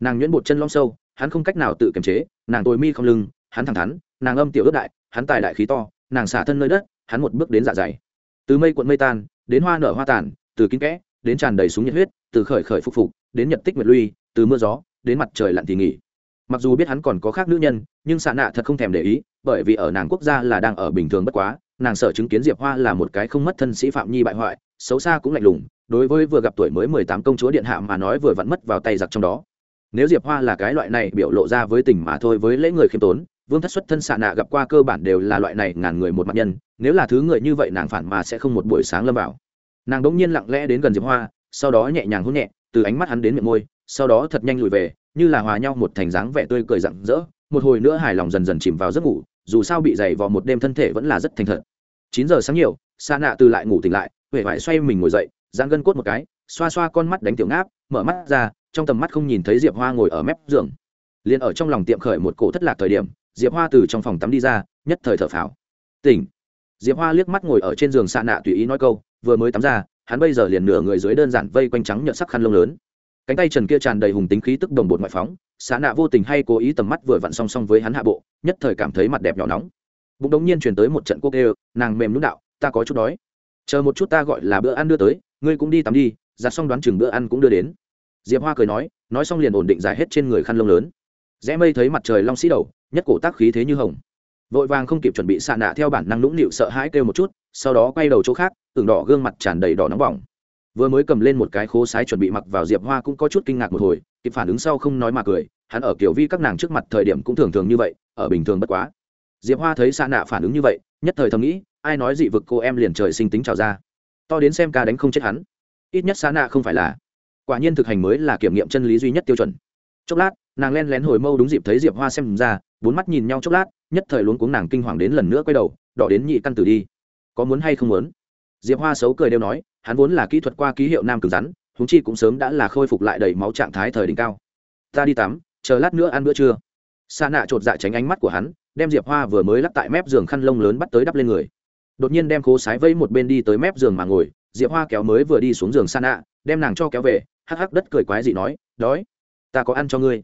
nàng nhuyễn bột chân lom sâu hắn không cách nào tự kiềm chế nàng tôi mi không lưng hắn thẳng thắn nàng âm tiểu ước đại hắn tài đại khí to nàng xả thân nơi đất hắn một bước đến dạ dày. Từ mây cuộn mây tan đến hoa nở hoa tàn từ kín kẽ đến tràn đầy súng nhiệt huyết từ khởi khởi phục phục đến nhật tích nguyệt lui, từ mưa gió đến mặt trời lặn thì nghỉ. Mặc dù biết hắn còn có khác nữ nhân nhưng xạ nạ thật không thèm để ý bởi vì ở nàng quốc gia là đang ở bình thường bất quá nàng sợ chứng kiến diệp hoa là một cái không mất thân sĩ phạm nhi bại hoại xấu xa cũng lạnh lùng đối với vừa gặp tuổi mới mười tám công chúa điện hạ mà nói vừa vặn mất vào tay giặc trong đó nếu diệp hoa là cái loại này biểu lộ ra với tình mà thôi với lễ người khiêm tốn, vương thất xuất thân xạ nạ gặp qua cơ bản đều là loại này ngàn người một mặt nhân, nếu là thứ người như vậy nàng phản mà sẽ không một buổi sáng lâm vào. Nàng đống nhiên lặng lẽ đến gần diệp hoa, sau đó nhẹ nhàng hôn nhẹ, từ ánh mắt hắn đến miệng môi, sau đó thật nhanh lùi về, như là hòa nhau một thành dáng vẻ tươi cười rặng rỡ, một hồi nữa hài lòng dần dần chìm vào giấc ngủ, dù sao bị dày vò một đêm thân thể vẫn là rất thành thật. Chín giờ sáng nhiều xa nạ từ lại ngủ tỉnh lại huệ vải xoay mình ngồi dậy, giang gân cốt một cái, xoa xoa con mắt đánh tiểu ngáp, mở mắt ra trong tầm mắt không nhìn thấy diệp hoa ngồi ở mép giường. Liền ở trong lòng tiệm khởi một cổ thất lạc thời điểm, diệp hoa từ trong phòng tắm đi ra, nhất thời thở phào. Tỉnh. Diệp hoa liếc mắt ngồi ở trên giường xạ nạ tùy ý nói câu, vừa mới tắm ra, hắn bây giờ liền nửa người dưới đơn giản vây quanh trắng nhợt sắc khăn lông lớn. Cánh tay trần kia tràn đầy hùng tính khí tức đồng bột ngoại phóng, xạ nạ vô tình hay cố ý tầm mắt vừa vặn song song với hắn hạ bộ, nhất thời cảm thấy mặt đẹp nhỏ nóng. Bụng đống nhiên truyền tới một trận quốc ê nàng mềm nhún đạo, ta có chút đói. Chờ một chút ta gọi là bữa ăn đưa tới, ngươi cũng đi tắm đi, giặt xong đoán chừng bữa ăn cũng đưa đến diệp hoa cười nói nói xong liền ổn định giải hết trên người khăn lông lớn. Rẽ mây thấy mặt trời long sĩ đầu, nhất cổ tác khí thế như hồng. Vội vàng không kịp chuẩn bị xạ nạ theo bản năng nũng nịu sợ hãi kêu một chút, sau đó quay đầu chỗ khác tưởng đỏ gương mặt tràn đầy đỏ nóng bỏng. Vừa mới cầm lên một cái khố sái chuẩn bị mặc vào diệp hoa cũng có chút kinh ngạc một hồi, kịp phản ứng sau không nói mà cười, hắn ở kiểu vi các nàng trước mặt thời điểm cũng thường thường như vậy, ở bình thường bất quá. Diệp hoa thấy xạ nạ phản ứng như vậy, nhất thời thầm nghĩ, ai nói dị vực cô em liền trời sinh tính trào ra. To đến xem ca đánh không chết hắn. Ít nhất xạ nạ không phải là quả nhiên thực hành mới là kiểm nghiệm chân lý duy nhất tiêu chuẩn. Chốc lát, nàng len lén hồi mâu đúng dịp thấy diệp hoa xem ra, bốn mắt nhìn nhau chốc lát, nhất thời luống cuống nàng kinh hoàng đến lần nữa quay đầu, đỏ đến nhị căn tử đi. Có muốn hay không muốn? Diệp hoa xấu cười đều nói, hắn vốn là kỹ thuật qua ký hiệu nam cứng rắn húng chi cũng sớm đã là khôi phục lại đầy máu trạng thái thời đỉnh cao. Ta đi tắm, chờ lát nữa ăn bữa trưa. Sa nạ chột dạ tránh ánh mắt của hắn, đem diệp hoa vừa mới lắp tại mép giường khăn lông lớn bắt tới đắp lên người. Đột nhiên đem khố sái vây một bên đi tới mép giường mà ngồi, diệp hoa kéo mới vừa đi xuống giường sa nạ, đem nàng cho kéo về hắc hắc đất cười quái dị nói, đói, ta có ăn cho ngươi.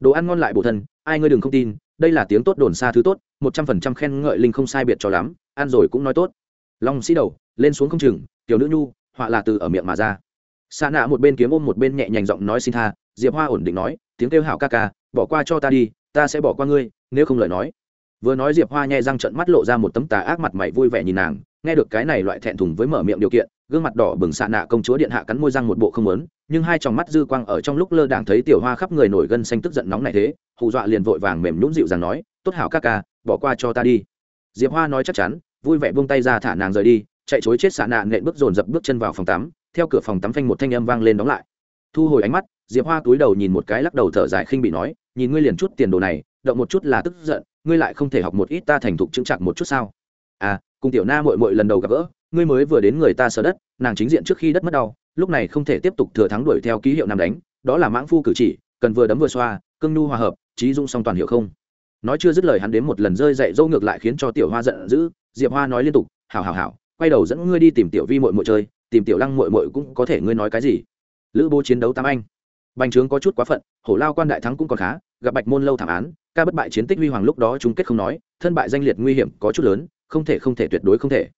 Đồ ăn ngon lại bổ thân, ai ngươi đừng không tin, đây là tiếng tốt đồn xa thứ tốt, một trăm phần trăm khen ngợi linh không sai biệt cho lắm, ăn rồi cũng nói tốt. Long sĩ đầu, lên xuống không chừng, tiểu nữ nhu, họa là từ ở miệng mà ra. Xa nạ một bên kiếm ôm một bên nhẹ nhàng giọng nói xin tha, diệp hoa ổn định nói, tiếng kêu hảo ca ca, bỏ qua cho ta đi, ta sẽ bỏ qua ngươi, nếu không lời nói. Vừa nói diệp hoa nhẹ răng trận mắt lộ ra một tấm tà ác mặt mày vui vẻ nhìn nàng, nghe được cái này loại thẹn thùng với mở miệng điều kiện gương mặt đỏ bừng xạ nạ công chúa điện hạ cắn môi răng một bộ không lớn nhưng hai tròng mắt dư quang ở trong lúc lơ đảng thấy tiểu hoa khắp người nổi gân xanh tức giận nóng này thế, hù dọa liền vội vàng mềm nhún dịu rằng nói, tốt hảo ca ca, bỏ qua cho ta đi. Diệp hoa nói chắc chắn, vui vẻ buông tay ra thả nàng rời đi, chạy chối chết xạ nạ nện bước dồn dập bước chân vào phòng tắm, theo cửa phòng tắm phanh một thanh âm vang lên đóng lại. Thu hồi ánh mắt, diệp hoa túi đầu nhìn một cái lắc đầu thở dài khinh bị nói, nhìn ngươi liền chút tiền đồ này, động một chút là tức giận, ngươi lại không thể học một ít ta thành thục chững chặt một chút sao? À cùng tiểu na mội mội lần đầu gặp gỡ ngươi mới vừa đến người ta sở đất, nàng chính diện trước khi đất mất đau, lúc này không thể tiếp tục thừa thắng đuổi theo ký hiệu nam đánh, đó là mãng phu cử chỉ, cần vừa đấm vừa xoa cưng nhu hòa hợp, trí dung song toàn hiệu không. Nói chưa dứt lời hắn đến một lần rơi dậy dâu ngược lại khiến cho tiểu hoa giận dữ, diệp hoa nói liên tục, hảo hảo hảo, quay đầu dẫn ngươi đi tìm tiểu vi mội mội chơi, tìm tiểu lăng mội mội cũng có thể ngươi nói cái gì? Lữ bố chiến đấu tam anh. Bành trướng có chút quá phận, hổ lao quan đại thắng cũng còn khá, gặp bạch môn lâu thảm án, ca bất bại chiến tích huy hoàng lúc đó chung kết không nói, thân bại danh liệt nguy hiểm có chút lớn, không thể không thể tuyệt đối không thể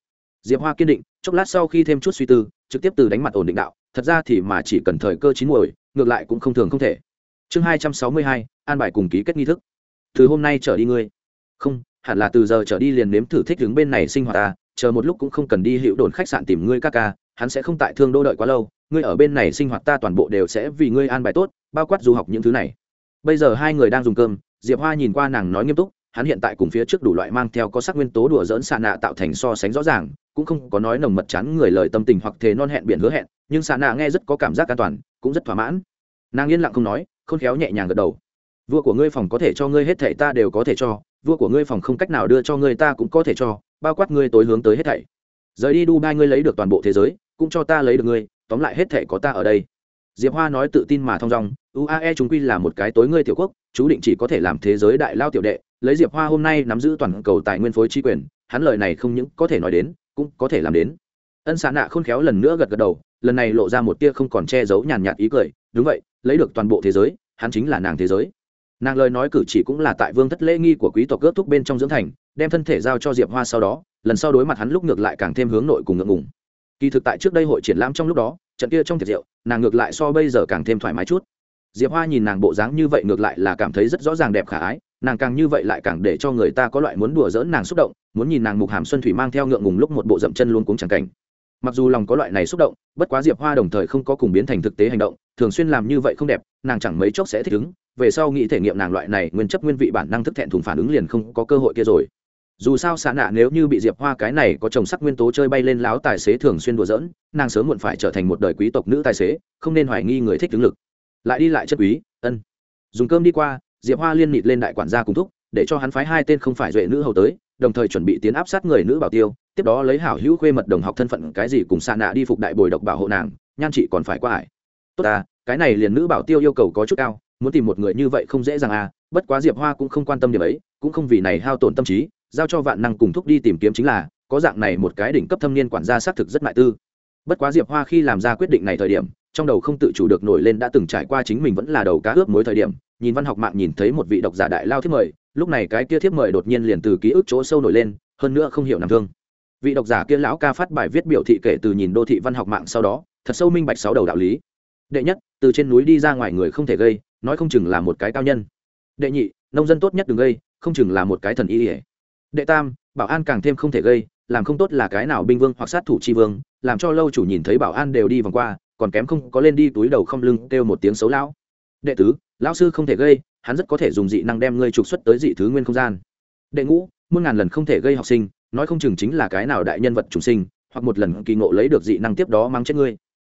diệp hoa kiên định, chốc lát sau khi thêm chút suy tư, trực tiếp từ đánh mặt ổn định đạo, thật ra thì mà chỉ cần thời cơ chín muồi, ngược lại cũng không thường không thể. Chương hai trăm sáu mươi hai, an bài cùng ký kết nghi thức. Từ hôm nay trở đi ngươi. Không, hẳn là từ giờ trở đi liền nếm thử thích đứng bên này sinh hoạt ta, chờ một lúc cũng không cần đi hiệu đồn khách sạn tìm ngươi ca ca, hắn sẽ không tại thương đô đợi quá lâu, ngươi ở bên này sinh hoạt ta toàn bộ đều sẽ vì ngươi an bài tốt, bao quát du học những thứ này. Bây giờ hai người đang dùng cơm, diệp hoa nhìn qua nàng nói nghiêm túc hắn hiện tại cùng phía trước đủ loại mang theo có sắc nguyên tố đùa dỡn xà nạ tạo thành so sánh rõ ràng, cũng không có nói nồng mật chán người lời tâm tình hoặc thế non hẹn biển hứa hẹn, nhưng xà nạ nghe rất có cảm giác an toàn, cũng rất thỏa mãn. Nàng yên lặng không nói, khôn khéo nhẹ nhàng gật đầu. Vua của ngươi phòng có thể cho ngươi hết thảy ta đều có thể cho, vua của ngươi phòng không cách nào đưa cho ngươi ta cũng có thể cho, bao quát ngươi tối hướng tới hết thảy. Rời đi dubai ngươi lấy được toàn bộ thế giới, cũng cho ta lấy được ngươi, tóm lại hết thảy có ta ở đây. Diệp hoa nói tự tin mà thong dong, uae chúng quy là một cái tối ngươi tiểu quốc, chú định chỉ có thể làm thế giới đại lao tiểu đệ lấy diệp hoa hôm nay nắm giữ toàn cầu tài nguyên phối trí quyền, hắn lời này không những có thể nói đến, cũng có thể làm đến. Ân xạ nạ khôn khéo lần nữa gật gật đầu, lần này lộ ra một tia không còn che giấu nhàn nhạt ý cười. Đúng vậy, lấy được toàn bộ thế giới, hắn chính là nàng thế giới. Nàng lời nói cử chỉ cũng là tại vương thất lễ nghi của quý tộc ước thúc bên trong dưỡng thành, đem thân thể giao cho diệp hoa sau đó, lần sau đối mặt hắn lúc ngược lại càng thêm hướng nội cùng ngượng ngùng. Kỳ thực tại trước đây hội triển lãm trong lúc đó, trận kia trong tiệc rượu, nàng ngược lại so bây giờ càng thêm thoải mái chút. Diệp hoa nhìn nàng bộ dáng như vậy ngược lại là cảm thấy rất rõ ràng đẹp khả ái nàng càng như vậy lại càng để cho người ta có loại muốn đùa dỡn nàng xúc động, muốn nhìn nàng mục hàm xuân thủy mang theo ngượng ngùng lúc một bộ dậm chân luôn cuống chẳng cảnh. Mặc dù lòng có loại này xúc động, bất quá diệp hoa đồng thời không có cùng biến thành thực tế hành động, thường xuyên làm như vậy không đẹp, nàng chẳng mấy chốc sẽ thích ứng, về sau nghĩ thể nghiệm nàng loại này nguyên chấp nguyên vị bản năng thức thẹn thùng phản ứng liền không có cơ hội kia rồi. Dù sao xạ nạ nếu như bị diệp hoa cái này có chồng sắc nguyên tố chơi bay lên láo tài xế thường xuyên đùa dỡn nàng sớm muộn phải trở thành một đời quý tộc nữ tài xế, không nên hoài nghi người thích tướng lực. Lại đi lại chất quý, ân. Dùng cơm đi qua diệp hoa liên nịt lên đại quản gia cùng thúc, để cho hắn phái hai tên không phải duệ nữ hầu tới, đồng thời chuẩn bị tiến áp sát người nữ bảo tiêu, tiếp đó lấy hảo hữu khuê mật đồng học thân phận cái gì cùng xa nạ đi phục đại bồi độc bảo hộ nàng, nhan chị còn phải qua ải. Tốt à cái này liền nữ bảo tiêu yêu cầu có chút cao, muốn tìm một người như vậy không dễ dàng à bất quá diệp hoa cũng không quan tâm điểm ấy, cũng không vì này hao tổn tâm trí, giao cho vạn năng cùng thúc đi tìm kiếm chính là, có dạng này một cái đỉnh cấp thâm niên quản gia xác thực rất mại tư. Bất quá diệp hoa khi làm ra quyết định này thời điểm trong đầu không tự chủ được nổi lên đã từng trải qua chính mình vẫn là đầu cá ướp mối thời điểm, nhìn văn học mạng nhìn thấy một vị độc giả đại lao thiếp mời, lúc này cái kia thiếp mời đột nhiên liền từ ký ức chỗ sâu nổi lên, hơn nữa không hiểu nằm thương. Vị độc giả kia lão ca phát bài viết biểu thị kể từ nhìn đô thị văn học mạng sau đó, thật sâu minh bạch sáu đầu đạo lý. Đệ nhất, từ trên núi đi ra ngoài người không thể gây, nói không chừng là một cái cao nhân. Đệ nhị, nông dân tốt nhất đừng gây, không chừng là một cái thần y ỉa đệ tam, bảo an càng thêm không thể gây, làm không tốt là cái nào binh vương hoặc sát thủ tri vương, làm cho lâu chủ nhìn thấy bảo an đều đi vòng qua còn kém không có lên đi túi đầu không lưng kêu một tiếng xấu lão. Đệ tứ, lão sư không thể gây, hắn rất có thể dùng dị năng đem ngươi trục xuất tới dị thứ nguyên không gian. Đệ ngũ, muôn ngàn lần không thể gây học sinh, nói không chừng chính là cái nào đại nhân vật trùng sinh, hoặc một lần kỳ ngộ lấy được dị năng tiếp đó mang chết ngươi.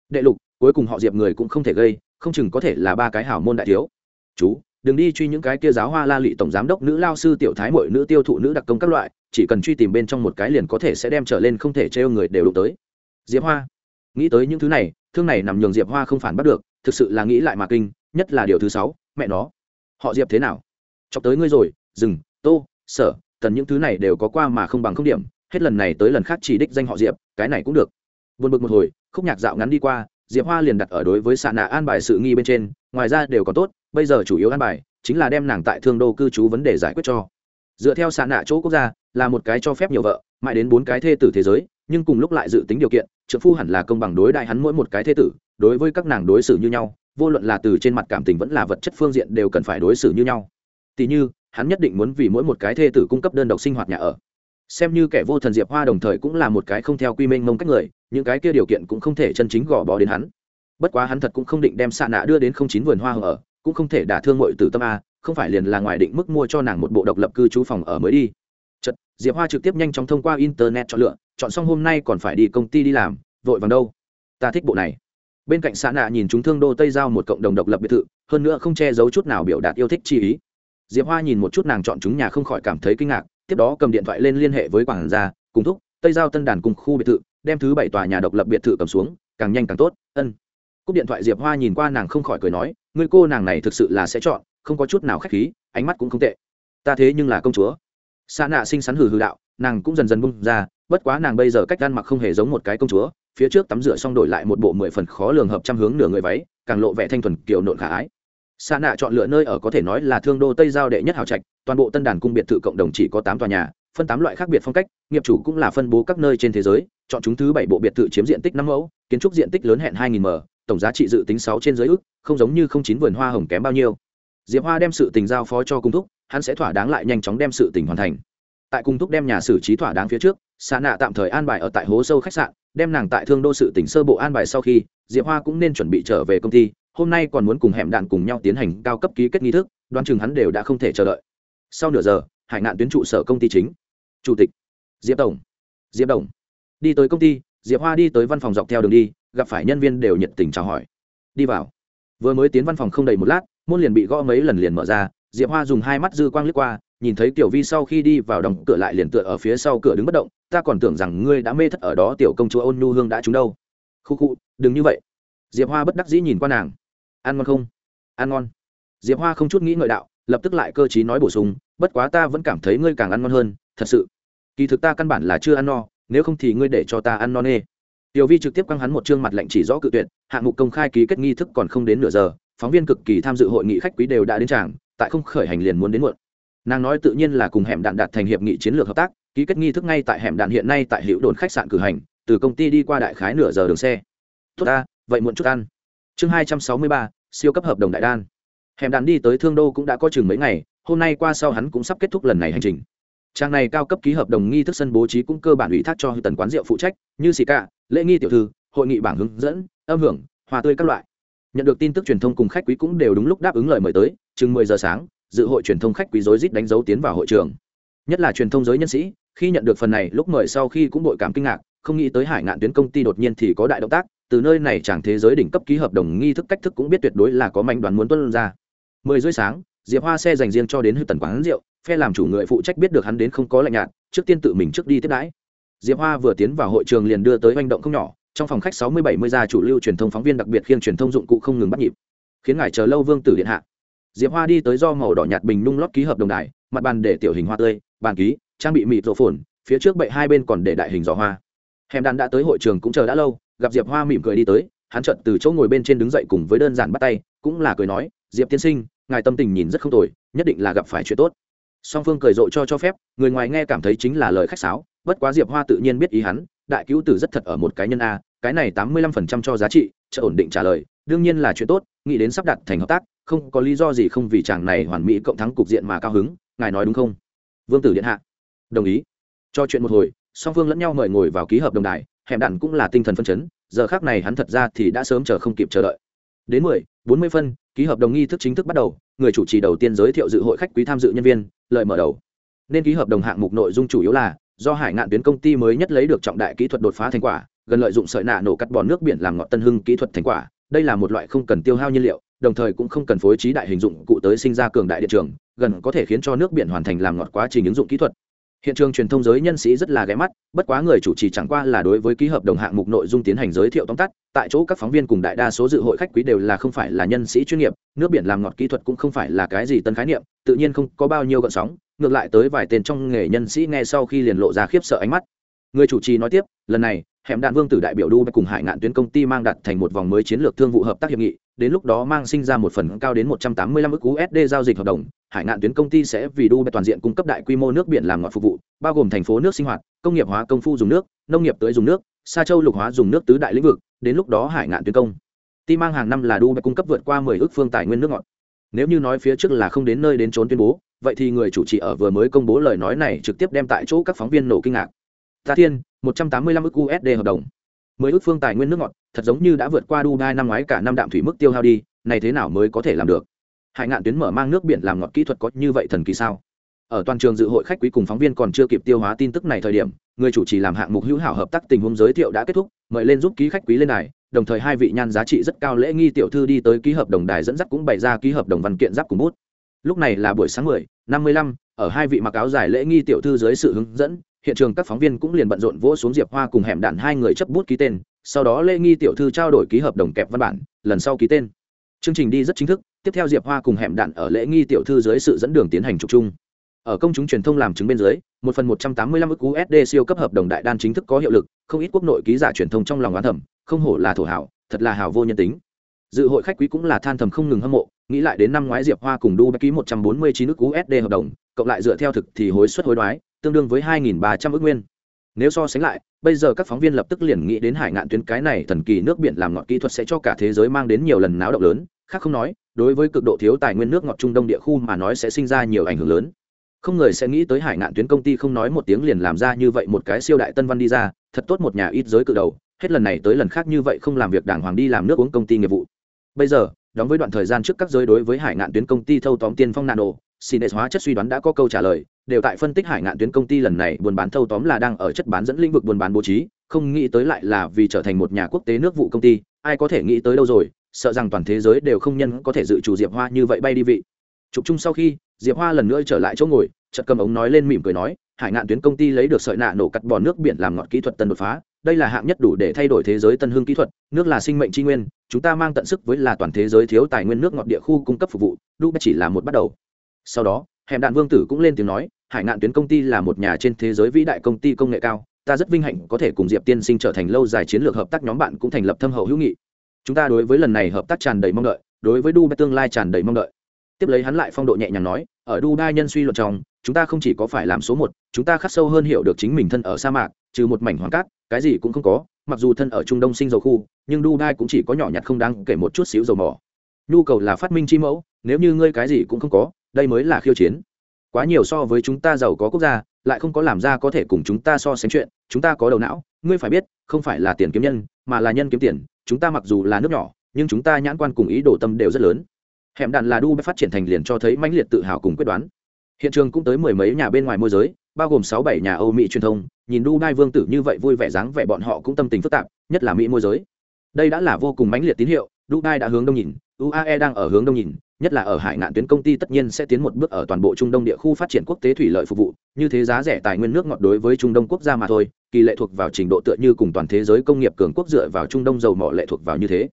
Đệ lục, cuối cùng họ diệp người cũng không thể gây, không chừng có thể là ba cái hảo môn đại thiếu. Chú, đừng đi truy những cái kia giáo hoa la lị tổng giám đốc nữ lao sư tiểu thái mội nữ tiêu thụ nữ đặc công các loại, chỉ cần truy tìm bên trong một cái liền có thể sẽ đem trở lên không thể trêu người đều đụng tới. Diệp hoa, nghĩ tới những thứ này thương này nằm nhường diệp hoa không phản bắt được, thực sự là nghĩ lại mà kinh, nhất là điều thứ sáu, mẹ nó. Họ diệp thế nào? Chọc tới ngươi rồi, dừng, tô, sở, tần những thứ này đều có qua mà không bằng không điểm, hết lần này tới lần khác chỉ đích danh họ diệp, cái này cũng được. Vượt bực một hồi, khúc nhạc dạo ngắn đi qua, diệp hoa liền đặt ở đối với xạ nạ an bài sự nghi bên trên, ngoài ra đều có tốt, bây giờ chủ yếu an bài, chính là đem nàng tại thương đô cư trú vấn đề giải quyết cho. Dựa theo xạ nạ chỗ quốc gia, là một cái cho phép nhiều vợ, mãi đến bốn cái thê tử thế giới, nhưng cùng lúc lại dự tính điều kiện trợ phu hẳn là công bằng đối đại hắn mỗi một cái thế tử, đối với các nàng đối xử như nhau, vô luận là từ trên mặt cảm tình vẫn là vật chất phương diện đều cần phải đối xử như nhau. Tỷ như, hắn nhất định muốn vì mỗi một cái thê tử cung cấp đơn độc sinh hoạt nhà ở. Xem như kẻ vô thần diệp hoa đồng thời cũng là một cái không theo quy minh mông cách người, những cái kia điều kiện cũng không thể chân chính gò bó đến hắn. Bất quá hắn thật cũng không định đem xạ nạ đưa đến không chín vườn hoa ở, cũng không thể đả thương mọi tử tâm a, không phải liền là ngoài định mức mua cho nàng một bộ độc lập cư trú phòng ở mới đi chật diệp hoa trực tiếp nhanh chóng thông qua internet chọn lựa, chọn xong hôm nay còn phải đi công ty đi làm, vội vàng đâu? Ta thích bộ này. Bên cạnh xã nạ nhìn chúng thương đô tây giao một cộng đồng độc lập biệt thự, hơn nữa không che giấu chút nào biểu đạt yêu thích chi ý. Diệp hoa nhìn một chút nàng chọn chúng nhà không khỏi cảm thấy kinh ngạc, tiếp đó cầm điện thoại lên liên hệ với quản gia, cùng thúc, tây giao tân đàn cùng khu biệt thự, đem thứ bảy tòa nhà độc lập biệt thự cầm xuống, càng nhanh càng tốt, ân. Cúp điện thoại diệp hoa nhìn qua nàng không khỏi cười nói, người cô nàng này thực sự là sẽ chọn, không có chút nào khách khí, ánh mắt cũng không tệ. Ta thế nhưng là công chúa xa nạ xinh xắn hừ hừ đạo, nàng cũng dần dần bung ra, bất quá nàng bây giờ cách ăn mặc không hề giống một cái công chúa, phía trước tắm rửa xong đổi lại một bộ mười phần khó lường hợp trăm hướng nửa người váy, càng lộ vẻ thanh thuần, kiểu nộn khả ái. Xa nạ chọn lựa nơi ở có thể nói là thương đô tây giao đệ nhất hào trạch, toàn bộ tân đàn cung biệt thự cộng đồng chỉ có tám tòa nhà, phân tám loại khác biệt phong cách, nghiệp chủ cũng là phân bố các nơi trên thế giới, chọn chúng thứ bảy bộ biệt thự chiếm diện tích năm mẫu, kiến trúc diện tích lớn hẹn hai nghìn m, tổng giá trị dự tính sáu trên giới ước, không giống như không chín vườn hoa hồng kém bao nhiêu diệp hoa đem sự tình giao phó cho cung thúc, hắn sẽ thỏa đáng lại nhanh chóng đem sự tình hoàn thành. Tại cung thúc đem nhà xử trí thỏa đáng phía trước xa nạ tạm thời an bài ở tại hố sâu khách sạn, đem nàng tại thương đô sự tỉnh sơ bộ an bài sau khi, diệp hoa cũng nên chuẩn bị trở về công ty, hôm nay còn muốn cùng hẻm đạn cùng nhau tiến hành cao cấp ký kết nghi thức, đoán chừng hắn đều đã không thể chờ đợi. Sau nửa giờ, hải ngạn tuyến trụ sở công ty chính. Chủ tịch, diệp tổng. Diệp đồng đi tới công ty, diệp hoa đi tới văn phòng dọc theo đường đi, gặp phải nhân viên đều nhiệt tình chào hỏi. Đi vào. Vừa mới tiến văn phòng không đầy một lát môn liền bị gõ mấy lần liền mở ra, diệp hoa dùng hai mắt dư quang lướt qua, nhìn thấy tiểu vi sau khi đi vào đóng cửa lại liền tựa ở phía sau cửa đứng bất động, ta còn tưởng rằng ngươi đã mê thất ở đó, tiểu công chúa ôn nhu hương đã trúng đâu. Khu khu, đừng như vậy. Diệp hoa bất đắc dĩ nhìn qua nàng. Ăn ngon không? Ăn ngon. Diệp hoa không chút nghĩ ngợi đạo, lập tức lại cơ t nói bổ sung, bất quá ta vẫn cảm thấy ngươi càng ăn ngon hơn, thật sự. Kỳ thực ta căn bản là chưa ăn no, nếu không thì ngươi để cho ta ăn no nê. Tiểu vi trực tiếp căng hắn một chương mặt lệnh chỉ rõ cự tuyệt, hạng mục công khai ký kết nghi thức còn không đến nửa giờ phóng viên cực kỳ tham dự hội nghị khách quý đều đã đến tràng, tại không khởi hành liền muốn đến muộn. Nàng nói tự nhiên là cùng hẻm đạn đạt thành hiệp nghị chiến lược hợp tác, ký kết nghi thức ngay tại hẻm đạn hiện nay tại hiệu đồn khách sạn cử hành, từ công ty đi qua đại khái nửa giờ đường xe. Tốt ta, vậy muộn chút ăn. Chương hai trăm sáu mươi ba, siêu cấp hợp đồng đại đan. Hẻm đạn đi tới thương đô cũng đã có chừng mấy ngày, hôm nay qua sau hắn cũng sắp kết thúc lần này hành trình. Trang này cao cấp ký hợp đồng nghi thức sân bố trí cũng cơ bản ủy thác cho tần quán rượu phụ trách, như xì cả lễ nghi tiểu thư, hội nghị bảng hướng dẫn, âm hưởng hoa tươi các loại nhận được tin tức truyền thông cùng khách quý cũng đều đúng lúc đáp ứng lời mời tới, chừng mười giờ sáng, dự hội truyền thông khách quý rối rít đánh dấu tiến vào hội trường. Nhất là truyền thông giới nhân sĩ, khi nhận được phần này, lúc mời sau khi cũng đội cảm kinh ngạc, không nghĩ tới hải ngạn tuyến công ty đột nhiên thì có đại động tác, từ nơi này chẳng thế giới đỉnh cấp ký hợp đồng nghi thức cách thức cũng biết tuyệt đối là có manh đoán muốn tuân ra. Mười rưỡi sáng, diệp hoa xe dành riêng cho đến hư tần quán rượu, phe làm chủ người phụ trách biết được hắn đến không có lạnh nhạt, trước tiên tự mình trước đi tiếp đãi. Diệp hoa vừa tiến vào hội trường liền đưa tới hành động không nhỏ trong phòng khách sáu mươi bảy mươi gia chủ lưu truyền thông phóng viên đặc biệt khiêng truyền thông dụng cụ không ngừng bắt nhịp. Khiến ngài chờ lâu vương tử điện hạ. Diệp hoa đi tới do màu đỏ nhạt bình nung lót ký hợp đồng đài, mặt bàn để tiểu hình hoa tươi, bàn ký, trang bị mịt rộ phồn, phía trước bệ hai bên còn để đại hình giò hoa. Hèm đàn đã tới hội trường cũng chờ đã lâu, gặp diệp hoa mỉm cười đi tới, hắn chợt từ chỗ ngồi bên trên đứng dậy cùng với đơn giản bắt tay, cũng là cười nói, diệp tiên sinh, ngài tâm tình nhìn rất không tồi, nhất định là gặp phải chuyện tốt. Song phương cười rộ cho cho phép, người ngoài nghe cảm thấy chính là lời khách sáo, bất quá diệp hoa tự nhiên biết ý hắn đại cứu tử rất thật ở một cái nhân a, cái này tám mươi lăm phần trăm cho giá trị, chợ ổn định trả lời, đương nhiên là chuyện tốt, nghĩ đến sắp đặt thành hợp tác, không có lý do gì không vì chàng này hoàn mỹ cộng thắng cục diện mà cao hứng, ngài nói đúng không? Vương tử điện hạ. Đồng ý. Cho chuyện một hồi, song phương lẫn nhau mời ngồi vào ký hợp đồng đài, hẻm đạn cũng là tinh thần phân chấn, giờ khác này hắn thật ra thì đã sớm chờ không kịp chờ đợi. Đến mười, bốn mươi phân, ký hợp đồng nghi thức chính thức bắt đầu, người chủ trì đầu tiên giới thiệu dự hội khách quý tham dự nhân viên lợi mở đầu. Nên ký hợp đồng hạng mục nội dung chủ yếu là do hải ngạn tuyến công ty mới nhất lấy được trọng đại kỹ thuật đột phá thành quả, gần lợi dụng sợi nạ nổ cắt bòn nước biển làm ngọt tân hưng kỹ thuật thành quả. Đây là một loại không cần tiêu hao nhiên liệu, đồng thời cũng không cần phối trí đại hình dụng cụ tới sinh ra cường đại điện trường, gần có thể khiến cho nước biển hoàn thành làm ngọt quá trình ứng dụng kỹ thuật. Hiện trường truyền thông giới nhân sĩ rất là ghé mắt, bất quá người chủ trì chẳng qua là đối với ký hợp đồng hạng mục nội dung tiến hành giới thiệu tóm tắt, tại chỗ các phóng viên cùng đại đa số dự hội khách quý đều là không phải là nhân sĩ chuyên nghiệp, nước biển làm ngọt kỹ thuật cũng không phải là cái gì tân khái niệm, tự nhiên không có bao nhiêu gợn sóng ngược lại tới vài tên trong nghề nhân sĩ nghe sau khi liền lộ ra khiếp sợ ánh mắt người chủ trì nói tiếp lần này hẻm đạn vương tử đại biểu đu cùng hải ngạn tuyến công ty mang đặt thành một vòng mới chiến lược thương vụ hợp tác hiệp nghị đến lúc đó mang sinh ra một phần cao đến 185 ức USD giao dịch hợp đồng, Hải ngạn tuyến công ty sẽ vì Dubai toàn diện cung cấp đại quy mô nước biển làm ngọt phục vụ, bao gồm thành phố nước sinh hoạt, công nghiệp hóa công phu dùng nước, nông nghiệp tưới dùng nước, xa Châu lục hóa dùng nước tứ đại lĩnh vực, đến lúc đó Hải ngạn tuyến công ty mang hàng năm là Dubai cung cấp vượt qua 10 ức phương tài nguyên nước ngọt. Nếu như nói phía trước là không đến nơi đến trốn tuyên bố, vậy thì người chủ trì ở vừa mới công bố lời nói này trực tiếp đem tại chỗ các phóng viên nổ kinh ngạc. Ta thiên, 185 ức USD hợp đồng. Mới ước phương tài nguyên nước ngọt thật giống như đã vượt qua dubai năm ngoái cả năm đạm thủy mức tiêu hao đi này thế nào mới có thể làm được? Hải ngạn tuyến mở mang nước biển làm ngọt kỹ thuật có như vậy thần kỳ sao? Ở toàn trường dự hội khách quý cùng phóng viên còn chưa kịp tiêu hóa tin tức này thời điểm người chủ trì làm hạng mục hữu hảo hợp tác tình huống giới thiệu đã kết thúc mời lên giúp ký khách quý lên đài đồng thời hai vị nhan giá trị rất cao lễ nghi tiểu thư đi tới ký hợp đồng đài dẫn dắt cũng bày ra ký hợp đồng văn kiện giáp cùng bút lúc này là buổi sáng mười, năm mươi lăm, ở hai vị mặc áo dài lễ nghi tiểu thư dưới sự hướng dẫn, hiện trường các phóng viên cũng liền bận rộn vỗ xuống diệp hoa cùng hẻm đạn hai người chấp bút ký tên, sau đó lễ nghi tiểu thư trao đổi ký hợp đồng kẹp văn bản, lần sau ký tên. Chương trình đi rất chính thức, tiếp theo diệp hoa cùng hẻm đạn ở lễ nghi tiểu thư dưới sự dẫn đường tiến hành trục chung. Ở công chúng truyền thông làm chứng bên dưới, một phần một trăm tám mươi lăm ức usd siêu cấp hợp đồng đại đan chính thức có hiệu lực, không ít quốc nội ký giả truyền thông trong lòng oán thẩm không hổ là thổ hảo, thật là hảo vô nhân tính. Dự hội khách quý cũng là than thầm không ngừng hâm mộ nghĩ lại đến năm ngoái diệp hoa cùng đu ký một trăm bốn mươi chín ức usd hợp đồng, cộng lại dựa theo thực thì hối suất hối đoái, tương đương với hai nghìn ba trăm ức nguyên. Nếu so sánh lại, bây giờ các phóng viên lập tức liền nghĩ đến hải ngạn tuyến cái này thần kỳ nước biển làm ngọt kỹ thuật sẽ cho cả thế giới mang đến nhiều lần náo động lớn, khác không nói, đối với cực độ thiếu tài nguyên nước ngọt trung đông địa khu mà nói sẽ sinh ra nhiều ảnh hưởng lớn. Không người sẽ nghĩ tới hải ngạn tuyến công ty không nói một tiếng liền làm ra như vậy một cái siêu đại tân văn đi ra, thật tốt một nhà ít giới cự đầu, hết lần này tới lần khác như vậy không làm việc đàng hoàng đi làm nước uống công ty nghiệp vụ. Bây giờ đóng với đoạn thời gian trước các giới đối với hải ngạn tuyến công ty thâu tóm tiên phong nano xin hệ hóa chất suy đoán đã có câu trả lời, đều tại phân tích hải ngạn tuyến công ty lần này buôn bán thâu tóm là đang ở chất bán dẫn lĩnh vực buôn bán bố trí, không nghĩ tới lại là vì trở thành một nhà quốc tế nước vụ công ty, ai có thể nghĩ tới đâu rồi, sợ rằng toàn thế giới đều không nhân có thể dự chủ diệp hoa như vậy bay đi vị. Chụp chung sau khi, diệp hoa lần nữa trở lại chỗ ngồi, chợt cầm ống nói lên mỉm cười nói, hải ngạn tuyến công ty lấy được sợi nạ nổ cắt bò nước biển làm ngọt kỹ thuật tân đột phá đây là hạng nhất đủ để thay đổi thế giới tân hương kỹ thuật, nước là sinh mệnh tri nguyên, chúng ta mang tận sức với là toàn thế giới thiếu tài nguyên nước ngọt địa khu cung cấp phục vụ, đu chỉ là một bắt đầu. Sau đó, hẻm đạn vương tử cũng lên tiếng nói, hải ngạn tuyến công ty là một nhà trên thế giới vĩ đại công ty công nghệ cao, ta rất vinh hạnh có thể cùng diệp tiên sinh trở thành lâu dài chiến lược hợp tác nhóm bạn cũng thành lập thâm hậu hữu nghị. Chúng ta đối với lần này hợp tác tràn đầy mong đợi, đối với dubai tương lai tràn đầy mong đợi. Tiếp lấy hắn lại phong độ nhẹ nhàng nói, ở dubai nhân suy luận trong, chúng ta không chỉ có phải làm số một, chúng ta khắc sâu hơn hiểu được chính mình thân ở sa mạc, trừ một mảnh hoàng cát cái gì cũng không có, mặc dù thân ở trung đông sinh dầu khu, nhưng dubai cũng chỉ có nhỏ nhặt không đáng kể một chút xíu dầu mỏ. Nhu cầu là phát minh chi mẫu, nếu như ngươi cái gì cũng không có, đây mới là khiêu chiến. Quá nhiều so với chúng ta giàu có quốc gia, lại không có làm ra có thể cùng chúng ta so sánh chuyện, chúng ta có đầu não, ngươi phải biết, không phải là tiền kiếm nhân, mà là nhân kiếm tiền, chúng ta mặc dù là nước nhỏ, nhưng chúng ta nhãn quan cùng ý đồ tâm đều rất lớn. Hẻm đạn là dubai phát triển thành liền cho thấy mãnh liệt tự hào cùng quyết đoán. Hiện trường cũng tới mười mấy nhà bên ngoài môi giới bao gồm sáu bảy nhà âu mỹ truyền thông, nhìn Dubai vương tử như vậy vui vẻ dáng vẻ bọn họ cũng tâm tình phức tạp, nhất là mỹ môi giới. Đây đã là vô cùng mãnh liệt tín hiệu Dubai đã hướng đông nhìn uae đang ở hướng đông nhìn, nhất là ở hải ngạn tuyến công ty tất nhiên sẽ tiến một bước ở toàn bộ trung đông địa khu phát triển quốc tế thủy lợi phục vụ, như thế giá rẻ tài nguyên nước ngọt đối với trung đông quốc gia mà thôi, kỳ lệ thuộc vào trình độ tựa như cùng toàn thế giới công nghiệp cường quốc dựa vào trung đông dầu mỏ lệ thuộc vào như thế.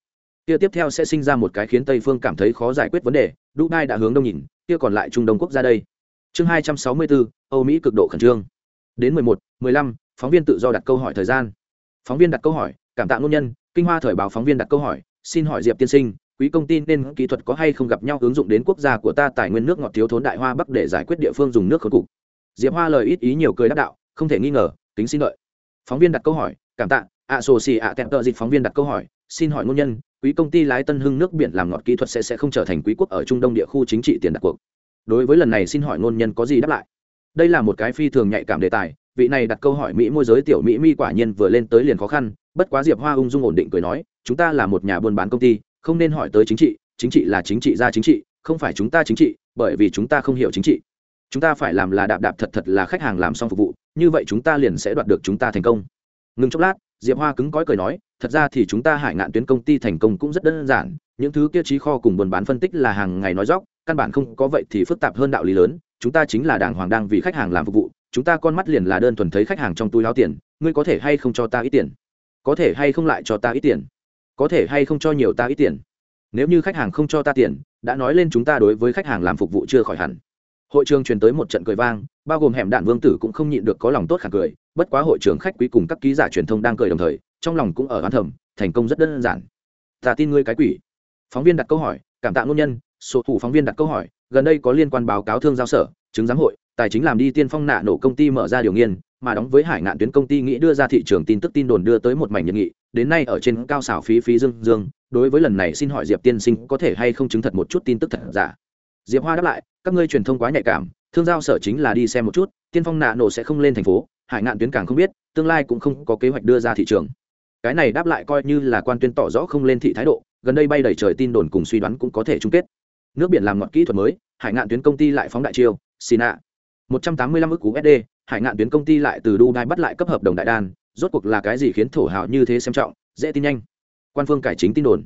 Kia tiếp theo sẽ sinh ra một cái khiến tây phương cảm thấy khó giải quyết vấn đề dubai đã hướng đông nhìn, kia còn lại trung đông quốc gia đây chương hai trăm sáu mươi bốn âu mỹ cực độ khẩn trương. Đến mười một, mười lăm, phóng viên tự do đặt câu hỏi thời gian. Phóng viên đặt câu hỏi, cảm tạ ngôn nhân, kinh hoa thời báo phóng viên đặt câu hỏi, xin hỏi diệp tiên sinh, quý công ty nên kỹ thuật có hay không gặp nhau ứng dụng đến quốc gia của ta tài nguyên nước ngọt thiếu thốn đại hoa bắc để giải quyết địa phương dùng nước khốn cục. Diệp hoa lời ít ý nhiều cười đáp đạo, không thể nghi ngờ, kính xin lợi phóng viên đặt câu hỏi, cảm tạ, ạ sổ xì ạ tẹn tợ dịch phóng viên đặt câu hỏi, xin hỏi ngôn nhân, quý công ty lái tân hưng nước biển làm ngọt kỹ thuật sẽ sẽ không trở thành quý quốc ở trung đông địa khu chính trị tiền đặt cuộc đối với lần này xin hỏi ngôn nhân có gì đáp lại? Đây là một cái phi thường nhạy cảm đề tài, vị này đặt câu hỏi mỹ môi giới tiểu mỹ mi quả nhiên vừa lên tới liền khó khăn, bất quá diệp hoa ung dung ổn định cười nói, chúng ta là một nhà buôn bán công ty, không nên hỏi tới chính trị chính trị là chính trị ra chính trị, không phải chúng ta chính trị, bởi vì chúng ta không hiểu chính trị. Chúng ta phải làm là đạp đạp thật thật là khách hàng làm xong phục vụ, như vậy chúng ta liền sẽ đoạt được chúng ta thành công. Ngừng chốc lát, diệp hoa cứng cõi cười nói, thật ra thì chúng ta hải ngạn tuyến công ty thành công cũng rất đơn giản, những thứ kia trí kho cùng buôn bán phân tích là hàng ngày nói dóc căn bản không có vậy thì phức tạp hơn đạo lý lớn, chúng ta chính là đàng hoàng đang vì khách hàng làm phục vụ, chúng ta con mắt liền là đơn thuần thấy khách hàng trong túi láo tiền, ngươi có thể hay không cho ta ít tiền? Có thể hay không lại cho ta ít tiền? Có thể hay không cho nhiều ta ít tiền? Nếu như khách hàng không cho ta tiền, đã nói lên chúng ta đối với khách hàng làm phục vụ chưa khỏi hẳn. Hội trường truyền tới một trận cười vang, bao gồm hẻm đạn vương tử cũng không nhịn được có lòng tốt khẳng cười, bất quá hội trường khách quý cùng các ký giả truyền thông đang cười đồng thời, trong lòng cũng ở hoán thầm, thành công rất đơn giản. Ta tin ngươi cái quỷ. Phóng viên đặt câu hỏi, cảm tạ ngôn nhân số thủ phóng viên đặt câu hỏi, gần đây có liên quan báo cáo thương giao sở, chứng giám hội, tài chính làm đi tiên phong nạ nổ công ty mở ra điều nghiên, mà đóng với hải ngạn tuyến công ty nghĩ đưa ra thị trường tin tức tin đồn đưa tới một mảnh nhiệt nghị, đến nay ở trên cao xảo phí phí dương dương, đối với lần này xin hỏi diệp tiên sinh có thể hay không chứng thật một chút tin tức thật giả. Diệp hoa đáp lại, các ngươi truyền thông quá nhạy cảm, thương giao sở chính là đi xem một chút, tiên phong nạ nổ sẽ không lên thành phố, hải ngạn tuyến càng không biết, tương lai cũng không có kế hoạch đưa ra thị trường. Cái này đáp lại coi như là quan tuyên tỏ rõ không lên thị thái độ, gần đây bay đầy trời tin đồn cùng suy đoán cũng có thể chung kết nước biển làm ngọt kỹ thuật mới, hải ngạn tuyến công ty lại phóng đại chiêu, sina. một trăm tám mươi lăm ức cú sd hải ngạn tuyến công ty lại từ dubai bắt lại cấp hợp đồng đại đan, rốt cuộc là cái gì khiến thổ hào như thế xem trọng, dễ tin nhanh. Quan phương cải chính tin đồn.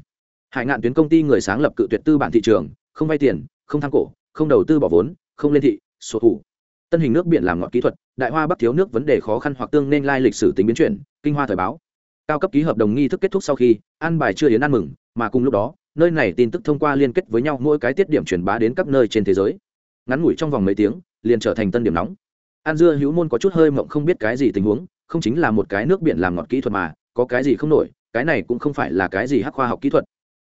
Hải ngạn tuyến công ty người sáng lập cự tuyệt tư bản thị trường, không vay tiền, không tham cổ, không đầu tư bỏ vốn, không lên thị, sổ thủ. Tân hình nước biển làm ngọt kỹ thuật, đại hoa bắc thiếu nước vấn đề khó khăn hoặc tương nên lai lịch sử tính biến chuyển, kinh hoa thời báo. Cao cấp ký hợp đồng nghi thức kết thúc sau khi, an bài chưa yến ăn mừng, mà cùng lúc đó nơi này tin tức thông qua liên kết với nhau mỗi cái tiết điểm truyền bá đến các nơi trên thế giới. Ngắn ngủi trong vòng mấy tiếng, liền trở thành tân điểm nóng. An dưa hữu môn có chút hơi mộng không biết cái gì tình huống, không chính là một cái nước biển làm ngọt kỹ thuật mà, có cái gì không nổi, cái này cũng không phải là cái gì hắc khoa học kỹ thuật.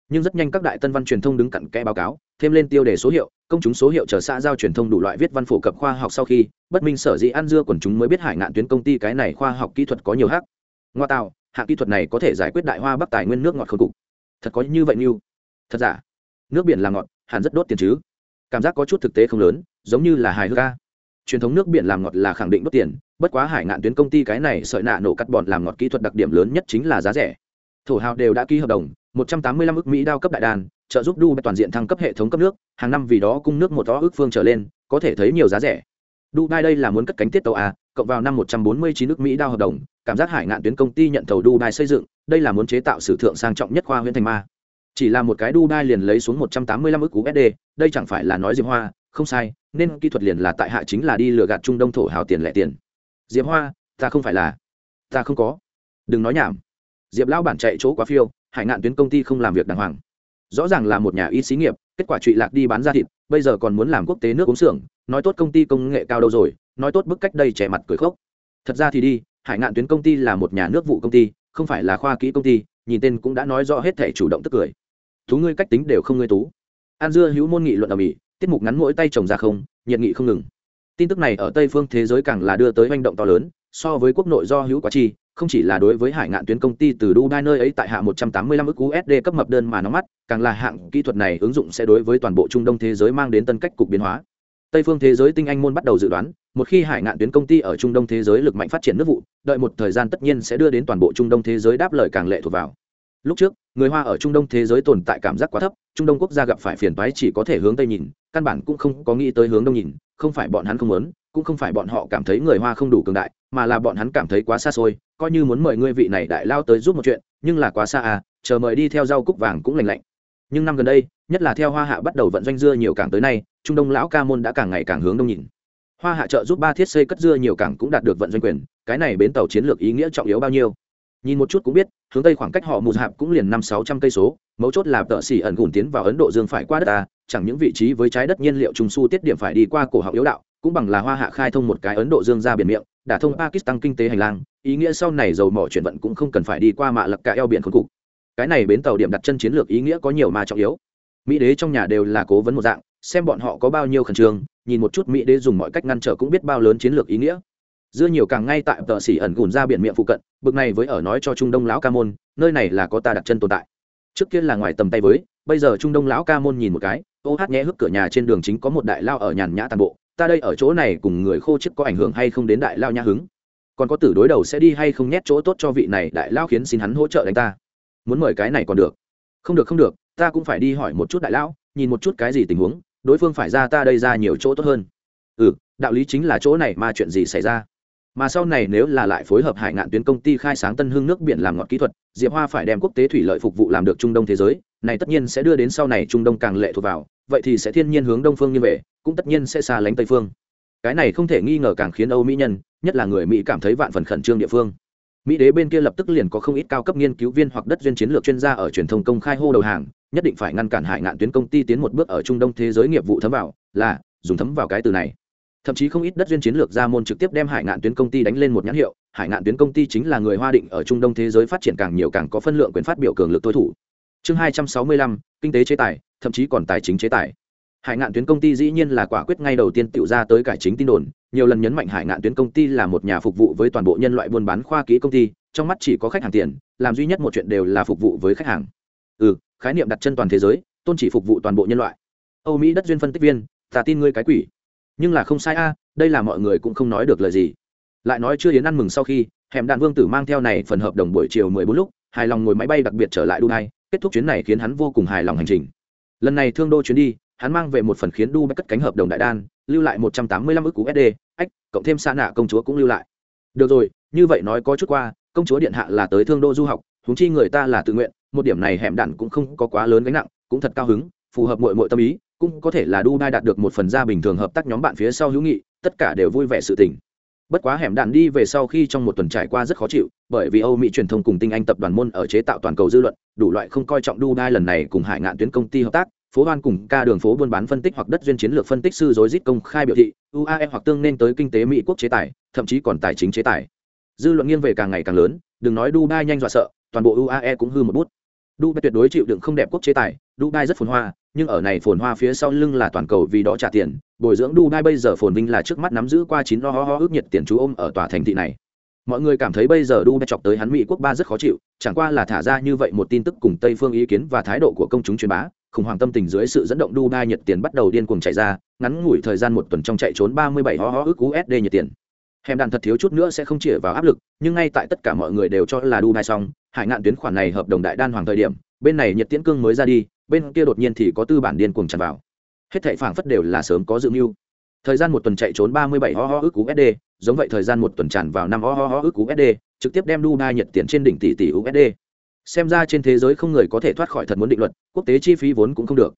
Nhưng rất nhanh các đại tân văn truyền thông đứng cặn kẽ báo cáo, thêm lên tiêu đề số hiệu, công chúng số hiệu chờ xã giao truyền thông đủ loại viết văn phổ cập khoa học sau khi, bất minh sở dĩ ăn dưa quần chúng mới biết hải ngạn tuyến công ty cái này khoa học kỹ thuật có nhiều hắc. Ngoa tạo, hạng kỹ thuật này có thể giải quyết đại hoa bắc tài nguyên nước ngọt khôi cục. Thật có như vậy như thật giả? Nước biển làm ngọt, hẳn rất đốt tiền chứ? Cảm giác có chút thực tế không lớn, giống như là hài hước ca truyền thống nước biển làm ngọt là khẳng định đốt tiền, bất quá hải ngạn tuyến công ty cái này sợi nạ nổ cắt bọn làm ngọt kỹ thuật đặc điểm lớn nhất chính là giá rẻ. Thổ hào đều đã ký hợp đồng 185 ức mỹ đao cấp đại đàn, trợ giúp Dubai toàn diện thăng cấp hệ thống cấp nước, hàng năm vì đó cung nước một đó ước phương trở lên, có thể thấy nhiều giá rẻ. Dubai đây là muốn cất cánh tiết tàu a, cộng vào năm 149 nước mỹ đao hợp đồng, cảm giác hải ngạn tuyến công ty nhận thầu Dubai xây dựng, đây là muốn chế tạo sử thượng sang trọng nhất khoa huyện thành ma chỉ là một cái Dubai liền lấy xuống 185 ức USD đây chẳng phải là nói diệp hoa, không sai, nên kỹ thuật liền là tại hạ chính là đi lừa gạt trung đông thổ hào tiền lẻ tiền. Diệp hoa, ta không phải là, ta không có. Đừng nói nhảm. Diệp lão bản chạy chỗ quá phiêu, hải ngạn tuyến công ty không làm việc đàng hoàng. Rõ ràng là một nhà ít xí nghiệp, kết quả trụy lạc đi bán ra thịt, bây giờ còn muốn làm quốc tế nước uống xưởng, nói tốt công ty công nghệ cao đâu rồi, nói tốt bức cách đây trẻ mặt cười khốc thật ra thì đi, hải ngạn tuyến công ty là một nhà nước vụ công ty, không phải là khoa kỹ công ty, nhìn tên cũng đã nói rõ hết thể chủ động tức cười tú ngươi cách tính đều không ngươi tú an dưa hữu môn nghị luận ở mỹ tiết mục ngắn mỗi tay chồng ra không nhiệt nghị không ngừng tin tức này ở tây phương thế giới càng là đưa tới manh động to lớn so với quốc nội do hữu quá chi không chỉ là đối với hải ngạn tuyến công ty từ Dubai nơi ấy tại hạ 185 ức USD cấp mập đơn mà nó mắt, càng là hạng kỹ thuật này ứng dụng sẽ đối với toàn bộ Trung Đông thế giới mang đến tân cách cục biến hóa. Tây phương thế giới tinh anh môn bắt đầu dự đoán, một khi hải ngạn tuyến công ty ở Trung Đông thế giới lực mạnh phát triển nước vụ, đợi một thời gian tất nhiên sẽ đưa đến toàn bộ Trung Đông thế giới đáp lời càng lệ thuộc vào. Lúc trước, người Hoa ở Trung Đông thế giới tồn tại cảm giác quá thấp, Trung Đông quốc gia gặp phải phiền toái chỉ có thể hướng tây nhìn, căn bản cũng không có nghĩ tới hướng đông nhìn, không phải bọn hắn không muốn, cũng không phải bọn họ cảm thấy người Hoa không đủ cường đại, mà là bọn hắn cảm thấy quá xa xôi, coi như muốn mời ngươi vị này đại lao tới giúp một chuyện, nhưng là quá xa à, chờ mời đi theo rau cúc vàng cũng lành lạnh. Nhưng năm gần đây, nhất là theo Hoa Hạ bắt đầu vận doanh dưa nhiều cảng tới nay, Trung Đông lão ca môn đã càng ngày càng hướng đông nhìn. Hoa Hạ trợ giúp ba thiết xây cất dưa nhiều cảng cũng đạt được vận doanh quyền, cái này bến tàu chiến lược ý nghĩa trọng yếu bao nhiêu nhìn một chút cũng biết, hướng tây khoảng cách họ mù hạp cũng liền năm sáu trăm cây số, mấu chốt là tợ xỉ ẩn gùn tiến vào ấn độ dương phải qua đất ta, chẳng những vị trí với trái đất nhiên liệu trùng su tiết điểm phải đi qua cổ họng yếu đạo, cũng bằng là hoa hạ khai thông một cái ấn độ dương ra biển miệng, đả thông pakistan kinh tế hành lang, ý nghĩa sau này dầu mỏ chuyển vận cũng không cần phải đi qua mạ lập cả eo biển khốn cục. Cái này bến tàu điểm đặt chân chiến lược ý nghĩa có nhiều mà trọng yếu. Mỹ đế trong nhà đều là cố vấn một dạng, xem bọn họ có bao nhiêu khẩn trương, nhìn một chút mỹ đế dùng mọi cách ngăn trở cũng biết bao lớn chiến lược ý nghĩa dưa nhiều càng ngay tại tờ xỉ ẩn gùn ra biển miệng phụ cận, bực này với ở nói cho trung đông lão ca môn, nơi này là có ta đặt chân tồn tại. Trước kia là ngoài tầm tay với, bây giờ trung đông lão ca môn nhìn một cái, ô hát nhé hức cửa nhà trên đường chính có một đại lao ở nhàn nhã toàn bộ, ta đây ở chỗ này cùng người khô chức có ảnh hưởng hay không đến đại lao nhã hứng? Còn có tử đối đầu sẽ đi hay không nhét chỗ tốt cho vị này đại lao khiến xin hắn hỗ trợ đánh ta? Muốn mời cái này còn được. Không được không được, ta cũng phải đi hỏi một chút đại lão, nhìn một chút cái gì tình huống, đối phương phải ra ta đây ra nhiều chỗ tốt hơn. Ừ đạo lý chính là chỗ này mà chuyện gì xảy ra? Mà sau này nếu là lại phối hợp hải ngạn tuyến công ty khai sáng tân hương nước biển làm ngọt kỹ thuật, diệp hoa phải đem quốc tế thủy lợi phục vụ làm được trung đông thế giới, này tất nhiên sẽ đưa đến sau này trung đông càng lệ thuộc vào, vậy thì sẽ thiên nhiên hướng đông phương như vậy cũng tất nhiên sẽ xa lánh tây phương. Cái này không thể nghi ngờ càng khiến âu mỹ nhân, nhất là người mỹ cảm thấy vạn phần khẩn trương địa phương. Mỹ đế bên kia lập tức liền có không ít cao cấp nghiên cứu viên hoặc đất duyên chiến lược chuyên gia ở truyền thông công khai hô đầu hàng, nhất định phải ngăn cản hải ngạn tuyến công ty tiến một bước ở trung đông thế giới nghiệp vụ thấm vào, là, dùng thấm vào cái từ này thậm chí không ít đất duyên chiến lược ra môn trực tiếp đem hải ngạn tuyến công ty đánh lên một nhãn hiệu. Hải ngạn tuyến công ty chính là người hoa định ở trung đông thế giới phát triển càng nhiều càng có phân lượng quyền phát biểu cường lực tối thủ. Chương hai trăm sáu mươi lăm, kinh tế chế tài, thậm chí còn tài chính chế tài. Hải ngạn tuyến công ty dĩ nhiên là quả quyết ngay đầu tiên tự ra tới cải chính tin đồn, nhiều lần nhấn mạnh hải ngạn tuyến công ty là một nhà phục vụ với toàn bộ nhân loại buôn bán khoa kỹ công ty, trong mắt chỉ có khách hàng tiền, làm duy nhất một chuyện đều là phục vụ với khách hàng. Ừ khái niệm đặt chân toàn thế giới, tôn chỉ phục vụ toàn bộ nhân loại. Âu mỹ đất duyên phân tích viên, ta tin ngươi cái quỷ nhưng là không sai a, đây là mọi người cũng không nói được lời gì. Lại nói chưa yến ăn mừng sau khi, hẻm đạn vương tử mang theo này phần hợp đồng buổi chiều mười bốn lúc, hài lòng ngồi máy bay đặc biệt trở lại dubai, kết thúc chuyến này khiến hắn vô cùng hài lòng hành trình. Lần này thương đô chuyến đi, hắn mang về một phần khiến dubai cất cánh hợp đồng đại đan, lưu lại một trăm tám mươi lăm ức usd ách, cộng thêm xa nạ công chúa cũng lưu lại. Được rồi, như vậy nói có chút qua, công chúa điện hạ là tới thương đô du học húng chi người ta là tự nguyện, một điểm này hẻm đạn cũng không có quá lớn gánh nặng, cũng thật cao hứng, phù hợp mọi mọi tâm ý cũng có thể là Dubai đạt được một phần gia bình thường hợp tác nhóm bạn phía sau hữu nghị, tất cả đều vui vẻ sự tình. Bất quá hẻm đạn đi về sau khi trong một tuần trải qua rất khó chịu, bởi vì Âu Mỹ truyền thông cùng tinh anh tập đoàn môn ở chế tạo toàn cầu dư luận, đủ loại không coi trọng Dubai lần này cùng Hải Ngạn tuyến công ty hợp tác, phố hoan cùng ca đường phố buôn bán phân tích hoặc đất duyên chiến lược phân tích sư rối rít công khai biểu thị, UAE hoặc tương nên tới kinh tế Mỹ quốc chế tài, thậm chí còn tài chính chế tài. Dư luận nghiêng về càng ngày càng lớn, đừng nói Dubai nhanh dọa sợ, toàn bộ UAE cũng hư một bút. Dubai tuyệt đối chịu đựng không đẹp quốc chế tài, Dubai rất phồn hoa, nhưng ở này phồn hoa phía sau lưng là toàn cầu vì đó trả tiền, bồi dưỡng Dubai bây giờ phồn vinh là trước mắt nắm giữ qua chín lo ho ho ước nhiệt tiền chú ôm ở tòa thành thị này. Mọi người cảm thấy bây giờ Dubai chọc tới hắn Mỹ quốc ba rất khó chịu, chẳng qua là thả ra như vậy một tin tức cùng Tây phương ý kiến và thái độ của công chúng truyền bá, khủng hoảng tâm tình dưới sự dẫn động Dubai nhiệt tiền bắt đầu điên cuồng chạy ra, ngắn ngủi thời gian một tuần trong chạy trốn 37 ho ho ước USD nhiệt tiền. hèm đàn thật thiếu chút nữa sẽ không chĩa vào áp lực, nhưng ngay tại tất cả mọi người đều cho là Dubai xong, hải ngạn tuyến khoản này hợp đồng đại đan hoàng thời điểm, bên này nhiệt tiễn cương mới ra đi, bên kia đột nhiên thì có tư bản điên cuồng tràn vào. Hết thảy phảng phất đều là sớm có dự mưu. Thời gian một tuần chạy trốn ba mươi bảy ho ho ước usd giống vậy thời gian một tuần tràn vào năm ho ho ho ước usd trực tiếp đem dubai nhiệt tiền trên đỉnh tỷ tỷ usd xem ra trên thế giới không người có thể thoát khỏi thật muốn định luật quốc tế chi phí vốn cũng không được.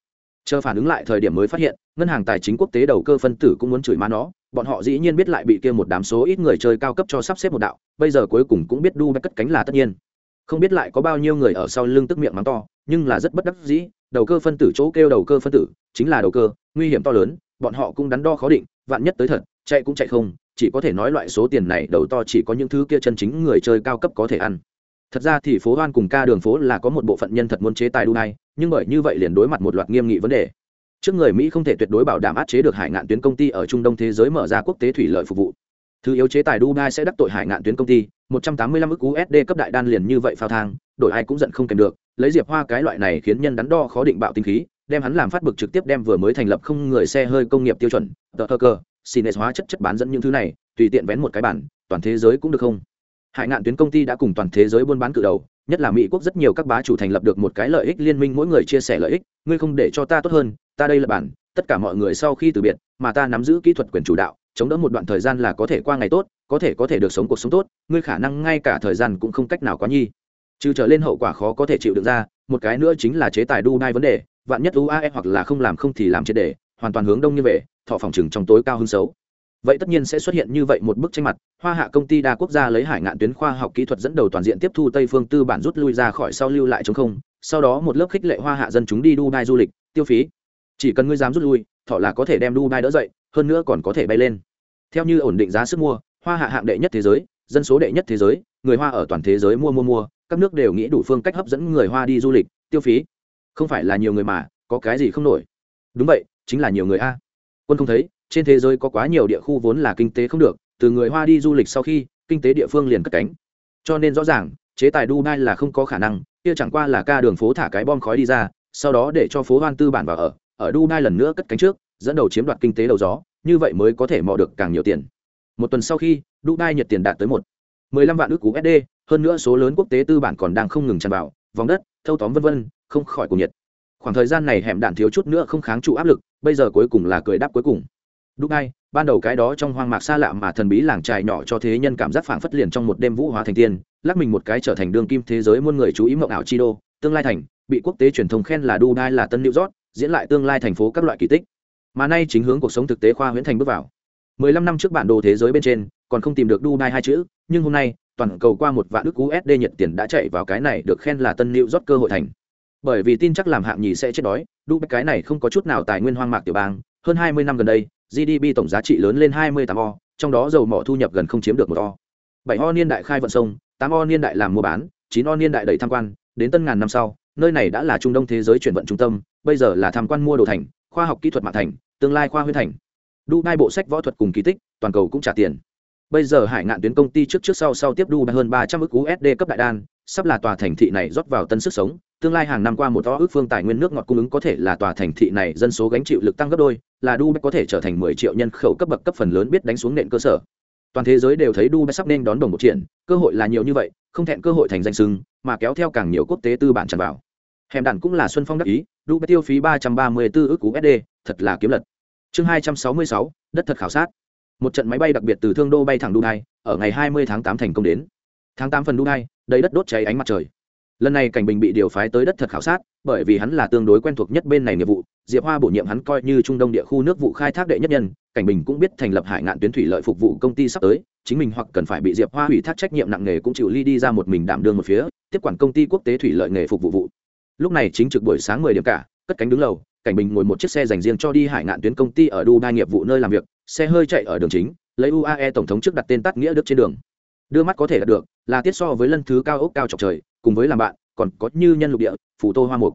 Chờ phản ứng lại thời điểm mới phát hiện ngân hàng tài chính quốc tế đầu cơ phân tử cũng muốn chửi má nó bọn họ dĩ nhiên biết lại bị kia một đám số ít người chơi cao cấp cho sắp xếp một đạo bây giờ cuối cùng cũng biết đu cất cánh là tất nhiên không biết lại có bao nhiêu người ở sau lưng tức miệng mắng to, nhưng là rất bất đắc dĩ, đầu cơ phân tử chỗ kêu đầu cơ phân tử, chính là đầu cơ, nguy hiểm to lớn, bọn họ cũng đắn đo khó định, vạn nhất tới thật, chạy cũng chạy không, chỉ có thể nói loại số tiền này đầu to chỉ có những thứ kia chân chính người chơi cao cấp có thể ăn. Thật ra thì phố hoan cùng ca đường phố là có một bộ phận nhân thật muốn chế tài đu này nhưng bởi như vậy liền đối mặt một loạt nghiêm nghị vấn đề. Trước người mỹ không thể tuyệt đối bảo đảm áp chế được hải ngạn tuyến công ty ở trung đông thế giới mở ra quốc tế thủy lợi phục vụ. Thứ yếu chế tài dubai sẽ đắc tội hải ngạn tuyến công ty 185 ức usd cấp đại đan liền như vậy phao thang, đổi ai cũng giận không kèm được, lấy diệp hoa cái loại này khiến nhân đắn đo khó định bạo tinh khí, đem hắn làm phát bực trực tiếp đem vừa mới thành lập không người xe hơi công nghiệp tiêu chuẩn, tờ cơ cơ xin hóa chất chất bán dẫn những thứ này, tùy tiện vén một cái bản, toàn thế giới cũng được không? Hải ngạn tuyến công ty đã cùng toàn thế giới buôn bán cự đầu, nhất là mỹ quốc rất nhiều các bá chủ thành lập được một cái lợi ích liên minh mỗi người chia sẻ lợi ích, ngươi không để cho ta tốt hơn, ta đây là bản, tất cả mọi người sau khi từ biệt, mà ta nắm giữ kỹ thuật quyền chủ đạo, chống đỡ một đoạn thời gian là có thể qua ngày tốt có thể có thể được sống cuộc sống tốt ngươi khả năng ngay cả thời gian cũng không cách nào quá nhi. Trừ trở lên hậu quả khó có thể chịu được ra một cái nữa chính là chế tài đu vấn đề vạn nhất uae hoặc là không làm không thì làm triệt đề, hoàn toàn hướng đông như về thọ phòng trừng trong tối cao hơn xấu. Vậy tất nhiên sẽ xuất hiện như vậy một bức tranh mặt hoa hạ công ty đa quốc gia lấy hải ngạn tuyến khoa học kỹ thuật dẫn đầu toàn diện tiếp thu tây phương tư bản rút lui ra khỏi sau lưu lại chống không sau đó một lớp khích lệ hoa hạ dân chúng đi dubai du lịch tiêu phí. Chỉ cần ngươi dám rút lui thọ là có thể đem dubai đỡ dậy hơn nữa còn có thể bay lên. Theo như ổn định giá sức mua hoa hạ hạng đệ nhất thế giới, dân số đệ nhất thế giới, người hoa ở toàn thế giới mua mua mua, các nước đều nghĩ đủ phương cách hấp dẫn người hoa đi du lịch, tiêu phí. Không phải là nhiều người mà, có cái gì không nổi. Đúng vậy, chính là nhiều người a. Quân không thấy, trên thế giới có quá nhiều địa khu vốn là kinh tế không được, từ người hoa đi du lịch sau khi, kinh tế địa phương liền cất cánh. Cho nên rõ ràng, chế tài dubai là không có khả năng, kia chẳng qua là ca đường phố thả cái bom khói đi ra, sau đó để cho phố hoan tư bản vào ở ở dubai lần nữa cất cánh trước, dẫn đầu chiếm đoạt kinh tế đầu gió, như vậy mới có thể mò được càng nhiều tiền một tuần sau khi dubai nhiệt tiền đạt tới một 15 vạn ước USD, hơn nữa số lớn quốc tế tư bản còn đang không ngừng tràn vào, vòng đất, thâu tóm vân vân, không khỏi cùng nhiệt. Khoảng thời gian này hẻm đạn thiếu chút nữa không kháng trụ áp lực, bây giờ cuối cùng là cười đáp cuối cùng. Dubai, ban đầu cái đó trong hoang mạc xa lạ mà thần bí làng trài nhỏ cho thế nhân cảm giác phảng phất liền trong một đêm vũ hóa thành tiên, lắc mình một cái trở thành đường kim thế giới muôn người chú ý mộng ảo chi đô, tương lai thành, bị quốc tế truyền thông khen là Dubai là tân New York, diễn lại tương lai thành phố các loại kỳ tích. Mà nay chính hướng cuộc sống thực tế khoa huyễn thành bước vào. 15 năm trước bản đồ thế giới bên trên, còn không tìm được Dubai hai chữ, nhưng hôm nay, toàn cầu qua một vạn ức USD nhiệt tiền đã chạy vào cái này được khen là tân liệu rót cơ hội thành. Bởi vì tin chắc làm hạng nhì sẽ chết đói, Dubai cái này không có chút nào tài nguyên hoang mạc tiểu bang, hơn 20 năm gần đây, GDP tổng giá trị lớn lên 28 o, trong đó dầu mỏ thu nhập gần không chiếm được một o. 7 o niên đại khai vận sông, 8 o niên đại làm mua bán, 9 o niên đại đẩy tham quan, đến tân ngàn năm sau, nơi này đã là trung đông thế giới chuyển vận trung tâm, bây giờ là tham quan mua đồ thành, khoa học kỹ thuật mạng thành, tương lai khoa huyễn thành. Dubai bộ sách võ thuật cùng kỳ tích, toàn cầu cũng trả tiền. Bây giờ Hải Ngạn tuyến công ty trước trước sau sau tiếp đu hơn 300 ức USD cấp đại đan, sắp là tòa thành thị này rót vào tân sức sống, tương lai hàng năm qua một to ước phương tài nguyên nước ngọt cung ứng có thể là tòa thành thị này dân số gánh chịu lực tăng gấp đôi, là đu có thể trở thành 10 triệu nhân khẩu cấp bậc cấp phần lớn biết đánh xuống nền cơ sở. Toàn thế giới đều thấy đu sắp nên đón đồng một triển, cơ hội là nhiều như vậy, không thẹn cơ hội thành danh sưng, mà kéo theo càng nhiều quốc tế tư bản tràn vào. Hẻm đàn cũng là Xuân Phong đắc ý, đu tiêu phí 334 ức USD, thật là kiếm lật. Chương 266, đất thật khảo sát. Một trận máy bay đặc biệt từ Thương Đô bay thẳng Dubai, ở ngày 20 tháng 8 thành công đến. Tháng 8 phần Dubai, đầy đất đốt cháy ánh mặt trời lần này cảnh bình bị điều phái tới đất thật khảo sát bởi vì hắn là tương đối quen thuộc nhất bên này nghiệp vụ diệp hoa bổ nhiệm hắn coi như trung đông địa khu nước vụ khai thác đệ nhất nhân cảnh bình cũng biết thành lập hải ngạn tuyến thủy lợi phục vụ công ty sắp tới chính mình hoặc cần phải bị diệp hoa ủy thác trách nhiệm nặng nề cũng chịu ly đi ra một mình đảm đương một phía tiếp quản công ty quốc tế thủy lợi nghề phục vụ vụ lúc này chính trực buổi sáng mười điểm cả cất cánh đứng lầu cảnh bình ngồi một chiếc xe dành riêng cho đi hải ngạn tuyến công ty ở dubai nghiệp vụ nơi làm việc, xe hơi chạy ở đường chính, lấy uae tổng thống trước đặt tên tắt nghĩa đức trên đường. Đưa mắt có thể đạt được là tiết so với lân thứ cao ốc cao trọc trời, cùng với làm bạn, còn có như nhân lục địa phủ tô hoa mục.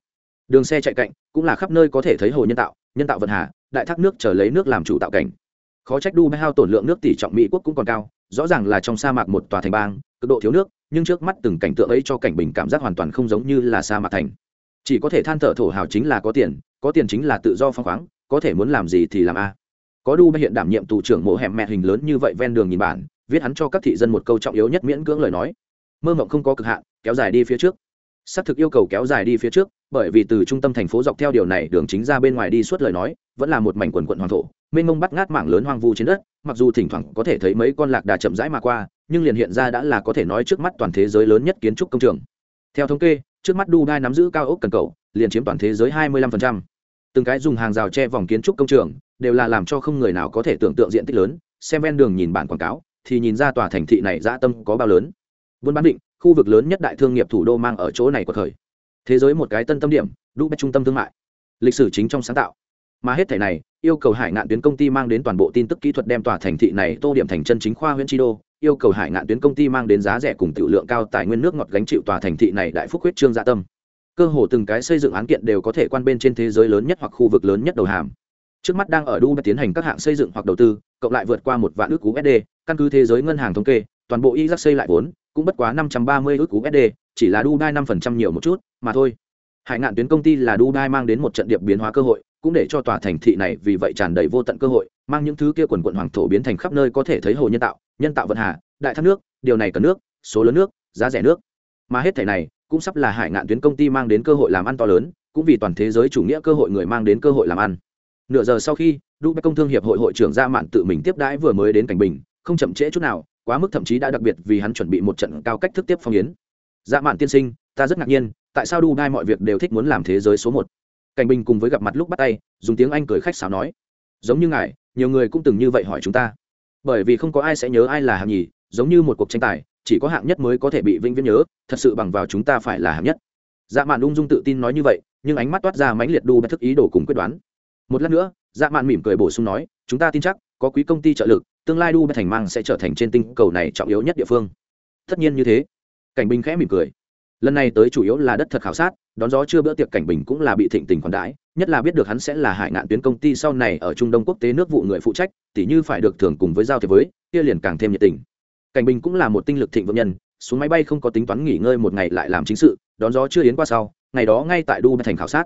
Đường xe chạy cạnh, cũng là khắp nơi có thể thấy hồ nhân tạo nhân tạo vận hà, đại thác nước trở lấy nước làm chủ tạo cảnh. Khó trách dubai hao tổn lượng nước tỷ trọng mỹ quốc cũng còn cao, rõ ràng là trong sa mạc một tòa thành bang, cực độ thiếu nước, nhưng trước mắt từng cảnh tượng ấy cho cảnh bình cảm giác hoàn toàn không giống như là sa mạc thành chỉ có thể than thở thổ hào chính là có tiền có tiền chính là tự do phăng khoáng, có thể muốn làm gì thì làm a. Có đu dubai hiện đảm nhiệm tù trưởng mộ hẻm mẹ hình lớn như vậy ven đường nhìn bản, viết hắn cho các thị dân một câu trọng yếu nhất miễn cưỡng lời nói. Mơ mộng không có cực hạn, kéo dài đi phía trước. Xác thực yêu cầu kéo dài đi phía trước, bởi vì từ trung tâm thành phố dọc theo điều này, đường chính ra bên ngoài đi suốt lời nói, vẫn là một mảnh quần quận hoàng thổ, mênh mông bắt ngát mảng lớn hoang vu trên đất, mặc dù thỉnh thoảng có thể thấy mấy con lạc đà chậm rãi mà qua, nhưng liền hiện ra đã là có thể nói trước mắt toàn thế giới lớn nhất kiến trúc công trường. Theo thống kê trước mắt dubai nắm giữ cao ốc cần cầu, liền chiếm toàn thế giới 25%. từng cái dùng hàng rào che vòng kiến trúc công trường, đều là làm cho không người nào có thể tưởng tượng diện tích lớn. Xem ven đường nhìn bản quảng cáo, thì nhìn ra tòa thành thị này dã tâm có bao lớn. Buôn bán định khu vực lớn nhất đại thương nghiệp thủ đô mang ở chỗ này của thời. Thế giới một cái tân tâm điểm, dubai trung tâm thương mại. Lịch sử chính trong sáng tạo. Mà hết thể này, yêu cầu hải ngạn tuyến công ty mang đến toàn bộ tin tức kỹ thuật đem tòa thành thị này tô điểm thành chân chính khoa huyện chi đô yêu cầu hải ngạn tuyến công ty mang đến giá rẻ cùng tiểu lượng cao tài nguyên nước ngọt gánh chịu tòa thành thị này đại phúc huyết trương gia dạ tâm. Cơ hồ từng cái xây dựng án kiện đều có thể quan bên trên thế giới lớn nhất hoặc khu vực lớn nhất đầu hàm. Trước mắt đang ở dubai tiến hành các hạng xây dựng hoặc đầu tư, cộng lại vượt qua một vạn ước cú sd căn cứ thế giới ngân hàng thống kê, toàn bộ iraq xây lại vốn, cũng bất quá năm trăm ba mươi ước cú sd chỉ là dubai năm phần trăm nhiều một chút, mà thôi. Hải ngạn tuyến công ty là dubai mang đến một trận điệp biến hóa cơ hội, cũng để cho tòa thành thị này vì vậy tràn đầy vô tận cơ hội, mang những thứ kia quần quận hoàng thổ biến thành khắp nơi có thể thấy hồ nhân tạo nhân tạo vận hà, đại thác nước, điều này cần nước, số lớn nước, giá rẻ nước. Mà hết thể này cũng sắp là hải ngạn tuyến công ty mang đến cơ hội làm ăn to lớn, cũng vì toàn thế giới chủ nghĩa cơ hội người mang đến cơ hội làm ăn. Nửa giờ sau khi dubai công thương hiệp hội hội trưởng gia mạn tự mình tiếp đãi vừa mới đến cảnh bình, không chậm trễ chút nào, quá mức thậm chí đã đặc biệt vì hắn chuẩn bị một trận cao cách thức tiếp phong yến. Dạ mạn tiên sinh, ta rất ngạc nhiên, tại sao dubai mọi việc đều thích muốn làm thế giới số một? Cảnh bình cùng với gặp mặt lúc bắt tay, dùng tiếng anh cười khách sáo nói. Giống như ngài, nhiều người cũng từng như vậy hỏi chúng ta bởi vì không có ai sẽ nhớ ai là hạng nhì, giống như một cuộc tranh tài, chỉ có hạng nhất mới có thể bị vĩnh viễn nhớ, thật sự bằng vào chúng ta phải là hạng nhất. Dạ mạn ung dung tự tin nói như vậy, nhưng ánh mắt toát ra mãnh liệt đu bất thức ý đồ cùng quyết đoán. Một lát nữa dạ mạn mỉm cười bổ sung nói, chúng ta tin chắc, có quý công ty trợ lực, tương lai đu thành mang sẽ trở thành trên tinh cầu này trọng yếu nhất địa phương. Tất nhiên như thế. Cảnh bình khẽ mỉm cười. Lần này tới chủ yếu là đất thật khảo sát, đón gió chưa bữa tiệc cảnh bình cũng là bị thịnh tình khoản đãi nhất là biết được hắn sẽ là hải ngạn tuyến công ty sau này ở trung đông quốc tế nước vụ người phụ trách, tỉ như phải được thưởng cùng với giao thế với, kia liền càng thêm nhiệt tình cảnh bình cũng là một tinh lực thịnh vượng nhân, xuống máy bay không có tính toán nghỉ ngơi một ngày lại làm chính sự, đón gió chưa yến qua sau, ngày đó ngay tại đu thành khảo sát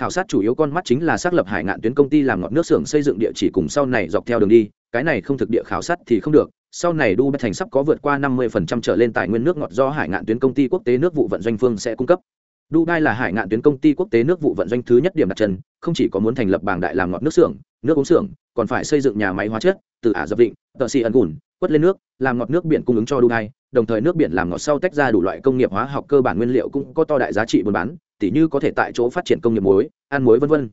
khảo sát chủ yếu con mắt chính là xác lập hải ngạn tuyến công ty làm ngọt nước xưởng xây dựng địa chỉ cùng sau này dọc theo đường đi, cái này không thực địa khảo sát thì không được, sau này Dubai thành sắp có vượt qua 50% trở lên tài nguyên nước ngọt do Hải ngạn tuyến công ty quốc tế nước vụ vận doanh phương sẽ cung cấp. Dubai là Hải ngạn tuyến công ty quốc tế nước vụ vận doanh thứ nhất điểm đặt chân, không chỉ có muốn thành lập bảng đại làm ngọt nước xưởng, nước uống xưởng, còn phải xây dựng nhà máy hóa chất, từ Ả dập Vịnh, tờ xì ẩn gùn, quất lên nước, làm ngọt nước biển cung ứng cho Dubai, đồng thời nước biển làm ngọt sau tách ra đủ loại công nghiệp hóa học cơ bản nguyên liệu cũng có to đại giá trị buôn bán, tỉ như có thể tại chỗ phát triển công nghiệp muối, ăn muối vân vân.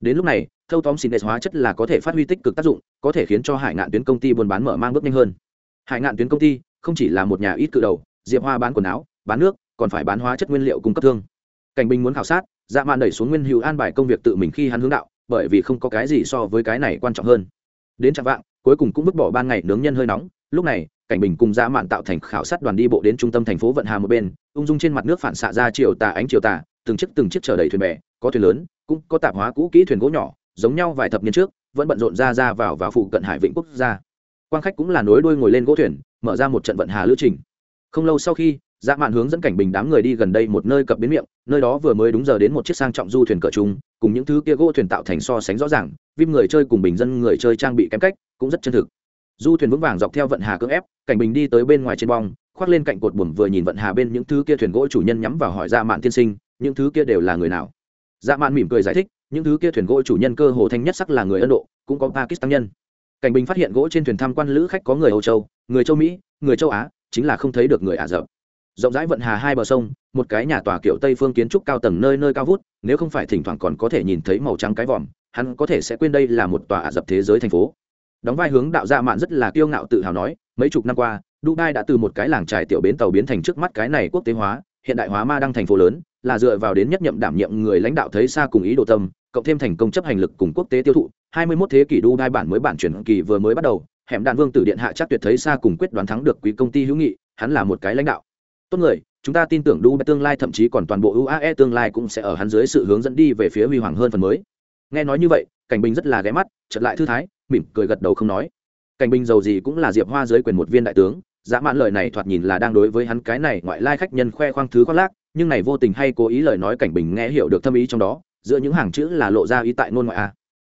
Đến lúc này, thâu tóm xin hóa chất là có thể phát huy tích cực tác dụng, có thể khiến cho Hải ngạn tuyến công ty buôn bán mở mang bước nhanh hơn hải ngạn tuyến công ty không chỉ là một nhà ít cự đầu diệp hoa bán quần áo bán nước còn phải bán hóa chất nguyên liệu cung cấp thương cảnh binh muốn khảo sát dạ mạn đẩy xuống nguyên hữu an bài công việc tự mình khi hắn hướng đạo, bởi vì không có cái gì so với cái này quan trọng hơn. Đến trạng vạng, cuối cùng cũng vứt bỏ ban ngày nướng nhân hơi nóng. Lúc này, cảnh bình cùng dạ mạn tạo thành khảo sát đoàn đi bộ đến trung tâm thành phố vận hà một bên, ung dung trên mặt nước phản xạ ra chiều tà ánh chiều tà, từng chiếc từng chiếc chở đầy thuyền bè, có thuyền lớn, cũng có tạp hóa cũ kỹ thuyền gỗ nhỏ, giống nhau vài thập niên trước, vẫn bận rộn ra ra vào và phụ cận hải vịnh quốc gia. Quan khách cũng là nối đuôi ngồi lên gỗ thuyền, mở ra một trận vận hà lữ trình. Không lâu sau khi dạ mạn hướng dẫn cảnh bình đám người đi gần đây một nơi cập bến miệng, nơi đó vừa mới đúng giờ đến một chiếc sang trọng du thuyền cỡ chung cùng những thứ kia gỗ thuyền tạo thành so sánh rõ ràng vim người chơi cùng bình dân người chơi trang bị kém cách, cũng rất chân thực. Du thuyền vững vàng dọc theo vận hà cưỡng ép, cảnh bình đi tới bên ngoài trên bong, khoác lên cạnh cột buồm vừa nhìn vận hà bên những thứ kia thuyền gỗ chủ nhân nhắm vào hỏi dạ mạn tiên sinh, những thứ kia đều là người nào? Dạ mạn mỉm cười giải thích, những thứ kia thuyền gỗ chủ nhân cơ hồ thanh nhất sắc là người ấn độ, cũng có pakistan nhân. Cảnh bình phát hiện gỗ trên thuyền tham quan lữ khách có người âu châu, người châu mỹ, người châu á, chính là không thấy được người ả rập rộng rãi vận hà hai bờ sông, một cái nhà tòa kiểu tây phương kiến trúc cao tầng nơi nơi cao vút, nếu không phải thỉnh thoảng còn có thể nhìn thấy màu trắng cái vòm, hắn có thể sẽ quên đây là một tòa ả rập thế giới thành phố. Đóng vai hướng đạo gia mạn rất là kiêu ngạo tự hào nói, mấy chục năm qua, dubai đã từ một cái làng trài tiểu bến tàu biến thành trước mắt cái này quốc tế hóa, hiện đại hóa ma đăng thành phố lớn, là dựa vào đến nhất nhậm đảm nhiệm người lãnh đạo thấy xa cùng ý đồ tâm, cộng thêm thành công chấp hành lực cùng quốc tế tiêu thụ 21 thế kỷ Dubai bản mới bản chuyển kỳ vừa mới bắt đầu, hẻm đạn vương tử điện hạ chắc tuyệt thấy xa cùng quyết đoán thắng được quý công ty hữu nghị, hắn là một cái lãnh đạo tốt người, chúng ta tin tưởng Dubai tương lai, thậm chí còn toàn bộ UAE tương lai cũng sẽ ở hắn dưới sự hướng dẫn đi về phía huy hoàng hơn phần mới. Nghe nói như vậy, cảnh bình rất là ghé mắt, chợt lại thư thái, mỉm cười gật đầu không nói. Cảnh bình giàu gì cũng là diệp hoa dưới quyền một viên đại tướng, dã mãn lời này thoạt nhìn là đang đối với hắn cái này ngoại lai khách nhân khoe khoang thứ khoác lác, nhưng này vô tình hay cố ý lời nói cảnh bình nghe hiểu được thâm ý trong đó, giữa những hàng chữ là lộ ra ý tại ngôn ngoại a.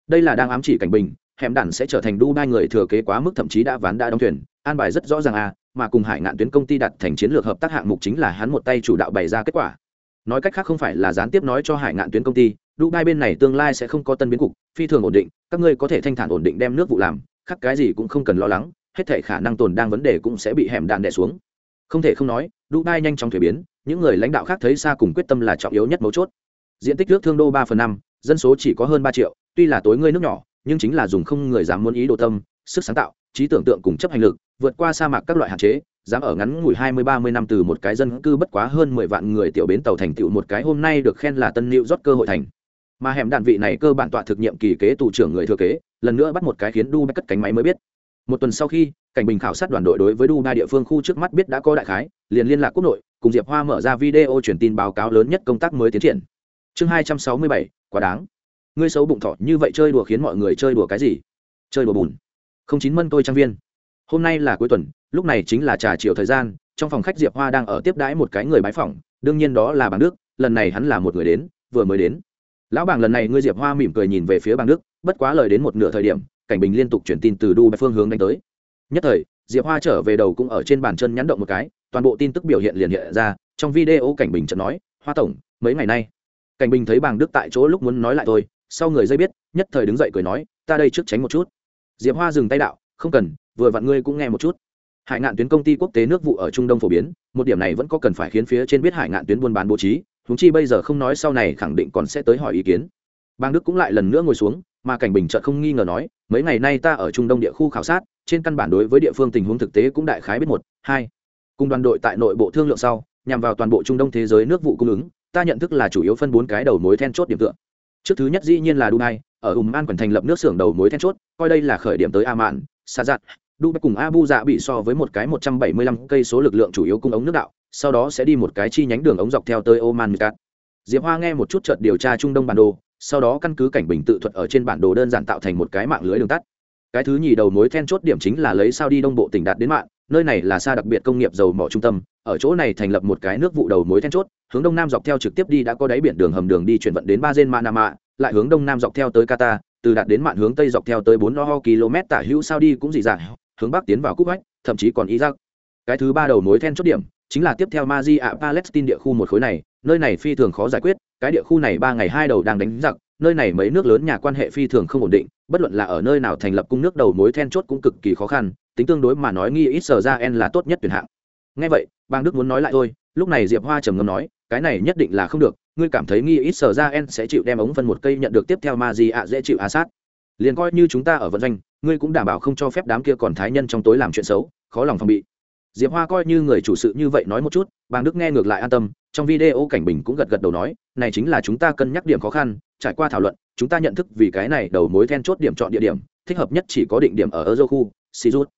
Đây là đang ám chỉ cảnh bình, hẻm đản sẽ trở thành đu ba người thừa kế quá mức thậm chí đã ván đã đóng thuyền, an bài rất rõ ràng a mà cùng hải ngạn tuyến công ty đặt thành chiến lược hợp tác hạng mục chính là hắn một tay chủ đạo bày ra kết quả. Nói cách khác không phải là gián tiếp nói cho hải ngạn tuyến công ty đu bên này tương lai sẽ không có tân biến cục, phi thường ổn định, các ngươi có thể thanh thản ổn định đem nước vụ làm, khác cái gì cũng không cần lo lắng, hết thể khả năng tồn đang vấn đề cũng sẽ bị hẻm đạn đè xuống. Không thể không nói đu nhanh chóng thuế biến, những người lãnh đạo khác thấy xa cùng quyết tâm là trọng yếu nhất mấu chốt. Diện tích nước thương đô ba phần năm, dân số chỉ có hơn ba triệu, tuy là tối ngươi nước nhỏ, nhưng chính là dùng không người dám muốn ý đồ tâm, sức sáng tạo, trí tưởng tượng cùng chấp hành lực vượt qua sa mạc các loại hạn chế, dám ở ngắn ngủi hai mươi, ba mươi năm từ một cái dân cư bất quá hơn mười vạn người tiểu bến tàu thành tựu một cái hôm nay được khen là tân liệu rót cơ hội thành. Mà hẻm đạn vị này cơ bản tọa thực nhiệm kỳ kế tù trưởng người thừa kế, lần nữa bắt một cái khiến đu cất cánh máy mới biết. Một tuần sau khi, cảnh bình khảo sát đoàn đội đối với đu đa địa phương khu trước mắt biết đã có đại khái, liền liên lạc quốc nội, cùng diệp hoa mở ra video truyền tin báo cáo lớn nhất công tác mới tiến triển. Chương hai trăm sáu mươi bảy, quá đáng. Ngươi xấu bụng thọ như vậy chơi đùa khiến mọi người chơi đùa cái gì? Chơi đùa bùn. Không chín mân tôi trang viên hôm nay là cuối tuần, lúc này chính là trà chiều thời gian, trong phòng khách diệp hoa đang ở tiếp đãi một cái người bái phỏng, đương nhiên đó là bàng đức, lần này hắn là một người đến, vừa mới đến. Lão bảng lần này ngươi diệp hoa mỉm cười nhìn về phía bàng đức, bất quá lời đến một nửa thời điểm, cảnh bình liên tục chuyển tin từ đu phương hướng đánh tới. Nhất thời, diệp hoa trở về đầu cũng ở trên bàn chân nhắn động một cái, toàn bộ tin tức biểu hiện liền hiện ra, trong video cảnh bình chợt nói, hoa tổng, mấy ngày nay? Cảnh bình thấy bàng đức tại chỗ lúc muốn nói lại tôi sau người dây biết, nhất thời đứng dậy cười nói, ta đây trước tránh một chút. Diệp hoa dừng tay đạo, không cần vừa vặn ngươi cũng nghe một chút. Hải ngạn tuyến công ty quốc tế nước vụ ở trung đông phổ biến, một điểm này vẫn có cần phải khiến phía trên biết hải ngạn tuyến buôn bán bố trí húng chi bây giờ không nói sau này khẳng định còn sẽ tới hỏi ý kiến. Bang đức cũng lại lần nữa ngồi xuống, mà cảnh bình chợt không nghi ngờ nói, mấy ngày nay ta ở trung đông địa khu khảo sát, trên căn bản đối với địa phương tình huống thực tế cũng đại khái biết một, hai. Cùng đoàn đội tại nội bộ thương lượng sau, nhằm vào toàn bộ trung đông thế giới nước vụ cung ứng, ta nhận thức là chủ yếu phân bốn cái đầu mối then chốt điểm tựa. Trước thứ nhất dĩ nhiên là dubai ở ùm an còn thành lập nước xưởng đầu mối then chốt, coi đây là khởi điểm tới a mạn xa giặt dubai cùng abu dạ bị so với một cái một trăm bảy mươi lăm cây số lực lượng chủ yếu cung ống nước đạo, sau đó sẽ đi một cái chi nhánh đường ống dọc theo tới oman Muscat. diệp hoa nghe một chút chợt điều tra trung đông bản đồ, sau đó căn cứ cảnh bình tự thuật ở trên bản đồ đơn giản tạo thành một cái mạng lưới đường tắt cái thứ nhì đầu mối then chốt điểm chính là lấy sao đi đông bộ tỉnh đạt đến mạng, nơi này là xa đặc biệt công nghiệp dầu mỏ trung tâm, ở chỗ này thành lập một cái nước vụ đầu mối then chốt, hướng đông nam dọc theo trực tiếp đi đã có đáy biển đường hầm đường đi chuyển vận đến ba gen manama, lại hướng đông nam dọc theo tới qatar, từ đạt đến mạn hướng tây dọc theo tới bốn km tả hữu sao đi cũng dị dạng hướng bắc tiến vào cúp vách thậm chí còn iraq cái thứ ba đầu mối then chốt điểm chính là tiếp theo Maji ạ Palestine địa khu một khối này, nơi này phi thường khó giải quyết, cái địa khu này ba ngày hai đầu đang đánh giặc, nơi này mấy nước lớn nhà quan hệ phi thường không ổn định, bất luận là ở nơi nào thành lập cung nước đầu mối then chốt cũng cực kỳ khó khăn, tính tương đối mà nói nghi ít sờ ra en là tốt nhất tuyển hạng. Nghe vậy, Bang Đức muốn nói lại thôi, lúc này Diệp Hoa trầm ngâm nói, cái này nhất định là không được, ngươi cảm thấy nghi ít sờ ra en sẽ chịu đem ống phân một cây nhận được tiếp theo Maji ạ dễ chịu sát. Liền coi như chúng ta ở vận doanh, ngươi cũng đảm bảo không cho phép đám kia còn thái nhân trong tối làm chuyện xấu, khó lòng phòng bị. Diệp hoa coi như người chủ sự như vậy nói một chút bàng đức nghe ngược lại an tâm trong video cảnh bình cũng gật gật đầu nói này chính là chúng ta cân nhắc điểm khó khăn trải qua thảo luận chúng ta nhận thức vì cái này đầu mối then chốt điểm chọn địa điểm thích hợp nhất chỉ có định điểm ở euro khu sirut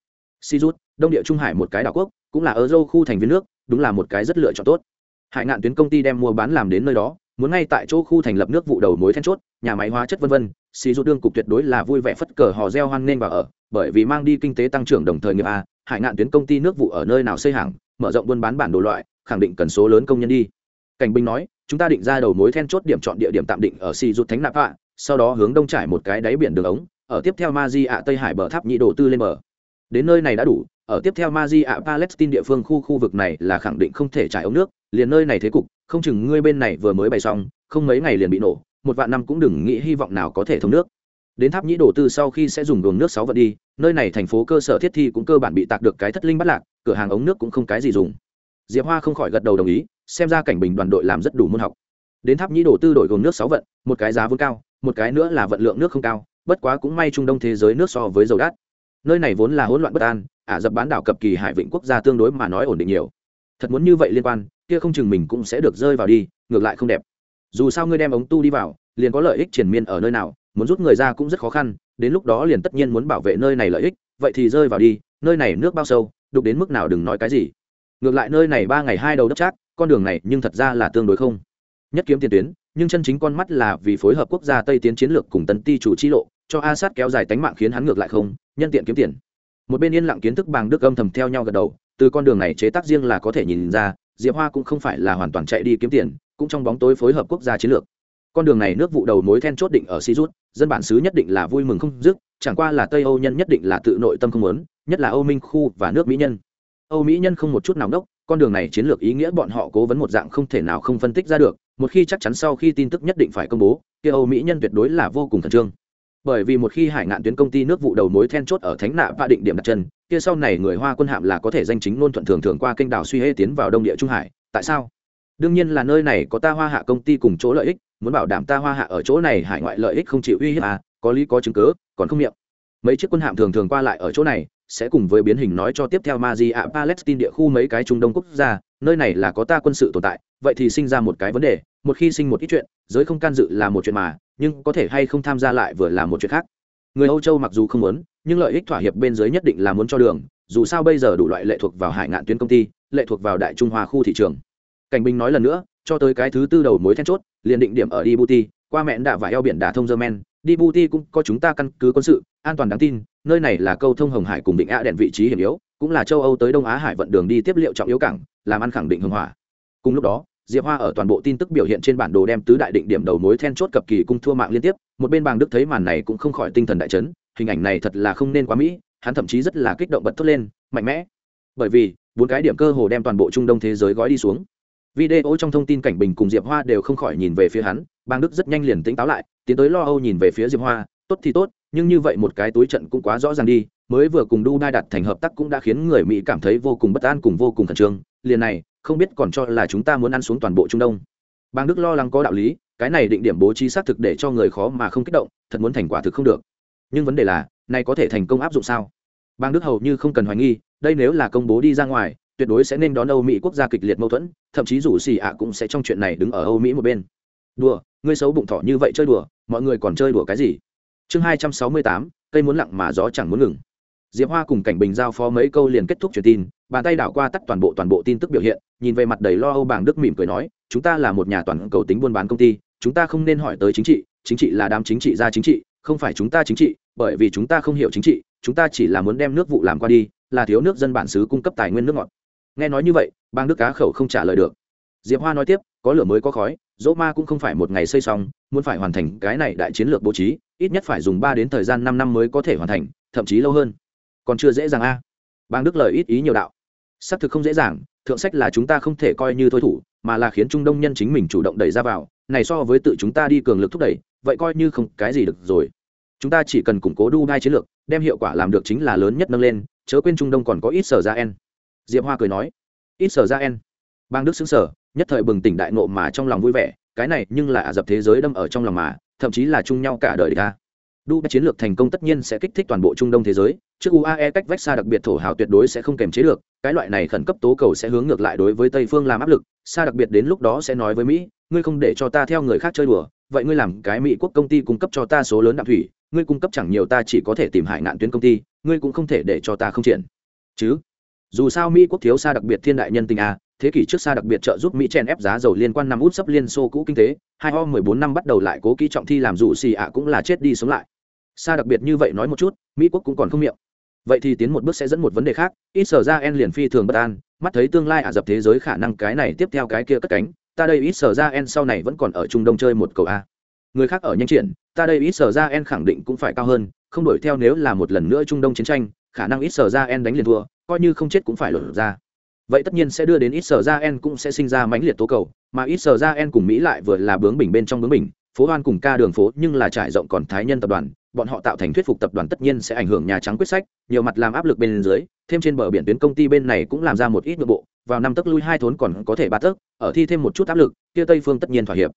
sirut đông địa trung hải một cái đảo quốc cũng là euro khu thành viên nước đúng là một cái rất lựa chọn tốt. Hải ngạn tuyến công ty đem mua bán làm đến nơi đó muốn ngay tại chỗ khu thành lập nước vụ đầu mối then chốt, nhà máy hóa chất vân vân, xì rút đương cục tuyệt đối là vui vẻ phất cờ hò reo hoan nghênh vào ở, bởi vì mang đi kinh tế tăng trưởng đồng thời nghiệp a, hải ngạn tuyến công ty nước vụ ở nơi nào xây hàng, mở rộng buôn bán bản đồ loại, khẳng định cần số lớn công nhân đi. Cảnh binh nói, chúng ta định ra đầu mối then chốt điểm chọn địa điểm tạm định ở xì rút thánh nạp ạ, sau đó hướng đông trải một cái đáy biển đường ống, ở tiếp theo ma di ạ tây hải bờ tháp nhị đổ tư lên bờ. Đến nơi này đã đủ, ở tiếp theo ma di ạ palestine địa phương khu khu vực này là khẳng định không thể trải ống nước liền nơi này thế cục, không chừng ngươi bên này vừa mới bày xong, không mấy ngày liền bị nổ, một vạn năm cũng đừng nghĩ hy vọng nào có thể thông nước. Đến tháp nhĩ đổ tư sau khi sẽ dùng đường nước sáu vận đi, nơi này thành phố cơ sở thiết thi cũng cơ bản bị tạc được cái thất linh bắt lạc, cửa hàng ống nước cũng không cái gì dùng. Diệp hoa không khỏi gật đầu đồng ý, xem ra cảnh bình đoàn đội làm rất đủ môn học. Đến tháp nhĩ đổ tư đổi gồm nước sáu vận, một cái giá vốn cao, một cái nữa là vận lượng nước không cao, bất quá cũng may trung đông thế giới nước so với dầu đắt. Nơi này vốn là hỗn loạn bất an, ả dập bán đảo cập kỳ hải vịnh quốc gia tương đối mà nói ổn định nhiều. Thật muốn như vậy liên quan kia không chừng mình cũng sẽ được rơi vào đi, ngược lại không đẹp. Dù sao ngươi đem ống tu đi vào, liền có lợi ích triển miên ở nơi nào, muốn rút người ra cũng rất khó khăn, đến lúc đó liền tất nhiên muốn bảo vệ nơi này lợi ích, vậy thì rơi vào đi, nơi này nước bao sâu, đục đến mức nào đừng nói cái gì. Ngược lại nơi này ba ngày hai đầu đất chát con đường này nhưng thật ra là tương đối không. Nhất kiếm tiền tuyến, nhưng chân chính con mắt là vì phối hợp quốc gia tây tiến chiến lược cùng tấn ti chủ chi lộ, cho a sát kéo dài tánh mạng khiến hắn ngược lại không, nhân tiện kiếm tiền. Một bên yên lặng kiến thức bằng đức âm thầm theo nhau gật đầu, từ con đường này chế tác riêng là có thể nhìn ra diệp hoa cũng không phải là hoàn toàn chạy đi kiếm tiền, cũng trong bóng tối phối hợp quốc gia chiến lược. Con đường này nước vụ đầu mối then chốt định ở si rút dân bản xứ nhất định là vui mừng không dứt, chẳng qua là tây âu nhân nhất định là tự nội tâm không muốn, nhất là âu minh khu và nước mỹ nhân. Âu mỹ nhân không một chút nào đốc, con đường này chiến lược ý nghĩa bọn họ cố vấn một dạng không thể nào không phân tích ra được, một khi chắc chắn sau khi tin tức nhất định phải công bố, kia âu mỹ nhân tuyệt đối là vô cùng khẩn trương. Bởi vì một khi hải ngạn tuyến công ty nước vụ đầu mối then chốt ở thánh nạ và định điểm đặt chân kia sau này người hoa quân hạm là có thể danh chính ngôn thuận thường thường qua kênh đảo suy hê tiến vào đông địa trung hải. Tại sao? Đương nhiên là nơi này có ta hoa hạ công ty cùng chỗ lợi ích, muốn bảo đảm ta hoa hạ ở chỗ này hải ngoại lợi ích không chịu uy hiếp à có lý có chứng cớ còn không miệng. Mấy chiếc quân hạm thường thường qua lại ở chỗ này, sẽ cùng với biến hình nói cho tiếp theo ma di ạ à, palestine địa khu mấy cái trung đông quốc gia, nơi này là có ta quân sự tồn tại, vậy thì sinh ra một cái vấn đề, một khi sinh một ít chuyện, giới không can dự là một chuyện mà, nhưng có thể hay không tham gia lại vừa là một chuyện khác người âu châu mặc dù không muốn nhưng lợi ích thỏa hiệp bên dưới nhất định là muốn cho đường dù sao bây giờ đủ loại lệ thuộc vào hải ngạn tuyến công ty lệ thuộc vào đại trung hoa khu thị trường cảnh bình nói lần nữa cho tới cái thứ tư đầu mối then chốt liền định điểm ở Djibouti, qua mẹn đạ và eo biển đả thông Yemen, Djibouti cũng có chúng ta căn cứ quân sự, an toàn đáng tin, nơi này là câu thông Hồng Hải cùng Định Á đèn vị trí hiểm yếu, cũng là châu Âu tới Đông Á Hải vận đường đi tiếp liệu trọng yếu cảng, làm ăn khẳng định hưng hỏa. Cùng lúc đó, Diệp Hoa ở toàn bộ tin tức biểu hiện trên bản đồ đem tứ đại định điểm đầu mối then chốt cập kỳ cung thua mạng liên tiếp, một bên Bàng Đức thấy màn này cũng không khỏi tinh thần đại chấn, hình ảnh này thật là không nên quá mỹ, hắn thậm chí rất là kích động bật thốt lên, mạnh mẽ. Bởi vì, bốn cái điểm cơ hồ đem toàn bộ Trung Đông thế giới gói đi xuống video trong thông tin cảnh bình cùng diệp hoa đều không khỏi nhìn về phía hắn bang đức rất nhanh liền tỉnh táo lại tiến tới lo âu nhìn về phía diệp hoa tốt thì tốt nhưng như vậy một cái túi trận cũng quá rõ ràng đi mới vừa cùng đu đai đặt thành hợp tác cũng đã khiến người mỹ cảm thấy vô cùng bất an cùng vô cùng khẩn trương liền này không biết còn cho là chúng ta muốn ăn xuống toàn bộ trung đông bang đức lo lắng có đạo lý cái này định điểm bố trí xác thực để cho người khó mà không kích động, thật muốn thành quả thực không được. Nhưng vấn đề là, này có thể thành công áp dụng sao? Bang đức hầu như không cần hoài nghi, đây nếu là công bố đi ra ngoài, tuyệt đối sẽ nên đón âu mỹ quốc gia kịch liệt mâu thuẫn, thậm chí rủ xì ạ cũng sẽ trong chuyện này đứng ở âu mỹ một bên. Đùa, ngươi xấu bụng thỏ như vậy chơi đùa, mọi người còn chơi đùa cái gì? Chương hai trăm sáu mươi tám, cây muốn lặng mà gió chẳng muốn ngừng. Diệp hoa cùng cảnh bình giao phó mấy câu liền kết thúc truyền tin, bàn tay đảo qua tắt toàn bộ toàn bộ tin tức biểu hiện, nhìn về mặt đầy lo âu bảng đức mỉm cười nói, chúng ta là một nhà toàn cầu tính buôn bán công ty chúng ta không nên hỏi tới chính trị chính trị là đám chính trị ra chính trị, không phải chúng ta chính trị, bởi vì chúng ta không hiểu chính trị, chúng ta chỉ là muốn đem nước vụ làm qua đi, là thiếu nước dân bản xứ cung cấp tài nguyên nước ngọt. Nghe nói như vậy, bang đức cá khẩu không trả lời được. Diệp hoa nói tiếp, có lửa mới có khói, dỗ ma cũng không phải một ngày xây xong, muốn phải hoàn thành cái này đại chiến lược bố trí, ít nhất phải dùng ba đến thời gian năm năm mới có thể hoàn thành, thậm chí lâu hơn. Còn chưa dễ dàng a. À. bang đức lời ít ý nhiều đạo. Xác thực không dễ dàng, thượng sách là chúng ta không thể coi như thôi thủ, mà là khiến trung đông nhân chính mình chủ động đẩy ra vào này so với tự chúng ta đi cường lực thúc đẩy, vậy coi như không cái gì được rồi. Chúng ta chỉ cần củng cố dubai hai chiến lược, đem hiệu quả làm được chính là lớn nhất nâng lên, chớ quên trung đông còn có ít sở ra en. Diệp hoa cười nói, ít sở ra en. Bang đức xứng sở nhất thời bừng tỉnh đại nộ mà trong lòng vui vẻ, cái này nhưng là ả dập thế giới đâm ở trong lòng mà, thậm chí là chung nhau cả đời ta. Đu chiến lược thành công tất nhiên sẽ kích thích toàn bộ trung đông thế giới, trước uae cách vách xa đặc biệt thổ hào tuyệt đối sẽ không kềm chế được, cái loại này khẩn cấp tố cầu sẽ hướng ngược lại đối với tây phương làm áp lực, xa đặc biệt đến lúc đó sẽ nói với mỹ ngươi không để cho ta theo người khác chơi đùa, vậy ngươi làm cái mỹ quốc công ty cung cấp cho ta số lớn đạm thủy, ngươi cung cấp chẳng nhiều ta chỉ có thể tìm hải nạn tuyến công ty, ngươi cũng không thể để cho ta không triển. Chứ? Dù sao mỹ quốc thiếu xa đặc biệt thiên đại nhân tình a thế kỷ trước xa đặc biệt trợ giúp mỹ chen ép giá dầu liên quan năm út sấp liên xô cũ kinh tế, hai ho mười bốn năm bắt đầu lại cố kỹ trọng thi làm dù xì ạ cũng là chết đi sống lại. Xa đặc biệt như vậy nói một chút, mỹ quốc cũng còn không miệng. Vậy thì tiến một bước sẽ dẫn một vấn đề khác, ít sở ra en liền phi thường bất an, mắt thấy tương lai ả dập thế giới khả năng cái này tiếp theo cái kia cất cánh ta đây ít sở ra en sau này vẫn còn ở trung đông chơi một cầu a. Người khác ở nhanh triển, ta đây ít sở ra en khẳng định cũng phải cao hơn, không đổi theo nếu là một lần nữa trung đông chiến tranh, khả năng ít sở ra en đánh liền thua, coi như không chết cũng phải lột ra. Vậy tất nhiên sẽ đưa đến ít sở ra en cũng sẽ sinh ra mãnh liệt tố cầu, mà ít sở ra en cùng mỹ lại vừa là bướng bình bên trong bướng bình phố hoan cùng ca đường phố nhưng là trải rộng còn thái nhân tập đoàn, bọn họ tạo thành thuyết phục tập đoàn tất nhiên sẽ ảnh hưởng nhà trắng quyết sách, nhiều mặt làm áp lực bên dưới thêm trên bờ biển tuyến công ty bên này cũng làm ra một ít nội bộ, vào năm tấc lui hai thốn còn có thể ba tấc, ở thi thêm một chút áp lực, kia tây phương tất nhiên thỏa hiệp.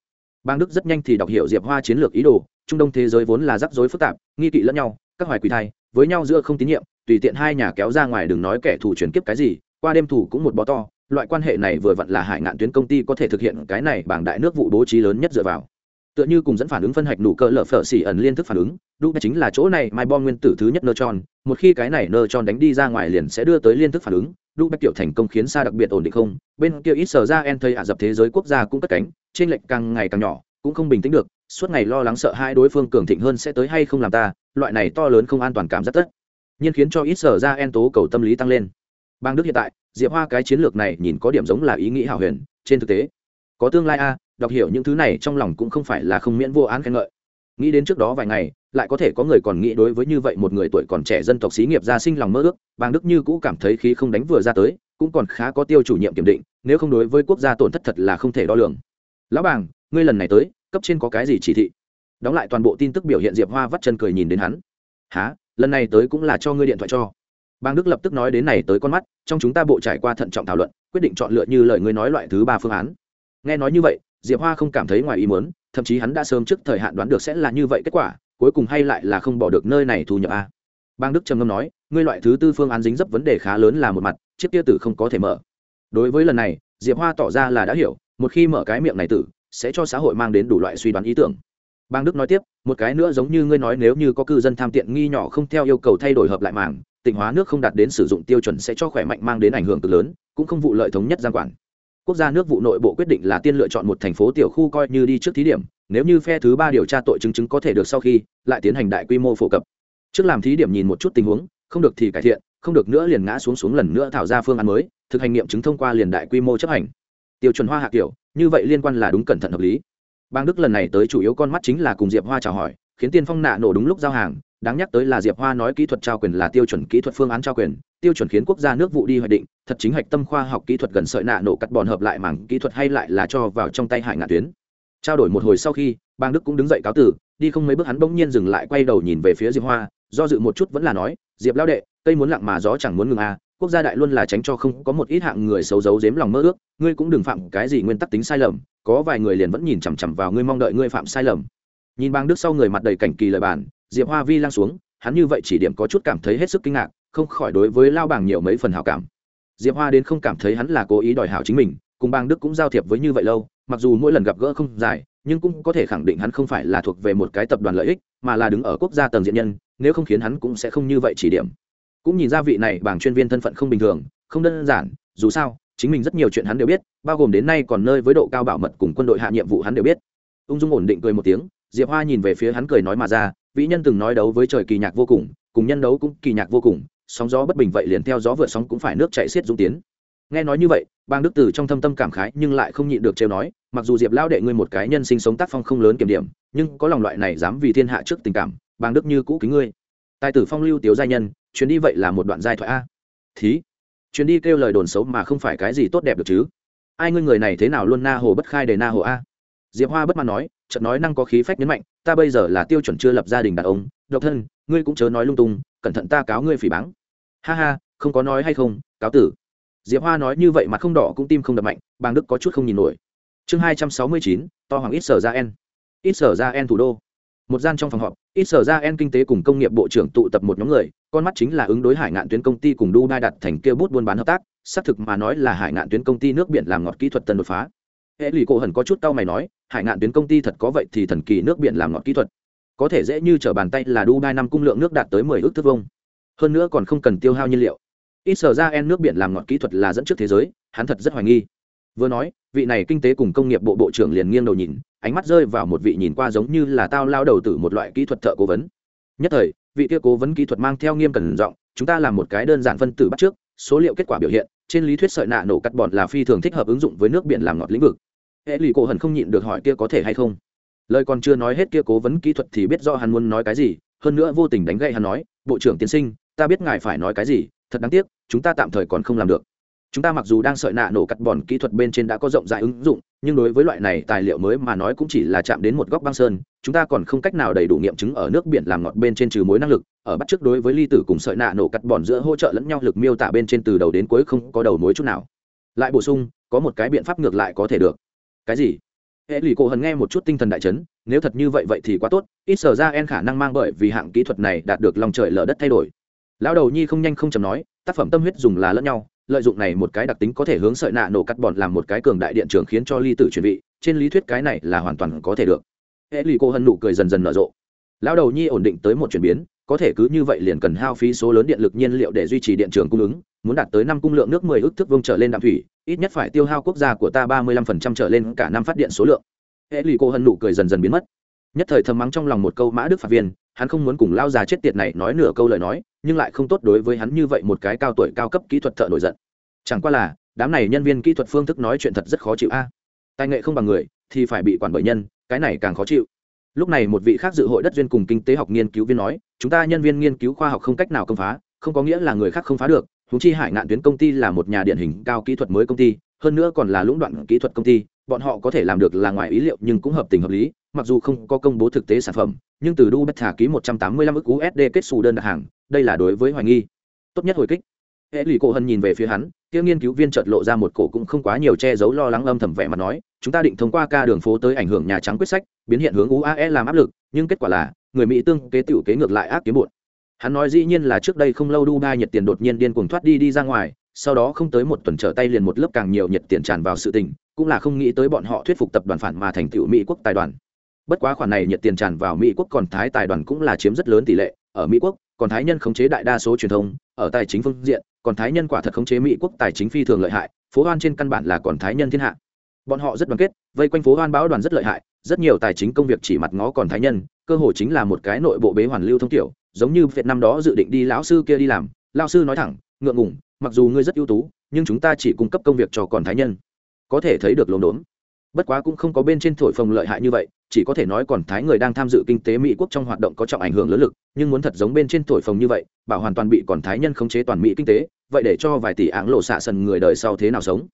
Bang đức rất nhanh thì đọc hiểu diệp hoa chiến lược ý đồ, trung đông thế giới vốn là rắc rối phức tạp, nghi kỵ lẫn nhau, các hoài quỳ thai, với nhau giữa không tín nhiệm, tùy tiện hai nhà kéo ra ngoài đừng nói kẻ thù chuyển kiếp cái gì, qua đêm thủ cũng một bó to, loại quan hệ này vừa vặn là hải ngạn tuyến công ty có thể thực hiện cái này bằng đại nước vụ bố trí lớn nhất dựa vào tựa như cùng dẫn phản ứng phân hạch nụ cơ lở phở xỉ ẩn liên thức phản ứng, đu chính là chỗ này mai bom nguyên tử thứ nhất nơ tròn, một khi cái này nơ tròn đánh đi ra ngoài liền sẽ đưa tới liên thức phản ứng, đu bách tiểu thành công khiến xa đặc biệt ổn định không, bên kia ít sở ra en thấy ả dập thế giới quốc gia cũng cất cánh, trên lệnh càng ngày càng nhỏ, cũng không bình tĩnh được, suốt ngày lo lắng sợ hai đối phương cường thịnh hơn sẽ tới hay không làm ta, loại này to lớn không an toàn cảm rất tất nhiên khiến cho ít sở ra en tố cầu tâm lý tăng lên. Bang đức hiện tại, diệp hoa cái chiến lược này nhìn có điểm giống là ý nghĩ hảo huyền, trên thực tế, có tương lai a đọc hiểu những thứ này trong lòng cũng không phải là không miễn vô án khen ngợi. Nghĩ đến trước đó vài ngày, lại có thể có người còn nghĩ đối với như vậy một người tuổi còn trẻ dân tộc xí nghiệp gia sinh lòng mơ ước bang đức như cũ cảm thấy khí không đánh vừa ra tới, cũng còn khá có tiêu chủ nhiệm kiểm định, nếu không đối với quốc gia tổn thất thật là không thể đo lường. Lão bàng, ngươi lần này tới, cấp trên có cái gì chỉ thị? Đóng lại toàn bộ tin tức biểu hiện diệp hoa vắt chân cười nhìn đến hắn. Há lần này tới cũng là cho ngươi điện thoại cho. Bang đức lập tức nói đến này tới con mắt, trong chúng ta bộ trải qua thận trọng thảo luận, quyết định chọn lựa như lời ngươi nói loại thứ ba phương án. Nghe nói như vậy diệp hoa không cảm thấy ngoài ý muốn, thậm chí hắn đã sớm trước thời hạn đoán được sẽ là như vậy kết quả, cuối cùng hay lại là không bỏ được nơi này thu nhập a. Bang đức trầm ngâm nói, ngươi loại thứ tư phương án dính dấp vấn đề khá lớn là một mặt, chiếc kia tử không có thể mở. Đối với lần này, diệp hoa tỏ ra là đã hiểu, một khi mở cái miệng này tử, sẽ cho xã hội mang đến đủ loại suy đoán ý tưởng. Bang đức nói tiếp, một cái nữa giống như ngươi nói nếu như có cư dân tham tiện nghi nhỏ không theo yêu cầu thay đổi hợp lại mảng tỉnh hóa nước không đạt đến sử dụng tiêu chuẩn sẽ cho khỏe mạnh mang đến ảnh hưởng cực lớn, cũng không vụ lợi thống nhất giang quản quốc gia nước vụ nội bộ quyết định là tiên lựa chọn một thành phố tiểu khu coi như đi trước thí điểm, nếu như phe thứ ba điều tra tội chứng chứng có thể được sau khi, lại tiến hành đại quy mô phổ cập. Trước làm thí điểm nhìn một chút tình huống, không được thì cải thiện, không được nữa liền ngã xuống xuống lần nữa thảo ra phương án mới, thực hành nghiệm chứng thông qua liền đại quy mô chấp hành. Tiêu chuẩn hoa hạ kiểu, như vậy liên quan là đúng cẩn thận hợp lý. Bang đức lần này tới chủ yếu con mắt chính là cùng diệp hoa chào hỏi, khiến tiên phong nạ nổ đúng lúc giao hàng, đáng nhắc tới là diệp hoa nói kỹ thuật trao quyền là tiêu chuẩn kỹ thuật phương án trao quyền, tiêu chuẩn khiến quốc gia nước vụ đi hoạch định thật chính hạch tâm khoa học kỹ thuật gần sợi nạ nổ cắt bòn hợp lại mảng kỹ thuật hay lại là cho vào trong tay hải ngạn tuyến. Trao đổi một hồi sau khi, bang đức cũng đứng dậy cáo tử, đi không mấy bước hắn bỗng nhiên dừng lại quay đầu nhìn về phía diệp hoa, do dự một chút vẫn là nói, diệp lao đệ, cây muốn lặng mà gió chẳng muốn ngừng à quốc gia đại luôn là tránh cho không có một ít hạng người xấu giấu giếm lòng mơ ước, ngươi cũng đừng phạm cái gì nguyên tắc tính sai lầm, có vài người liền vẫn nhìn chằm chằm vào ngươi mong đợi ngươi phạm sai lầm. Nhìn bang đức sau người mặt đầy cảnh kỳ lời bản diệp hoa vi lang xuống, hắn như vậy chỉ điểm có chút cảm thấy hết sức kinh ngạc, không khỏi đối với lao bảng nhiều mấy phần hảo cảm diệp hoa đến không cảm thấy hắn là cố ý đòi hảo chính mình, cùng bang đức cũng giao thiệp với như vậy lâu, mặc dù mỗi lần gặp gỡ không dài, nhưng cũng có thể khẳng định hắn không phải là thuộc về một cái tập đoàn lợi ích, mà là đứng ở quốc gia tầng diện nhân, nếu không khiến hắn cũng sẽ không như vậy chỉ điểm. Cũng nhìn ra vị này bảng chuyên viên thân phận không bình thường, không đơn giản, dù sao, chính mình rất nhiều chuyện hắn đều biết, bao gồm đến nay còn nơi với độ cao bảo mật cùng quân đội hạ nhiệm vụ hắn đều biết. Ung dung ổn định cười một tiếng, diệp hoa nhìn về phía hắn cười nói mà ra, vĩ nhân từng nói đấu với trời kỳ nhạc vô cùng cùng nhân đấu cũng kỳ nhạc vô cùng sóng gió bất bình vậy liền theo gió vượt sóng cũng phải nước chảy xiết dung tiến. Nghe nói như vậy, bang đức tử trong thâm tâm cảm khái nhưng lại không nhịn được trêu nói, mặc dù diệp lao đệ ngươi một cái nhân sinh sống tác phong không lớn kiểm điểm, nhưng có lòng loại này dám vì thiên hạ trước tình cảm, bang đức như cũ kính ngươi. Tài tử phong lưu tiếu giai nhân, chuyến đi vậy là một đoạn giai thoại a. Thí, chuyến đi kêu lời đồn xấu mà không phải cái gì tốt đẹp được chứ. Ai ngươi người này thế nào luôn na hồ bất khai để na hồ a? Diệp hoa bất mãn nói chợt nói năng có khí phách nhấn mạnh, ta bây giờ là tiêu chuẩn chưa lập gia đình đàn ông, độc thân, ngươi cũng chớ nói lung tung, cẩn thận ta cáo ngươi phỉ báng. Ha ha, không có nói hay không, cáo tử. Diệp hoa nói như vậy mà không đỏ cũng tim không đập mạnh, bàng đức có chút không nhìn nổi. Chương hai trăm sáu mươi chín, to hoàng ít sở ra en. Ít sở ra en thủ đô. Một gian trong phòng họp, ít sở ra en kinh tế cùng công nghiệp bộ trưởng tụ tập một nhóm người, con mắt chính là ứng đối hải ngạn tuyến công ty cùng dubai đặt thành kêu bút buôn bán hợp tác, xác thực mà nói là hải ngạn tuyến công ty nước biển làm ngọt kỹ thuật tân đột phá hệ lụy cổ hần có chút cau mày nói, hải ngạn tuyến công ty thật có vậy thì thần kỳ nước biển làm ngọt kỹ thuật. Có thể dễ như t r ở bàn tay là dubai năm cung lượng nước đạt tới mười ước thước vông hơn nữa còn không cần tiêu hao nhiên liệu. Ít sở ra en nước biển làm ngọt kỹ thuật là dẫn trước thế giới, hắn thật rất hoài nghi. Vừa nói, vị này kinh tế cùng công nghiệp bộ bộ trưởng liền nghiêng đầu nhìn, ánh mắt rơi vào một vị nhìn qua giống như là tao lao đầu từ một loại kỹ thuật thợ cố vấn. Nhất thời, vị kia cố vấn kỹ thuật mang theo nghiêm cẩn giọng, chúng ta làm một cái đơn giản phân tử bắt trước, số liệu kết quả biểu hiện trên lý thuyết sợi nạ nổ cắt bọn là phi thường thích hợp ứng dụng với nước biển làm ngọt lĩnh vực. Hệ lụy cổ hần không nhịn được hỏi kia có thể hay không. Lời còn chưa nói hết kia cố vấn kỹ thuật thì biết do hắn muốn nói cái gì, hơn nữa vô tình đánh gậy hắn nói, bộ trưởng tiến sinh, ta biết ngài phải nói cái gì, thật đáng tiếc, chúng ta tạm thời còn không làm được chúng ta mặc dù đang sợi nạ nổ cắt bòn kỹ thuật bên trên đã có rộng rãi ứng dụng, nhưng đối với loại này tài liệu mới mà nói cũng chỉ là chạm đến một góc băng sơn, chúng ta còn không cách nào đầy đủ nghiệm chứng ở nước biển làm ngọt bên trên trừ mối năng lực, ở bắt trước đối với ly tử cùng sợi nạ nổ cắt bòn giữa hỗ trợ lẫn nhau lực miêu tả bên trên từ đầu đến cuối không có đầu mối chút nào. Lại bổ sung, có một cái biện pháp ngược lại có thể được. Cái gì? Hệ lụy cổ hần nghe một chút tinh thần đại chấn, nếu thật như vậy vậy thì quá tốt, ít sở ra en khả năng mang bởi vì hạng kỹ thuật này đạt được lòng trời lở đất thay đổi. Lão đầu nhi không nhanh không chầm nói, tác phẩm tâm huyết dùng là lẫn nhau lợi dụng này một cái đặc tính có thể hướng sợi nạ nổ cắt bọn làm một cái cường đại điện trường khiến cho ly tử chuyển vị. Trên lý thuyết cái này là hoàn toàn có thể được. Hệ lì cô hân nụ cười dần dần nở rộ. Lão đầu nhi ổn định tới một chuyển biến, có thể cứ như vậy liền cần hao phí số lớn điện lực nhiên liệu để duy trì điện trường cung ứng, muốn đạt tới năm cung lượng nước mười ước thước vông trở lên đạm thủy, ít nhất phải tiêu hao quốc gia của ta ba mươi lăm phần trăm trở lên cả năm phát điện số lượng. Hệ lì cô hân nụ cười dần dần biến mất. Nhất thời thầm mắng trong lòng một câu mã đức phạt viên, hắn không muốn cùng lao già chết tiệt này nói nửa câu lời nói nhưng lại không tốt đối với hắn như vậy một cái cao tuổi cao cấp kỹ thuật thợ nổi giận. Chẳng qua là, đám này nhân viên kỹ thuật phương thức nói chuyện thật rất khó chịu a. Tài nghệ không bằng người, thì phải bị quản bởi nhân, cái này càng khó chịu. Lúc này một vị khác dự hội đất duyên cùng kinh tế học nghiên cứu viên nói, chúng ta nhân viên nghiên cứu khoa học không cách nào công phá, không có nghĩa là người khác không phá được húng chi hải ngạn tuyến công ty là một nhà điển hình cao kỹ thuật mới công ty, hơn nữa còn là lũng đoạn kỹ thuật công ty, bọn họ có thể làm được là ngoài ý liệu nhưng cũng hợp tình hợp lý, mặc dù không có công bố thực tế sản phẩm, nhưng từ đu thả ký 185 ức usd kết xù đơn đặt hàng đây là đối với hoài nghi. Tốt nhất hồi kích. Hệ lụy cổ hân nhìn về phía hắn, kia nghiên cứu viên chợt lộ ra một cổ cũng không quá nhiều che giấu lo lắng âm thầm vẻ mà nói, chúng ta định thông qua ca đường phố tới ảnh hưởng nhà trắng quyết sách, biến hiện hướng uae làm áp lực, nhưng kết quả là, người mỹ tương kế tiểu kế ngược lại ác kiếm bụt hắn nói dĩ nhiên là trước đây không lâu dubai nhiệt tiền đột nhiên điên cuồng thoát đi đi ra ngoài, sau đó không tới một tuần trở tay liền một lớp càng nhiều nhiệt tiền tràn vào sự tình, cũng là không nghĩ tới bọn họ thuyết phục tập đoàn phản mà thành tựu mỹ quốc tài đoàn. Bất quá khoản này nhiệt tiền tràn vào mỹ quốc còn thái tài đoàn cũng là chiếm rất lớn tỷ lệ, ở mỹ quốc còn thái nhân khống chế đại đa số truyền thông, ở tài chính phương diện, còn thái nhân quả thật khống chế mỹ quốc tài chính phi thường lợi hại, phố hoan trên căn bản là còn thái nhân thiên hạ. Bọn họ rất đoàn kết, vây quanh phố hoan báo đoàn rất lợi hại, rất nhiều tài chính công việc chỉ mặt ngó còn thái nhân, cơ hội chính là một cái nội bộ bế hoàn lưu thông tiểu giống như việt năm đó dự định đi lão sư kia đi làm. Lão sư nói thẳng, ngượng ngùng, mặc dù ngươi rất ưu tú, nhưng chúng ta chỉ cung cấp công việc cho còn thái nhân. Có thể thấy được lồn đốm bất quá cũng không có bên trên thổi phồng lợi hại như vậy, chỉ có thể nói còn thái người đang tham dự kinh tế mỹ quốc trong hoạt động có trọng ảnh hưởng lớn lực, nhưng muốn thật giống bên trên thổi phồng như vậy, bảo hoàn toàn bị còn thái nhân khống chế toàn mỹ kinh tế, vậy để cho vài tỷ áng lộ xạ sần người đời sau thế nào sống?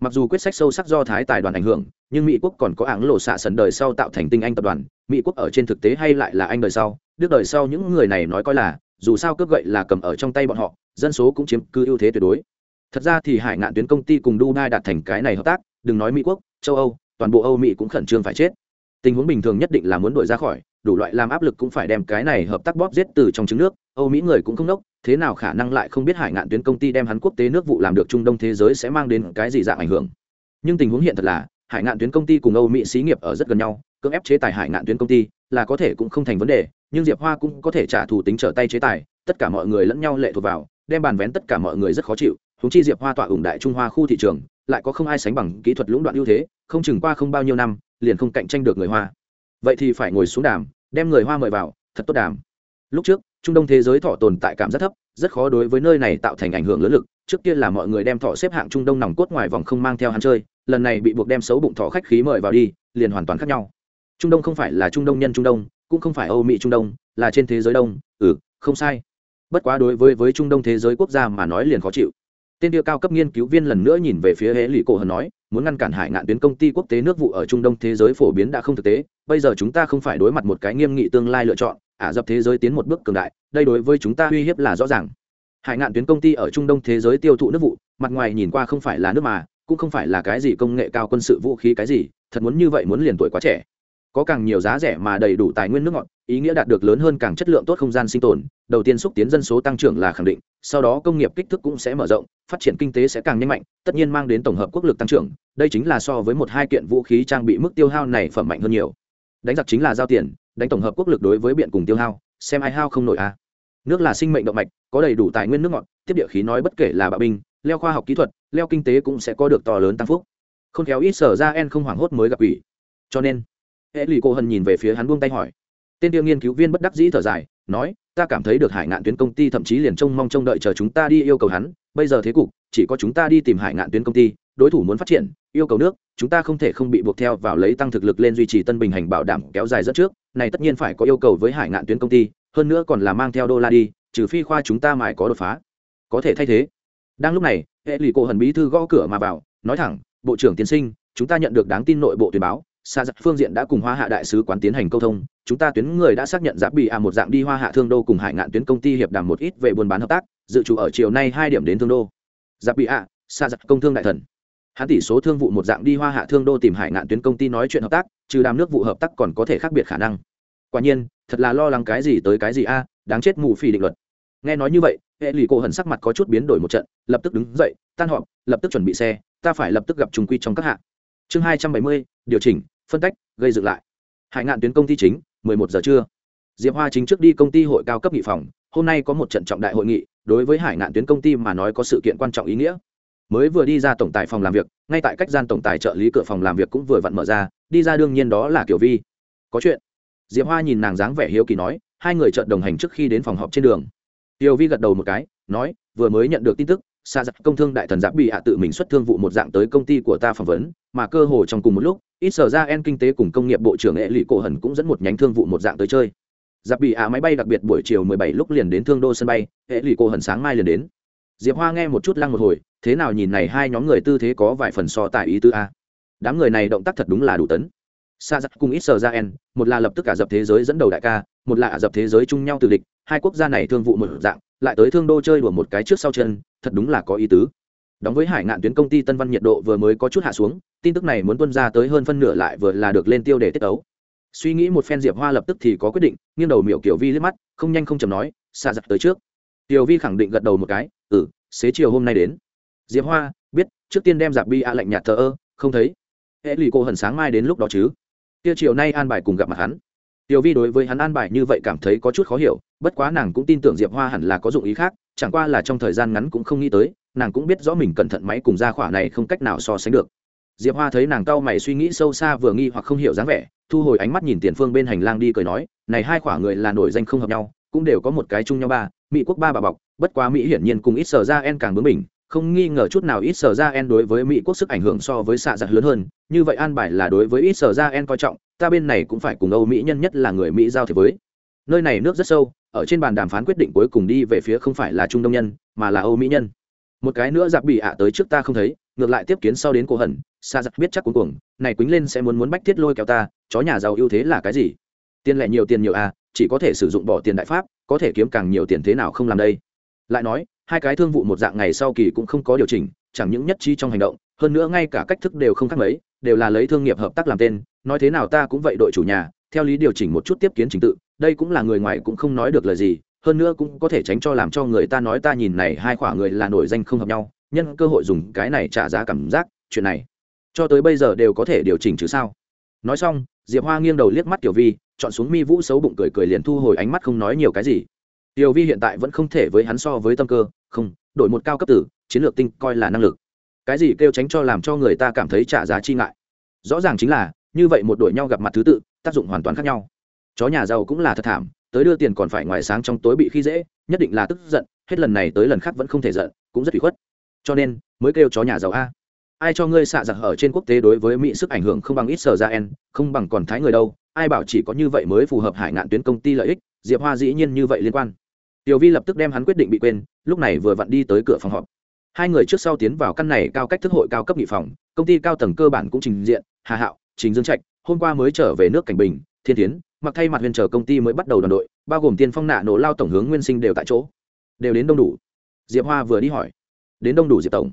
Mặc dù quyết sách sâu sắc do thái tài đoàn ảnh hưởng, nhưng mỹ quốc còn có áng lộ xạ sần đời sau tạo thành tinh anh tập đoàn, mỹ quốc ở trên thực tế hay lại là anh đời sau? Đức đời sau những người này nói coi là, dù sao cướp gậy là cầm ở trong tay bọn họ, dân số cũng chiếm cứ ưu thế tuyệt đối. Thật ra thì hải ngạn tuyến công ty cùng dubai đạt thành cái này hợp tác, đừng nói mỹ quốc, châu âu toàn bộ âu mỹ cũng khẩn trương phải chết. Tình huống bình thường nhất định là muốn đuổi ra khỏi, đủ loại làm áp lực cũng phải đem cái này hợp tác bóp giết từ trong trứng nước. Âu mỹ người cũng không nốc thế nào khả năng lại không biết hải ngạn tuyến công ty đem hắn quốc tế nước vụ làm được trung đông thế giới sẽ mang đến cái gì dạng ảnh hưởng. Nhưng tình huống hiện thật là, hải ngạn tuyến công ty cùng âu mỹ xí nghiệp ở rất gần nhau, cưỡng ép chế tài hải ngạn tuyến công ty là có thể cũng không thành vấn đề, nhưng diệp hoa cũng có thể trả thù tính trở tay chế tài, tất cả mọi người lẫn nhau lệ thuộc vào, đem bàn vén tất cả mọi người rất khó chịu. Húng chi diệp hoa tọa ủng đại trung hoa khu thị trường lại có không ai sánh bằng kỹ thuật lũng đoạn ưu thế, không chừng qua không bao nhiêu năm, liền không cạnh tranh được người hoa. Vậy thì phải ngồi xuống đàm, đem người hoa mời vào, thật tốt đàm. Lúc trước, trung đông thế giới thọ tồn tại cảm rất thấp, rất khó đối với nơi này tạo thành ảnh hưởng lớn lực. Trước kia là mọi người đem thọ xếp hạng trung đông nòng cốt ngoài vòng không mang theo hắn chơi, lần này bị buộc đem xấu bụng thọ khách khí mời vào đi, liền hoàn toàn khác nhau. Trung đông không phải là trung đông nhân trung đông, cũng không phải âu mỹ trung đông, là trên thế giới đông. Ừ không sai. Bất quá đối với với trung đông thế giới quốc gia mà nói liền khó chịu tên tiêu cao cấp nghiên cứu viên lần nữa nhìn về phía hệ lụy cổ hờn nói, muốn ngăn cản hải ngạn tuyến công ty quốc tế nước vụ ở trung đông thế giới phổ biến đã không thực tế, bây giờ chúng ta không phải đối mặt một cái nghiêm nghị tương lai lựa chọn, ả dập thế giới tiến một bước cường đại, đây đối với chúng ta uy hiếp là rõ ràng. Hải ngạn tuyến công ty ở trung đông thế giới tiêu thụ nước vụ, mặt ngoài nhìn qua không phải là nước mà, cũng không phải là cái gì công nghệ cao quân sự vũ khí cái gì, thật muốn như vậy muốn liền tuổi quá trẻ. Có càng nhiều giá rẻ mà đầy đủ tài nguyên nước ngọt ý nghĩa đạt được lớn hơn càng chất lượng tốt không gian sinh tồn, đầu tiên xúc tiến dân số tăng trưởng là khẳng định, sau đó công nghiệp kích thước cũng sẽ mở rộng, phát triển kinh tế sẽ càng nhanh mạnh, tất nhiên mang đến tổng hợp quốc lực tăng trưởng, đây chính là so với một hai kiện vũ khí trang bị mức tiêu hao này phẩm mạnh hơn nhiều. Đánh giặc chính là giao tiền, đánh tổng hợp quốc lực đối với biện cùng tiêu hao, xem ai hao không nổi a. À. nước là sinh mệnh động mạch, có đầy đủ tài nguyên nước ngọt, tiếp địa khí nói bất kể là bạo binh, leo khoa học kỹ thuật, leo kinh tế cũng sẽ có được to lớn tăng phúc. Không khéo ít sở ra en không hoảng hốt mới gặp ủy. Cho nên hệ lụy cô hân nhìn về phía hắn buông tay hỏi tên tiêu nghiên cứu viên bất đắc dĩ thở dài, nói, ta cảm thấy được hải ngạn tuyến công ty thậm chí liền trông mong trông đợi chờ chúng ta đi yêu cầu hắn. Bây giờ thế cục, chỉ có chúng ta đi tìm hải ngạn tuyến công ty. Đối thủ muốn phát triển, yêu cầu nước, chúng ta không thể không bị buộc theo vào lấy tăng thực lực lên duy trì tân bình hành bảo đảm kéo dài dẫn trước. Này tất nhiên phải có yêu cầu với hải ngạn tuyến công ty, hơn nữa còn là mang theo đô la đi, trừ phi khoa chúng ta mãi có đột phá. Có thể thay thế. Đang lúc này, hệ lụy cổ hần bí thư gõ cửa mà vào, nói thẳng, bộ trưởng tiến sinh, chúng ta nhận được đáng tin nội bộ tuyên báo xa giặc phương diện đã cùng hoa hạ đại sứ quán tiến hành câu thông, chúng ta tuyến người đã xác nhận giáp bị à một dạng đi hoa hạ thương đô cùng hải ngạn tuyến công ty hiệp đàm một ít về buôn bán hợp tác, dự trù ở chiều nay hai điểm đến thương đô. Giáp bị à xa giặc công thương đại thần. Hắn tỷ số thương vụ một dạng đi hoa hạ thương đô tìm hải ngạn tuyến công ty nói chuyện hợp tác, trừ đàm nước vụ hợp tác còn có thể khác biệt khả năng. Quả nhiên, thật là lo lắng cái gì tới cái gì a, đáng chết mù phi định luật. Nghe nói như vậy, hệ lụy cổ hận sắc mặt có chút biến đổi một trận, lập tức đứng dậy, tan họp, lập tức chuẩn bị xe, ta phải lập tức gặp trùng quy trong các hạng chương hai trăm bảy mươi, điều chỉnh phân tách, gây dựng lại. Hải ngạn tuyến công ty chính, mười một giờ trưa. Diệp hoa chính trước đi công ty hội cao cấp nghị phòng, hôm nay có một trận trọng đại hội nghị, đối với hải ngạn tuyến công ty mà nói có sự kiện quan trọng ý nghĩa. Mới vừa đi ra tổng tài phòng làm việc, ngay tại cách gian tổng tài trợ lý cửa phòng làm việc cũng vừa vặn mở ra, đi ra đương nhiên đó là kiểu vi. Có chuyện. Diệp hoa nhìn nàng dáng vẻ hiếu kỳ nói, hai người trợn đồng hành trước khi đến phòng họp trên đường. Tiểu vi gật đầu một cái, nói, vừa mới nhận được tin tức xa giặc công thương đại thần giáp bị hạ tự mình xuất thương vụ một dạng tới công ty của ta phỏng vấn mà cơ hồ trong cùng một lúc, ít sở ra en kinh tế cùng công nghiệp bộ trưởng hệ lụy cổ hần cũng dẫn một nhánh thương vụ một dạng tới chơi. Giặc bị ạ máy bay đặc biệt buổi chiều 17 lúc liền đến thương đô sân bay hệ lụy cổ hần sáng mai liền đến. Diệp hoa nghe một chút lăng một hồi, thế nào nhìn này hai nhóm người tư thế có vài phần so tại ý tư a? Đám người này động tác thật đúng là đủ tấn. Xa giặc cùng ít sở ra en, một là lập tức cả dập thế giới dẫn đầu đại ca, một là ả dập thế giới chung nhau từ địch, hai quốc gia này thương vụ một dạng, lại tới thương đô chơi đùa một cái trước sau chân, thật đúng là có ý tứ đóng với hải ngạn tuyến công ty tân văn nhiệt độ vừa mới có chút hạ xuống, tin tức này muốn tuân ra tới hơn phân nửa lại vừa là được lên tiêu để tiết tấu. Suy nghĩ một phen diệp hoa lập tức thì có quyết định, nghiêng đầu miểu kiểu vi liếc mắt, không nhanh không chầm nói xa giặc tới trước. Tiểu vi khẳng định gật đầu một cái ừ xế chiều hôm nay đến. Diệp hoa, biết, trước tiên đem giặc bi a lạnh nhạt thờ ơ, không thấy. Hễ lì cô hần sáng mai đến lúc đó chứ. Kia chiều nay an bài cùng gặp mặt hắn. Tiểu vi đối với hắn an bài như vậy cảm thấy có chút khó hiểu bất quá nàng cũng tin tưởng diệp hoa hẳn là có dụng ý khác, chẳng qua là trong thời gian ngắn cũng không nghĩ tới, nàng cũng biết rõ mình cẩn thận máy cùng ra khỏa này không cách nào so sánh được. Diệp hoa thấy nàng cau mày suy nghĩ sâu xa vừa nghi hoặc không hiểu dáng vẻ, thu hồi ánh mắt nhìn tiền phương bên hành lang đi cười nói, này hai khỏa người là nổi danh không hợp nhau, cũng đều có một cái chung nhau ba, mỹ quốc ba bà bọc, bất quá mỹ hiển nhiên cùng ít sở ra en càng bướng mình không nghi ngờ chút nào ít sở ra en đối với mỹ quốc sức ảnh hưởng so với xạ giặc lớn hơn, như vậy an bài là đối với ít sở ra en coi trọng, ta bên này cũng phải cùng âu mỹ nhân nhất là người mỹ giao thiệp với. Nơi này nước rất sâu ở trên bàn đàm phán quyết định cuối cùng đi về phía không phải là trung đông nhân, mà là âu mỹ nhân. Một cái nữa giặc bị ạ tới trước ta không thấy, ngược lại tiếp kiến sau đến cổ hận xa giặc biết chắc cuối cùng này quýnh lên sẽ muốn muốn bách thiết lôi kéo ta, chó nhà giàu ưu thế là cái gì? Tiền lẻ nhiều tiền nhiều à chỉ có thể sử dụng bỏ tiền đại pháp, có thể kiếm càng nhiều tiền thế nào không làm đây? Lại nói, hai cái thương vụ một dạng ngày sau kỳ cũng không có điều chỉnh, chẳng những nhất trí trong hành động, hơn nữa ngay cả cách thức đều không khác mấy, đều là lấy thương nghiệp hợp tác làm tên, nói thế nào ta cũng vậy đội chủ nhà theo lý điều chỉnh một chút tiếp kiến trình tự, đây cũng là người ngoài cũng không nói được lời gì, hơn nữa cũng có thể tránh cho làm cho người ta nói ta nhìn này hai khỏa người là nổi danh không hợp nhau, nhân cơ hội dùng cái này trả giá cảm giác, chuyện này, cho tới bây giờ đều có thể điều chỉnh chứ sao. Nói xong, diệp hoa nghiêng đầu liếc mắt tiểu vi, chọn xuống mi vũ xấu bụng cười cười liền thu hồi ánh mắt không nói nhiều cái gì. Tiểu vi hiện tại vẫn không thể với hắn so với tâm cơ, không, đổi một cao cấp tử, chiến lược tinh coi là năng lực. Cái gì kêu tránh cho làm cho người ta cảm thấy trả giá chi ngại. Rõ ràng chính là như vậy một đội nhau gặp mặt thứ tự, tác dụng hoàn toàn khác nhau. Chó nhà giàu cũng là thật thảm, tới đưa tiền còn phải ngoài sáng trong tối bị khi dễ, nhất định là tức giận, hết lần này tới lần khác vẫn không thể giận, cũng rất bị khuất. Cho nên, mới kêu chó nhà giàu a. Ai cho ngươi xạ giặc ở trên quốc tế đối với mỹ sức ảnh hưởng không bằng ít sở ra en, không bằng còn thái người đâu, ai bảo chỉ có như vậy mới phù hợp hải ngạn tuyến công ty lợi ích, diệp hoa dĩ nhiên như vậy liên quan. Tiểu vi lập tức đem hắn quyết định bị quên, lúc này vừa vặn đi tới cửa phòng họp. Hai người trước sau tiến vào căn này cao cách thức hội cao cấp nghị phòng, công ty cao tầng cơ bản cũng trình diện, hà hạo trình dương trạch, hôm qua mới trở về nước cảnh bình, thiên tiến mặc thay mặt huyền trở công ty mới bắt đầu đoàn đội, bao gồm tiên phong nạ nổ lao tổng hướng nguyên sinh đều tại chỗ. Đều đến đông đủ. Diệp hoa vừa đi hỏi. Đến đông đủ diệp tổng.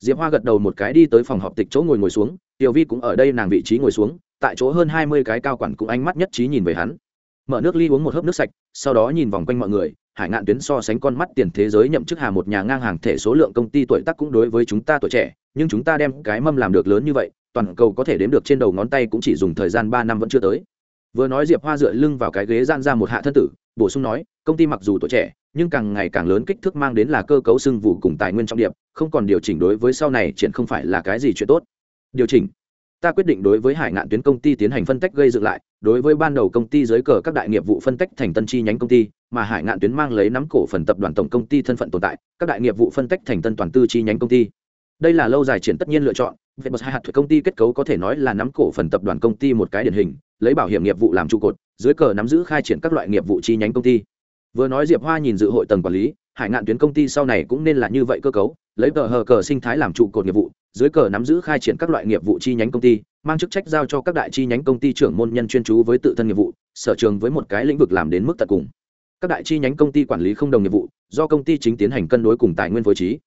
Diệp hoa gật đầu một cái đi tới phòng họp tịch chỗ ngồi ngồi xuống, tiểu vi cũng ở đây nàng vị trí ngồi xuống, tại chỗ hơn hai mươi cái cao quản cũng ánh mắt nhất trí nhìn về hắn. Mở nước ly uống một hớp nước sạch, sau đó nhìn vòng quanh mọi người, hải ngạn tuyến so sánh con mắt tiền thế giới nhậm chức hà một nhà ngang hàng thể số lượng công ty tuổi tác cũng đối với chúng ta tuổi trẻ, nhưng chúng ta đem cái mâm làm được lớn như vậy toàn cầu có thể đếm được trên đầu ngón tay cũng chỉ dùng thời gian ba năm vẫn chưa tới. Vừa nói diệp hoa dựa lưng vào cái ghế gian ra một hạ thân tử bổ sung nói công ty mặc dù tuổi trẻ nhưng càng ngày càng lớn kích thước mang đến là cơ cấu sưng vụ cùng tài nguyên trọng điểm, không còn điều chỉnh đối với sau này chuyện không phải là cái gì chuyện tốt. Điều chỉnh. Ta quyết định đối với hải ngạn tuyến công ty tiến hành phân tách gây dựng lại đối với ban đầu công ty dưới cờ các đại nghiệp vụ phân tách thành tân chi nhánh công ty mà hải ngạn tuyến mang lấy nắm cổ phần tập đoàn tổng công ty thân phận tồn tại các đại nghiệp vụ phân tách thành tân toàn tư chi nhánh công ty đây là lâu dài triển tất nhiên lựa chọn về bậc hai hạt công ty kết cấu có thể nói là nắm cổ phần tập đoàn công ty một cái điển hình, lấy bảo hiểm nghiệp vụ làm trụ cột, dưới cờ nắm giữ khai triển các loại nghiệp vụ chi nhánh công ty. Vừa nói diệp hoa nhìn dự hội tầng quản lý, hải ngạn tuyến công ty sau này cũng nên là như vậy cơ cấu, lấy tờ hờ cờ sinh thái làm trụ cột nghiệp vụ, dưới cờ nắm giữ khai triển các loại nghiệp vụ chi nhánh công ty, mang chức trách giao cho các đại chi nhánh công ty trưởng môn nhân chuyên chú với tự thân nghiệp vụ, sở trường với một cái lĩnh vực làm đến mức tận cùng. Các đại chi nhánh công ty quản lý không đồng nghiệp vụ, do công ty chính tiến hành cân đối cùng tài nguyên phối trí.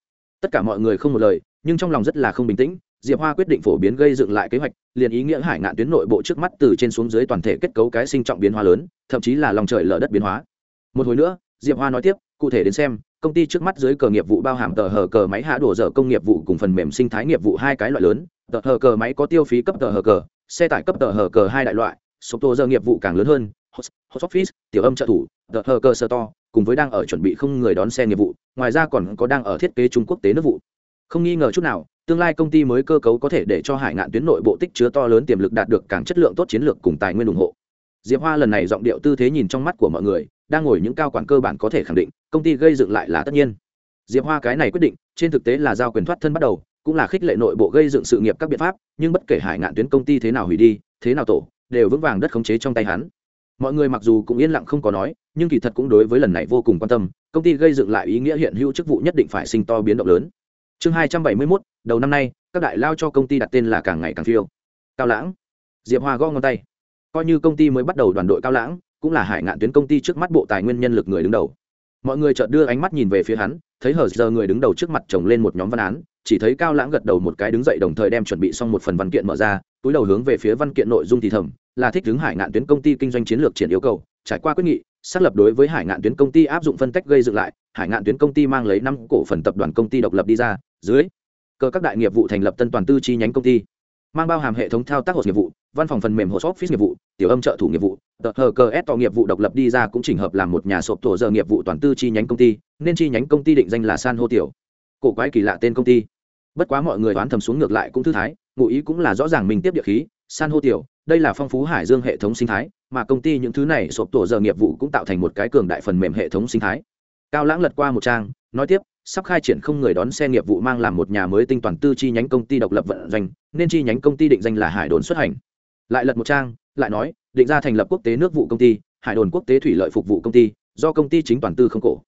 Tất cả mọi người không một lời nhưng trong lòng rất là không bình tĩnh, diệp hoa quyết định phổ biến gây dựng lại kế hoạch, liền ý nghĩa hải ngạn tuyến nội bộ trước mắt từ trên xuống dưới toàn thể kết cấu cái sinh trọng biến hóa lớn, thậm chí là lòng trời lở đất biến hóa. Một hồi nữa, diệp hoa nói tiếp, cụ thể đến xem, công ty trước mắt dưới cờ nghiệp vụ bao hàm tờ hờ cờ máy hạ đổ dở công nghiệp vụ cùng phần mềm sinh thái nghiệp vụ hai cái loại lớn, tờ hờ cờ máy có tiêu phí cấp tờ hờ cờ, xe tải cấp tờ hờ cờ hai đại loại, số tô giờ nghiệp vụ càng lớn hơn hot office, tiểu âm trợ thủ, tờ hờ cờ sơ to cùng với đang ở chuẩn bị không người đón xe nghiệp vụ, ngoài ra còn có đang ở thiết kế trung quốc tế nước vụ không nghi ngờ chút nào, tương lai công ty mới cơ cấu có thể để cho hải ngạn tuyến nội bộ tích chứa to lớn tiềm lực đạt được càng chất lượng tốt chiến lược cùng tài nguyên ủng hộ. Diệp hoa lần này giọng điệu tư thế nhìn trong mắt của mọi người, đang ngồi những cao quản cơ bản có thể khẳng định, công ty gây dựng lại là tất nhiên. Diệp hoa cái này quyết định, trên thực tế là giao quyền thoát thân bắt đầu, cũng là khích lệ nội bộ gây dựng sự nghiệp các biện pháp, nhưng bất kể hải ngạn tuyến công ty thế nào hủy đi, thế nào tổ, đều vững vàng đất khống chế trong tay hắn. Mọi người mặc dù cũng yên lặng không có nói, nhưng kỳ thật cũng đối với lần này vô cùng quan tâm, công ty gây dựng lại ý nghĩa hiện hữu chức vụ nhất định phải sinh to biến động lớn chương hai trăm bảy mươi mốt, đầu năm nay, các đại lao cho công ty đặt tên là càng ngày càng phiêu. Cao lãng. Diệp hoa gõ ngón tay. Coi như công ty mới bắt đầu đoàn đội cao lãng, cũng là hải ngạn tuyến công ty trước mắt bộ tài nguyên nhân lực người đứng đầu. Mọi người chợt đưa ánh mắt nhìn về phía hắn, thấy hờ giờ người đứng đầu trước mặt chồng lên một nhóm văn án, chỉ thấy cao lãng gật đầu một cái đứng dậy đồng thời đem chuẩn bị xong một phần văn kiện mở ra, túi đầu hướng về phía văn kiện nội dung thì thầm, là thích hướng hải ngạn tuyến công ty kinh doanh chiến lược triển yêu cầu, trải qua quyết nghị, xác lập đối với hải ngạn tuyến công ty áp dụng phân tách gây dựng lại, hải ngạn tuyến công ty mang lấy năm cổ phần tập đoàn công ty độc lập đi ra dưới cơ các đại nghiệp vụ thành lập tân toàn tư chi nhánh công ty, mang bao hàm hệ thống thao tác hồ nghiệp vụ, văn phòng phần mềm hột office nghiệp vụ, tiểu âm trợ thủ nghiệp vụ, tờ hờ cờ s tọ nghiệp vụ độc lập đi ra cũng chỉnh hợp làm một nhà sộp tổ giờ nghiệp vụ toàn tư chi nhánh công ty, nên chi nhánh công ty định danh là san hô tiểu, cổ quái kỳ lạ tên công ty. Bất quá mọi người đoán thầm xuống ngược lại cũng thư thái, ngụ ý cũng là rõ ràng mình tiếp địa khí, san hô tiểu, đây là phong phú hải dương hệ thống sinh thái, mà công ty những thứ này sộp tổ giờ nghiệp vụ cũng tạo thành một cái cường đại phần mềm hệ thống sinh thái. Cao lãng lật qua một trang nói tiếp, sắp khai triển không người đón xe nghiệp vụ mang làm một nhà mới tinh toàn tư chi nhánh công ty độc lập vận doanh, nên chi nhánh công ty định danh là hải đồn xuất hành. Lại lật một trang, lại nói, định ra thành lập quốc tế nước vụ công ty, hải đồn quốc tế thủy lợi phục vụ công ty, do công ty chính toàn tư không cổ.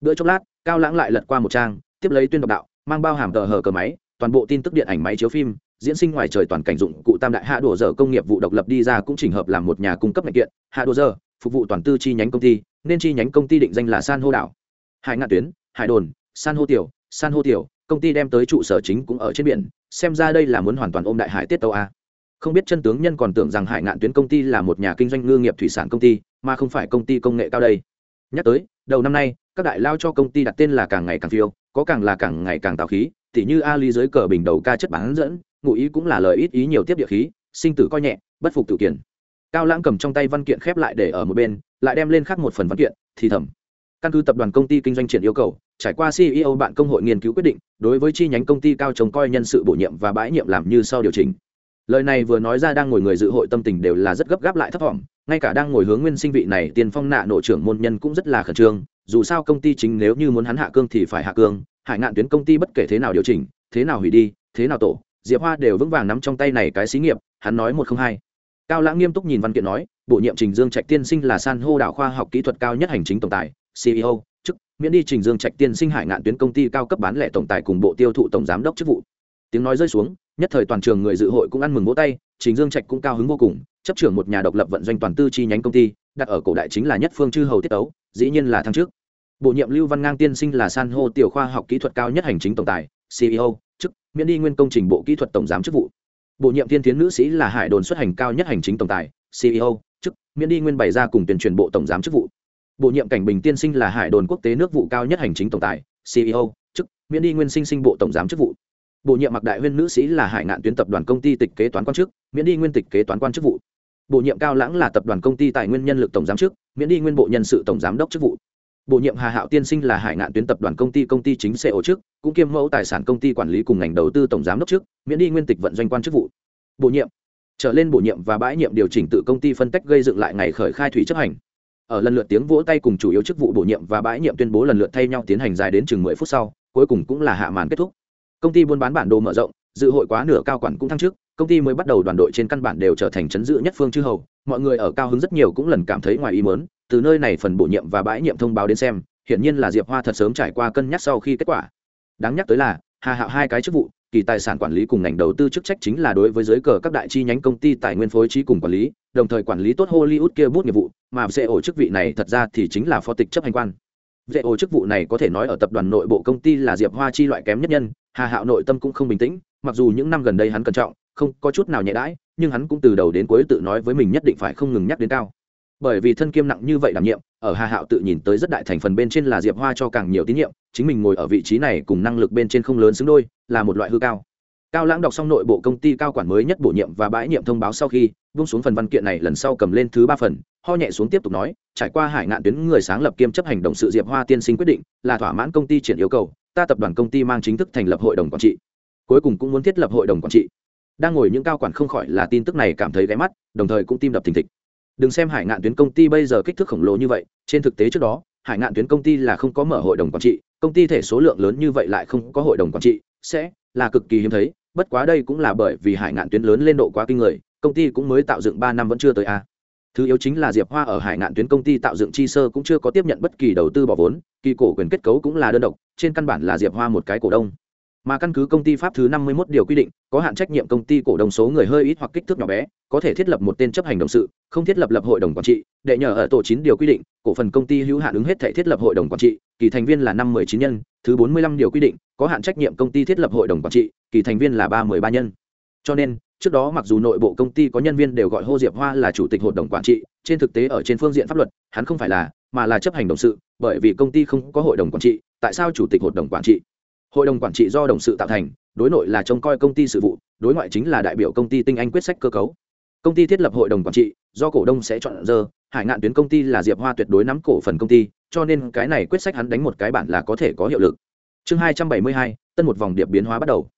Bữa chốc lát, cao lãng lại lật qua một trang, tiếp lấy tuyên độc đạo, mang bao hàm tờ hờ cờ máy, toàn bộ tin tức điện ảnh máy chiếu phim, diễn sinh ngoài trời toàn cảnh dụng cụ tam đại hạ đồ dở công nghiệp vụ độc lập đi ra cũng chỉnh hợp làm một nhà cung cấp ngành kiện, hạ đồ dở, phục vụ toàn tư chi nhánh công ty, nên chi nhánh công ty định danh là san hô đảo. Hải ngạn tuyến hải đồn, san hô tiểu, san hô tiểu, công ty đem tới trụ sở chính cũng ở trên biển, xem ra đây là muốn hoàn toàn ôm đại hải tiết tàu a. Không biết chân tướng nhân còn tưởng rằng hải ngạn tuyến công ty là một nhà kinh doanh ngư nghiệp thủy sản công ty, mà không phải công ty công nghệ cao đây. Nhắc tới, đầu năm nay, các đại lao cho công ty đặt tên là càng ngày càng phiêu, có càng là càng ngày càng tào khí, tỉ như ali dưới cờ bình đầu ca chất bán dẫn, ngụ ý cũng là lời ít ý nhiều tiếp địa khí, sinh tử coi nhẹ, bất phục tự kiển cao lãng cầm trong tay văn kiện khép lại để ở một bên, lại đem lên khác một phần văn kiện, thì thầm căn cứ tập đoàn công ty kinh doanh triển yêu cầu, trải qua ceo bạn công hội nghiên cứu quyết định, đối với chi nhánh công ty cao trồng coi nhân sự bổ nhiệm và bãi nhiệm làm như sau điều chỉnh. Lời này vừa nói ra đang ngồi người dự hội tâm tình đều là rất gấp gáp lại thấp thỏm, ngay cả đang ngồi hướng nguyên sinh vị này tiền phong nạ nội trưởng môn nhân cũng rất là khẩn trương, dù sao công ty chính nếu như muốn hắn hạ cương thì phải hạ cương, hải ngạn tuyến công ty bất kể thế nào điều chỉnh, thế nào hủy đi, thế nào tổ, diệp hoa đều vững vàng nắm trong tay này cái xí nghiệp, hắn nói một không hai. Cao lãng nghiêm túc nhìn văn kiện nói, bổ nhiệm trình dương trạch tiên sinh là san hô đạo khoa học kỹ thuật cao nhất hành chính tổng tài ceo chức, miễn đi trình dương trạch tiên sinh hải ngạn tuyến công ty cao cấp bán lẻ tổng tài cùng bộ tiêu thụ tổng giám đốc chức vụ. Tiếng nói rơi xuống, nhất thời toàn trường người dự hội cũng ăn mừng vỗ tay, trình dương trạch cũng cao hứng vô cùng, chấp trưởng một nhà độc lập vận doanh toàn tư chi nhánh công ty, đặt ở cổ đại chính là nhất phương chư hầu tiết ấu dĩ nhiên là tháng trước bổ nhiệm lưu văn ngang tiên sinh là san hô tiểu khoa học kỹ thuật cao nhất hành chính tổng tài ceo chức, miễn đi nguyên công trình bộ kỹ thuật tổng giám chức vụ. Bổ nhiệm tiên tiến nữ sĩ là hải đồn xuất hành cao nhất hành chính tổng tài ceo chức, miễn đi nguyên bày ra cùng tuyên truyền bộ tổng giám chức vụ bổ nhiệm cảnh bình tiên sinh là hải đồn quốc tế nước vụ cao nhất hành chính tổng tài ceo chức, miễn đi nguyên sinh sinh bộ tổng giám chức vụ. Bổ nhiệm mặc đại huyên nữ sĩ là hải ngạn tuyến tập đoàn công ty tịch kế toán quan chức, miễn đi nguyên tịch kế toán quan chức vụ. Bổ nhiệm cao lãng là tập đoàn công ty tài nguyên nhân lực tổng giám chức, miễn đi nguyên bộ nhân sự tổng giám đốc chức vụ. Bổ nhiệm hà hạo tiên sinh là hải ngạn tuyến tập đoàn công ty công ty chính xe ổ chức, cũng kiêm mẫu tài sản công ty quản lý cùng ngành đầu tư tổng giám đốc chức, miễn đi nguyên tịch vận doanh quan chức vụ. Bổ nhiệm. Trở lên bổ nhiệm và bãi nhiệm điều chỉnh tự công ty phân tách gây dựng lại ngày khởi khai thủy chấp hành ở lần lượt tiếng vỗ tay cùng chủ yếu chức vụ bổ nhiệm và bãi nhiệm tuyên bố lần lượt thay nhau tiến hành dài đến chừng mười phút sau, cuối cùng cũng là hạ màn kết thúc. Công ty buôn bán bản đồ mở rộng, dự hội quá nửa cao quản cũng thăng chức, công ty mới bắt đầu đoàn đội trên căn bản đều trở thành chấn dự nhất phương chư hầu, mọi người ở cao hứng rất nhiều cũng lần cảm thấy ngoài ý mớn từ nơi này phần bổ nhiệm và bãi nhiệm thông báo đến xem, hiển nhiên là diệp hoa thật sớm trải qua cân nhắc sau khi kết quả. Đáng nhắc tới là, hà hạo hai cái chức vụ kỳ tài sản quản lý cùng ngành đầu tư chức trách chính là đối với giới cờ các đại chi nhánh công ty tài nguyên phối trí cùng quản lý, đồng thời quản lý tốt hollywood kia bút nghiệp vụ, mà sẽ ổ chức vị này thật ra thì chính là phó tịch chấp hành quan. Dễ ổ chức vụ này có thể nói ở tập đoàn nội bộ công ty là diệp hoa chi loại kém nhất nhân, hà hạo nội tâm cũng không bình tĩnh, mặc dù những năm gần đây hắn cẩn trọng, không có chút nào nhẹ đãi, nhưng hắn cũng từ đầu đến cuối tự nói với mình nhất định phải không ngừng nhắc đến cao bởi vì thân kiêm nặng như vậy đảm nhiệm, ở hà hạo tự nhìn tới rất đại thành phần bên trên là diệp hoa cho càng nhiều tín nhiệm, chính mình ngồi ở vị trí này cùng năng lực bên trên không lớn xứng đôi, là một loại hư cao. Cao lãng đọc xong nội bộ công ty cao quản mới nhất bổ nhiệm và bãi nhiệm thông báo sau khi vung xuống phần văn kiện này lần sau cầm lên thứ ba phần, ho nhẹ xuống tiếp tục nói, trải qua hải ngạn tuyến người sáng lập kiêm chấp hành động sự diệp hoa tiên sinh quyết định, là thỏa mãn công ty triển yêu cầu, ta tập đoàn công ty mang chính thức thành lập hội đồng quản trị. Cuối cùng cũng muốn thiết lập hội đồng quản trị. Đang ngồi những cao quản không khỏi là tin tức này cảm thấy ghé mắt, đồng thời cũng tim đập thình thịch đừng xem hải ngạn tuyến công ty bây giờ kích thước khổng lồ như vậy, trên thực tế trước đó, hải ngạn tuyến công ty là không có mở hội đồng quản trị, công ty thể số lượng lớn như vậy lại không có hội đồng quản trị, sẽ là cực kỳ hiếm thấy, bất quá đây cũng là bởi vì hải ngạn tuyến lớn lên độ quá kinh người, công ty cũng mới tạo dựng ba năm vẫn chưa tới a. Thứ yếu chính là diệp hoa ở hải ngạn tuyến công ty tạo dựng chi sơ cũng chưa có tiếp nhận bất kỳ đầu tư bỏ vốn, kỳ cổ quyền kết cấu cũng là đơn độc, trên căn bản là diệp hoa một cái cổ đông mà căn cứ công ty pháp thứ năm mươi 51 điều quy định, có hạn trách nhiệm công ty cổ đông số người hơi ít hoặc kích thước nhỏ bé, có thể thiết lập một tên chấp hành đồng sự, không thiết lập lập hội đồng quản trị. Để nhờ ở tổ chín điều quy định, cổ phần công ty hữu hạn ứng hết thể thiết lập hội đồng quản trị, kỳ thành viên là năm mười chín nhân, thứ bốn mươi lăm điều quy định, có hạn trách nhiệm công ty thiết lập hội đồng quản trị, kỳ thành viên là ba mười ba nhân. Cho nên, trước đó mặc dù nội bộ công ty có nhân viên đều gọi hô diệp hoa là chủ tịch hội đồng quản trị, trên thực tế ở trên phương diện pháp luật, hắn không phải là, mà là chấp hành đồng sự, bởi vì công ty không có hội đồng quản trị, tại sao chủ tịch hội đồng quản trị? Hội đồng quản trị do đồng sự tạo thành, đối nội là trông coi công ty sự vụ, đối ngoại chính là đại biểu công ty tinh anh quyết sách cơ cấu công ty thiết lập hội đồng quản trị, do cổ đông sẽ chọn giờ. hải ngạn tuyến công ty là diệp hoa tuyệt đối nắm cổ phần công ty, cho nên cái này quyết sách hắn đánh một cái bản là có thể có hiệu lực chương hai trăm bảy mươi hai, tân một vòng điệp biến hóa bắt đầu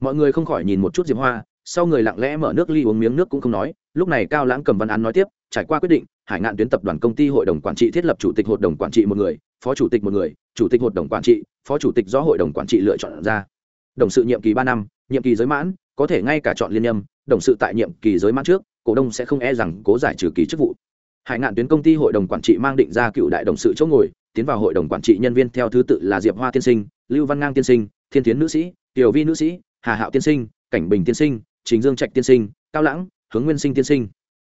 mọi người không khỏi nhìn một chút diệp hoa, sau người lặng lẽ mở nước ly uống miếng nước cũng không nói, lúc này cao lãng cầm văn án nói tiếp, trải qua quyết định, hải ngạn tuyến tập đoàn công ty hội đồng quản trị thiết lập chủ tịch hội đồng quản trị một người, phó chủ tịch một người, chủ tịch hội đồng quản trị phó chủ tịch do hội đồng quản trị lựa chọn ra. Đồng sự nhiệm kỳ ba năm, nhiệm kỳ giới mãn, có thể ngay cả chọn liên nhâm, đồng sự tại nhiệm kỳ giới mãn trước, cổ đông sẽ không e rằng cố giải trừ kỳ chức vụ. Hải ngạn tuyến công ty hội đồng quản trị mang định ra cựu đại đồng sự chỗ ngồi, tiến vào hội đồng quản trị nhân viên theo thứ tự là diệp hoa tiên sinh, lưu văn ngang tiên sinh, thiên tiến nữ sĩ, tiểu vi nữ sĩ, hà hạo tiên sinh, cảnh bình tiên sinh chính dương trạch tiên sinh, cao lãng, hướng nguyên sinh tiên sinh.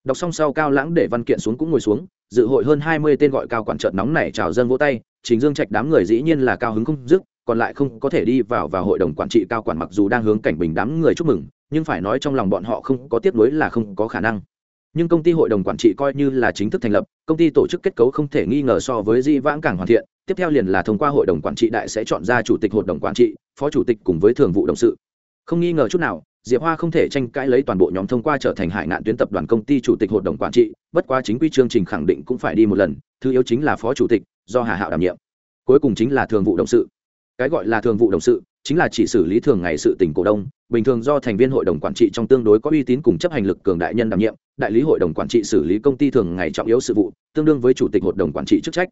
Đọc xong sau cao lãng để văn kiện xuống cũng ngồi xuống, dự hội hơn hai mươi tên gọi cao quản trợn nóng này chào dân vỗ tay chính dương trạch đám người dĩ nhiên là cao hứng không dứt, còn lại không có thể đi vào vào hội đồng quản trị cao quản mặc dù đang hướng cảnh bình đám người chúc mừng, nhưng phải nói trong lòng bọn họ không có tiếc nuối là không có khả năng. Nhưng công ty hội đồng quản trị coi như là chính thức thành lập, công ty tổ chức kết cấu không thể nghi ngờ so với di vãng càng hoàn thiện, tiếp theo liền là thông qua hội đồng quản trị đại sẽ chọn ra chủ tịch hội đồng quản trị, phó chủ tịch cùng với thường vụ đồng sự. Không nghi ngờ chút nào, diệp hoa không thể tranh cãi lấy toàn bộ nhóm thông qua trở thành hải ngạn tuyến tập đoàn công ty chủ tịch hội đồng quản trị, bất quá chính quy chương trình khẳng định cũng phải đi một lần, thứ yếu chính là phó chủ tịch do hà hạo đảm nhiệm. Cuối cùng chính là thường vụ đồng sự. Cái gọi là thường vụ đồng sự chính là chỉ xử lý thường ngày sự tình cổ đông, bình thường do thành viên hội đồng quản trị trong tương đối có uy tín cùng chấp hành lực cường đại nhân đảm nhiệm, đại lý hội đồng quản trị xử lý công ty thường ngày trọng yếu sự vụ, tương đương với chủ tịch hội đồng quản trị chức trách.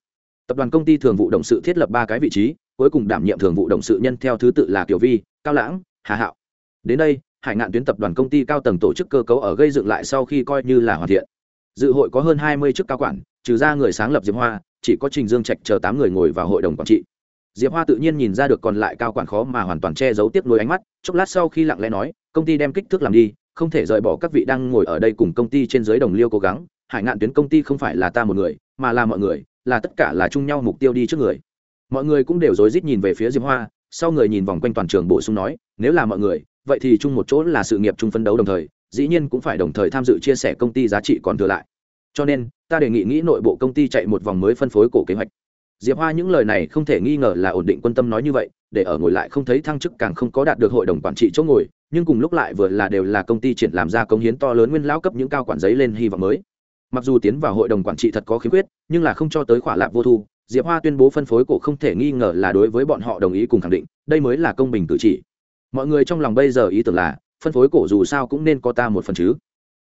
Tập đoàn công ty thường vụ đồng sự thiết lập ba cái vị trí, cuối cùng đảm nhiệm thường vụ đồng sự nhân theo thứ tự là kiều vi, cao lãng, hà hạo. Đến đây, hải ngạn tuyến tập đoàn công ty cao tầng tổ chức cơ cấu ở gây dựng lại sau khi coi như là hoàn thiện. Dự hội có hơn hai mươi chức cao quản, trừ ra người sáng lập diệp hoa chỉ có trình dương trạch chờ tám người ngồi vào hội đồng quản trị. Diệp hoa tự nhiên nhìn ra được còn lại cao quản khó mà hoàn toàn che giấu tiếp nối ánh mắt, chốc lát sau khi lặng lẽ nói, công ty đem kích thước làm đi, không thể rời bỏ các vị đang ngồi ở đây cùng công ty trên dưới đồng liêu cố gắng, hải ngạn tuyến công ty không phải là ta một người, mà là mọi người, là tất cả là chung nhau mục tiêu đi trước người. Mọi người cũng đều rối rít nhìn về phía diệp hoa, sau người nhìn vòng quanh toàn trường bổ sung nói, nếu là mọi người, vậy thì chung một chỗ là sự nghiệp chung phấn đấu đồng thời, dĩ nhiên cũng phải đồng thời tham dự chia sẻ công ty giá trị còn thừa lại cho nên, ta đề nghị nghĩ nội bộ công ty chạy một vòng mới phân phối cổ kế hoạch. Diệp hoa những lời này không thể nghi ngờ là ổn định quân tâm nói như vậy, để ở ngồi lại không thấy thăng chức càng không có đạt được hội đồng quản trị chỗ ngồi, nhưng cùng lúc lại vừa là đều là công ty triển làm ra công hiến to lớn nguyên lão cấp những cao quản giấy lên hy vọng mới. Mặc dù tiến vào hội đồng quản trị thật có khiếm khuyết, nhưng là không cho tới khỏa lạc vô thu, diệp hoa tuyên bố phân phối cổ không thể nghi ngờ là đối với bọn họ đồng ý cùng khẳng định, đây mới là công bình cử chỉ. Mọi người trong lòng bây giờ ý tưởng là, phân phối cổ dù sao cũng nên có ta một phần chứ.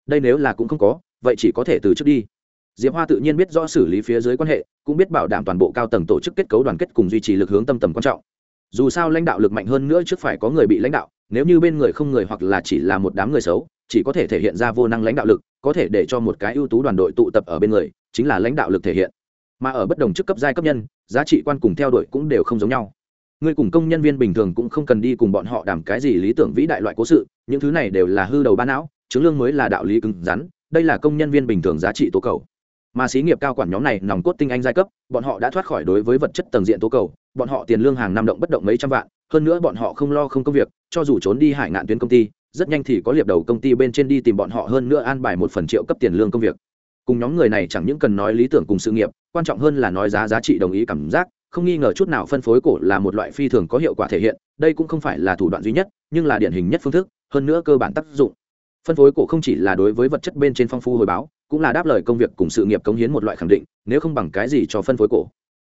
Đây nếu là cũng không có vậy chỉ có thể từ trước đi. Diệp hoa tự nhiên biết rõ xử lý phía dưới quan hệ, cũng biết bảo đảm toàn bộ cao tầng tổ chức kết cấu đoàn kết cùng duy trì lực hướng tâm tầm quan trọng. Dù sao lãnh đạo lực mạnh hơn nữa trước phải có người bị lãnh đạo, nếu như bên người không người hoặc là chỉ là một đám người xấu, chỉ có thể thể hiện ra vô năng lãnh đạo lực, có thể để cho một cái ưu tú đoàn đội tụ tập ở bên người, chính là lãnh đạo lực thể hiện. Mà ở bất đồng chức cấp giai cấp nhân, giá trị quan cùng theo đuổi cũng đều không giống nhau. Người cùng công nhân viên bình thường cũng không cần đi cùng bọn họ đảm cái gì lý tưởng vĩ đại loại cố sự, những thứ này đều là hư đầu ba não, chứng lương mới là đạo lý cứng rắn đây là công nhân viên bình thường giá trị tố cầu. Mà xí nghiệp cao quản nhóm này, nòng cốt tinh anh giai cấp, bọn họ đã thoát khỏi đối với vật chất tầng diện tố cầu. Bọn họ tiền lương hàng năm động bất động mấy trăm vạn, hơn nữa bọn họ không lo không công việc, cho dù trốn đi hải ngạn tuyến công ty, rất nhanh thì có liệp đầu công ty bên trên đi tìm bọn họ hơn nữa an bài một phần triệu cấp tiền lương công việc. Cùng nhóm người này chẳng những cần nói lý tưởng cùng sự nghiệp, quan trọng hơn là nói giá giá trị đồng ý cảm giác, không nghi ngờ chút nào phân phối cổ là một loại phi thường có hiệu quả thể hiện, đây cũng không phải là thủ đoạn duy nhất, nhưng là điển hình nhất phương thức, hơn nữa cơ bản tác dụng phân phối cổ không chỉ là đối với vật chất bên trên phong phú hồi báo, cũng là đáp lời công việc cùng sự nghiệp cống hiến một loại khẳng định, nếu không bằng cái gì cho phân phối cổ.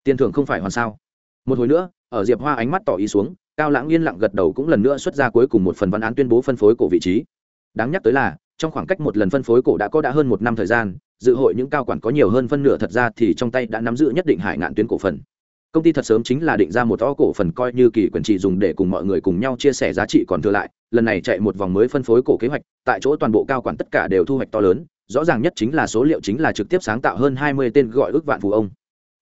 Tiền thưởng không phải hoàn sao. Một hồi nữa, ở diệp hoa ánh mắt tỏ ý xuống, cao lãng yên lặng gật đầu cũng lần nữa xuất ra cuối cùng một phần văn án tuyên bố phân phối cổ vị trí. Đáng nhắc tới là, trong khoảng cách một lần phân phối cổ đã có đã hơn một năm thời gian, dự hội những cao quản có nhiều hơn phân nửa thật ra thì trong tay đã nắm giữ nhất định hải ngạn tuyến cổ phần công ty thật sớm chính là định ra một to cổ phần coi như kỳ quyền trị dùng để cùng mọi người cùng nhau chia sẻ giá trị còn thừa lại, lần này chạy một vòng mới phân phối cổ kế hoạch, tại chỗ toàn bộ cao quản tất cả đều thu hoạch to lớn, rõ ràng nhất chính là số liệu chính là trực tiếp sáng tạo hơn hai mươi tên gọi ước vạn phù ông.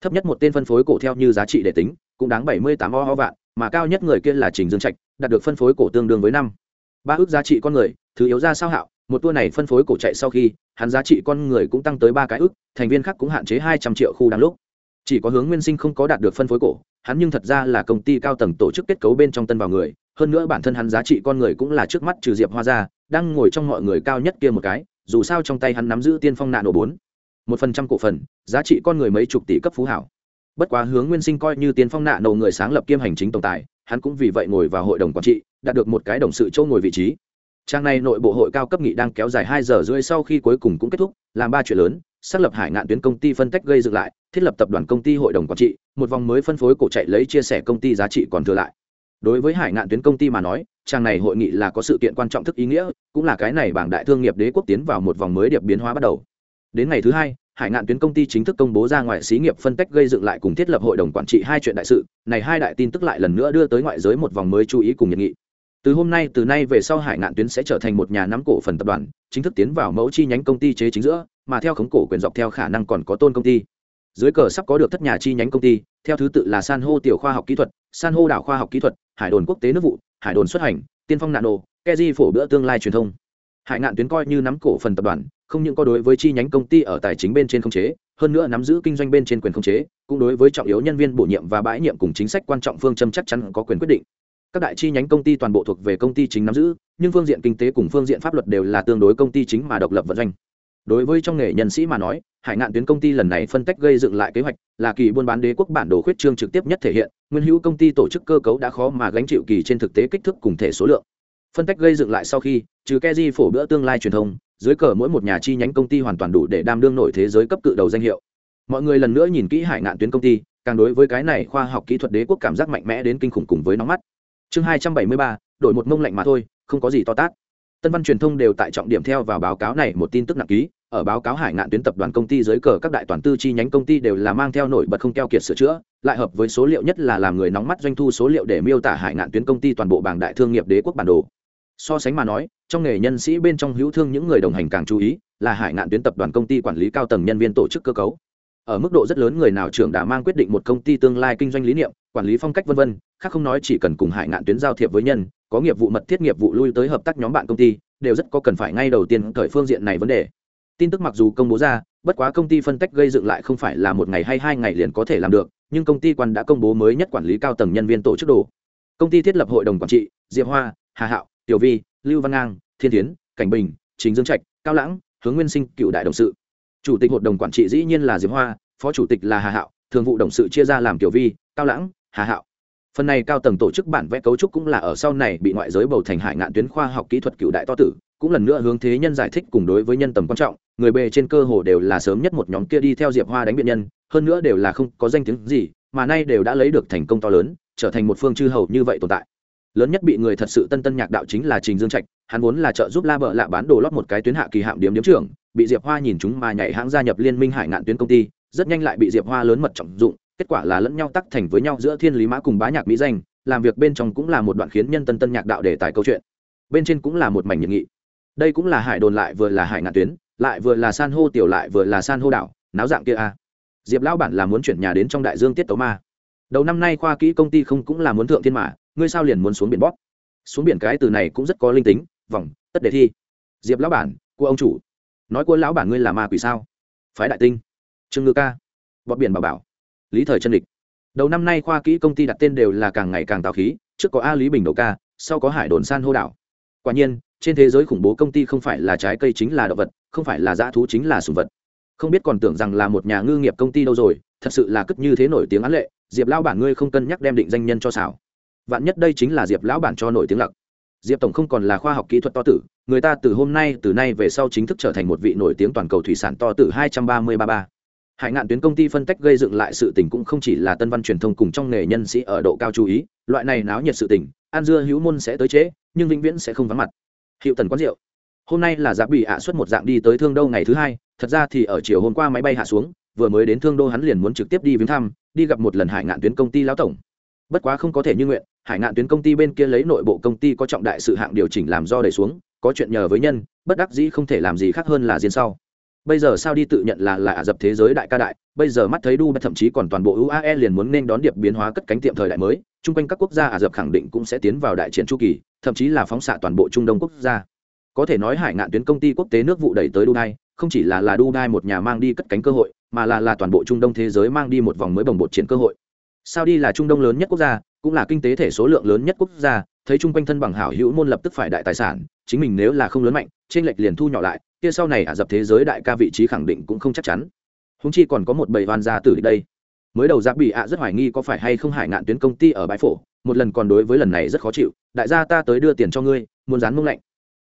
Thấp nhất một tên phân phối cổ theo như giá trị để tính, cũng đáng bảy mươi tám o ho vạn, mà cao nhất người kia là trình dương trạch, đạt được phân phối cổ tương đương với năm. Ba ước giá trị con người, thứ yếu ra sao hạo, một tour này phân phối cổ chạy sau khi, hắn giá trị con người cũng tăng tới ba cái ước, thành viên khác cũng hạn chế hai trăm triệu khu đáng lúc chỉ có hướng nguyên sinh không có đạt được phân phối cổ, hắn nhưng thật ra là công ty cao tầng tổ chức kết cấu bên trong tân vào người, hơn nữa bản thân hắn giá trị con người cũng là trước mắt trừ diệp hoa ra, đang ngồi trong mọi người cao nhất kia một cái, dù sao trong tay hắn nắm giữ tiên phong nạn nổ bốn, một phần trăm cổ phần, giá trị con người mấy chục tỷ cấp phú hảo. Bất quá hướng nguyên sinh coi như tiên phong nạn nổ người sáng lập kiêm hành chính tổng tài, hắn cũng vì vậy ngồi vào hội đồng quản trị, đạt được một cái đồng sự châu ngồi vị trí. Trang này nội bộ hội cao cấp nghị đang kéo dài hai giờ rưỡi sau khi cuối cùng cũng kết thúc, làm ba chuyện lớn xác lập hải ngạn tuyến công ty phân tách gây dựng lại, thiết lập tập đoàn công ty hội đồng quản trị, một vòng mới phân phối cổ chạy lấy chia sẻ công ty giá trị còn thừa lại. Đối với hải ngạn tuyến công ty mà nói, trang này hội nghị là có sự kiện quan trọng thức ý nghĩa, cũng là cái này bảng đại thương nghiệp đế quốc tiến vào một vòng mới điệp biến hóa bắt đầu. Đến ngày thứ hai, hải ngạn tuyến công ty chính thức công bố ra ngoài xí nghiệp phân tách gây dựng lại cùng thiết lập hội đồng quản trị hai chuyện đại sự, này hai đại tin tức lại lần nữa đưa tới ngoại giới một vòng mới chú ý cùng nhiệt nghị. Từ hôm nay, từ nay về sau hải ngạn tuyến sẽ trở thành một nhà nắm cổ phần tập đoàn, chính thức tiến vào mẫu chi nhánh công ty chế chính giữa mà theo khống cổ quyền dọc theo khả năng còn có tôn công ty. Dưới cờ sắp có được thất nhà chi nhánh công ty, theo thứ tự là san hô tiểu khoa học kỹ thuật, san hô đảo khoa học kỹ thuật, hải đồn quốc tế nước vụ, hải đồn xuất hành, tiên phong nano keji phổ bữa tương lai truyền thông. Hải ngạn tuyến coi như nắm cổ phần tập đoàn, không những có đối với chi nhánh công ty ở tài chính bên trên không chế, hơn nữa nắm giữ kinh doanh bên trên quyền không chế, cũng đối với trọng yếu nhân viên bổ nhiệm và bãi nhiệm cùng chính sách quan trọng phương châm chắc chắn có quyền quyết định. Các đại chi nhánh công ty toàn bộ thuộc về công ty chính nắm giữ, nhưng phương diện kinh tế cùng phương diện pháp luật đều là tương đối công ty chính mà độc lập vận doanh đối với trong nghề nhân sĩ mà nói, hải ngạn tuyến công ty lần này phân tách gây dựng lại kế hoạch là kỳ buôn bán đế quốc bản đồ khuyết trương trực tiếp nhất thể hiện, nguyên hữu công ty tổ chức cơ cấu đã khó mà gánh chịu kỳ trên thực tế kích thước cùng thể số lượng. Phân tách gây dựng lại sau khi, trừ keji phổ bữa tương lai truyền thông, dưới cờ mỗi một nhà chi nhánh công ty hoàn toàn đủ để đam đương nổi thế giới cấp cự đầu danh hiệu. Mọi người lần nữa nhìn kỹ hải ngạn tuyến công ty, càng đối với cái này khoa học kỹ thuật đế quốc cảm giác mạnh mẽ đến kinh khủng cùng với nóng mắt. Chương hai trăm bảy mươi ba, đổi một mông lạnh mà thôi, không có gì to tát tân văn truyền thông đều tại trọng điểm theo vào báo cáo này một tin tức nặng ký. Ở báo cáo hải ngạn tuyến tập đoàn công ty dưới cờ các đại toàn tư chi nhánh công ty đều là mang theo nổi bật không keo kiệt sửa chữa, lại hợp với số liệu nhất là làm người nóng mắt doanh thu số liệu để miêu tả hải ngạn tuyến công ty toàn bộ bảng đại thương nghiệp đế quốc bản đồ. So sánh mà nói, trong nghề nhân sĩ bên trong hữu thương những người đồng hành càng chú ý là hải ngạn tuyến tập đoàn công ty quản lý cao tầng nhân viên tổ chức cơ cấu. Ở mức độ rất lớn người nào trưởng đã mang quyết định một công ty tương lai kinh doanh lý niệm quản lý phong cách vân vân, khác không nói chỉ cần cùng hải ngạn tuyến giao thiệp với nhân, có nghiệp vụ mật thiết nghiệp vụ lui tới hợp tác nhóm bạn công ty, đều rất có cần phải ngay đầu tiên thời phương diện này vấn đề. Tin tức mặc dù công bố ra, bất quá công ty phân tách gây dựng lại không phải là một ngày hay hai ngày liền có thể làm được, nhưng công ty quan đã công bố mới nhất quản lý cao tầng nhân viên tổ chức đồ. Công ty thiết lập hội đồng quản trị, diệp hoa, hà hạo, tiểu vi, lưu văn ngang, thiên tiến cảnh bình chính dương trạch, cao lãng, hướng nguyên sinh, cựu đại đồng sự. Chủ tịch hội đồng quản trị dĩ nhiên là diệp hoa, phó chủ tịch là hà hạo, thường vụ đồng sự chia ra làm tiểu vi, cao lãng hà hạo. Phần này cao tầng tổ chức bản vẽ cấu trúc cũng là ở sau này bị ngoại giới bầu thành hải ngạn tuyến khoa học kỹ thuật cựu đại to tử, cũng lần nữa hướng thế nhân giải thích cùng đối với nhân tầm quan trọng, người bề trên cơ hồ đều là sớm nhất một nhóm kia đi theo diệp hoa đánh biện nhân, hơn nữa đều là không có danh tiếng gì, mà nay đều đã lấy được thành công to lớn, trở thành một phương chư hầu như vậy tồn tại. Lớn nhất bị người thật sự tân tân nhạc đạo chính là trình dương trạch, hắn vốn là trợ giúp la bợ lạ bán đồ lót một cái tuyến hạ kỳ hạm điếm điếm trưởng, bị diệp hoa nhìn chúng mà nhảy hãng gia nhập liên minh hải ngạn tuyến công ty, rất nhanh lại bị diệp hoa lớn mật trọng dụng kết quả là lẫn nhau tắc thành với nhau giữa thiên lý mã cùng bá nhạc mỹ danh, làm việc bên trong cũng là một đoạn khiến nhân tân tân nhạc đạo đề tài câu chuyện. Bên trên cũng là một mảnh nhiệt nghị. Đây cũng là hải đồn lại vừa là hải ngạn tuyến, lại vừa là san hô tiểu lại vừa là san hô đảo, náo dạng kia a. À. diệp lão bản là muốn chuyển nhà đến trong đại dương tiết tấu ma. Đầu năm nay khoa kỹ công ty không cũng là muốn thượng thiên mã ngươi sao liền muốn xuống biển bóp? Xuống biển cái từ này cũng rất có linh tính, vòng, tất đề thi. Diệp lão bản, của ông chủ. Nói của lão bản ngươi là ma quỷ sao? Phái đại tinh. Trương ngư ca. Bọt biển bảo bảo lý thời chân địch đầu năm nay khoa kỹ công ty đặt tên đều là càng ngày càng tào khí, trước có a lý bình đầu ca, sau có hải đồn san hô đảo. Quả nhiên, trên thế giới khủng bố công ty không phải là trái cây chính là động vật, không phải là dã thú chính là sùng vật. Không biết còn tưởng rằng là một nhà ngư nghiệp công ty đâu rồi, thật sự là cất như thế nổi tiếng án lệ, diệp lão bản ngươi không cân nhắc đem định danh nhân cho xảo. Vạn nhất đây chính là diệp lão bản cho nổi tiếng lặc. Diệp tổng không còn là khoa học kỹ thuật to tử, người ta từ hôm nay, từ nay về sau chính thức trở thành một vị nổi tiếng toàn cầu thủy sản to tử hai trăm ba mươi ba ba hải ngạn tuyến công ty phân tách gây dựng lại sự tình cũng không chỉ là tân văn truyền thông cùng trong nghề nhân sĩ ở độ cao chú ý loại này náo nhiệt sự tình an dưa hữu môn sẽ tới chế, nhưng vĩnh viễn sẽ không vắng mặt. Hiệu tần quán rượu. Hôm nay là giáp bị ạ xuất một dạng đi tới thương đô ngày thứ hai thật ra thì ở chiều hôm qua máy bay hạ xuống vừa mới đến thương đô hắn liền muốn trực tiếp đi viếng thăm đi gặp một lần hải ngạn tuyến công ty lão tổng. Bất quá không có thể như nguyện hải ngạn tuyến công ty bên kia lấy nội bộ công ty có trọng đại sự hạng điều chỉnh làm do đẩy xuống có chuyện nhờ với nhân bất đắc dĩ không thể làm gì khác hơn là diên sau bây giờ sao đi tự nhận là là ả dập thế giới đại ca đại, bây giờ mắt thấy dubai thậm chí còn toàn bộ uae liền muốn nên đón điệp biến hóa cất cánh tiệm thời đại mới, chung quanh các quốc gia ả rập khẳng định cũng sẽ tiến vào đại triển chu kỳ, thậm chí là phóng xạ toàn bộ trung đông quốc gia. Có thể nói hải ngạn tuyến công ty quốc tế nước vụ đẩy tới dubai, không chỉ là là dubai một nhà mang đi cất cánh cơ hội, mà là là toàn bộ trung đông thế giới mang đi một vòng mới bồng bột chiến cơ hội. Sao đi là trung đông lớn nhất quốc gia, cũng là kinh tế thể số lượng lớn nhất quốc gia, thấy chung quanh thân bằng hảo hữu môn lập tức phải đại tài sản, chính mình nếu là không lớn mạnh trên lệch liền thu nhỏ lại kia sau này ả dập thế giới đại ca vị trí khẳng định cũng không chắc chắn. Húng chi còn có một bầy hoan gia tử đây. Mới đầu giáp bị ạ rất hoài nghi có phải hay không hải ngạn tuyến công ty ở bãi phổ, một lần còn đối với lần này rất khó chịu. Đại gia ta tới đưa tiền cho ngươi, muốn dán mông lạnh.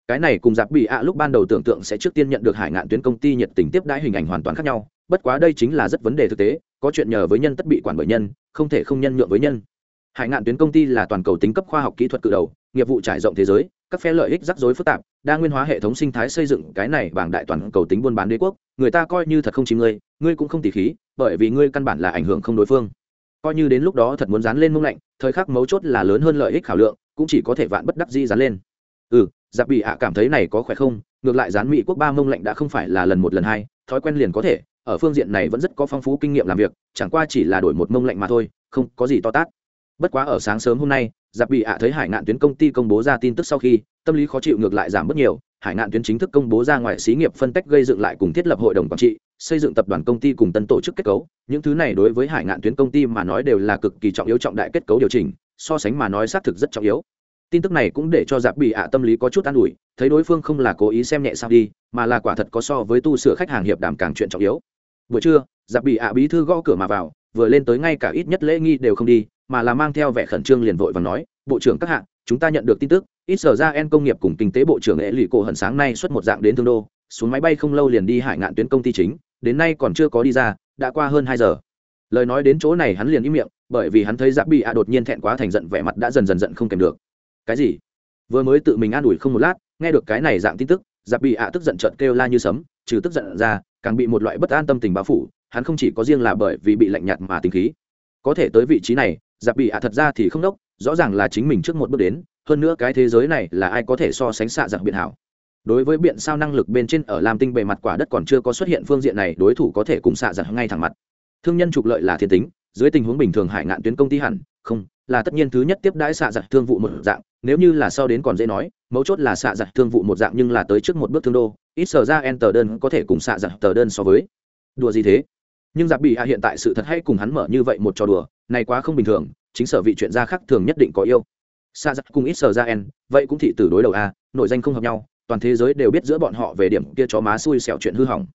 Cái này cùng giáp bị ạ lúc ban đầu tưởng tượng sẽ trước tiên nhận được hải ngạn tuyến công ty nhiệt tình tiếp đãi hình ảnh hoàn toàn khác nhau, bất quá đây chính là rất vấn đề thực tế, có chuyện nhờ với nhân tất bị quản bởi nhân, không thể không nhân nhượng với nhân. Hải ngạn tuyến công ty là toàn cầu tính cấp khoa học kỹ thuật cự đầu, nghiệp vụ trải rộng thế giới các phe lợi ích rắc rối phức tạp, đa nguyên hóa hệ thống sinh thái xây dựng cái này bằng đại toàn cầu tính buôn bán đế quốc, người ta coi như thật không chỉ ngươi ngươi cũng không tỉ khí, bởi vì ngươi căn bản là ảnh hưởng không đối phương. Coi như đến lúc đó thật muốn dán lên mông lạnh, thời khắc mấu chốt là lớn hơn lợi ích khảo lượng, cũng chỉ có thể vạn bất đắc di dán lên. Ừ giặc bị hạ cảm thấy này có khỏe không? Ngược lại dán mỹ quốc ba mông lạnh đã không phải là lần một lần hai, thói quen liền có thể, ở phương diện này vẫn rất có phong phú kinh nghiệm làm việc, chẳng qua chỉ là đổi một mông lạnh mà thôi, không có gì to tát bất quá ở sáng sớm hôm nay, giặc bị ạ thấy hải ngạn tuyến công ty công bố ra tin tức sau khi, tâm lý khó chịu ngược lại giảm bớt nhiều, hải ngạn tuyến chính thức công bố ra ngoài xí nghiệp phân tách gây dựng lại cùng thiết lập hội đồng quản trị, xây dựng tập đoàn công ty cùng tân tổ chức kết cấu. Những thứ này đối với hải ngạn tuyến công ty mà nói đều là cực kỳ trọng yếu trọng đại kết cấu điều chỉnh, so sánh mà nói xác thực rất trọng yếu. Tin tức này cũng để cho giặc bị ạ tâm lý có chút an ủi, thấy đối phương không là cố ý xem nhẹ sao đi, mà là quả thật có so với tu sửa khách hàng hiệp đảm càng chuyện trọng yếu. Buổi trưa, giặc bị ạ bí thư gõ cửa mà vào, vừa lên tới ngay cả ít nhất lễ nghi đều không đi mà là mang theo vẻ khẩn trương liền vội và nói, bộ trưởng các hạng chúng ta nhận được tin tức, ít sở ra en công nghiệp cùng kinh tế bộ trưởng ế lụy cổ hận sáng nay xuất một dạng đến thương đô, xuống máy bay không lâu liền đi hải ngạn tuyến công ty chính, đến nay còn chưa có đi ra, đã qua hơn hai giờ. Lời nói đến chỗ này hắn liền im miệng, bởi vì hắn thấy giáp bị ạ đột nhiên thẹn quá thành giận, vẻ mặt đã dần dần giận không kèm được. Cái gì? Vừa mới tự mình an ủi không một lát, nghe được cái này dạng tin tức, giáp bị ạ tức giận trợn kêu la như sấm, trừ tức giận ra, càng bị một loại bất an tâm tình bao phủ, hắn không chỉ có riêng là bởi vì bị lạnh nhạt mà tính khí. Có thể tới vị trí này giặc bị ạ thật ra thì không đốc, rõ ràng là chính mình trước một bước đến, hơn nữa cái thế giới này là ai có thể so sánh xạ giặc biện hảo. Đối với biện sao năng lực bên trên ở lam tinh bề mặt quả đất còn chưa có xuất hiện phương diện này, đối thủ có thể cùng xạ giặc ngay thẳng mặt. Thương nhân trục lợi là thiên tính, dưới tình huống bình thường hải ngạn tuyến công ty hẳn, không, là tất nhiên thứ nhất tiếp đãi xạ giặc thương vụ một dạng, nếu như là sau đến còn dễ nói, mấu chốt là xạ giặc thương vụ một dạng nhưng là tới trước một bước thương đô, ít sở ra en tờ đơn có thể cùng xạ giặc tờ đơn so với. Đùa gì thế? Nhưng giặc bị hạ hiện tại sự thật hay cùng hắn mở như vậy một trò đùa này quá không bình thường, chính sở vị chuyện gia khác thường nhất định có yêu. Xa giặc dạ cùng ít sở ra en, vậy cũng thị tử đối đầu a, nội danh không hợp nhau, toàn thế giới đều biết giữa bọn họ về điểm kia chó má xui xẻo chuyện hư hỏng.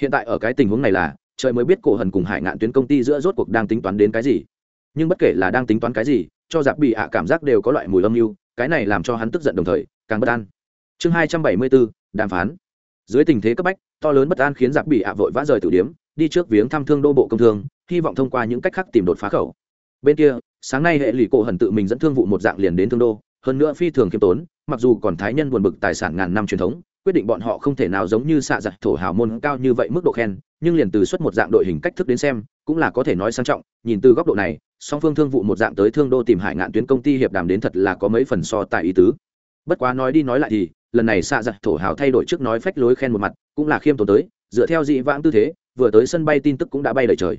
Hiện tại ở cái tình huống này là, trời mới biết cổ hần cùng hải ngạn tuyến công ty giữa rốt cuộc đang tính toán đến cái gì. Nhưng bất kể là đang tính toán cái gì, cho dạ giặc bị ạ cảm giác đều có loại mùi âm mưu, cái này làm cho hắn tức giận đồng thời, càng bất an. Chương hai trăm bảy mươi bốn đàm phán. Dưới tình thế cấp bách, to lớn bất an khiến dạ giặc bị ạ vội vã rời tử điếm, đi trước viếng thăm thương đô bộ công thương hy vọng thông qua những cách khác tìm đột phá khẩu. Bên kia, sáng nay hệ lụy cổ hần tự mình dẫn thương vụ một dạng liền đến thương đô, hơn nữa phi thường khiêm tốn, mặc dù còn thái nhân buồn bực tài sản ngàn năm truyền thống, quyết định bọn họ không thể nào giống như xạ giặc thổ hào môn cao như vậy mức độ khen, nhưng liền từ xuất một dạng đội hình cách thức đến xem, cũng là có thể nói sang trọng, nhìn từ góc độ này, song phương thương vụ một dạng tới thương đô tìm hải ngạn tuyến công ty hiệp đàm đến thật là có mấy phần so tại ý tứ. Bất quá nói đi nói lại thì, lần này xạ giặc thổ hào thay đổi trước nói phách lối khen một mặt, cũng là khiêm tốn tới, dựa theo dị vãng tư thế, vừa tới sân bay tin tức cũng đã bay đầy trời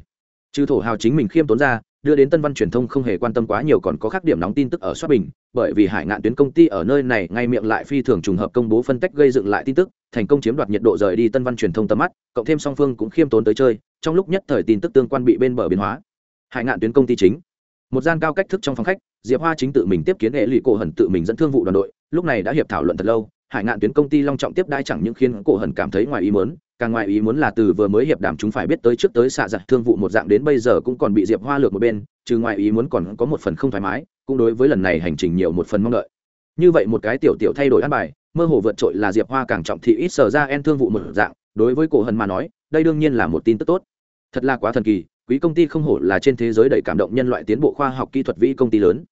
trừ thổ hào chính mình khiêm tốn ra, đưa đến tân văn truyền thông không hề quan tâm quá nhiều còn có khác điểm nóng tin tức ở xoát bình, bởi vì hải ngạn tuyến công ty ở nơi này ngay miệng lại phi thường trùng hợp công bố phân tách gây dựng lại tin tức, thành công chiếm đoạt nhiệt độ rời đi tân văn truyền thông tầm mắt, cộng thêm song phương cũng khiêm tốn tới chơi, trong lúc nhất thời tin tức tương quan bị bên bờ biến hóa. Hải ngạn tuyến công ty chính, một gian cao cách thức trong phòng khách, diệp hoa chính tự mình tiếp kiến hệ lụy cổ hẩn tự mình dẫn thương vụ đoàn đội, lúc này đã hiệp thảo luận thật lâu hải ngạn tuyến công ty long trọng tiếp đai chẳng những khiến cổ hần cảm thấy ngoài ý mớn càng ngoài ý muốn là từ vừa mới hiệp đàm chúng phải biết tới trước tới xạ giặt thương vụ một dạng đến bây giờ cũng còn bị diệp hoa lược một bên, trừ ngoài ý muốn còn có một phần không thoải mái, cũng đối với lần này hành trình nhiều một phần mong đợi. Như vậy một cái tiểu tiểu thay đổi ăn bài, mơ hồ vượt trội là diệp hoa càng trọng thị ít sở ra en thương vụ một dạng, đối với cổ hần mà nói, đây đương nhiên là một tin tức tốt. Thật là quá thần kỳ, quý công ty không hổ là trên thế giới đầy cảm động nhân loại tiến bộ khoa học kỹ thuật vĩ công ty lớn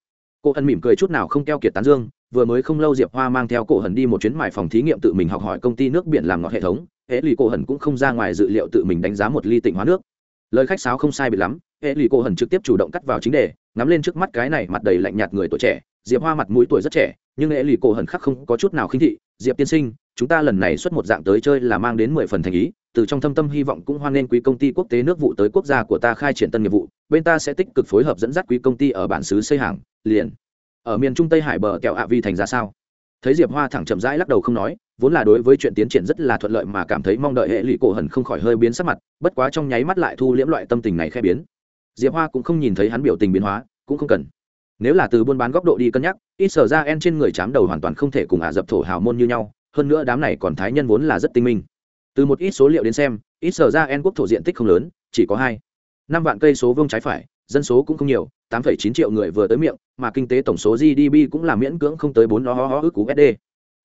cô hân mỉm cười chút nào không keo kiệt tán dương, vừa mới không lâu diệp hoa mang theo cổ hần đi một chuyến mải phòng thí nghiệm tự mình học hỏi công ty nước biển làm ngọt hệ thống, hệ lụy cổ hần cũng không ra ngoài dự liệu tự mình đánh giá một ly tịnh hóa nước. Lời khách sáo không sai bị lắm, hệ lụy cổ hần trực tiếp chủ động cắt vào chính đề, ngắm lên trước mắt cái này mặt đầy lạnh nhạt người tuổi trẻ, diệp hoa mặt mũi tuổi rất trẻ, nhưng hệ lụy cổ hần khắc không có chút nào khinh thị, diệp tiên sinh, chúng ta lần này xuất một dạng tới chơi là mang đến mười phần thành ý từ trong thâm tâm hy vọng cũng hoan nghênh quý công ty quốc tế nước vụ tới quốc gia của ta khai triển tân nghiệp vụ, bên ta sẽ tích cực phối hợp dẫn dắt quý công ty ở bản xứ xây hàng, liền. Ở miền trung tây hải bờ kẹo ạ vi thành ra sao? Thấy diệp hoa thẳng chậm rãi lắc đầu không nói, vốn là đối với chuyện tiến triển rất là thuận lợi mà cảm thấy mong đợi hệ lụy cổ hần không khỏi hơi biến sắc mặt, bất quá trong nháy mắt lại thu liễm loại tâm tình này khẽ biến. Diệp hoa cũng không nhìn thấy hắn biểu tình biến hóa, cũng không cần. Nếu là từ buôn bán góc độ đi cân nhắc, ít sở ra en trên người chám đầu hoàn toàn không thể cùng ả dập thổ hào môn như nhau, hơn nữa đám này còn thái nhân vốn là rất tinh minh từ một ít số liệu đến xem ít sở ra en quốc thổ diện tích không lớn chỉ có hai. Năm vạn cây số vương trái phải dân số cũng không nhiều 8,9 triệu người vừa tới miệng mà kinh tế tổng số gdp cũng là miễn cưỡng không tới bốn nó ho ho ước cú sd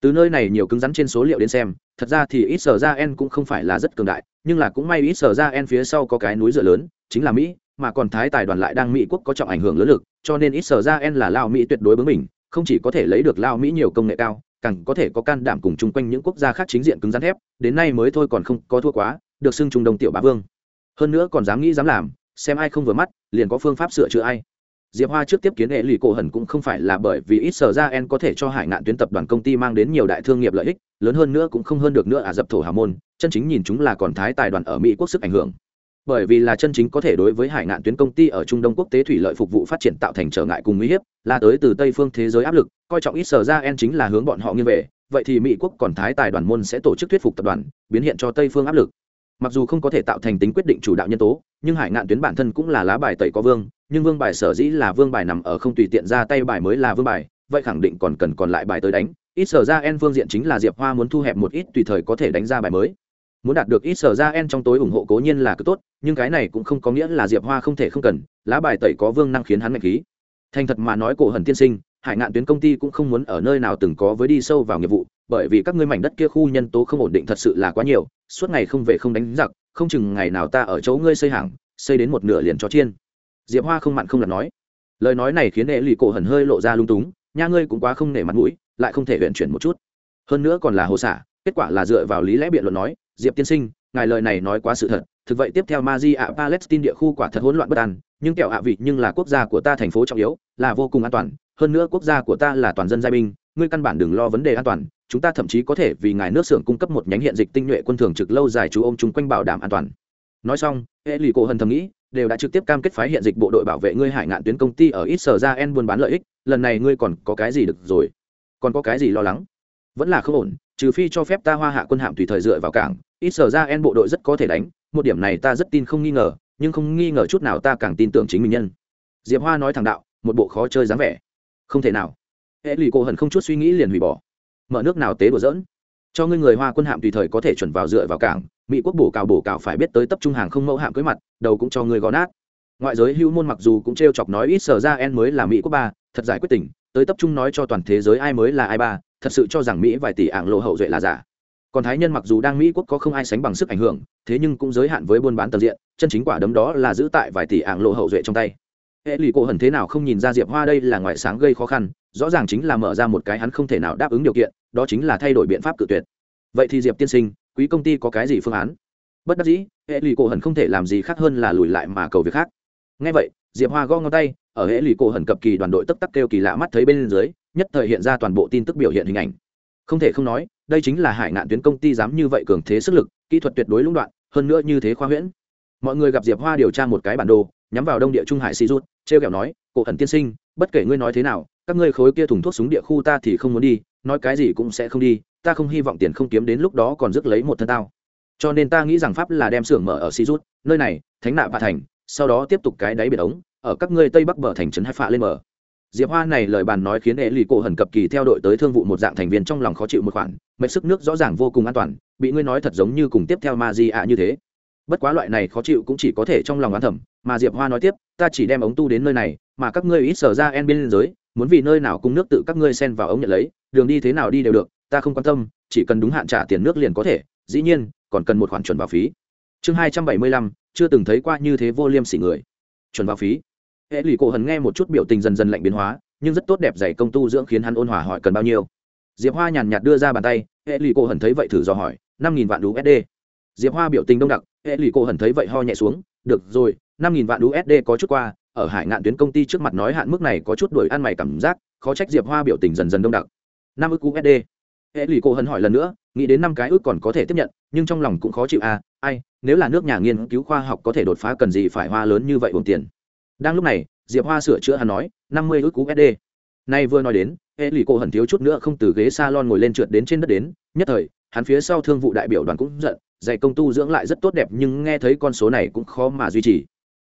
từ nơi này nhiều cứng rắn trên số liệu đến xem thật ra thì ít sở ra en cũng không phải là rất cường đại nhưng là cũng may ít sở ra en phía sau có cái núi dựa lớn chính là mỹ mà còn thái tài đoàn lại đang mỹ quốc có trọng ảnh hưởng lớn lực cho nên ít sở ra en là lao mỹ tuyệt đối bướng mình không chỉ có thể lấy được lao mỹ nhiều công nghệ cao càng có thể có can đảm cùng chung quanh những quốc gia khác chính diện cứng rắn thép, đến nay mới thôi còn không có thua quá, được xưng trung đông tiểu bá vương. Hơn nữa còn dám nghĩ dám làm, xem ai không vừa mắt, liền có phương pháp sửa chữa ai. Diệp hoa trước tiếp kiến hệ lụy cổ hẩn cũng không phải là bởi vì ít sở ra en có thể cho hải ngạn tuyến tập đoàn công ty mang đến nhiều đại thương nghiệp lợi ích, lớn hơn nữa cũng không hơn được nữa ả dập thổ hà môn, chân chính nhìn chúng là còn thái tài đoàn ở mỹ quốc sức ảnh hưởng bởi vì là chân chính có thể đối với hải ngạn tuyến công ty ở trung đông quốc tế thủy lợi phục vụ phát triển tạo thành trở ngại cùng uy hiếp, là tới từ tây phương thế giới áp lực, coi trọng ít sở ra en chính là hướng bọn họ nghiêng về, vậy thì mỹ quốc còn thái tài đoàn môn sẽ tổ chức thuyết phục tập đoàn, biến hiện cho tây phương áp lực. Mặc dù không có thể tạo thành tính quyết định chủ đạo nhân tố, nhưng hải ngạn tuyến bản thân cũng là lá bài tẩy có vương, nhưng vương bài sở dĩ là vương bài nằm ở không tùy tiện ra tay bài mới là vương bài, vậy khẳng định còn cần còn lại bài tới đánh. Ít sở ra en phương diện chính là diệp hoa muốn thu hẹp một ít tùy thời có thể đánh ra bài mới muốn đạt được ít sở ra en trong tối ủng hộ cố nhiên là cứ tốt, nhưng cái này cũng không có nghĩa là diệp hoa không thể không cần, lá bài tẩy có vương năng khiến hắn mạnh khí. Thành thật mà nói cổ hần tiên sinh, hải ngạn tuyến công ty cũng không muốn ở nơi nào từng có với đi sâu vào nghiệp vụ, bởi vì các ngươi mảnh đất kia khu nhân tố không ổn định thật sự là quá nhiều, suốt ngày không về không đánh giặc, không chừng ngày nào ta ở chỗ ngươi xây hàng, xây đến một nửa liền cho chiên. Diệp hoa không mặn không lặt nói. Lời nói này khiến hệ lụy cổ hần hơi lộ ra lung túng, nha ngươi cũng quá không nể mặt mũi, lại không thể huyện chuyển một chút. Hơn nữa còn là hồ xả, kết quả là dựa vào lý lẽ biện luận nói diệp tiên sinh, ngài lời này nói quá sự thật, thực vậy tiếp theo ma di ạ palestine địa khu quả thật hỗn loạn bất an, nhưng kẹo ạ vị nhưng là quốc gia của ta thành phố trọng yếu, là vô cùng an toàn, hơn nữa quốc gia của ta là toàn dân giai binh, ngươi căn bản đừng lo vấn đề an toàn, chúng ta thậm chí có thể vì ngài nước xưởng cung cấp một nhánh hiện dịch tinh nhuệ quân thường trực lâu dài chú ôm chung quanh bảo đảm an toàn. Nói xong hệ lì cổ hần thầm nghĩ, đều đã trực tiếp cam kết phái hiện dịch bộ đội bảo vệ ngươi hải ngạn tuyến công ty ở ít sở ra en buôn bán lợi ích, lần này ngươi còn có cái gì được rồi? Còn có cái gì lo lắng? Vẫn là không ổn trừ phi cho phép ta hoa hạ quân hạm tùy thời dựa vào cảng, ít sở ra en bộ đội rất có thể đánh, một điểm này ta rất tin không nghi ngờ, nhưng không nghi ngờ chút nào ta càng tin tưởng chính mình nhân. Diệp hoa nói thẳng đạo, một bộ khó chơi dáng vẻ. Không thể nào. Hệ lụy cô hận không chút suy nghĩ liền hủy bỏ. Mở nước nào tế đùa dỡn cho ngươi người hoa quân hạm tùy thời có thể chuẩn vào dựa vào cảng, mỹ quốc bổ cào bổ cào phải biết tới tập trung hàng không mẫu hạm cưới mặt, đầu cũng cho ngươi gó nát. Ngoại giới hữu môn mặc dù cũng t r e o chọc nói ít sở ra en mới là mỹ quốc ba, thật giải quyết tỉnh tới tập trung nói cho toàn thế giới ai mới là ai ba thật sự cho rằng mỹ vài tỷ ảng lộ hậu duệ là giả. Còn thái nhân mặc dù đang mỹ quốc có không ai sánh bằng sức ảnh hưởng, thế nhưng cũng giới hạn với buôn bán tầm diện, chân chính quả đấm đó là giữ tại vài tỷ ảng lộ hậu duệ trong tay. Hệ lụy cổ hần thế nào không nhìn ra diệp hoa đây là ngoại sáng gây khó khăn, rõ ràng chính là mở ra một cái hắn không thể nào đáp ứng điều kiện, đó chính là thay đổi biện pháp cự tuyệt. Vậy thì diệp tiên sinh, quý công ty có cái gì phương án? Bất đắc dĩ, hệ lụy cổ hần không thể làm gì khác hơn là lùi lại mà cầu việc khác. Ngay vậy, diệp hoa gõ ngón tay, ở hệ lụy cổ hần cập kỳ đoàn đội tấp tắc kêu kỳ lạ mắt thấy bên dưới nhất thời hiện ra toàn bộ tin tức biểu hiện hình ảnh. Không thể không nói, đây chính là hải ngạn tuyến công ty dám như vậy cường thế sức lực, kỹ thuật tuyệt đối lũng đoạn, hơn nữa như thế khoa huyễn. Mọi người gặp diệp hoa điều tra một cái bản đồ, nhắm vào đông địa trung hải si rút, trêu kẹo nói, cổ thần tiên sinh, bất kể ngươi nói thế nào, các ngươi khối kia thùng thuốc súng địa khu ta thì không muốn đi, nói cái gì cũng sẽ không đi, ta không hy vọng tiền không kiếm đến lúc đó còn rước lấy một thân tao. Cho nên ta nghĩ rằng pháp là đem xưởng mở ở si rút, nơi này, thánh nạ và thành, sau đó tiếp tục cái đáy biển ống, ở các ngươi tây bắc bờ thành trấn hai phạ lên mở diệp hoa này lời bàn nói khiến hệ lì cổ hần cập kỳ theo đội tới thương vụ một dạng thành viên trong lòng khó chịu một khoản mệnh sức nước rõ ràng vô cùng an toàn, bị ngươi nói thật giống như cùng tiếp theo ma di ạ như thế. Bất quá loại này khó chịu cũng chỉ có thể trong lòng oán thẩm mà diệp hoa nói tiếp, ta chỉ đem ống tu đến nơi này, mà các ngươi ít sở ra en biên giới muốn vì nơi nào cung nước tự các ngươi xen vào ống nhận lấy, đường đi thế nào đi đều được, ta không quan tâm, chỉ cần đúng hạn trả tiền nước liền có thể, dĩ nhiên, còn cần một khoản chuẩn vào phí. Chương hai trăm bảy mươi lăm, chưa từng thấy qua như thế vô liêm sỉ người. Chuẩn vào phí hệ lụy cổ hần nghe một chút biểu tình dần dần lạnh biến hóa, nhưng rất tốt đẹp dày công tu dưỡng khiến hắn ôn hòa hỏi cần bao nhiêu. Diệp hoa nhàn nhạt đưa ra bàn tay hệ lụy cổ hần thấy vậy thử dò hỏi, năm nghìn vạn usd diệp hoa biểu tình đông đặc hệ lụy cổ hần thấy vậy ho nhẹ xuống, được rồi, năm nghìn vạn usd có chút qua, ở hải ngạn tuyến công ty trước mặt nói hạn mức này có chút đuổi ăn mày cảm giác, khó trách diệp hoa biểu tình dần dần đông đặc. năm ước usd hệ lụy cổ hần hỏi lần nữa, nghĩ đến năm cái ước còn có thể tiếp nhận, nhưng trong lòng cũng khó chịu à ai, nếu là nước nhà nghiên cứu khoa học có thể đột phá cần gì phải hoa lớn như vậy uổng tiền đang lúc này, diệp hoa sửa chữa hắn nói, năm mươi ước usd nay vừa nói đến, hệ lụy cổ hận thiếu chút nữa không từ ghế s a lon ngồi lên trượt đến trên đất đến, nhất thời, hắn phía sau thương vụ đại biểu đoàn cũng giận, dạy công tu dưỡng lại rất tốt đẹp nhưng nghe thấy con số này cũng khó mà duy trì.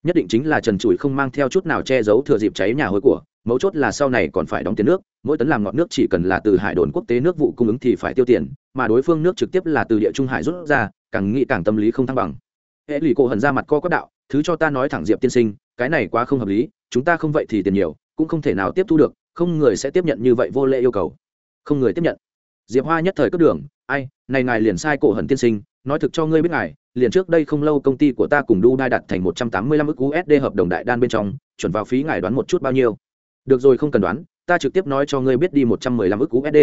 Nhất định chính là trần trụi không mang theo chút nào che giấu thừa dịp cháy nhà hối của, mấu chốt là sau này còn phải đóng tiền nước, mỗi tấn làm ngọt nước chỉ cần là từ hải đồn quốc tế nước vụ cung ứng thì phải tiêu tiền, mà đối phương nước trực tiếp là từ địa trung hải rút ra, càng nghĩ càng tâm lý không thăng bằng. Hệ lụy cổ hận ra mặt co quát đạo thứ cho ta nói thẳng diệp tiên sinh, cái này quá không hợp lý, chúng ta không vậy thì tiền nhiều, cũng không thể nào tiếp thu được, không người sẽ tiếp nhận như vậy vô lệ yêu cầu. Không người tiếp nhận. Diệp hoa nhất thời cất đường, ai, này ngài liền sai cổ hận tiên sinh, nói thực cho ngươi biết ngài, liền trước đây không lâu công ty của ta cùng đu đai đặt thành một trăm tám mươi lăm ức usd hợp đồng đại đan bên trong, chuẩn vào phí ngài đoán một chút bao nhiêu. Được rồi, không cần đoán, ta trực tiếp nói cho ngươi biết đi một trăm mười lăm ức usd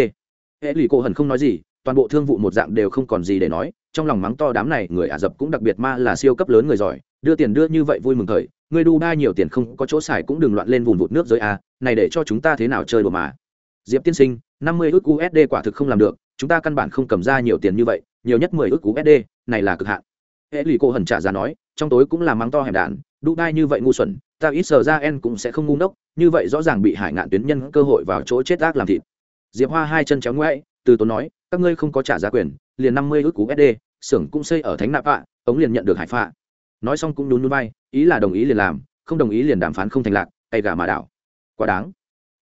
hệ lụy cổ hận không nói gì toàn bộ thương vụ một dạng đều không còn gì để nói, trong lòng mắng to đám này người ả rập cũng đặc biệt ma là siêu cấp lớn người giỏi, đưa tiền đưa như vậy vui mừng thời, người đu ba nhiều tiền không có chỗ xài cũng đừng loạn lên vùng vụt nước giới a, này để cho chúng ta thế nào chơi đùa mà. Diệp tiên sinh, năm mươi ước usd quả thực không làm được, chúng ta căn bản không cầm ra nhiều tiền như vậy, nhiều nhất mười ước usd này là cực hạn. Hệ lụy cô hần trả ra nói, trong tối cũng là mắng to hẻm đạn đu ba như vậy ngu xuẩn, ta ít sờ ra en cũng sẽ không ngu ngốc, như vậy rõ ràng bị hải ngạn tuyến nhân cơ hội vào chỗ chết ác làm thịt. Diệp hoa hai chân chéo ngoại từ tốn nói các ngươi không có trả giá quyền, liền năm mươi ước cú sd xưởng cũng xây ở thánh nạp ạ, ống liền nhận được hải phạ. Nói xong cũng nhún núi bay ý là đồng ý liền làm, không đồng ý liền đàm phán không thành lạc tay gà mà đảo. Quá đáng.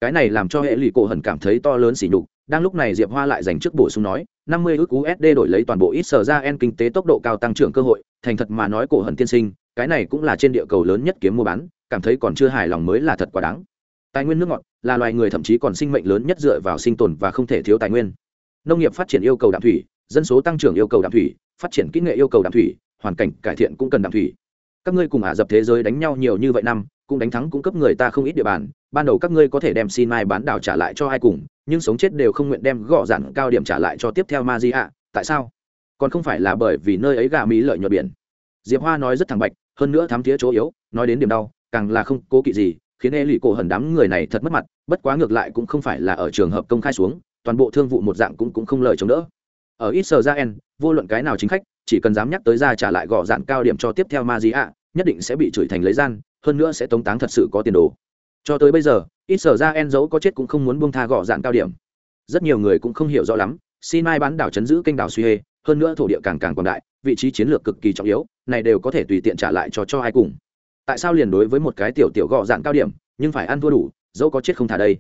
Cái này làm cho hệ lụy cổ hẩn cảm thấy to lớn sỉ nhục, đang lúc này diệp hoa lại dành trước bổ sung nói, năm mươi ước usd đổi lấy toàn bộ ít sở ra en kinh tế tốc độ cao tăng trưởng cơ hội, thành thật mà nói cổ hẩn tiên sinh, cái này cũng là trên địa cầu lớn nhất kiếm mua bán, cảm thấy còn chưa hài lòng mới là thật quá đáng. Tài nguyên nước ngọt là loài người thậm chí còn sinh mệnh lớn nhất dựa vào sinh tồn và không thể thiếu tài nguyên nông nghiệp phát triển yêu cầu đạm thủy, dân số tăng trưởng yêu cầu đạm thủy, phát triển kỹ nghệ yêu cầu đạm thủy, hoàn cảnh cải thiện cũng cần đạm thủy. Các ngươi cùng ả dập thế giới đánh nhau nhiều như vậy năm, cũng đánh thắng cung cấp người ta không ít địa bàn, ban đầu các ngươi có thể đem xin mai bán đảo trả lại cho ai cùng, nhưng sống chết đều không nguyện đem gõ dặn cao điểm trả lại cho tiếp theo ma di ạ tại sao? Còn không phải là bởi vì nơi ấy gà mỹ lợi nhuận biển. Diệp hoa nói rất thẳng bạch, hơn nữa thám thía chỗ yếu, nói đến điểm đau, càng là không cố kỵ gì, khiến e lụy cổ hần đám người này thật mất mặt, bất quá ngược lại cũng không phải là ở trường hợp công khai xuống toàn bộ thương vụ một dạng cũng cũng không lời chống đỡ. Ở ít sờ ra en, vô luận cái nào chính khách, chỉ cần dám nhắc tới ra trả lại gõ dạn cao điểm cho tiếp theo ma gì ạ, nhất định sẽ bị chửi thành lấy gian, hơn nữa sẽ tống táng thật sự có tiền đồ. Cho tới bây giờ, ít sở ra en dấu có chết cũng không muốn buông tha gõ dạn cao điểm. Rất nhiều người cũng không hiểu rõ lắm, xin mai bán đảo chấn giữ kênh đảo suy hê, hơn nữa thổ địa càng càng quảng đại, vị trí chiến lược cực kỳ trọng yếu, này đều có thể tùy tiện trả lại cho cho ai cùng. Tại sao liền đối với một cái tiểu tiểu gọ dạng cao điểm, nhưng phải ăn thua đủ, dẫu có chết không thả đây?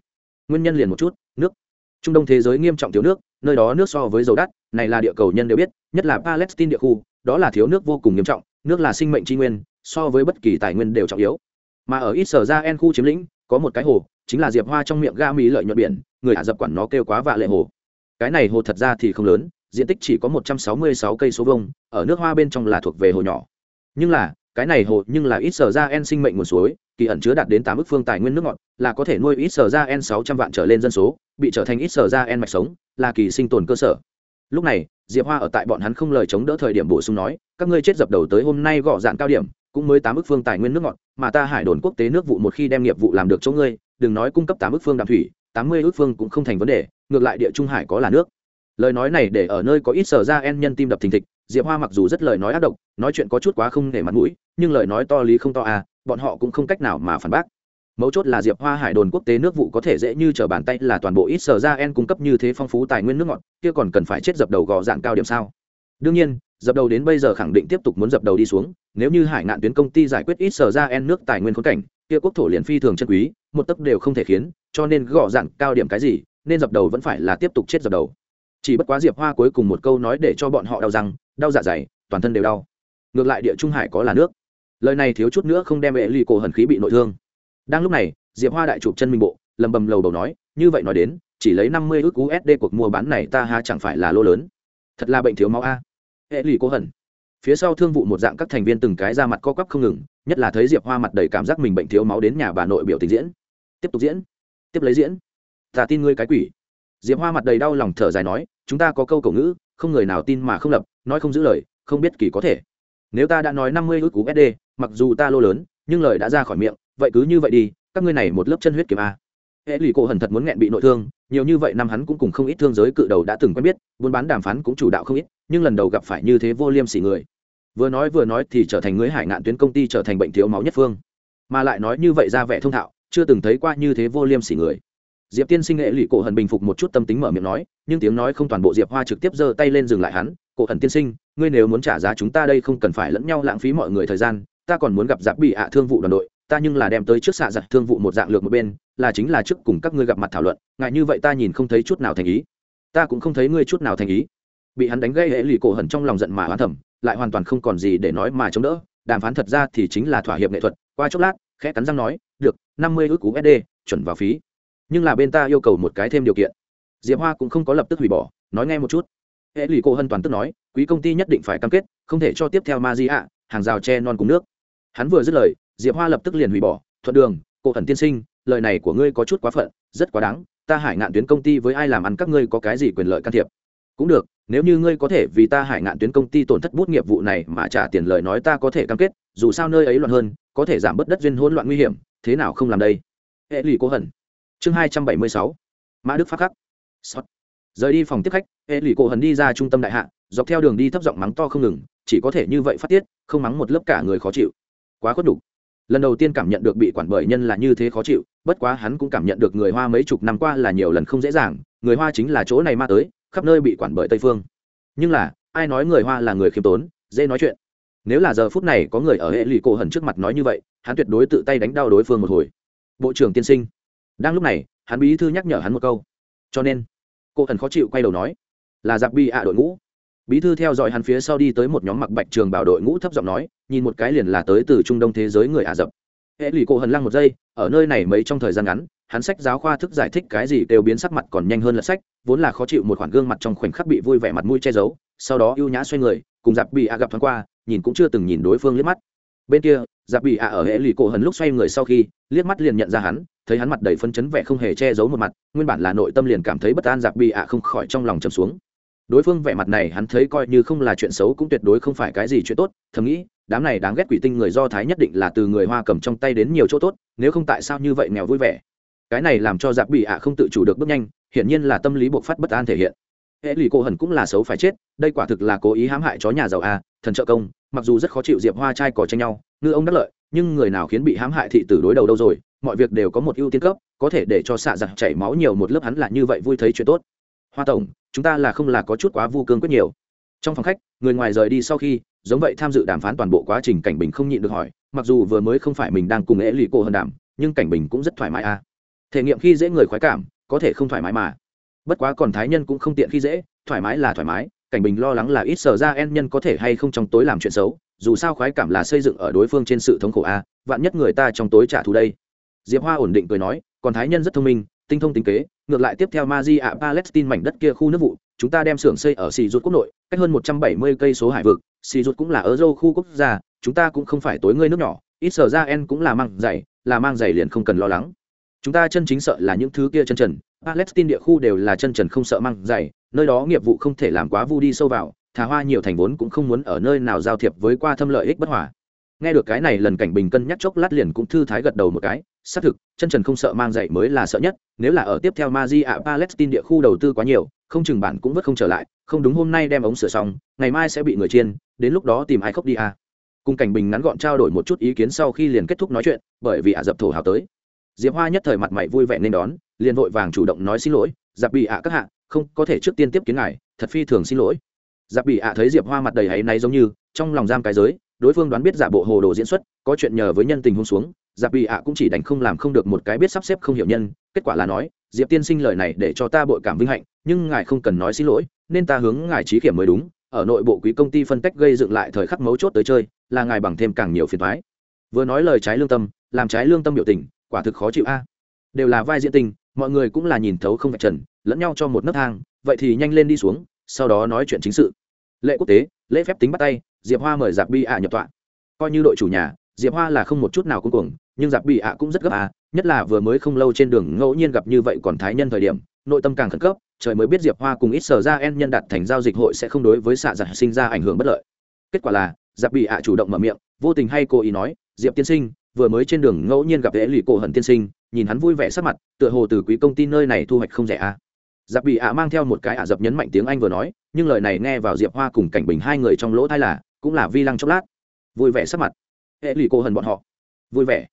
Nguyên nhân liền một chút, nước trung đông thế giới nghiêm trọng thiếu nước, nơi đó nước so với dầu đắt, này là địa cầu nhân đều biết, nhất là palestine địa khu, đó là thiếu nước vô cùng nghiêm trọng, nước là sinh mệnh tri nguyên, so với bất kỳ tài nguyên đều trọng yếu. Mà ở ít sở ra en khu chiếm lĩnh, có một cái hồ, chính là diệp hoa trong miệng ga mỹ lợi nhuận biển, người ả dập quản nó kêu quá vạ lệ hồ. Cái này hồ thật ra thì không lớn, diện tích chỉ có một trăm sáu mươi sáu cây số vông ở nước hoa bên trong là thuộc về hồ nhỏ. Nhưng là cái này hồ nhưng là ít sở ra en sinh mệnh nguồn suối, kỳ ẩn chứa đạt đến tám ước phương tài nguyên nước ngọt, là có thể nuôi ít sở ra en sáu trăm vạn trở lên dân số, bị trở thành ít sở ra en mạch sống, là kỳ sinh tồn cơ sở. Lúc này, diệp hoa ở tại bọn hắn không lời chống đỡ thời điểm bổ sung nói, các ngươi chết dập đầu tới hôm nay gõ dạn cao điểm, cũng mới tám ước phương tài nguyên nước ngọt, mà ta hải đồn quốc tế nước vụ một khi đem nghiệp vụ làm được chỗ ngươi, đừng nói cung cấp tám ước phương đạm thủy, tám mươi ước phương cũng không thành vấn đề, ngược lại địa trung hải có là nước. Lời nói này để ở nơi có ít sở ra en nhân tim đập thình thịch diệp hoa mặc dù rất lời nói ác độc, nói chuyện có chút quá không để mặt mũi, nhưng lời nói to lý không to à bọn họ cũng không cách nào mà phản bác mấu chốt là diệp hoa hải đồn quốc tế nước vụ có thể dễ như t r ở bàn tay là toàn bộ ít sở ra en cung cấp như thế phong phú tài nguyên nước ngọt, kia còn cần phải chết dập đầu gò dạng cao điểm sao đương nhiên, dập đầu đến bây giờ khẳng định tiếp tục muốn dập đầu đi xuống, nếu như hải ngạn tuyến công ty giải quyết ít sở ra en nước tài nguyên khốn cảnh, kia quốc thổ liền phi thường chân quý, một tấc đều không thể khiến, cho nên gò dạng cao điểm cái gì, nên dập đầu vẫn phải là tiếp tục chết dập đầu chỉ bất quá diệp hoa cuối cùng một câu nói để cho bọn họ đau rằng đau dạ dày, toàn thân đều đau. Ngược lại địa trung hải có là nước. Lời này thiếu chút nữa không đem vệ ly cổ hần khí bị nội thương. Đang lúc này, diệp hoa đại chụp chân minh bộ, lầm bầm lầu đầu nói, như vậy nói đến, chỉ lấy năm mươi ước usd cuộc mua bán này ta ha chẳng phải là lô lớn. Thật là bệnh thiếu máu a. Hệ lụy cô hận. Phía sau thương vụ một dạng các thành viên từng cái ra mặt co quắp không ngừng, nhất là thấy diệp hoa mặt đầy cảm giác mình bệnh thiếu máu đến nhà bà nội biểu tình diễn. Tiếp tục diễn. Tiếp lấy diễn. Ta tin ngươi cái quỷ. Diệp hoa mặt đầy đau lòng thở dài nói, chúng ta có câu cổ ngữ không người nào tin mà không lập, nói không giữ lời, không biết kỳ có thể. Nếu ta đã nói năm mươi ước cú sd mặc dù ta lô lớn, nhưng lời đã ra khỏi miệng, vậy cứ như vậy đi, các ngươi này một lớp chân huyết kiếm a. Hệ lụy cổ hần thật muốn nghẹn bị nội thương, nhiều như vậy năm hắn cũng cùng không ít thương giới cự đầu đã từng quen biết, buôn bán đàm phán cũng chủ đạo không ít, nhưng lần đầu gặp phải như thế vô liêm sỉ người. Vừa nói vừa nói thì trở thành người hải ngạn tuyến công ty trở thành bệnh thiếu máu nhất phương. Mà lại nói như vậy ra vẻ thông thạo, chưa từng thấy qua như thế vô liêm sỉ người diệp tiên sinh nghệ lụy cổ hận bình phục một chút tâm tính mở miệng nói, nhưng tiếng nói không toàn bộ diệp hoa trực tiếp giơ tay lên dừng lại hắn, cổ hận tiên sinh, ngươi nếu muốn trả giá chúng ta đây không cần phải lẫn nhau lãng phí mọi người thời gian, ta còn muốn gặp giặc bị ạ thương vụ đoàn đội, ta nhưng là đem tới trước xạ giặc thương vụ một dạng lược một bên, là chính là trước cùng các ngươi gặp mặt thảo luận, ngại như vậy ta nhìn không thấy chút nào thành ý. Ta cũng không thấy ngươi chút nào thành ý. Bị hắn đánh gây hệ lụy cổ hận trong lòng giận mà hoán thẩm lại hoàn toàn không còn gì để nói mà chống đỡ, đàm phán thật ra thì chính là thỏa hiệp nghệ thuật, qua chốc lát, khẽ cắn răng nói, được, năm mươi ước cú sd chuẩn vào phí nhưng là bên ta yêu cầu một cái thêm điều kiện. Diệp hoa cũng không có lập tức hủy bỏ, nói nghe một chút. Hệ lụy cô hân toàn tức nói, quý công ty nhất định phải cam kết, không thể cho tiếp theo ma di ạ, hàng rào tre non cùng nước. Hắn vừa dứt lời, diệp hoa lập tức liền hủy bỏ, thuận đường, cô thần tiên sinh, lời này của ngươi có chút quá phận, rất quá đáng, ta hải ngạn tuyến công ty với ai làm ăn các ngươi có cái gì quyền lợi can thiệp? Cũng được, nếu như ngươi có thể vì ta hải ngạn tuyến công ty tổn thất bút nghiệp vụ này mà trả tiền lời nói ta có thể cam kết, dù sao nơi ấy loạn hơn, có thể giảm bớt đất duyên hỗn loạn nguy hiểm, thế nào không làm đây? Hệ lụy cô hận chương hai trăm bảy mươi sáu. Mã đức phát khắc. Sọt. rời đi phòng tiếp khách, hệ lụy cổ hần đi ra trung tâm đại hạ, dọc theo đường đi thấp giọng mắng to không ngừng, chỉ có thể như vậy phát tiết, không mắng một lớp cả người khó chịu. Quá khuất đủ lần đầu tiên cảm nhận được bị quản bởi nhân là như thế khó chịu, bất quá hắn cũng cảm nhận được người hoa mấy chục năm qua là nhiều lần không dễ dàng, người hoa chính là chỗ này ma tới, khắp nơi bị quản bởi tây phương. Nhưng là, ai nói người hoa là người khiêm tốn, dễ nói chuyện. Nếu là giờ phút này có người ở hệ lụy cổ hần trước mặt nói như vậy, hắn tuyệt đối tự tay đánh đau đối phương một hồi. Bộ trưởng tiên sinh đang lúc này, hắn bí thư nhắc nhở hắn một câu. Cho nên, cô thần khó chịu quay đầu nói, là giặc bi ạ đội ngũ. Bí thư theo dõi hắn phía sau đi tới một nhóm mặc bạch trường bảo đội ngũ thấp giọng nói, nhìn một cái liền là tới từ trung đông thế giới người ả rập. Hệ lụy cổ hần lăng một giây, ở nơi này mấy trong thời gian ngắn, hắn sách giáo khoa thức giải thích cái gì đều biến sắc mặt còn nhanh hơn là sách, vốn là khó chịu một khoản gương mặt trong khoảnh khắc bị vui vẻ mặt mũi che giấu, sau đó ưu nhã xoay người, cùng giặc bị ạ gặp thoáng qua, nhìn cũng chưa từng nhìn đối phương liếc mắt. Bên kia giặc bị ạ ở hệ lụy cổ hần lúc xoay người sau khi, liếc mắt liền nhận ra hắn, thấy hắn mặt đầy phân chấn vẻ không hề che giấu một mặt, nguyên bản là nội tâm liền cảm thấy bất an giặc bị ạ không khỏi trong lòng trầm xuống. Đối phương vẻ mặt này hắn thấy coi như không là chuyện xấu cũng tuyệt đối không phải cái gì chuyện tốt, thầm nghĩ, đám này đáng ghét quỷ tinh người do thái nhất định là từ người hoa cầm trong tay đến nhiều chỗ tốt, nếu không tại sao như vậy nghèo vui vẻ. Cái này làm cho giặc bị ạ không tự chủ được bước nhanh, hiển nhiên là tâm lý buộc phát bất an thể hiện. Hệ lụy cô hần cũng là xấu phải chết, đây quả thực là cố ý hãm hại chó nhà giàu a, thần trợ công, mặc dù rất khó chịu diệp hoa trai cỏ tranh nhau ngư ông đắc lợi, nhưng người nào khiến bị hãm hại thị tử đối đầu đâu rồi, mọi việc đều có một ưu tiên cấp, có thể để cho xạ giặc chảy máu nhiều một lớp hắn là như vậy vui thấy chuyện tốt. Hoa tổng, chúng ta là không là có chút quá vu cương quyết nhiều. Trong phòng khách, người ngoài rời đi sau khi, giống vậy tham dự đàm phán toàn bộ quá trình cảnh bình không nhịn được hỏi, mặc dù vừa mới không phải mình đang cùng ế lì cô hơn đàm, nhưng cảnh bình cũng rất thoải mái à. Thể nghiệm khi dễ người khoái cảm, có thể không thoải mái mà. Bất quá còn thái nhân cũng không tiện khi dễ, thoải mái là thoải mái, cảnh bình lo lắng là ít sở ra en nhân có thể hay không trong tối làm chuyện xấu dù sao khoái cảm là xây dựng ở đối phương trên sự thống khổ a vạn nhất người ta trong tối trả thù đây diệp hoa ổn định cười nói còn thái nhân rất thông minh tinh thông tính kế ngược lại tiếp theo Maji ạ Palestine mảnh đất kia khu nước vụ, chúng ta đem xưởng xây ở xì Rút quốc nội, cách hơn 170 cây số hải vực, xì Rút cũng là ở dâu khu quốc gia, chúng ta cũng không phải tối ngươi nước nhỏ, ít sở ra en cũng là mang giày, là mang giày liền không cần lo lắng. Chúng ta chân chính sợ là những thứ kia chân trần, Palestine địa khu đều là chân trần không sợ mang giày, nơi đó nghiệp vụ không thể làm quá vu đi sâu vào, thả hoa nhiều thành vốn cũng không muốn ở nơi nào giao thiệp với qua thâm lợi ích bất hòa. Nghe được cái này lần cảnh bình cân nhắc chốc lát liền cũng thư thái gật đầu một cái, xác thực chân trần không sợ mang dạy mới là sợ nhất nếu là ở tiếp theo ma di ạ palestine địa khu đầu tư quá nhiều không chừng bản cũng vất không trở lại không đúng hôm nay đem ống sửa xong ngày mai sẽ bị người chiên đến lúc đó tìm ai khóc đi à. cùng cảnh bình ngắn gọn trao đổi một chút ý kiến sau khi liền kết thúc nói chuyện bởi vì ả dập thổ hào tới diệp hoa nhất thời mặt mày vui vẻ nên đón liền vội vàng chủ động nói xin lỗi giặc bị ạ các hạ không có thể trước tiên tiếp kiến ngài thật phi thường xin lỗi giặc bị ạ thấy diệp hoa mặt đầy hay náy giống như, trong lòng giam cái giới, đối phương đoán biết giả bộ hồ đồ diễn xuất, có chuyện nhờ với nhân tình hôn xuống, giặc bị ạ cũng chỉ đành không làm không được một cái biết sắp xếp không hiểu nhân, kết quả là nói, diệp tiên sinh lời này để cho ta bội cảm vinh hạnh, nhưng ngài không cần nói xin lỗi, nên ta hướng ngài trí kiểm mới đúng, ở nội bộ quý công ty phân tách gây dựng lại thời khắc mấu chốt tới chơi, là ngài bằng thêm càng nhiều phiền thoái vừa nói lời trái lương tâm, làm trái lương tâm biểu tình, quả thực khó chịu a. Đều là vai diễn tình, mọi người cũng là nhìn thấu không vạch trần, lẫn nhau cho một nấc thang, vậy thì nhanh lên đi xuống sau đó nói chuyện chính sự. Lễ quốc tế, lễ phép tính bắt tay, diệp hoa mời giặc bi ạ nhập tọa. Coi như đội chủ nhà, diệp hoa là không một chút nào cuối cùng nhưng giặc bị ạ cũng rất gấp à nhất là vừa mới không lâu trên đường ngẫu nhiên gặp như vậy còn thái nhân thời điểm, nội tâm càng khẩn cấp, trời mới biết diệp hoa cùng ít sở ra en nhân đặt thành giao dịch hội sẽ không đối với xạ giặc sinh ra ảnh hưởng bất lợi. Kết quả là, giặc bị ạ chủ động mở miệng, vô tình hay cố ý nói, diệp tiên sinh, vừa mới trên đường ngẫu nhiên gặp lễ lì cổ hận tiên sinh, nhìn hắn vui vẻ sắc mặt, tựa hồ từ quý công ty nơi này thu hoạch không rẻ à giặc bị ạ mang theo một cái ả dập nhấn mạnh tiếng anh vừa nói, nhưng lời này nghe vào diệp hoa cùng cảnh bình hai người trong lỗ thai là, cũng là vi lăng chốc lát. Vui vẻ sắc mặt. Hệ lụy cô hần bọn họ. Vui vẻ.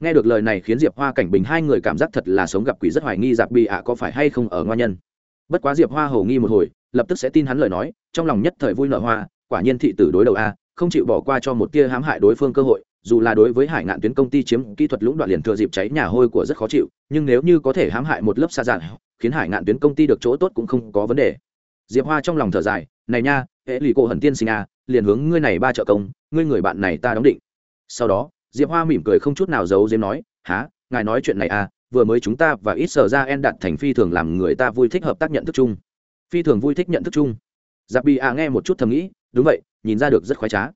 Nghe được lời này khiến diệp hoa, cảnh bình hai người cảm giác thật là sống gặp quỷ rất hoài nghi giặc bị ạ có phải hay không ở ngoan nhân. Bất quá diệp hoa hầu nghi một hồi, lập tức sẽ tin hắn lời nói, trong lòng nhất thời vui nợ hoa, quả nhiên thị tử đối đầu a, không chịu bỏ qua cho một tia hãm hại đối phương cơ hội dù là đối với hải ngạn tuyến công ty chiếm kỹ thuật lũng đoạn liền thừa dịp cháy nhà hôi của rất khó chịu, nhưng nếu như có thể hãm hại một lớp xa dạn khiến hải ngạn tuyến công ty được chỗ tốt cũng không có vấn đề. Diệp hoa trong lòng thở dài, này nha, hệ lụy cổ hận tiên sinh a liền hướng ngươi này ba trợ công, ngươi người bạn này ta đóng định. Sau đó, diệp hoa mỉm cười không chút nào giấu giếm nói há ngài nói chuyện này à vừa mới chúng ta và ít sở ra en đặt thành phi thường làm người ta vui thích hợp tác nhận thức chung. Phi thường vui thích nhận thức chung. Giặc bị à nghe một chút thầm nghĩ, đúng vậy, nhìn ra được rất khoái trá.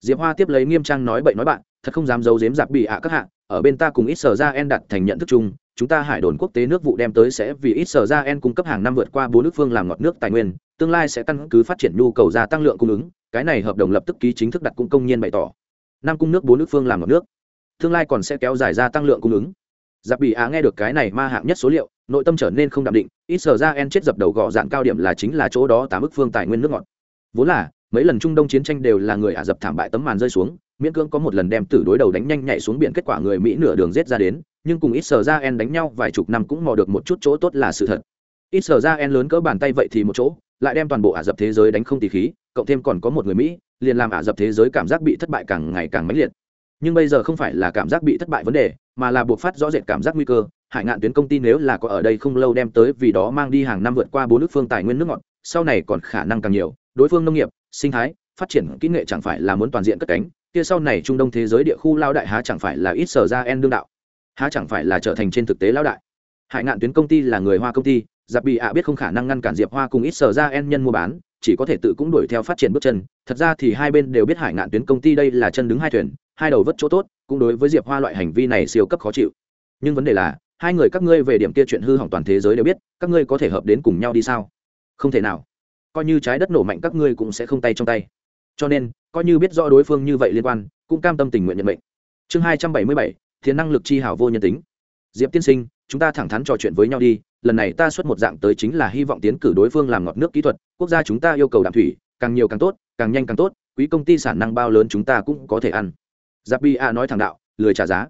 Diệp hoa tiếp lấy nghiêm trang nói bậy nói bạn thật không dám giấu giếm giặc bị ạ các hạ, ở bên ta cùng ít sở ra en đặt thành nhận thức chung, chúng ta hải đồn quốc tế nước vụ đem tới sẽ vì ít sở ra en cung cấp hàng năm vượt qua bốn nước phương làm ngọt nước tài nguyên, tương lai sẽ căn cứ phát triển nhu cầu gia tăng lượng cung ứng, cái này hợp đồng lập tức ký chính thức đặt cung công nhiên bày tỏ. Năm cung nước bốn nước phương làm ngọt nước, tương lai còn sẽ kéo dài gia tăng lượng cung ứng. Giặc bị á nghe được cái này ma hạng nhất số liệu, nội tâm trở nên không đạm định, ít sở ra en chết dập đầu gọ dạng cao điểm là chính là chỗ đó tám ức phương tài nguyên nước ngọt. Vốn là, mấy lần trung đông chiến tranh đều là người ả rập thảm bại tấm màn rơi xuống miễn cưỡng có một lần đem tử đối đầu đánh nhanh nhảy xuống biển, kết quả người mỹ nửa đường rết ra đến, nhưng cùng ít sờ ra en đánh nhau vài chục năm cũng mò được một chút chỗ tốt là sự thật. Ít sờ ra en lớn cỡ bàn tay vậy thì một chỗ, lại đem toàn bộ ả rập thế giới đánh không tỉ khí, cộng thêm còn có một người mỹ, liền làm ả rập thế giới cảm giác bị thất bại càng ngày càng mãnh liệt. Nhưng bây giờ không phải là cảm giác bị thất bại vấn đề, mà là buộc phát rõ rệt cảm giác nguy cơ, hải ngạn tuyến công ty nếu là có ở đây không lâu đem tới vì đó mang đi hàng năm vượt qua bốn nước phương tài nguyên nước ngọt, sau này còn khả năng càng nhiều. Đối phương nông nghiệp, sinh thái, phát triển kỹ nghệ chẳng phải là muốn toàn diện cất cánh kia sau này trung đông thế giới địa khu lao đại há chẳng phải là ít sở ra en đương đạo, há chẳng phải là trở thành trên thực tế lao đại. Hải ngạn tuyến công ty là người hoa công ty giặc bị ạ biết không khả năng ngăn cản diệp hoa cùng ít sở ra en nhân mua bán, chỉ có thể tự cũng đuổi theo phát triển bước chân. Thật ra thì hai bên đều biết hải ngạn tuyến công ty đây là chân đứng hai thuyền, hai đầu vất chỗ tốt, cũng đối với diệp hoa loại hành vi này siêu cấp khó chịu. Nhưng vấn đề là, hai người các ngươi về điểm kia chuyện hư hỏng toàn thế giới đều biết, các ngươi có thể hợp đến cùng nhau đi sao? Không thể nào. Coi như trái đất nổ mạnh các ngươi cũng sẽ không tay trong tay. Cho nên coi như biết rõ đối phương như vậy liên quan, cũng cam tâm tình nguyện nhận mệnh. Chương hai trăm bảy mươi bảy, thiền năng lực chi hảo vô nhân tính. Diệp tiên sinh, chúng ta thẳng thắn trò chuyện với nhau đi, lần này ta xuất một dạng tới chính là hy vọng tiến cử đối phương làm ngọt nước kỹ thuật, quốc gia chúng ta yêu cầu đạm thủy, càng nhiều càng tốt, càng nhanh càng tốt, quý công ty sản năng bao lớn chúng ta cũng có thể ăn. Giáp bi a nói thẳng đạo, lười trả giá.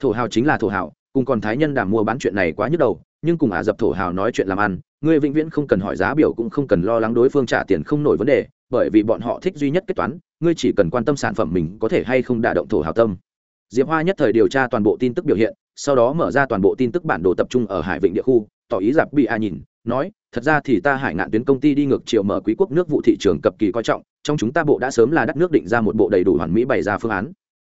Thổ hào chính là thổ hào, cùng còn thái nhân đảm mua bán chuyện này quá nhức đầu, nhưng cùng ả dập thổ hào nói chuyện làm ăn, ngươi vĩnh viễn không cần hỏi giá biểu cũng không cần lo lắng đối phương trả tiền không nổi vấn đề, bởi vì bọn họ thích duy nhất kết toán ngươi chỉ cần quan tâm sản phẩm mình có thể hay không đả động thổ hào tâm. Diệp hoa nhất thời điều tra toàn bộ tin tức biểu hiện, sau đó mở ra toàn bộ tin tức bản đồ tập trung ở hải vịnh địa khu, tỏ ý giặc bị a nhìn, nói, thật ra thì ta hải ngạn tuyến công ty đi ngược chiều mở quý quốc nước vụ thị trường cập kỳ coi trọng, trong chúng ta bộ đã sớm là đất nước định ra một bộ đầy đủ hoàn mỹ bày ra phương án.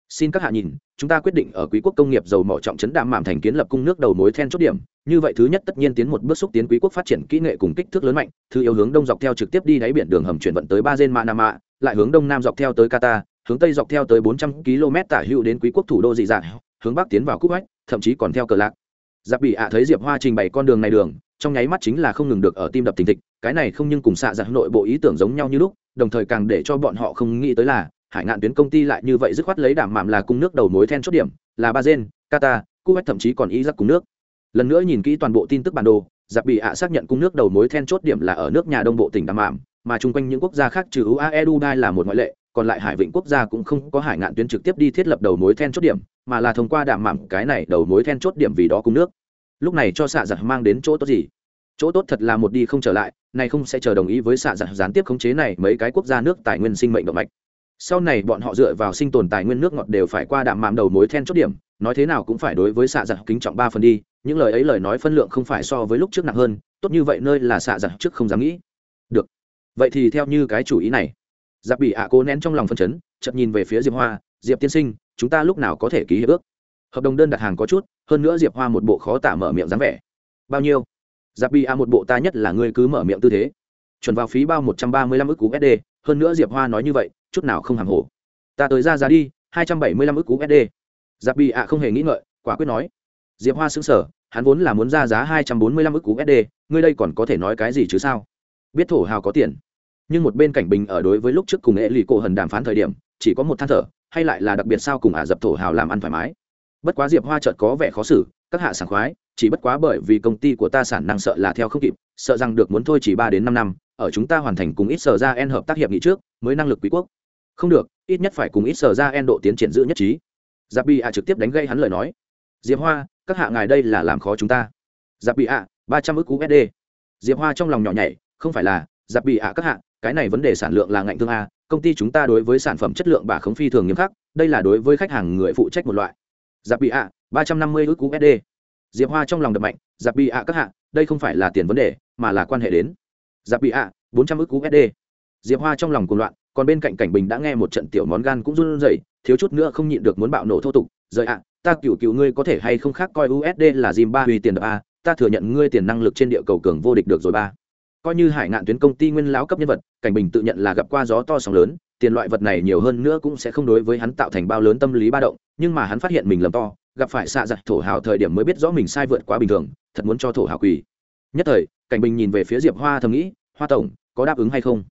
Xin các hạ nhìn, chúng ta quyết định ở quý quốc công nghiệp dầu mỏ trọng trấn đạm mạm thành kiến lập cung nước đầu mối then chốt điểm, như vậy thứ nhất tất nhiên tiến một bước xúc tiến quý quốc phát triển kỹ nghệ cùng kích thước lớn mạnh, thứ yếu hướng đông dọc theo trực tiếp đi đáy biển đường hầm chuyển vận tới ba gen manama lại hướng đông nam dọc theo tới qatar, hướng tây dọc theo tới bốn trăm km tả hữu đến quý quốc thủ đô dị dạng, hướng bắc tiến vào cúc ách thậm chí còn theo cờ lạc. Giáp bị ạ thấy diệp hoa trình bày con đường này đường, trong nháy mắt chính là không ngừng được ở tim đập tình thịch, cái này không nhưng cùng xạ giặc nội bộ ý tưởng giống nhau như lúc, đồng thời càng để cho bọn họ không nghĩ tới là, hải ngạn tuyến công ty lại như vậy dứt khoát lấy đảm mạm là cung nước đầu mối then chốt điểm, là ba gen, qatar kuwait thậm chí còn iraq cùng nước. Lần nữa nhìn kỹ toàn bộ tin tức bản đồ, giặc bị ạ xác nhận cung nước đầu mối then chốt điểm là ở nước nhà đông bộ tỉnh đảm mạm mà chung quanh những quốc gia khác trừ uae dubai là một ngoại lệ, còn lại hải vịnh quốc gia cũng không có hải ngạn tuyến trực tiếp đi thiết lập đầu mối then chốt điểm, mà là thông qua đảm mạm cái này đầu mối then chốt điểm vì đó cung nước. Lúc này cho xạ giặc mang đến chỗ tốt gì? Chỗ tốt thật là một đi không trở lại này không sẽ chờ đồng ý với xạ giặc gián tiếp khống chế này mấy cái quốc gia nước tài nguyên sinh mệnh động mạch. Sau này bọn họ dựa vào sinh tồn tài nguyên nước ngọt đều phải qua đạm mạm đầu mối then chốt điểm, nói thế nào cũng phải đối với xạ giặc kính trọng ba phần đi, những lời ấy lời nói phân lượng không phải so với lúc trước nặng hơn, tốt như vậy nơi là xạ giặc trước không dám nghĩ vậy thì theo như cái chủ ý này, giặc bị ạ cố nén trong lòng phân chấn chậm nhìn về phía diệp hoa, diệp tiên sinh, chúng ta lúc nào có thể ký hiệp ước? Hợp đồng đơn đặt hàng có chút, hơn nữa diệp hoa một bộ khó tả mở miệng dáng vẻ. Bao nhiêu? Giặc bị ạ, một bộ ta nhất là ngươi cứ mở miệng tư thế. Chuẩn vào phí bao một trăm ba mươi lăm ức cú sd hơn nữa diệp hoa nói như vậy, chút nào không hàng hổ ta tới ra giá đi, hai trăm bảy mươi lăm ức cú sd giặc bị ạ không hề nghĩ ngợi, quả quyết nói. Diệp hoa xứng sở hắn vốn là muốn ra giá hai trăm bốn mươi lăm ức cú sd ngươi đây còn có thể nói cái gì chứ sao? Biết thổ hào có tiền nhưng một bên cảnh bình ở đối với lúc trước cùng nghệ lì cổ hần đàm phán thời điểm, chỉ có một than thở, hay lại là đặc biệt sao cùng ả dập thổ hào làm ăn thoải mái. Bất quá diệp hoa chợt có vẻ khó xử, các hạ sảng khoái, chỉ bất quá bởi vì công ty của ta sản năng sợ là theo không kịp, sợ rằng được muốn thôi chỉ ba đến năm năm, ở chúng ta hoàn thành cùng ít sở ra en hợp tác hiệp nghị trước, mới năng lực quý quốc. Không được, ít nhất phải cùng ít sở ra en độ tiến triển giữ nhất trí. Giáp bị ạ trực tiếp đánh gây hắn lời nói. Diệp hoa, các hạ ngài đây là làm khó chúng ta. Giáp bị ạ ba trăm ước usd diệp hoa trong lòng nhỏ nhảy, không phải là, giáp bị ạ các hạ cái này vấn đề sản lượng là ngạnh thương a, công ty chúng ta đối với sản phẩm chất lượng bà khống phi thường nghiêm khắc, đây là đối với khách hàng người phụ trách một loại. Giáp bị ạ, ba trăm năm mươi ước usd diệp hoa trong lòng đập mạnh, giáp bị ạ các hạ, đây không phải là tiền vấn đề, mà là quan hệ đến. Giáp bị ạ, bốn trăm ước usd diệp hoa trong lòng cuồng loạn, còn bên cạnh cảnh bình đã nghe một trận tiểu món gan cũng run rẩy, thiếu chút nữa không nhịn được muốn bạo nổ thô tục, rời ạ, ta cựu cựu ngươi có thể hay không khác coi usd là dìm ba uy tiền đập a, ta thừa nhận ngươi tiền năng lực trên địa cầu cường vô địch được rồi ba coi như hải ngạn tuyến công ty nguyên lão cấp nhân vật, cảnh bình tự nhận là gặp qua gió to sóng lớn, tiền loại vật này nhiều hơn nữa cũng sẽ không đối với hắn tạo thành bao lớn tâm lý ba động, nhưng mà hắn phát hiện mình lầm to, gặp phải xạ giặt thổ hào thời điểm mới biết rõ mình sai vượt quá bình thường, thật muốn cho thổ hào quỳ. Nhất thời, cảnh bình nhìn về phía diệp hoa thầm nghĩ, hoa tổng, có đáp ứng hay không?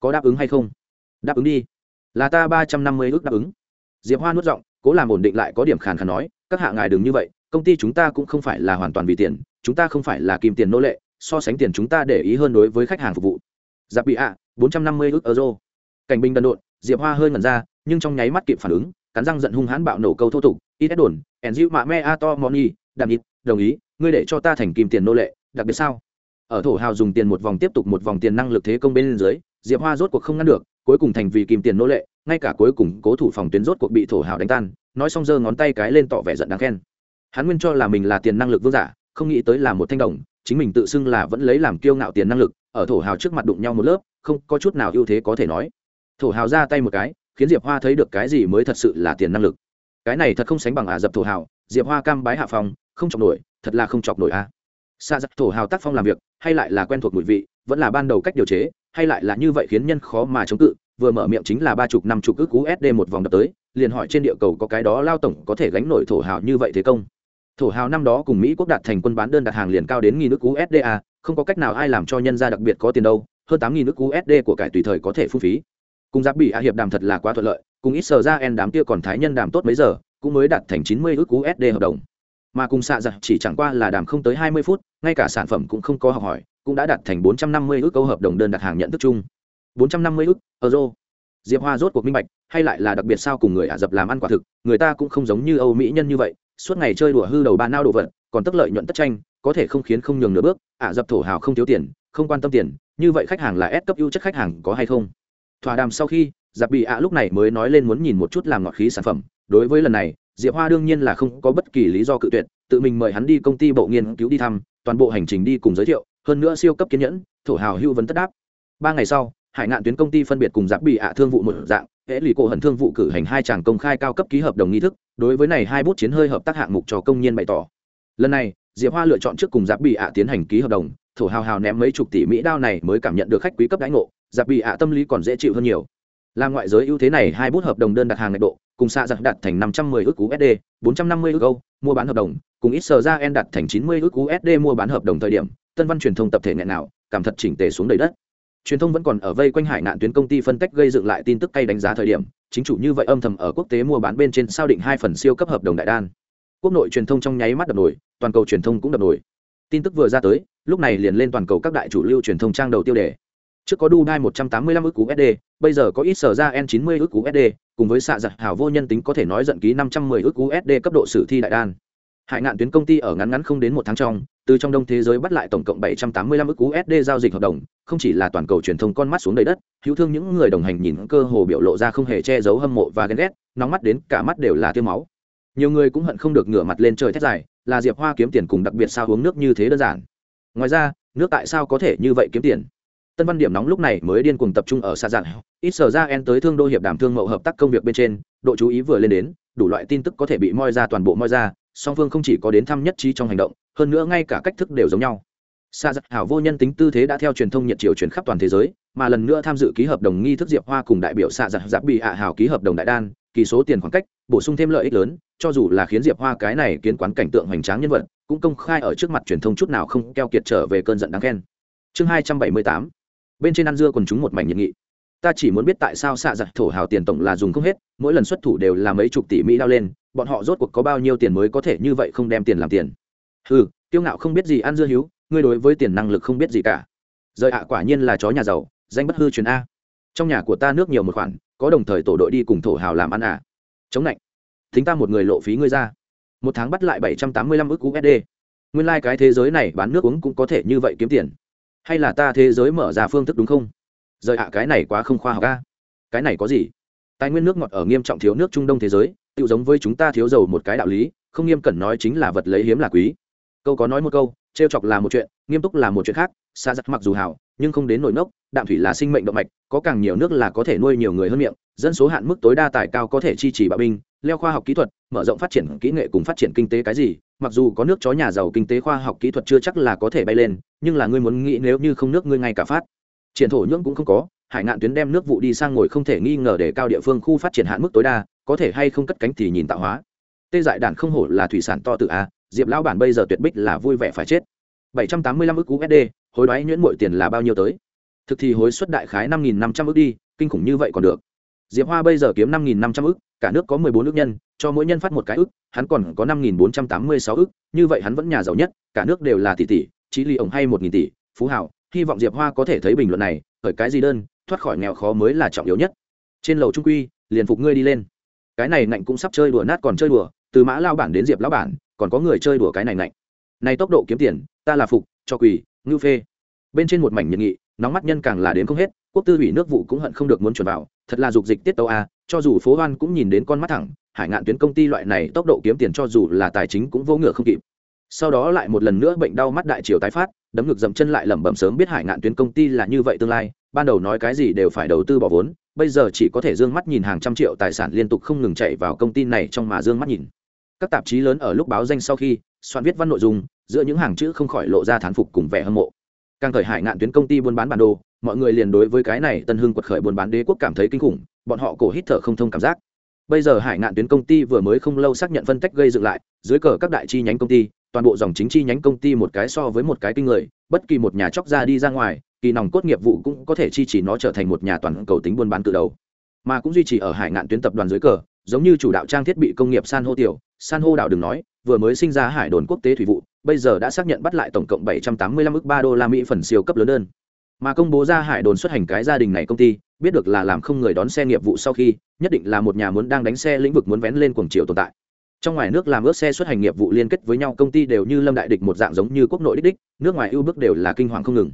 Có đáp ứng hay không? Đáp ứng đi. Là ta ba trăm năm mươi ước đáp ứng. Diệp hoa nuốt giọng, cố làm ổn định lại có điểm khàn khàn nói, các hạ ngài đừng như vậy, công ty chúng ta cũng không phải là hoàn toàn vì tiền, chúng ta không phải là kìm tiền nô lệ so sánh tiền chúng ta để ý hơn đối với khách hàng phục vụ. Giặc bị ạ, bốn trăm năm mươi ước euro. Cảnh binh đần độn, diệp hoa hơi ngẩn ra, nhưng trong nháy mắt kịp phản ứng, cắn răng giận hung hãn bạo nổ câu thô tục, ít đồn, ẻn dịu mạ me a to moni đàm ít đồng ý, ngươi để cho ta thành kim tiền nô lệ, đặc biệt sao? Ở thổ hào dùng tiền một vòng tiếp tục một vòng tiền năng lực thế công bên dưới, diệp hoa rốt cuộc không ngăn được, cuối cùng thành vì kim tiền nô lệ, ngay cả cuối cùng cố thủ phòng tuyến rốt cuộc bị thổ hào đánh tan, nói xong giơ ngón tay cái lên tỏ vẻ giận đáng khen. Hắn nguyên cho là mình là tiền năng lực vương giả, không nghĩ tới là một thanh đồng chính mình tự xưng là vẫn lấy làm kiêu ngạo tiền năng lực, ở thổ hào trước mặt đụng nhau một lớp, không có chút nào ưu thế có thể nói. Thổ hào ra tay một cái, khiến diệp hoa thấy được cái gì mới thật sự là tiền năng lực. Cái này thật không sánh bằng ả dập thổ hào, diệp hoa cam bái hạ phòng không chọc nổi, thật là không chọc nổi a à. xa dập thổ hào tác phong làm việc, hay lại là quen thuộc mùi vị, vẫn là ban đầu cách điều chế, hay lại là như vậy khiến nhân khó mà chống cự, vừa mở miệng chính là ba chục năm chục ước sd một vòng đập tới, liền hỏi trên địa cầu có cái đó lao tổng có thể gánh nổi thổ hào như vậy thế công thổ hào năm đó cùng mỹ quốc đạt thành quân bán đơn đặt hàng liền cao đến nghìn nước usd a, không có cách nào ai làm cho nhân gia đặc biệt có tiền đâu, hơn tám nghìn nước usd của cải tùy thời có thể phung phí. Cùng giáp bị a hiệp đàm thật là quá thuận lợi, cùng ít sờ ra en đám kia còn thái nhân đàm tốt mấy giờ, cũng mới đạt thành chín mươi ước usd hợp đồng. Mà cùng xạ giặc chỉ chẳng qua là đàm không tới hai mươi phút, ngay cả sản phẩm cũng không có học hỏi, cũng đã đạt thành bốn trăm năm mươi ước câu hợp đồng đơn đặt hàng nhận thức chung. Bốn trăm năm mươi ước euro diệp hoa rốt cuộc minh bạch, hay lại là đặc biệt sao cùng người ả rập làm ăn quả thực, người ta cũng không giống như âu mỹ nhân như vậy, suốt ngày chơi đùa hư đầu ba nao đồ vật, còn tức lợi nhuận tất tranh, có thể không khiến không nhường nửa bước, ả rập thổ hào không thiếu tiền, không quan tâm tiền, như vậy khách hàng là ép cấp ưu chất khách hàng có hay không? Thỏa đàm sau khi, giặc bị ạ lúc này mới nói lên muốn nhìn một chút làm ngọt khí sản phẩm. Đối với lần này, diệp hoa đương nhiên là không có bất kỳ lý do cự tuyệt, tự mình mời hắn đi công ty bộ nghiên cứu đi thăm, toàn bộ hành trình đi cùng giới thiệu, hơn nữa siêu cấp kiên nhẫn, thổ hào hưu vấn tất đáp. Ba ngày sau hải ngạn tuyến công ty phân biệt cùng giặc bị ạ thương vụ một dạng hễ lì cổ hận thương vụ cử hành hai chàng công khai cao cấp ký hợp đồng nghi thức đối với này hai bút chiến hơi hợp tác hạng mục cho công nhân bày tỏ lần này diệp hoa lựa chọn trước cùng giặc bị ạ tiến hành ký hợp đồng thổ hào hào ném mấy chục tỷ mỹ đao này mới cảm nhận được khách quý cấp đãi ngộ giặc bị ạ tâm lý còn dễ chịu hơn nhiều là ngoại giới ưu thế này hai bút hợp đồng đơn đặt hàng nhiệt độ cùng xạ giặc đặt thành năm trăm 510 ước USD, 450 ước Âu, mua bán hợp đồng, cùng ít ra en đặt thành 90 ước USD mua bán hợp đồng thời điểm, Tân Văn truyền thông tập thể nghẹn nào, cảm thật chỉnh tề xuống đầy đất. Truyền thông vẫn còn ở vây quanh hải nạn tuyến công ty phân tách gây dựng lại tin tức cay đánh giá thời điểm, chính chủ như vậy âm thầm ở quốc tế mua bán bên trên sao định hai phần siêu cấp hợp đồng đại đan. Quốc nội truyền thông trong nháy mắt đập nổi, toàn cầu truyền thông cũng đập nổi. Tin tức vừa ra tới, lúc này liền lên toàn cầu các đại chủ lưu truyền thông trang đầu tiêu đề trước có Dubai 185 ức USD, bây giờ có ít sở ra N90 ức USD, cùng với xạ giặc hảo vô nhân tính có thể nói giận ký 510 ức USD cấp độ sử thi đại đan. Hải ngạn tuyến công ty ở ngắn ngắn không đến một tháng trong, từ trong đông thế giới bắt lại tổng cộng 785 ức USD giao dịch hợp đồng, không chỉ là toàn cầu truyền thông con mắt xuống đầy đất, hữu thương những người đồng hành nhìn cơ hồ biểu lộ ra không hề che giấu hâm mộ và ghen ghét, nóng mắt đến cả mắt đều là tiêu máu. Nhiều người cũng hận không được ngửa mặt lên trời thét dài, là Diệp Hoa kiếm tiền cùng đặc biệt sao uống nước như thế đơn giản. Ngoài ra, nước tại sao có thể như vậy kiếm tiền? tân văn điểm nóng lúc này mới điên cuồng tập trung ở xa dạng ít sở ra en tới thương đô hiệp đàm thương mậu hợp tác công việc bên trên độ chú ý vừa lên đến đủ loại tin tức có thể bị moi ra toàn bộ moi ra song phương không chỉ có đến thăm nhất trí trong hành động, hơn nữa ngay cả cách thức đều giống nhau. Xa giặc dạ hảo vô nhân tính tư thế đã theo truyền thông nhiệt triều truyền khắp toàn thế giới, mà lần nữa tham dự ký hợp đồng nghi thức diệp hoa cùng đại biểu xạ dạ giặc giáp bị hạ hảo ký hợp đồng đại đan, kỳ số tiền khoảng cách, bổ sung thêm lợi ích lớn, cho dù là khiến diệp hoa cái này kiến quán cảnh tượng hoành tráng nhân vật, cũng công khai ở trước mặt truyền thông chút nào không keo kiệt trở về cơn giận đáng khen. Chương hai trăm bảy mươi tám, bên trên ăn dưa còn chúng một mảnh nhiệt nghị. Ta chỉ muốn biết tại sao xạ dạ giặc thổ hào tiền tổng là dùng không hết, mỗi lần xuất thủ đều là mấy chục tỷ mỹ đao lên bọn họ rốt cuộc có bao nhiêu tiền mới có thể như vậy không đem tiền làm tiền? Ừ kiêu ngạo không biết gì ăn dưa hiếu ngươi đối với tiền năng lực không biết gì cả. Rời ạ, quả nhiên là chó nhà giàu, danh bất hư truyền a. Trong nhà của ta nước nhiều một khoản, có đồng thời tổ đội đi cùng thổ hào làm ăn à? Chống lạnh thính ta một người lộ phí ngươi ra. Một tháng bắt lại bảy trăm tám mươi lăm ước usd nguyên lai、like、cái thế giới này bán nước uống cũng có thể như vậy kiếm tiền. Hay là ta thế giới mở ra phương thức đúng không? Rời ạ, cái này quá không khoa học a. Cái này có gì? Tài nguyên nước ngọt ở nghiêm trọng thiếu nước trung đông thế giới tự giống với chúng ta thiếu dầu một cái đạo lý, không nghiêm cẩn nói chính là vật lấy hiếm là quý. Câu có nói một câu, trêu chọc là một chuyện, nghiêm túc là một chuyện khác, xa giặc mặc dù hảo, nhưng không đến nổi nốc, đạm thủy là sinh mệnh động mạch, có càng nhiều nước là có thể nuôi nhiều người hơn miệng, dân số hạn mức tối đa tài cao có thể chi trì bạo binh, leo khoa học kỹ thuật, mở rộng phát triển kỹ nghệ cùng phát triển kinh tế cái gì, mặc dù có nước chó nhà giàu kinh tế khoa học kỹ thuật chưa chắc là có thể bay lên, nhưng là ngươi muốn nghĩ nếu như không nước ngươi ngay cả phát. Triển thổ nhưỡng cũng không có, hải ngạn tuyến đem nước vụ đi sang ngồi không thể nghi ngờ để cao địa phương khu phát triển hạn mức tối đa có thể hay không cất cánh thì nhìn tạo hóa. Tê dại đàn không hổ là thủy sản to tự a, diệp lão bản bây giờ tuyệt bích là vui vẻ phải chết. Bảy trăm tám mươi lăm ức usd hối đoái nhuyễn mọi tiền là bao nhiêu tới? Thực thì hối suất đại khái năm nghìn năm trăm ức đi, kinh khủng như vậy còn được. Diệp hoa bây giờ kiếm năm nghìn năm trăm ức, cả nước có mười bốn ức nhân, cho mỗi nhân phát một cái ức, hắn còn có năm nghìn bốn trăm tám mươi sáu ức, như vậy hắn vẫn nhà giàu nhất, cả nước đều là tỷ tỷ trí lì ổng hay một nghìn tỷ, phú hảo, hy vọng diệp hoa có thể thấy bình luận này, khởi cái gì đơn, thoát khỏi nghèo khó mới là trọng yếu nhất. Trên lầu trung quy, liền phục ngươi đi lên cái này ngạnh cũng sắp chơi đùa nát còn chơi đùa, từ mã lao bản đến diệp lão bản, còn có người chơi đùa cái này ngạnh. Này tốc độ kiếm tiền, ta là phục, cho quỳ ngư phê. Bên trên một mảnh nhiệt nghị, nóng mắt nhân càng là đến không hết, quốc tư ủy nước vụ cũng hận không được muốn chuẩn vào, thật là dục dịch tiết tấu a, cho dù phố hoan cũng nhìn đến con mắt thẳng, hải ngạn tuyến công ty loại này tốc độ kiếm tiền cho dù là tài chính cũng vô ngựa không kịp. Sau đó lại một lần nữa bệnh đau mắt đại triều tái phát, đấm ngực dậm chân lại lẩm bẩm sớm biết hải ngạn tuyến công ty là như vậy tương lai, ban đầu nói cái gì đều phải đầu tư bỏ vốn bây giờ chỉ có thể d ư ơ n g mắt nhìn hàng trăm triệu tài sản liên tục không ngừng chạy vào công ty này trong mà d ư ơ n g mắt nhìn. Các tạp chí lớn ở lúc báo danh sau khi, soạn viết văn nội dung, giữa những hàng chữ không khỏi lộ ra thán phục cùng vẻ hâm mộ. Càng thời hải ngạn tuyến công ty buôn bán bản đồ, mọi người liền đối với cái này tân hưng quật khởi buôn bán đế quốc cảm thấy kinh khủng, bọn họ cổ hít thở không thông cảm giác. Bây giờ hải ngạn tuyến công ty vừa mới không lâu xác nhận phân tách gây dựng lại, dưới cờ các đại chi nhánh công ty, toàn bộ dòng chính chi nhánh công ty một cái so với một cái kinh người, bất kỳ một nhà chóc ra đi ra ngoài kỳ nòng cốt nghiệp vụ cũng có thể chi trì nó trở thành một nhà toàn cầu tính buôn bán cự đầu, mà cũng duy trì ở hải ngạn tuyến tập đoàn dưới cờ, giống như chủ đạo trang thiết bị công nghiệp san hô tiểu, san hô đạo đừng nói, vừa mới sinh ra hải đồn quốc tế thủy vụ, bây giờ đã xác nhận bắt lại tổng cộng 785 ức ba đô la mỹ phần siêu cấp lớn đơn. Mà công bố ra hải đồn xuất hành cái gia đình này công ty, biết được là làm không người đón xe nghiệp vụ sau khi, nhất định là một nhà muốn đang đánh xe lĩnh vực muốn vén lên cuồng chiều tồn tại. Trong ngoài nước làm ước xe xuất hành nghiệp vụ liên kết với nhau, công ty đều như lâm đại địch một dạng giống như quốc nội đích đích, nước ngoài ưu bước đều là kinh hoàng không ngừng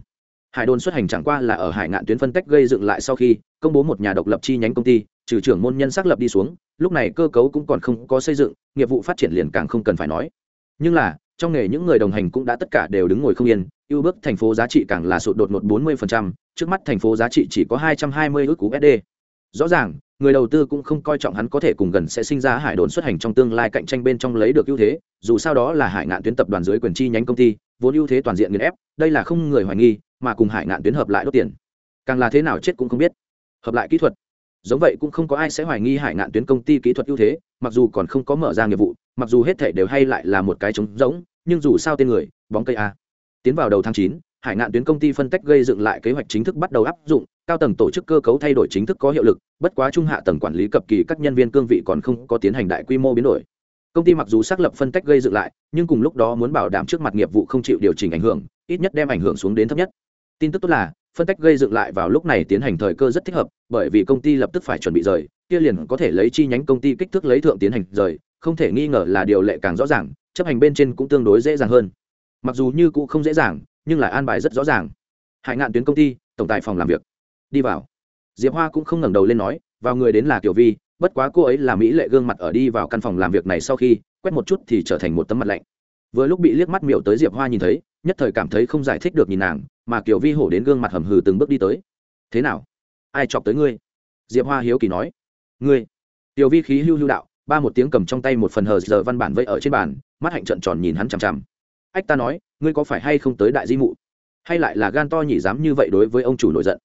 hải đồn xuất hành chẳng qua là ở hải ngạn tuyến phân tách gây dựng lại sau khi công bố một nhà độc lập chi nhánh công ty trừ trưởng môn nhân xác lập đi xuống lúc này cơ cấu cũng còn không có xây dựng nghiệp vụ phát triển liền càng không cần phải nói nhưng là trong nghề những người đồng hành cũng đã tất cả đều đứng ngồi không yên ưu bước thành phố giá trị càng là sụt đột ngột 40%, trước mắt thành phố giá trị chỉ có 220 ước USD. Rõ ràng, người đầu tư cũng không coi trọng hắn có thể cùng gần sẽ sinh ra hải đồn xuất hành trong tương lai cạnh tranh bên trong lấy được ưu thế, dù sao đó là hải ngạn tuyến tập đoàn dưới quyền chi nhánh công ty, vốn ưu thế toàn diện nghiền ép, đây là không người hoài nghi, mà cùng hải ngạn tuyến hợp lại đốt tiền. Càng là thế nào chết cũng không biết. Hợp lại kỹ thuật. Giống vậy cũng không có ai sẽ hoài nghi hải ngạn tuyến công ty kỹ thuật ưu thế mặc dù còn không có mở ra nghiệp vụ mặc dù hết thể đều hay lại là một cái trống rỗng nhưng dù sao tên người bóng cây a. Tiến vào đầu tháng chín hải ngạn tuyến công ty phân tách gây dựng lại kế hoạch chính thức bắt đầu áp dụng cao tầng tổ chức cơ cấu thay đổi chính thức có hiệu lực bất quá trung hạ tầng quản lý cập kỳ các nhân viên cương vị còn không có tiến hành đại quy mô biến đổi công ty mặc dù xác lập phân tách gây dựng lại, nhưng cùng lúc đó muốn bảo đảm trước mặt nghiệp vụ không chịu điều chỉnh ảnh hưởng, ít nhất đem ảnh hưởng xuống đến thấp nhất. Tin tức tốt là, phân tách gây dựng lại vào lúc này tiến hành thời cơ rất thích hợp, bởi vì công ty lập tức phải chuẩn bị rời, kia liền có thể lấy chi nhánh công ty kích thước lấy thượng tiến hành rời, không thể nghi ngờ là điều lệ càng rõ ràng, chấp hành bên trên cũng tương đối dễ dàng hơn. Mặc dù như cũ không dễ dàng, nhưng lại an bài rất rõ ràng. Hải ngạn tuyến công ty, tổng tài phòng làm việc. Đi vào. Diệp hoa cũng không ngẩng đầu lên nói, vào người đến là Tiểu vi bất quá cô ấy là mỹ lệ gương mặt ở đi vào căn phòng làm việc này sau khi, quét một chút thì trở thành một tấm mặt lạnh. Vừa lúc bị liếc mắt miệu tới diệp hoa nhìn thấy, nhất thời cảm thấy không giải thích được nhìn nàng, mà kiều vi hổ đến gương mặt hầm hừ từng bước đi tới. Thế nào? Ai chọc tới ngươi? Diệp hoa hiếu kỳ nói. Ngươi? Kiều vi khí hưu hưu đạo, ba một tiếng cầm trong tay một phần hờ giờ văn bản vây ở trên bàn, mắt hạnh trận tròn nhìn hắn chằm chằm. Ách ta nói, ngươi có phải hay không tới đại di mụ? Hay lại là gan to nhỉ dám như vậy đối với ông chủ nổi giận?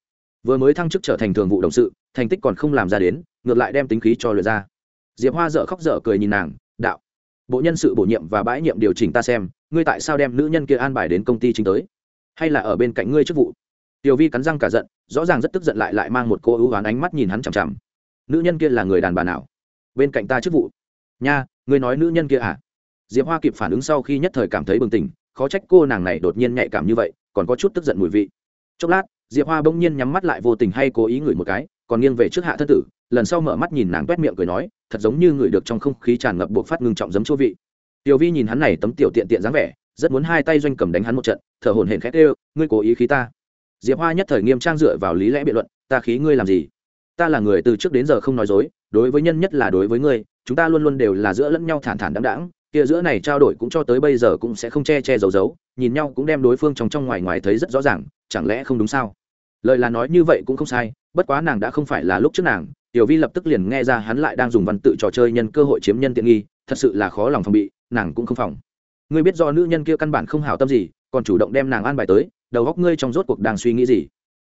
Vừa mới thăng chức trở thành thường vụ đồng sự, thành tích còn không làm ra đến ngược lại đem tính khí cho lượt ra. Diệp hoa dở khóc dở cười nhìn nàng, đạo, bộ nhân sự bổ nhiệm và bãi nhiệm điều chỉnh ta xem, ngươi tại sao đem nữ nhân kia an bài đến công ty chính tới? Hay là ở bên cạnh ngươi chức vụ? Tiểu vi cắn răng cả giận, rõ ràng rất tức giận lại lại mang một cô ưu ái ánh mắt nhìn hắn chằm chằm. Nữ nhân kia là người đàn bà nào? Bên cạnh ta chức vụ? Nha, ngươi nói nữ nhân kia à? Diệp hoa kịp phản ứng sau khi nhất thời cảm thấy bừng tỉnh, khó trách cô nàng này đột nhiên nhạy cảm như vậy, còn có chút tức giận mùi vị. Chốc lát, diệp hoa bỗng nhiên nhắm mắt lại vô tình hay cố ý ngửi một cái, còn nghiêng về trước hạ thân tử lần sau mở mắt nhìn nàng t miệng cười nói, thật giống như người được trong không khí tràn ngập buộc phát ngưng trọng giấm chua vị. Tiểu vi nhìn hắn này tấm tiểu tiện tiện dáng vẻ, rất muốn hai tay doanh cầm đánh hắn một trận, thở hổn hển khét ê ngươi cố ý khí ta. Diệp hoa nhất thời nghiêm trang dựa vào lý lẽ biện luận, ta khí ngươi làm gì? Ta là người từ trước đến giờ không nói dối, đối với nhân nhất là đối với ngươi, chúng ta luôn luôn đều là giữa lẫn nhau thản thản đáng đáng kia giữa này trao đổi cũng cho tới bây giờ cũng sẽ không che che giấu giấu, nhìn nhau cũng đem đối phương trong trong ngoài ngoài thấy rất rõ ràng, chẳng lẽ không đúng sao? Lời là nói như vậy cũng không sai, bất quá nàng đã không phải là lúc trước nàng tiểu vi lập tức liền nghe ra hắn lại đang dùng văn tự trò chơi nhân cơ hội chiếm nhân tiện nghi, thật sự là khó lòng phòng bị, nàng cũng không phòng. Ngươi biết do nữ nhân kia căn bản không hảo tâm gì, còn chủ động đem nàng an bài tới, đầu góc ngươi trong rốt cuộc đang suy nghĩ gì?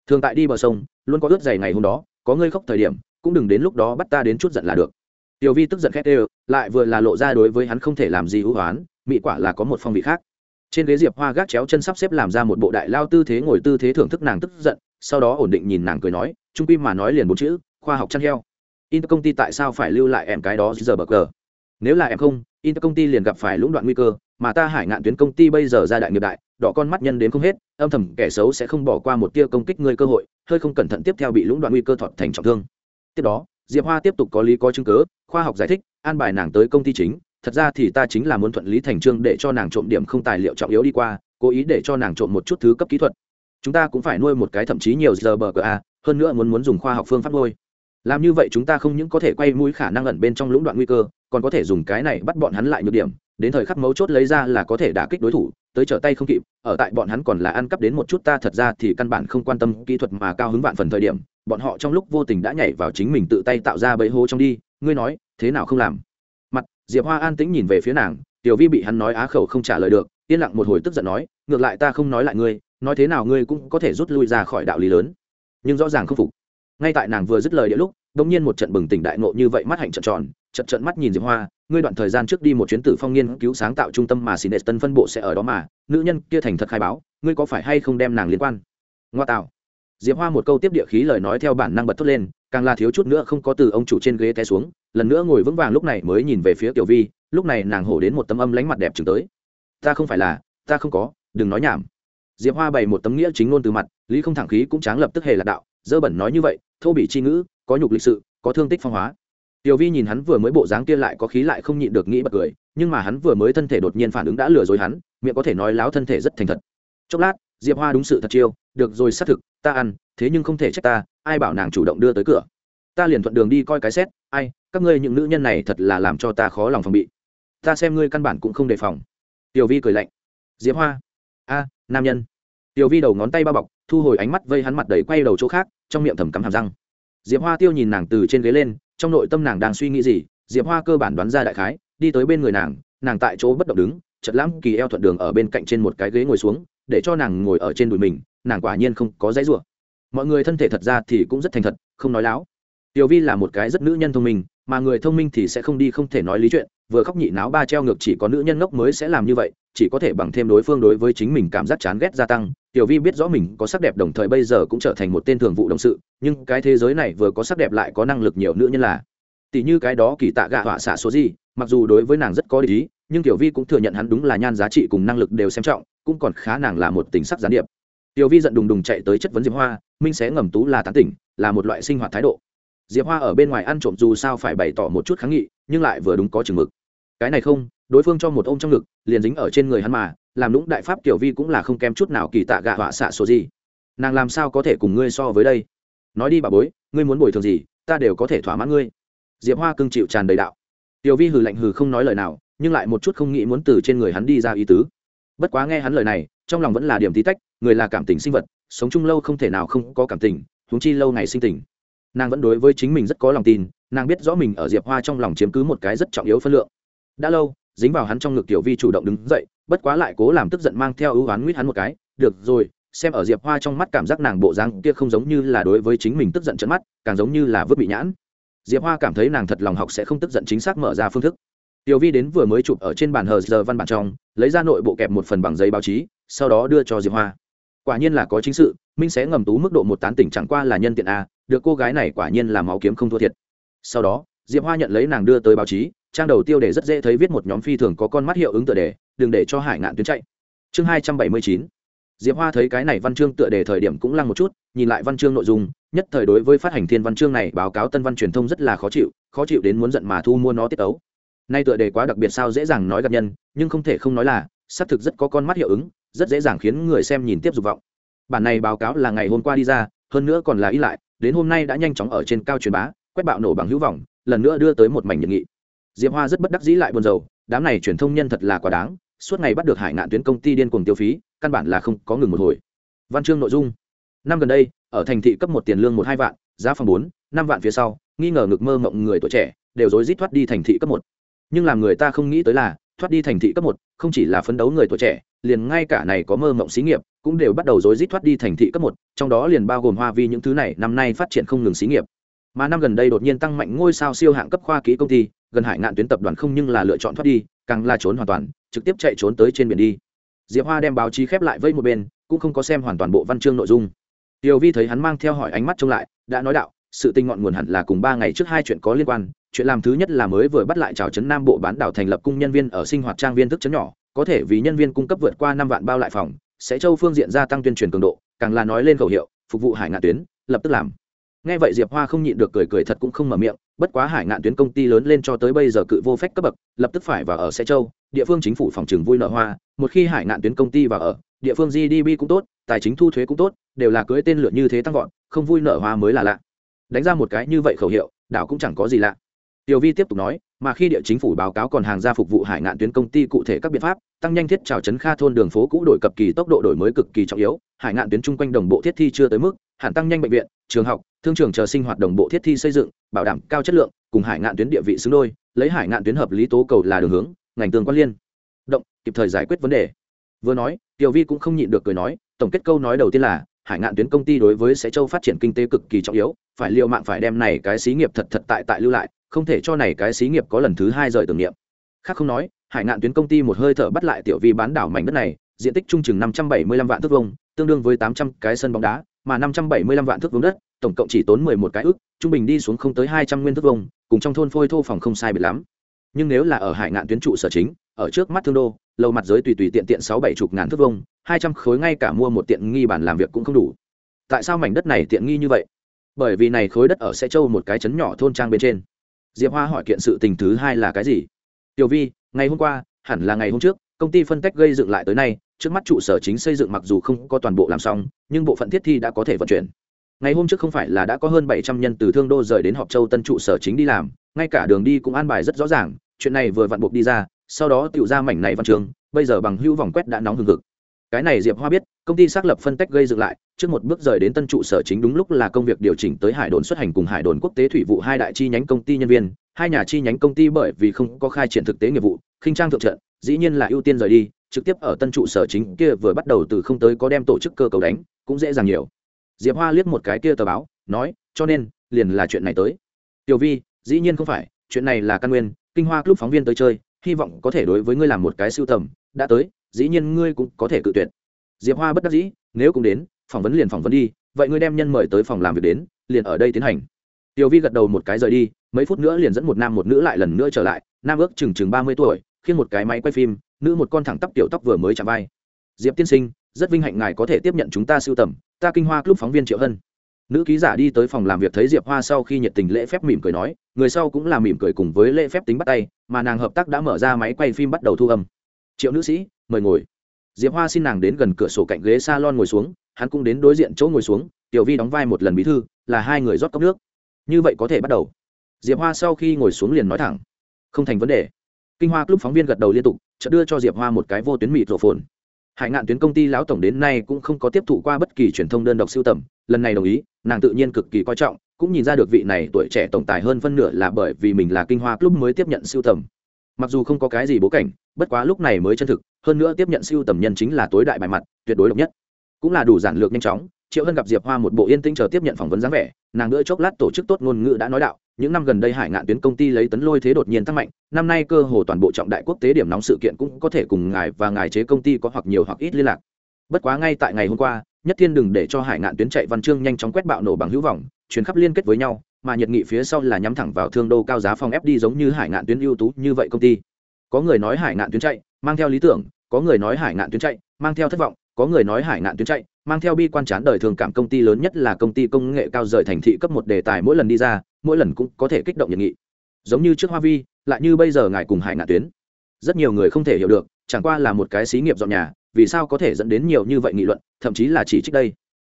Thường tại đi bờ sông, luôn có ướt dày ngày hôm đó, có ngươi khóc thời điểm, cũng đừng đến lúc đó bắt ta đến chút giận là được. Tiểu vi tức giận khét ê lại vừa là lộ ra đối với hắn không thể làm gì hữu hoán mỹ quả là có một phong vị khác. Trên ghế diệp hoa gác chéo chân sắp xếp làm ra một bộ đại lao tư thế ngồi tư thế thưởng thức nàng tức giận, sau đó ổn định nhìn nàng cười nói, trung quy mà nói liền bốn chữ khoa học chăn heo. Inter công ty tại sao phải lưu lại em cái đó giờ bờ cờ? Nếu là em không inter công ty liền gặp phải lũng đoạn nguy cơ, mà ta hải ngạn tuyến công ty bây giờ ra đại nghiệp đại, đỏ con mắt nhân đến không hết, âm thầm kẻ xấu sẽ không bỏ qua một tia công kích ngươi cơ hội, hơi không cẩn thận tiếp theo bị lũng đoạn nguy cơ thọt thành trọng thương. Tiếp đó, diệp hoa tiếp tục có lý có chứng cớ khoa học giải thích, an bài nàng tới công ty chính, thật ra thì ta chính là muốn thuận lý thành trương để cho nàng trộm điểm không tài liệu trọng yếu đi qua, cố ý để cho nàng trộm một chút thứ cấp kỹ thuật. Chúng ta cũng phải nuôi một cái thậm chí nhiều giờ bờ cờ a hơn nữa muốn muốn dùng khoa học phương pháp nuôi làm như vậy chúng ta không những có thể quay mũi khả năng ẩn bên trong lũng đoạn nguy cơ, còn có thể dùng cái này bắt bọn hắn lại nhược điểm, đến thời khắc mấu chốt lấy ra là có thể đả kích đối thủ, tới trở tay không kịp, ở tại bọn hắn còn là ăn cắp đến một chút ta thật ra thì căn bản không quan tâm kỹ thuật mà cao hứng vạn phần thời điểm, bọn họ trong lúc vô tình đã nhảy vào chính mình tự tay tạo ra bẫy hố trong đi, ngươi nói, thế nào không làm? Mặt, diệp hoa an tĩnh nhìn về phía nàng, tiểu vi bị hắn nói á khẩu không trả lời được, yên lặng một hồi tức giận nói, ngược lại ta không nói lại ngươi, nói thế nào ngươi cũng có thể rút lui ra khỏi đạo lý lớn. Nhưng rõ ràng không phục ngay tại nàng vừa dứt lời địa lúc đ ỗ n g nhiên một trận bừng tỉnh đại ngộ như vậy mắt hạnh trận tròn trận trận mắt nhìn diệp hoa, ngươi đoạn thời gian trước đi một chuyến tử phong nghiên cứu sáng tạo trung tâm mà xin tân phân bộ sẽ ở đó mà, nữ nhân kia thành thật khai báo, ngươi có phải hay không đem nàng liên quan? Ngoa tạo. Diệp hoa một câu tiếp địa khí lời nói theo bản năng bật thốt lên, càng là thiếu chút nữa không có từ ông chủ trên ghế té xuống, lần nữa ngồi vững vàng lúc này mới nhìn về phía tiểu vi, lúc này nàng hổ đến một tấm âm lánh mặt đẹp chừng tới. Ta không phải là, ta không có, đừng nói nhảm. Diệp hoa bày một tấm nghĩa chính ngôn từ mặt, lý không thẳng khí cũng tráng lập tức hề lạc đạo dơ bẩn nói như vậy, thô bị chi ngữ, có nhục lịch sự, có thương tích phong hóa. Tiểu vi nhìn hắn vừa mới bộ dáng kia lại có khí lại không nhịn được nghĩ bật cười, nhưng mà hắn vừa mới thân thể đột nhiên phản ứng đã lừa dối hắn, miệng có thể nói láo thân thể rất thành thật. Chốc lát, diệp hoa đúng sự thật chiêu, được rồi, xác thực, ta ăn, thế nhưng không thể trách ta, ai bảo nàng chủ động đưa tới cửa. Ta liền thuận đường đi coi cái xét, ai, các ngươi những nữ nhân này thật là làm cho ta khó lòng phòng bị. Ta xem ngươi căn bản cũng không đề phòng. Tiểu vi cười lạnh. Diệp hoa, a, nam nhân. Tiểu vi đầu ngón tay bao bọc thu hồi ánh mắt vây hắn mặt đầy quay đầu chỗ khác, trong miệng thầm cắm hàm răng. Diệp hoa tiêu nhìn nàng từ trên ghế lên, trong nội tâm nàng đang suy nghĩ gì, diệp hoa cơ bản đoán ra đại khái, đi tới bên người nàng nàng tại chỗ bất động đứng chật lãm kỳ eo thuận đường ở bên cạnh trên một cái ghế ngồi xuống, để cho nàng ngồi ở trên đùi mình, nàng quả nhiên không có dãy rủa. Mọi người thân thể thật ra thì cũng rất thành thật, không nói láo. Tiểu vi là một cái rất nữ nhân thông minh, mà người thông minh thì sẽ không đi không thể nói lý chuyện vừa khóc nhị náo ba treo ngược chỉ có nữ nhân ngốc mới sẽ làm như vậy, chỉ có thể bằng thêm đối phương đối với chính mình cảm giác chán ghét gia tăng. Tiểu vi biết rõ mình có sắc đẹp đồng thời bây giờ cũng trở thành một tên thường vụ đồng sự, nhưng cái thế giới này vừa có sắc đẹp lại có năng lực nhiều nữ nhân là. Tỷ như cái đó kỳ tạ gạ họa xạ số gì, mặc dù đối với nàng rất có lý, nhưng tiểu vi cũng thừa nhận hắn đúng là nhan giá trị cùng năng lực đều xem trọng, cũng còn khá nàng là một tính sắc gián điệp. Tiểu vi giận đùng đùng chạy tới chất vấn diệp hoa, minh sẽ ngầm tú là tán tỉnh, là một loại sinh hoạt thái độ. Diệp hoa ở bên ngoài ăn trộm dù sao phải bày tỏ một chút kháng nghị, nhưng lại vừa đúng có chừng mực cái này không, đối phương cho một ôm trong ngực, liền dính ở trên người hắn mà, làm lũng đại pháp tiểu vi cũng là không kém chút nào kỳ tạ gạ họa xạ số gì. Nàng làm sao có thể cùng ngươi so với đây? Nói đi bà bối, ngươi muốn bồi thường gì, ta đều có thể thỏa mãn ngươi. Diệp hoa cưng chịu tràn đầy đạo. Tiểu vi hừ lạnh hừ không nói lời nào, nhưng lại một chút không nghĩ muốn từ trên người hắn đi ra ý tứ. Bất quá nghe hắn lời này, trong lòng vẫn là điểm tí tách, người là cảm tình sinh vật, sống chung lâu không thể nào không có cảm tình, huống chi lâu ngày sinh tình. Nàng vẫn đối với chính mình rất có lòng tin, nàng biết rõ mình ở diệp hoa trong lòng chiếm cứ một cái rất trọng yếu phân lượng đã lâu, dính vào hắn trong ngực tiểu vi chủ động đứng dậy, bất quá lại cố làm tức giận mang theo ưu oán nguyết hắn một cái, được rồi, xem ở diệp hoa trong mắt cảm giác nàng bộ dáng kia không giống như là đối với chính mình tức giận trận mắt, càng giống như là vứt bị nhãn. Diệp hoa cảm thấy nàng thật lòng học sẽ không tức giận chính xác mở ra phương thức. Tiểu vi đến vừa mới chụp ở trên bàn hờ giờ văn bản trong, lấy ra nội bộ kẹp một phần bằng giấy báo chí, sau đó đưa cho diệp hoa. Quả nhiên là có chính sự, minh sẽ ngầm tú mức độ một tán tỉnh chẳng qua là nhân tiện a, được cô gái này quả nhiên là máu kiếm không thua thiệt. Sau đó diệp hoa nhận lấy nàng đưa tới báo chí, trang đầu tiêu đề rất dễ thấy viết một nhóm phi thường có con mắt hiệu ứng tựa đề, đừng để cho hải ngạn tuyến chạy. Chương hai trăm bảy mươi chín. Diệp hoa thấy cái này văn chương tựa đề thời điểm cũng lăng một chút, nhìn lại văn chương nội dung, nhất thời đối với phát hành thiên văn chương này báo cáo tân văn truyền thông rất là khó chịu khó chịu đến muốn giận mà thu mua nó tiết ấu. Nay tựa đề quá đặc biệt sao dễ dàng nói gặp nhân, nhưng không thể không nói là, xác thực rất có con mắt hiệu ứng, rất dễ dàng khiến người xem nhìn tiếp dục vọng. Bản này báo cáo là ngày hôm qua đi ra, hơn nữa còn là ý lại, đến hôm nay đã nhanh chóng ở trên cao truyền bá, quét bạo nổ bằng hữu vọng lần nữa đưa tới một mảnh nhiệt nghị. Diệp hoa rất bất đắc dĩ lại buồn rầu, đám này truyền thông nhân thật là quá đáng, suốt ngày bắt được hải ngạn tuyến công ty điên cuồng tiêu phí, căn bản là không có ngừng một hồi. Văn chương nội dung. Năm gần đây, ở thành thị cấp một tiền lương một hai vạn, giá phòng bốn, năm vạn phía sau, nghi ngờ ngực mơ mộng người tuổi trẻ, đều rối rít thoát đi thành thị cấp một. Nhưng làm người ta không nghĩ tới là, thoát đi thành thị cấp một không chỉ là phấn đấu người tuổi trẻ, liền ngay cả này có mơ mộng xí nghiệp cũng đều bắt đầu rối rít thoát đi thành thị cấp một, trong đó liền bao gồm hoa vi những thứ này năm nay phát triển không ngừng xí nghiệp mà năm gần đây đột nhiên tăng mạnh ngôi sao siêu hạng cấp khoa kỹ công ty, gần hải ngạn tuyến tập đoàn không nhưng là lựa chọn thoát đi, càng là trốn hoàn toàn, trực tiếp chạy trốn tới trên biển đi. Diệp hoa đem báo chí khép lại vây một bên, cũng không có xem hoàn toàn bộ văn chương nội dung. Tiểu vi thấy hắn mang theo hỏi ánh mắt trông lại, đã nói đạo, sự tình ngọn nguồn hẳn là cùng ba ngày trước hai chuyện có liên quan, chuyện làm thứ nhất là mới vừa bắt lại trào trấn nam bộ bán đảo thành lập cung nhân viên ở sinh hoạt trang viên thức chấn nhỏ, có thể vì nhân viên cung cấp vượt qua năm vạn bao lại phòng, sẽ châu phương diện gia tăng tuyên truyền cường độ, càng là nói lên khẩu hiệu, phục vụ hải ngạn tuyến, lập tức làm nghe vậy diệp hoa không nhịn được cười cười thật cũng không mở miệng, bất quá hải ngạn tuyến công ty lớn lên cho tới bây giờ cự vô phép cấp bậc, lập tức phải vào ở xe châu, địa phương chính phủ phòng trừng vui nợ hoa, một khi hải ngạn tuyến công ty vào ở, địa phương gdp cũng tốt, tài chính thu thuế cũng tốt, đều là cưới tên lửa như thế tăng vọt, không vui nợ hoa mới là lạ. Đánh ra một cái như vậy khẩu hiệu, đảo cũng chẳng có gì lạ tiểu vi tiếp tục nói, mà khi địa chính phủ báo cáo còn hàng ra phục vụ hải ngạn tuyến công ty cụ thể các biện pháp, tăng nhanh thiết trào chấn kha thôn đường phố cũ đổi cập kỳ tốc độ đổi mới cực kỳ trọng yếu, hải ngạn tuyến chung quanh đồng bộ thiết thi chưa tới mức hạn tăng nhanh bệnh viện, trường học, thương trường chờ sinh hoạt đồng bộ thiết thi xây dựng, bảo đảm cao chất lượng, cùng hải ngạn tuyến địa vị xứng đôi, lấy hải ngạn tuyến hợp lý tố cầu là đường hướng, ngành tương quan liên. Động, kịp thời giải quyết vấn đề. Vừa nói tiểu vi cũng không nhịn được cười nói, tổng kết câu nói đầu tiên là hải ngạn tuyến công ty đối với sẽ châu phát triển kinh tế cực kỳ trọng yếu phải liệu mạng phải đem này cái xí nghiệp thật thật tại tại lưu lại không thể cho này cái xí nghiệp có lần thứ hai rời tưởng niệm. Khác không nói hải ngạn tuyến công ty một hơi thở bắt lại tiểu vi bán đảo mảnh đất này diện tích trung chừng năm trăm bảy mươi lăm vạn thước vuông tương đương với tám trăm cái sân bóng đá mà năm trăm bảy mươi lăm vạn thước vuông đất tổng cộng chỉ tốn mười một cái ước, trung bình đi xuống không tới hai trăm nguyên thước vuông cùng trong thôn phôi thô phòng không sai biệt lắm. Nhưng nếu là ở hải ngạn tuyến trụ sở chính ở trước mắt thương đô lầu mặt giới tùy tùy tiện tiện sáu bảy chục ngàn thước vuông hai trăm khối ngay cả mua một tiện nghi bản làm việc cũng không đủ. Tại sao mảnh đất này tiện nghi như vậy? Bởi vì này khối đất ở sẽ châu một cái chấn nhỏ thôn trang bên trên. Diệp hoa hỏi kiện sự tình thứ hai là cái gì? Tiểu vi, ngày hôm qua, hẳn là ngày hôm trước, công ty phân tách gây dựng lại tới nay, trước mắt trụ sở chính xây dựng mặc dù không có toàn bộ làm xong, nhưng bộ phận thiết thi đã có thể vận chuyển. Ngày hôm trước không phải là đã có hơn bảy trăm nhân từ thương đô rời đến họp châu tân trụ sở chính đi làm, ngay cả đường đi cũng an bài rất rõ ràng, chuyện này vừa vặn buộc đi ra, sau đó tự ra mảnh này văn trường, bây giờ bằng hữu vòng quét đã nóng hừng hực cái này diệp hoa biết, công ty xác lập phân tách gây dựng lại, trước một bước rời đến tân trụ sở chính đúng lúc là công việc điều chỉnh tới hải đồn xuất hành cùng hải đồn quốc tế thủy vụ hai đại chi nhánh công ty nhân viên. Hai nhà chi nhánh công ty bởi vì không có khai triển thực tế nghiệp vụ, khinh trang thượng trận, dĩ nhiên là ưu tiên rời đi, trực tiếp ở tân trụ sở chính kia vừa bắt đầu từ không tới có đem tổ chức cơ cầu đánh, cũng dễ dàng nhiều. Diệp hoa liếc một cái kia tờ báo, nói, cho nên, liền là chuyện này tới. Tiểu vi, dĩ nhiên không phải, chuyện này là căn nguyên, kinh hoa club phóng viên tới chơi, hy vọng có thể đối với ngươi làm một cái sưu tầm, đã tới dĩ nhiên ngươi cũng có thể cự tuyệt. Diệp hoa bất đắc dĩ, nếu cũng đến, phỏng vấn liền phỏng vấn đi, vậy ngươi đem nhân mời tới phòng làm việc đến, liền ở đây tiến hành. Tiểu vi gật đầu một cái rời đi, mấy phút nữa liền dẫn một nam một nữ lại lần nữa trở lại, nam ước chừng chừng ba mươi tuổi khiến một cái máy quay phim, nữ một con thẳng tắp tiểu tóc vừa mới chạm vai. Diệp tiên sinh, rất vinh hạnh ngài có thể tiếp nhận chúng ta sưu tầm, ta kinh hoa club phóng viên triệu hân. Nữ ký giả đi tới phòng làm việc thấy diệp hoa sau khi nhiệt tình lễ phép mỉm cười nói, người sau cũng là mỉm cười cùng với lễ phép tính bắt tay, mà nàng hợp tác đã mở ra máy quay phim bắt đầu thu âm triệu nữ sĩ, mời ngồi. Diệp hoa xin nàng đến gần cửa sổ cạnh ghế s a lon ngồi xuống, hắn cũng đến đối diện chỗ ngồi xuống, tiểu vi đóng vai một lần bí thư, là hai người rót cốc nước. Như vậy có thể bắt đầu. Diệp hoa sau khi ngồi xuống liền nói thẳng. Không thành vấn đề. Kinh hoa club phóng viên gật đầu liên tục, chợt đưa cho diệp hoa một cái vô tuyến mịt rổ phồn hải ngạn tuyến công ty lão tổng đến nay cũng không có tiếp thụ qua bất kỳ truyền thông đơn độc siêu tầm, lần này đồng ý, nàng tự nhiên cực kỳ coi trọng, cũng nhìn ra được vị này tuổi trẻ tổng tài hơn phân nửa là bởi vì mình là kinh hoa club mới tiếp nhận siêu tầm mặc dù không có cái gì bố cảnh, bất quá lúc này mới chân thực, hơn nữa tiếp nhận siêu tầm nhân chính là tối đại bài mặt, tuyệt đối độc nhất. Cũng là đủ giản lược nhanh chóng, triệu hân gặp diệp hoa một bộ yên tĩnh chờ tiếp nhận phỏng vấn dáng vẻ, nàng đỡ chốc lát tổ chức tốt ngôn ngữ đã nói đạo, những năm gần đây hải ngạn tuyến công ty lấy tấn lôi thế đột nhiên tăng mạnh, năm nay cơ hồ toàn bộ trọng đại quốc tế điểm nóng sự kiện cũng có thể cùng ngài và ngài chế công ty có hoặc nhiều hoặc ít liên lạc. Bất quá ngay tại ngày hôm qua, nhất thiên đừng để cho hải ngạn tuyến chạy văn chương nhanh chóng quét bạo nổ bằng hữu vọng chuyến khắp liên kết với nhau mà nhiệt nghị phía sau là nhắm thẳng vào thương đô cao giá phòng fd giống như hải ngạn tuyến ưu tú như vậy công ty. Có người nói hải ngạn tuyến chạy, mang theo lý tưởng, có người nói hải ngạn tuyến chạy, mang theo thất vọng, có người nói hải ngạn tuyến chạy, mang theo bi quan chán đời thường cảm công ty lớn nhất là công ty công nghệ cao rời thành thị cấp một đề tài mỗi lần đi ra, mỗi lần cũng có thể kích động nhiệt nghị. Giống như trước hoa vi, lại như bây giờ ngài cùng hải ngạn tuyến. Rất nhiều người không thể hiểu được, chẳng qua là một cái xí nghiệp dọn nhà, vì sao có thể dẫn đến nhiều như vậy nghị luận, thậm chí là chỉ trích đây.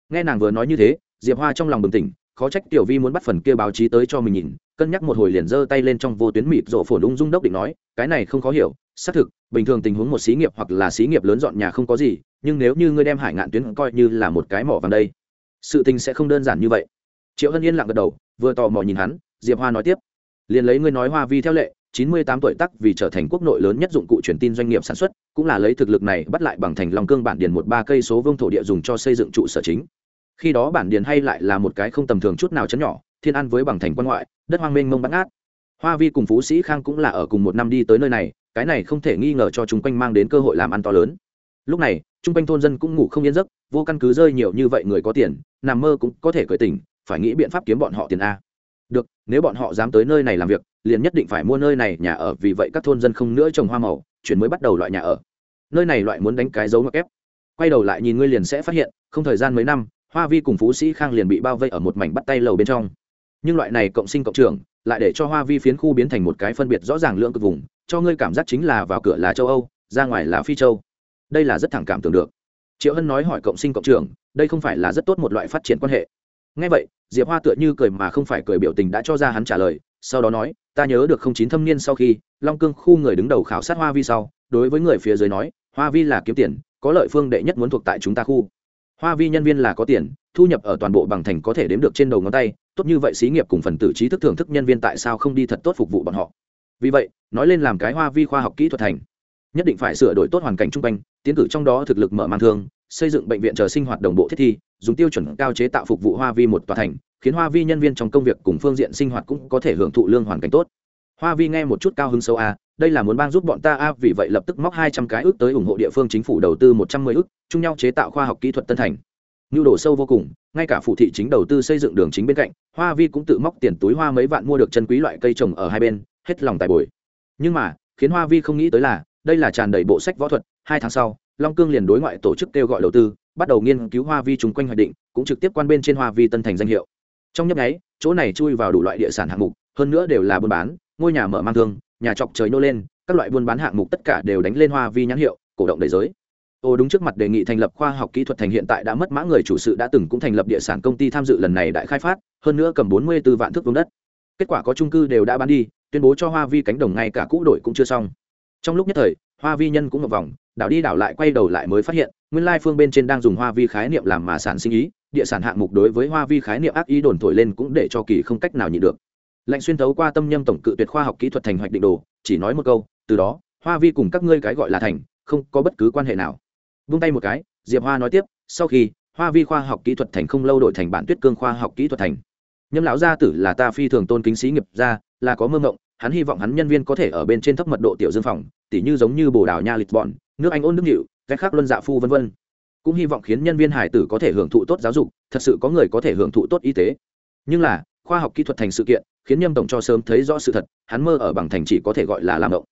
Nghe nàng vừa nói như thế, diệp hoa trong lòng bừng tỉnh khó trách tiểu vi muốn bắt phần kia báo chí tới cho mình nhìn, cân nhắc một hồi liền giơ tay lên trong vô tuyến mịt rộ phồn ung dung đốc định nói, cái này không khó hiểu, xác thực, bình thường tình huống một xí nghiệp hoặc là xí nghiệp lớn dọn nhà không có gì, nhưng nếu như ngươi đem hải ngạn tuyến coi như là một cái mỏ vàng đây, sự tình sẽ không đơn giản như vậy. Triệu hân yên lặng gật đầu, vừa tò mò nhìn hắn, diệp hoa nói tiếp, liền lấy ngươi nói hoa vi theo lệ, chín mươi tám tuổi tắc vì trở thành quốc nội lớn nhất dụng cụ truyền tin doanh nghiệp sản xuất, cũng là lấy thực lực này bắt lại bằng thành Long cương bản điền một ba cây số vương thổ địa dùng cho xây dựng trụ sở chính khi đó bản điền hay lại là một cái không tầm thường chút nào chấn nhỏ, thiên an với bằng thành quan ngoại, đất hoang mênh mông bắn át hoa vi cùng phú sĩ khang cũng là ở cùng một năm đi tới nơi này, cái này không thể nghi ngờ cho chúng quanh mang đến cơ hội làm ăn to lớn. Lúc này, chung quanh thôn dân cũng ngủ không yên giấc, vô căn cứ rơi nhiều như vậy người có tiền, nằm mơ cũng có thể cởi tỉnh, phải nghĩ biện pháp kiếm bọn họ tiền a. Được, nếu bọn họ dám tới nơi này làm việc, liền nhất định phải mua nơi này nhà ở, vì vậy các thôn dân không nữa trồng hoa màu, chuyển mới bắt đầu loại nhà ở. Nơi này loại muốn đánh cái dấu ngoặc ép. Quay đầu lại nhìn ngươi liền sẽ phát hiện, không thời gian mấy năm hoa vi cùng phú sĩ khang liền bị bao vây ở một mảnh bắt tay lầu bên trong. Nhưng loại này cộng sinh cộng trưởng, lại để cho hoa vi phiến khu biến thành một cái phân biệt rõ ràng lượng cực vùng, cho ngươi cảm giác chính là vào cửa là châu âu, ra ngoài là phi châu. Đây là rất thẳng cảm tưởng được. Triệu hân nói hỏi cộng sinh cộng trưởng, đây không phải là rất tốt một loại phát triển quan hệ. Ngay vậy, diệp hoa tựa như cười mà không phải cười biểu tình đã cho ra hắn trả lời, sau đó nói, ta nhớ được không chín thâm niên sau khi, long cương khu người đứng đầu khảo sát hoa vi sau, đối với người phía dưới nói, hoa vi là kiếm tiền, có lợi phương đệ nhất muốn thuộc tại chúng ta khu hoa vi nhân viên là có tiền, thu nhập ở toàn bộ bằng thành có thể đếm được trên đầu ngón tay, tốt như vậy xí nghiệp cùng phần tử trí thức thưởng thức nhân viên tại sao không đi thật tốt phục vụ bọn họ? Vì vậy, nói lên làm cái hoa vi khoa học kỹ thuật thành. Nhất định phải sửa đổi tốt hoàn cảnh chung quanh, tiến cử trong đó thực lực mở mang thương, xây dựng bệnh viện chờ sinh hoạt đồng bộ thiết thi, dùng tiêu chuẩn cao chế tạo phục vụ hoa vi một tòa thành, khiến hoa vi nhân viên trong công việc cùng phương diện sinh hoạt cũng có thể hưởng thụ lương hoàn cảnh tốt. Hoa vi nghe một chút cao hứng sâu a đây là muốn bang giúp bọn ta a, vì vậy lập tức móc hai trăm cái ước tới ủng hộ địa phương chính phủ đầu tư một trăm mười ước, chung nhau chế tạo khoa học kỹ thuật tân thành. Nhu đồ sâu vô cùng, ngay cả phụ thị chính đầu tư xây dựng đường chính bên cạnh, hoa vi cũng tự móc tiền túi hoa mấy vạn mua được chân quý loại cây trồng ở hai bên, hết lòng tài bồi. Nhưng mà, khiến hoa vi không nghĩ tới là, đây là tràn đầy bộ sách võ thuật, hai tháng sau, long cương liền đối ngoại tổ chức kêu gọi đầu tư, bắt đầu nghiên cứu hoa vi chung quanh hoạch định, cũng trực tiếp quan bên trên hoa vi tân thành danh hiệu. Trong nhấp nháy, chỗ này chui vào đủ loại địa sản hạng mục, hơn nữa đều là buôn bán, ngôi nhà mở mang thương nhà trọc trời nô lên, các loại buôn bán hạng mục tất cả đều đánh lên hoa vi nhãn hiệu, cổ động đầy giới. Ô đúng trước mặt đề nghị thành lập khoa học kỹ thuật thành hiện tại đã mất mã người chủ sự đã từng cũng thành lập địa sản công ty tham dự lần này đại khai phát, hơn nữa cầm bốn mươi 44 vạn thước vuông đất. Kết quả có trung cư đều đã bán đi, tuyên bố cho hoa vi cánh đồng ngay cả cũ đổi cũng chưa xong. Trong lúc nhất thời, hoa vi nhân cũng một vòng, đảo đi đảo lại quay đầu lại mới phát hiện, nguyên lai phương bên trên đang dùng hoa vi khái niệm làm mà sản sinh ý, địa sản hạng mục đối với hoa vi khái niệm ác ý đồn thổi lên cũng để cho kỳ không cách nào nhịn được lệnh xuyên thấu qua tâm nhâm tổng cự tuyệt khoa học kỹ thuật thành hoạch định đồ, chỉ nói một câu, từ đó, hoa vi cùng các ngươi cái gọi là thành, không có bất cứ quan hệ nào. Vung tay một cái, diệp hoa nói tiếp, sau khi, hoa vi khoa học kỹ thuật thành không lâu đổi thành bản tuyết cương khoa học kỹ thuật thành. Nhâm lão gia tử là ta phi thường tôn kính sĩ nghiệp gia, là có mơ ngộng hắn hy vọng hắn nhân viên có thể ở bên trên thấp mật độ tiểu dương phòng, tỉ như giống như bồ đào nha lịch bọn, nước anh ôn nước hiệu cách khác luân dạ phu vân vân. Cũng hy vọng khiến nhân viên hải tử có thể hưởng thụ tốt giáo dục, thật sự có người có thể hưởng thụ tốt y tế. Nhưng là khoa học kỹ thuật thành sự kiện, khiến nhâm tổng cho sớm thấy rõ sự thật, hắn mơ ở bằng thành chỉ có thể gọi là làm động.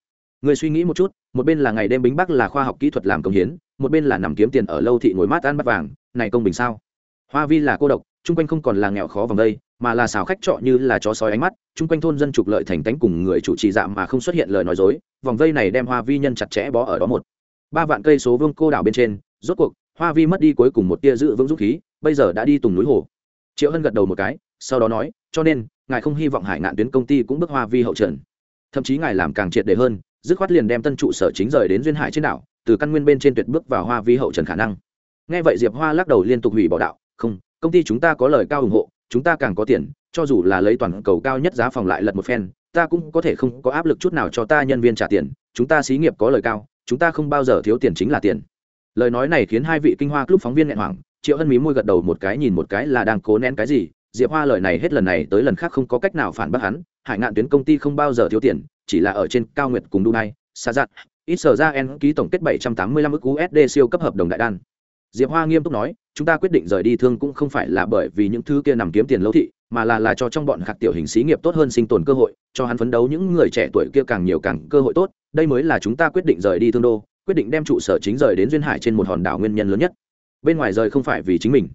Người suy nghĩ một chút, một bên là ngày đêm bính bắc là khoa học kỹ thuật làm công hiến, một bên là nằm kiếm tiền ở lâu thị ngồi mát ăn bắt vàng, này công bình sao? Hoa vi là cô độc, chung quanh không còn là nghèo khó vòng đây, mà là xào khách trọ như là chó sói ánh mắt, chung quanh thôn dân trục lợi thành tánh cùng người chủ trì dạm mà không xuất hiện lời nói dối, vòng vây này đem hoa vi nhân chặt chẽ bó ở đó một. Ba vạn cây số vương cô đảo bên trên, rốt cuộc, hoa vi mất đi cuối cùng một tia dự vững dũng khí, bây giờ đã đi tùng núi hồ. Triệu hân gật đầu một cái, sau đó nói cho nên, ngài không hy vọng hải ngạn tuyến công ty cũng bước hoa vi hậu trần. Thậm chí ngài làm càng triệt đề hơn, dứt khoát liền đem tân trụ sở chính rời đến duyên hải trên đảo, từ căn nguyên bên trên tuyệt bước vào hoa vi hậu trần khả năng. Nghe vậy diệp hoa lắc đầu liên tục hủy bỏ đạo, không, công ty chúng ta có lời cao ủng hộ, chúng ta càng có tiền, cho dù là lấy toàn cầu cao nhất giá phòng lại lật một phen, ta cũng có thể không có áp lực chút nào cho ta nhân viên trả tiền, chúng ta xí nghiệp có lời cao, chúng ta không bao giờ thiếu tiền chính là tiền. Lời nói này khiến hai vị kinh hoa club phóng viên nghẹn hoảng, triệu hân mí môi gật đầu một cái nhìn một cái là đang cố nén cái gì diệp hoa lời này hết lần này tới lần khác không có cách nào phản bác hắn, hải ngạn tuyến công ty không bao giờ thiếu tiền, chỉ là ở trên cao nguyệt cùng dubai xa dặn ít sở ra en ký tổng kết 785 ức usd siêu cấp hợp đồng đại đan. Diệp hoa nghiêm túc nói, chúng ta quyết định rời đi thương cũng không phải là bởi vì những thứ kia nằm kiếm tiền lâu thị, mà là là cho trong bọn khạc tiểu hình xí nghiệp tốt hơn sinh tồn cơ hội, cho hắn phấn đấu những người trẻ tuổi kia càng nhiều càng cơ hội tốt, đây mới là chúng ta quyết định rời đi thương đô, quyết định đem trụ sở chính rời đến duyên hải trên một hòn đảo nguyên nhân lớn nhất. Bên ngoài rời không phải vì chính mình,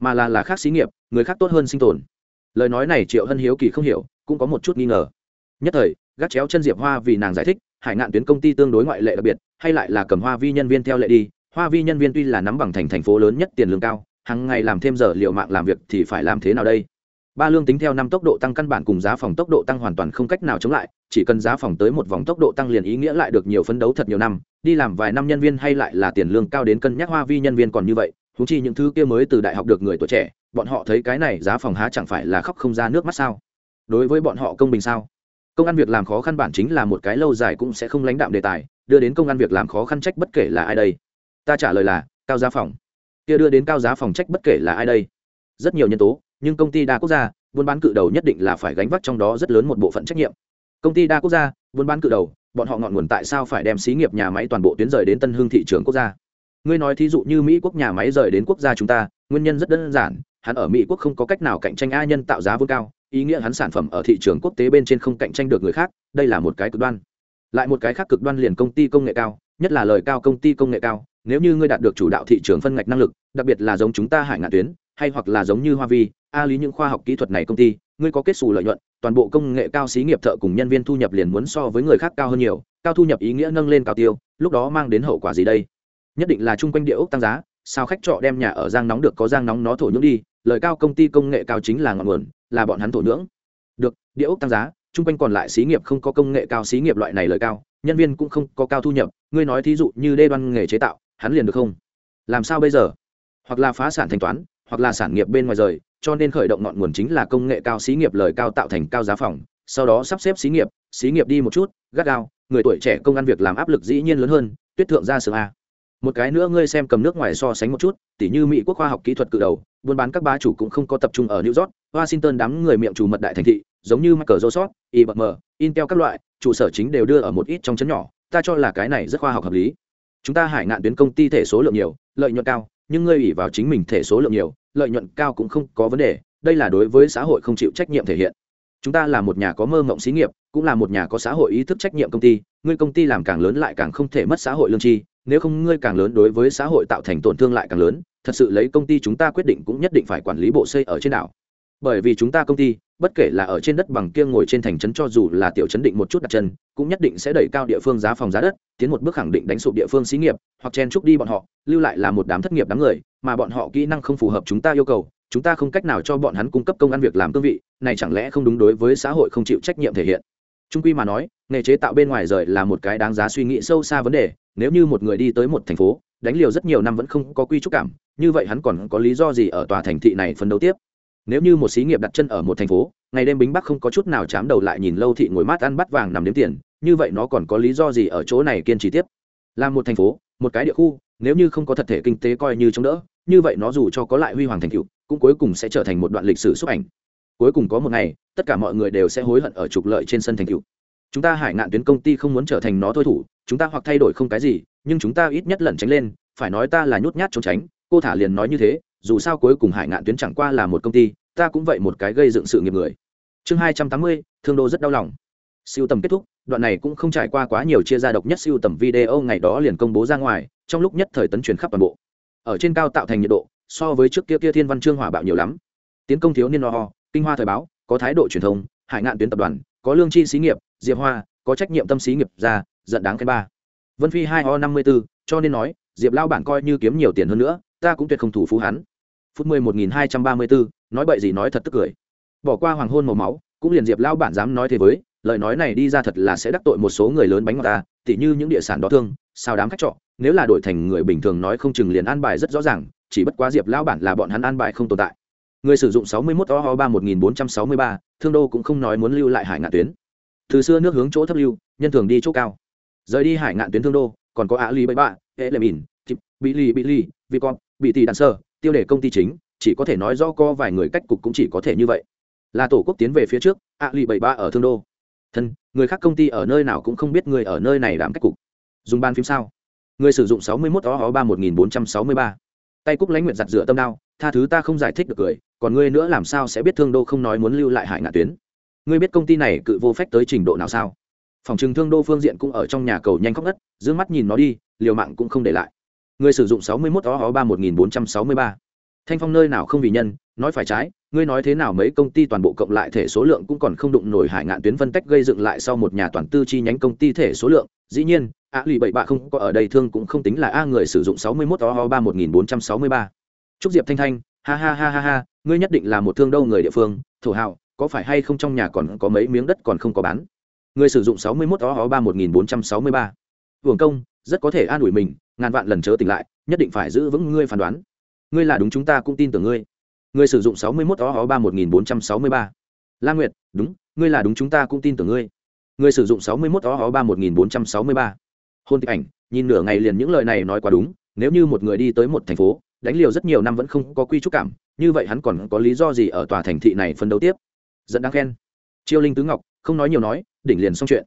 mà là là khác xí nghiệp người khác tốt hơn sinh tồn. Lời nói này triệu hân hiếu kỳ không hiểu, cũng có một chút nghi ngờ. Nhất thời, gác chéo chân diệp hoa vì nàng giải thích, hải ngạn tuyến công ty tương đối ngoại lệ đặc biệt, hay lại là cầm hoa vi nhân viên theo lệ đi, hoa vi nhân viên tuy là nắm bằng thành thành phố lớn nhất tiền lương cao hàng ngày làm thêm giờ liệu mạng làm việc thì phải làm thế nào đây? Ba lương tính theo năm tốc độ tăng căn bản cùng giá phòng tốc độ tăng hoàn toàn không cách nào chống lại, chỉ cần giá phòng tới một vòng tốc độ tăng liền ý nghĩa lại được nhiều phấn đấu thật nhiều năm, đi làm vài năm nhân viên hay lại là tiền lương cao đến cân nhắc hoa vi nhân viên còn như vậy thú chi những thứ kia mới từ đại học được người tuổi trẻ bọn họ thấy cái này giá phòng há chẳng phải là khóc không ra nước mắt sao? Đối với bọn họ công bình sao? Công ăn việc làm khó khăn bản chính là một cái lâu dài cũng sẽ không lãnh đạm đề tài, đưa đến công ăn việc làm khó khăn trách bất kể là ai đây? Ta trả lời là, cao giá phòng. Kia đưa đến cao giá phòng trách bất kể là ai đây? Rất nhiều nhân tố, nhưng công ty đa quốc gia, buôn bán cự đầu nhất định là phải gánh vác trong đó rất lớn một bộ phận trách nhiệm. Công ty đa quốc gia, buôn bán cự đầu, bọn họ ngọn nguồn tại sao phải đem xí nghiệp nhà máy toàn bộ tuyến rời đến tân hương thị trường quốc gia? Ngươi nói thí dụ như mỹ quốc nhà máy rời đến quốc gia chúng ta, nguyên nhân rất đơn giản hắn ở mỹ quốc không có cách nào cạnh tranh a nhân tạo giá vốn cao, ý nghĩa hắn sản phẩm ở thị trường quốc tế bên trên không cạnh tranh được người khác, đây là một cái cực đoan. Lại một cái khác cực đoan liền công ty công nghệ cao, nhất là lời cao công ty công nghệ cao, nếu như ngươi đạt được chủ đạo thị trường phân ngạch năng lực, đặc biệt là giống chúng ta hải ngạn tuyến, hay hoặc là giống như hoa vi, a lý những khoa học kỹ thuật này công ty, ngươi có kết xù lợi nhuận, toàn bộ công nghệ cao xí nghiệp thợ cùng nhân viên thu nhập liền muốn so với người khác cao hơn nhiều, cao thu nhập ý nghĩa nâng lên cao tiêu, lúc đó mang đến hậu quả gì đây? Nhất định là chung quanh địa ốc tăng giá sao khách trọ đem nhà ở giang nóng được có giang nóng nó thổ nhưỡng đi, lời cao công ty công nghệ cao chính là ngọn nguồn, là bọn hắn thổ nhưỡng. Được, địa ốc tăng giá, chung quanh còn lại xí nghiệp không có công nghệ cao xí nghiệp loại này lời cao, nhân viên cũng không có cao thu nhập, ngươi nói thí dụ như đê đoan nghề chế tạo, hắn liền được không? Làm sao bây giờ? Hoặc là phá sản thanh toán, hoặc là sản nghiệp bên ngoài rời, cho nên khởi động ngọn nguồn chính là công nghệ cao xí nghiệp lời cao tạo thành cao giá phòng, sau đó sắp xếp xí nghiệp xí nghiệp đi một chút, gắt gao, người tuổi trẻ công ăn việc làm áp lực dĩ nhiên lớn hơn, tuyết thượng ra sướng a một cái nữa ngươi xem cầm nước ngoài so sánh một chút, tỉ như mỹ quốc khoa học kỹ thuật cự đầu, buôn bán các ba chủ cũng không có tập trung ở new york, washington đám người miệng chủ mật đại thành thị, giống như microsoft ibm intel các loại, trụ sở chính đều đưa ở một ít trong chấn nhỏ, ta cho là cái này rất khoa học hợp lý. Chúng ta hải ngạn tuyến công ty thể số lượng nhiều, lợi nhuận cao, nhưng ngươi ủy vào chính mình thể số lượng nhiều, lợi nhuận cao cũng không có vấn đề, đây là đối với xã hội không chịu trách nhiệm thể hiện. Chúng ta là một nhà có mơ mộng xí nghiệp, cũng là một nhà có xã hội ý thức trách nhiệm công ty, ngươi công ty làm càng lớn lại càng không thể mất xã hội lương tri nếu không ngươi càng lớn đối với xã hội tạo thành tổn thương lại càng lớn, thật sự lấy công ty chúng ta quyết định cũng nhất định phải quản lý bộ xây ở trên đảo. Bởi vì chúng ta công ty, bất kể là ở trên đất bằng kia ngồi trên thành trấn cho dù là tiểu chấn định một chút đặt chân, cũng nhất định sẽ đẩy cao địa phương giá phòng giá đất, tiến một bước khẳng định đánh sụp địa phương xí nghiệp, hoặc chen trúc đi bọn họ, lưu lại là một đám thất nghiệp đám người, mà bọn họ kỹ năng không phù hợp chúng ta yêu cầu, chúng ta không cách nào cho bọn hắn cung cấp công ăn việc làm cương vị, này chẳng lẽ không đúng đối với xã hội không chịu trách nhiệm thể hiện. Trung quy mà nói, nghề chế tạo bên ngoài rời là một cái đáng giá suy nghĩ sâu xa vấn đề nếu như một người đi tới một thành phố, đánh liều rất nhiều năm vẫn không có quy trúc cảm, như vậy hắn còn có lý do gì ở tòa thành thị này phấn đấu tiếp? Nếu như một xí nghiệp đặt chân ở một thành phố, ngày đêm bính bắc không có chút nào chám đầu lại nhìn lâu thị ngồi mát ăn bắt vàng nằm đếm tiền, như vậy nó còn có lý do gì ở chỗ này kiên trì tiếp? Là một thành phố, một cái địa khu, nếu như không có thật thể kinh tế coi như chống đỡ, như vậy nó dù cho có lại huy hoàng thành cựu cũng cuối cùng sẽ trở thành một đoạn lịch sử xúc ảnh. Cuối cùng có một ngày, tất cả mọi người đều sẽ hối hận ở trục lợi trên sân thành cựu chúng ta hải ngạn tuyến công ty không muốn trở thành nó thôi thủ, chúng ta hoặc thay đổi không cái gì, nhưng chúng ta ít nhất lẩn tránh lên, phải nói ta là nhút nhát trốn tránh, cô thả liền nói như thế, dù sao cuối cùng hải ngạn tuyến chẳng qua là một công ty, ta cũng vậy một cái gây dựng sự nghiệp người. Chương hai trăm tám mươi, thương đô rất đau lòng. Siêu tầm kết thúc, đoạn này cũng không trải qua quá nhiều chia ra độc nhất siêu tầm video ngày đó liền công bố ra ngoài, trong lúc nhất thời tấn truyền khắp toàn bộ. Ở trên cao tạo thành nhiệt độ, so với trước kia kia thiên văn chương hỏa bạo nhiều lắm. Tiến công thiếu niên ho, kinh hoa thời báo, có thái độ truyền thông, hải ngạn tuyến tập đoàn, có lương chi xí nghiệp diệp hoa, có trách nhiệm tâm sĩ nghiệp ra, giận đáng cái ba. Vân phi hai o năm mươi b ố cho nên nói, diệp lao bản coi như kiếm nhiều tiền hơn nữa, ta cũng tuyệt không thủ phú hắn. Phút mười một nghìn hai trăm ba mươi bốn, nói bậy gì nói thật tức cười. Bỏ qua hoàng hôn màu máu, cũng liền diệp lao bản dám nói thế với, lời nói này đi ra thật là sẽ đắc tội một số người lớn bánh ngọt ta, tỉ như những địa sản đó thương sao đám khách trọ, nếu là đổi thành người bình thường nói không chừng liền an bài rất rõ ràng, chỉ bất quá diệp lao bản là bọn hắn an bài không tồn tại. Người sử dụng sáu mươi 61 oho ba một nghìn bốn trăm sáu mươi ba, thương đô cũng không nói muốn lưu lại hải ngạn tuyến từ xưa nước hướng chỗ thấp lưu, nhân thường đi chỗ cao. Rời đi hải ngạn tuyến thương đô, còn có á lý bậy bạ hệ lệ mìn thịt bị lì bị lì, vì con, bị tỷ đạn sơ, tiêu đề công ty chính, chỉ có thể nói do có vài người cách cục cũng chỉ có thể như vậy. Là tổ quốc tiến về phía trước á lì bảy ba ở thương đô. Thân, người khác công ty ở nơi nào cũng không biết người ở nơi này đảm cách cục. Dùng ban phím sao? Người sử dụng sáu mươi mốt ó ba một nghìn bốn trăm sáu mươi ba. Tay cúc lãnh nguyện giặt rửa tâm đao, tha thứ ta không giải thích được cười, còn ngươi nữa làm sao sẽ biết thương đô không nói muốn lưu lại hải ngạn tuyến? Ngươi biết công ty này cự vô phép tới trình độ nào sao? Phòng trừng thương đô phương diện cũng ở trong nhà cầu nhanh khóc ngất d mắt nhìn nó đi, liều mạng cũng không để lại. Người sử dụng sáu mươi mốt ó ba một nghìn bốn trăm sáu mươi ba. Thanh phong nơi nào không vì nhân, nói phải trái, ngươi nói thế nào mấy công ty toàn bộ cộng lại thể số lượng cũng còn không đụng nổi hải ngạn tuyến phân tách gây dựng lại sau một nhà toàn tư chi nhánh công ty thể số lượng. Dĩ nhiên a lì bảy bạ không có ở đây thương cũng không tính là a người sử dụng sáu mươi mốt ho ba một nghìn bốn trăm sáu mươi ba. Chúc diệp thanh thanh, ha ha ha ha ha, ngươi nhất định là một thương đâu người địa phương, thổ hào có phải hay không trong nhà còn có mấy miếng đất còn không có bán? Người sử dụng sáu mươi mốt ó ba một nghìn bốn trăm sáu mươi ba. Hưởng công, rất có thể an ủi mình, ngàn vạn lần chớ tỉnh lại, nhất định phải giữ vững ngươi phán đoán. Ngươi là đúng chúng ta cũng tin tưởng ngươi. Người sử dụng sáu mươi mốt ó ba một nghìn bốn trăm sáu mươi ba. La nguyệt, đúng, ngươi là đúng chúng ta cũng tin tưởng ngươi. Người sử dụng sáu mươi mốt ó ba một nghìn bốn trăm sáu mươi ba. Hôn tịch ảnh, nhìn nửa ngày liền những lời này nói quá đúng, nếu như một người đi tới một thành phố, đánh liều rất nhiều năm vẫn không có quy trúc cảm, như vậy hắn còn có lý do gì ở tòa thành thị này phân đấu tiếp? Dẫn đáng khen. Chiêu linh tứ ngọc, không nói nhiều nói, đỉnh liền xong chuyện.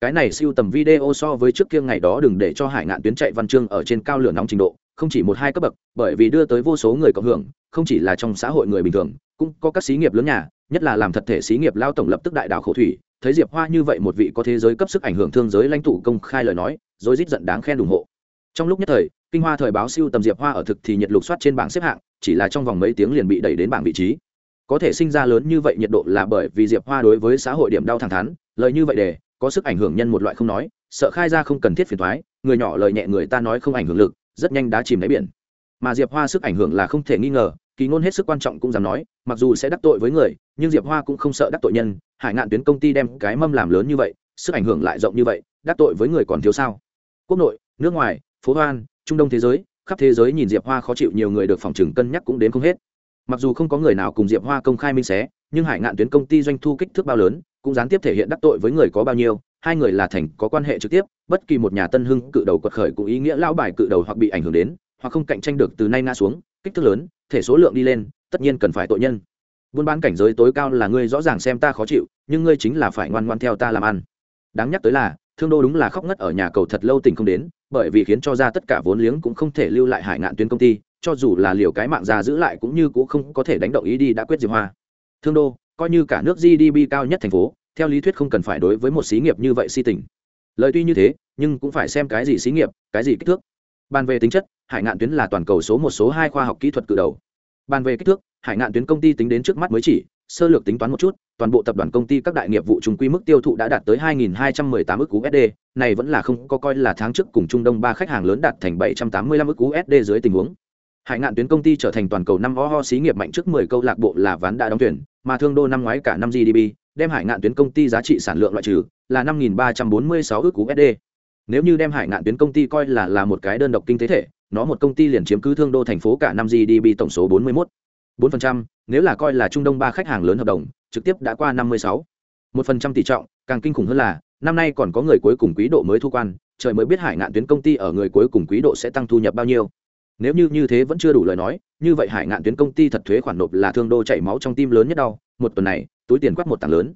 Cái này siêu tầm video so với trước kia ngày đó đừng để cho hải ngạn tuyến chạy văn chương ở trên cao lửa nóng trình độ, không chỉ một hai cấp bậc, bởi vì đưa tới vô số người cộng hưởng, không chỉ là trong xã hội người bình thường, cũng có các xí nghiệp lớn nhà, nhất là làm thật thể xí nghiệp lao tổng lập tức đại đảo khổ thủy, thấy diệp hoa như vậy một vị có thế giới cấp sức ảnh hưởng thương giới lãnh tụ công khai lời nói rồi rít giận đáng khen ủng hộ. Trong lúc nhất thời, kinh hoa thời báo siêu tầm diệp hoa ở thực thì nhiệt lục soát trên bảng xếp hạng, chỉ là trong vòng mấy tiếng liền bị đẩy đến bảng vị trí có thể sinh ra lớn như vậy nhiệt độ là bởi vì diệp hoa đối với xã hội điểm đau thẳng thắn, lời như vậy để, có sức ảnh hưởng nhân một loại không nói, sợ khai ra không cần thiết phiền thoái người nhỏ lời nhẹ người ta nói không ảnh hưởng lực, rất nhanh đã chìm đáy biển. Mà diệp hoa sức ảnh hưởng là không thể nghi ngờ, kỳ ngôn hết sức quan trọng cũng dám nói, mặc dù sẽ đắc tội với người, nhưng diệp hoa cũng không sợ đắc tội nhân, hải ngạn tuyến công ty đem cái mâm làm lớn như vậy, sức ảnh hưởng lại rộng như vậy, đắc tội với người còn thiếu sao? Quốc nội, nước ngoài, phố hoan, trung đông thế giới, khắp thế giới nhìn diệp hoa khó chịu nhiều người được phòng trừng cân nhắc cũng đến không hết mặc dù không có người nào cùng diệp hoa công khai minh xé, nhưng hải ngạn tuyến công ty doanh thu kích thước bao lớn, cũng gián tiếp thể hiện đắc tội với người có bao nhiêu, hai người là thành có quan hệ trực tiếp, bất kỳ một nhà tân hưng cự đầu quật khởi cũng ý nghĩa lão bài cự đầu hoặc bị ảnh hưởng đến, hoặc không cạnh tranh được từ nay nga xuống, kích thước lớn, thể số lượng đi lên, tất nhiên cần phải tội nhân. Buôn bán cảnh giới tối cao là ngươi rõ ràng xem ta khó chịu, nhưng ngươi chính là phải ngoan ngoan theo ta làm ăn. Đáng nhắc tới là, thương đô đúng là khóc ngất ở nhà cầu thật lâu tình không đến, bởi vì khiến cho ra tất cả vốn liếng cũng không thể lưu lại hải ngạn tuyến công ty cho dù là liều cái mạng già giữ lại cũng như cũng không có thể đánh động ý đi đã quyết diệp hoa. Thương đô coi như cả nước gdp cao nhất thành phố theo lý thuyết không cần phải đối với một xí nghiệp như vậy si tình. Lời tuy như thế nhưng cũng phải xem cái gì xí nghiệp cái gì kích thước. Bàn về tính chất hải ngạn tuyến là toàn cầu số một số hai khoa học kỹ thuật cự đầu. Bàn về kích thước hải ngạn tuyến công ty tính đến trước mắt mới chỉ sơ lược tính toán một chút toàn bộ tập đoàn công ty các đại nghiệp vụ trùng quy mức tiêu thụ đã đạt tới 2.218 ức USD, này vẫn là không có coi là tháng trước cùng Trung Đông ba khách hàng lớn đạt thành 785 ức USD dưới tình huống. Hải ngạn tuyến công ty trở thành toàn cầu năm ho xí nghiệp mạnh trước 10 câu lạc bộ là ván đã đóng tuyển, mà thương đô năm ngoái cả năm GDP, đem hải ngạn tuyến công ty giá trị sản lượng loại trừ là 5.346 cú USD. Nếu như đem hải ngạn tuyến công ty coi là là một cái đơn độc kinh tế thể, nó một công ty liền chiếm cứ thương đô thành phố cả năm GDP tổng số 41 4%, nếu là coi là Trung Đông ba khách hàng lớn hợp đồng, trực tiếp đã qua 56. 1% tỷ trọng, càng kinh khủng hơn là, năm nay còn có người cuối cùng quý độ mới thu quan, trời mới biết Hải Ngạn tuyến công ty ở người cuối cùng quý độ sẽ tăng thu nhập bao nhiêu. Nếu như như thế vẫn chưa đủ lời nói, như vậy Hải Ngạn tuyến công ty thật thuế khoản nộp là thương đô chảy máu trong tim lớn nhất đâu, một tuần này, túi tiền quát một tảng lớn.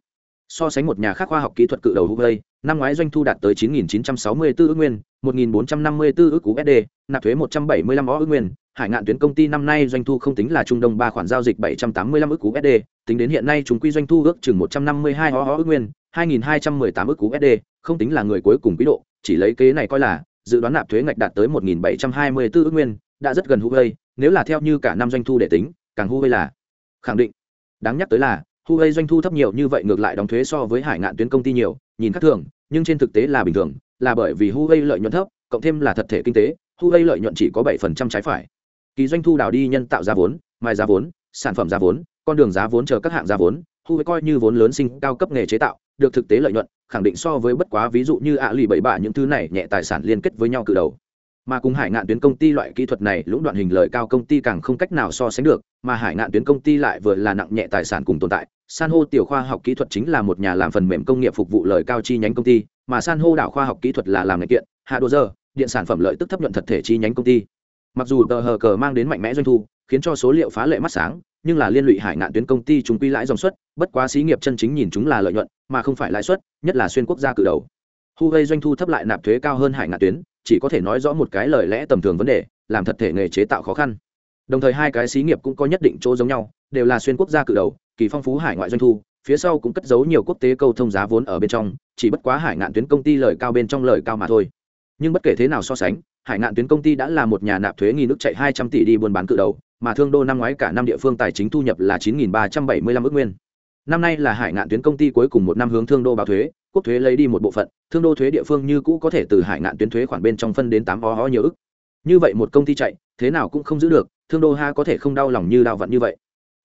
So sánh một nhà khác khoa học kỹ thuật cự đầu Huawei, năm ngoái doanh thu đạt tới 9964 ước nguyên, 1.454 ước USD, nạp thuế 175 ước nguyên, hải ngạn tuyến công ty năm nay doanh thu không tính là trung đông ba khoản giao dịch 785 ước USD, tính đến hiện nay chúng quy doanh thu ước chừng 152 ho ước nguyên, 2.218 ước USD, không tính là người cuối cùng quý độ, chỉ lấy kế này coi là dự đoán nạp thuế ngạch đạt tới 1.724 ước nguyên, đã rất gần Huawei, nếu là theo như cả năm doanh thu để tính, càng Huawei là khẳng định. Đáng nhắc tới là, Huawei doanh thu thấp nhiều như vậy ngược lại đóng thuế so với hải ngạn tuyến công ty nhiều, nhìn khác thường, nhưng trên thực tế là bình thường, là bởi vì Huawei lợi nhuận thấp, cộng thêm là thật thể kinh tế, Huawei lợi nhuận chỉ có 7% trái phải kỳ doanh thu đào đi nhân tạo giá vốn mai giá vốn sản phẩm giá vốn con đường giá vốn chờ các hạng giá vốn Huawei coi như vốn lớn sinh cao cấp nghề chế tạo được thực tế lợi nhuận khẳng định so với bất quá ví dụ như ạ lì bảy bạ những thứ này nhẹ tài sản liên kết với nhau cự đầu mà cùng hải ngạn tuyến công ty loại kỹ thuật này lũng đoạn hình lợi cao công ty càng không cách nào so sánh được, mà hải ngạn tuyến công ty lại vừa là nặng nhẹ tài sản cùng tồn tại. San hô tiểu khoa học kỹ thuật chính là một nhà làm phần mềm công nghiệp phục vụ lợi cao chi nhánh công ty, mà san hô đảo khoa học kỹ thuật là làm nghề kiện, hạ đồ dơ điện sản phẩm lợi tức thấp nhuận thật thể chi nhánh công ty. Mặc dù tờ hờ cờ mang đến mạnh mẽ doanh thu, khiến cho số liệu phá lệ mắt sáng, nhưng là liên lụy hải ngạn tuyến công ty chúng quy lãi dòng suất, bất quá xí nghiệp chân chính nhìn chúng là lợi nhuận, mà không phải lãi suất, nhất là xuyên quốc gia cử đầu. Hu gây doanh thu thấp lại nạp thuế cao hơn hải ngạn tuyến chỉ có thể nói rõ một cái lời lẽ tầm thường vấn đề, làm thật thể nghề chế tạo khó khăn. Đồng thời hai cái xí nghiệp cũng có nhất định chỗ giống nhau, đều là xuyên quốc gia cự đầu, kỳ phong phú hải ngoại doanh thu, phía sau cũng cất giấu nhiều quốc tế câu thông giá vốn ở bên trong, chỉ bất quá hải ngạn tuyến công ty lời cao bên trong lời cao mà thôi. Nhưng bất kể thế nào so sánh, hải ngạn tuyến công ty đã là một nhà nạp thuế nghi nước chạy hai trăm tỷ đi buôn bán cự đầu, mà thương đô năm ngoái cả năm địa phương tài chính thu nhập là chín nghìn ba trăm bảy mươi lăm ước nguyên năm nay là hải ngạn tuyến công ty cuối cùng một năm hướng thương đô báo thuế, quốc thuế lấy đi một bộ phận, thương đô thuế địa phương như cũ có thể từ hải ngạn tuyến thuế khoản bên trong phân đến tám ho ho nhiều ức. Như vậy một công ty chạy, thế nào cũng không giữ được, thương đô ha có thể không đau lòng như đạo vận như vậy.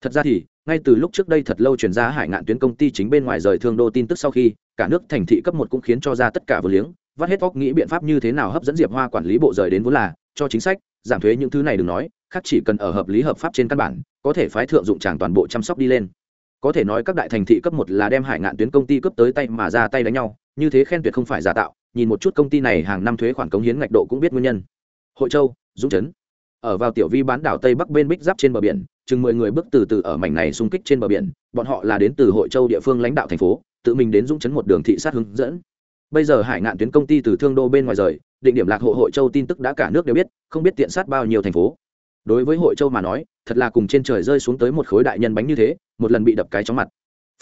Thật ra thì, ngay từ lúc trước đây thật lâu chuyển ra hải ngạn tuyến công ty chính bên ngoài rời thương đô tin tức sau khi, cả nước thành thị cấp một cũng khiến cho ra tất cả vừa liếng, vắt hết óc nghĩ biện pháp như thế nào hấp dẫn diệp hoa quản lý bộ rời đến vốn là, cho chính sách, giảm thuế những thứ này đừng nói, khác chỉ cần ở hợp lý hợp pháp trên căn bản, có thể phái thượng dụng tràng toàn bộ chăm sóc đi lên có thể nói các đại thành thị cấp một là đem hải ngạn tuyến công ty cấp tới tay mà ra tay đánh nhau, như thế khen tuyệt không phải giả tạo, nhìn một chút công ty này hàng năm thuế khoản cống hiến ngạch độ cũng biết nguyên nhân. Hội châu, dũng trấn ở vào tiểu vi bán đảo tây bắc bên bích giáp trên bờ biển, chừng mười người bước từ từ ở mảnh này xung kích trên bờ biển, bọn họ là đến từ hội châu địa phương lãnh đạo thành phố, tự mình đến dũng chấn một đường thị sát hướng dẫn. Bây giờ hải ngạn tuyến công ty từ thương đô bên ngoài rời, định điểm lạc hộ hội châu tin tức đã cả nước đều biết, không biết tiện sát bao nhiêu thành phố. Đối với hội châu mà nói thật là cùng trên trời rơi xuống tới một khối đại nhân bánh như thế, một lần bị đập cái chóng mặt.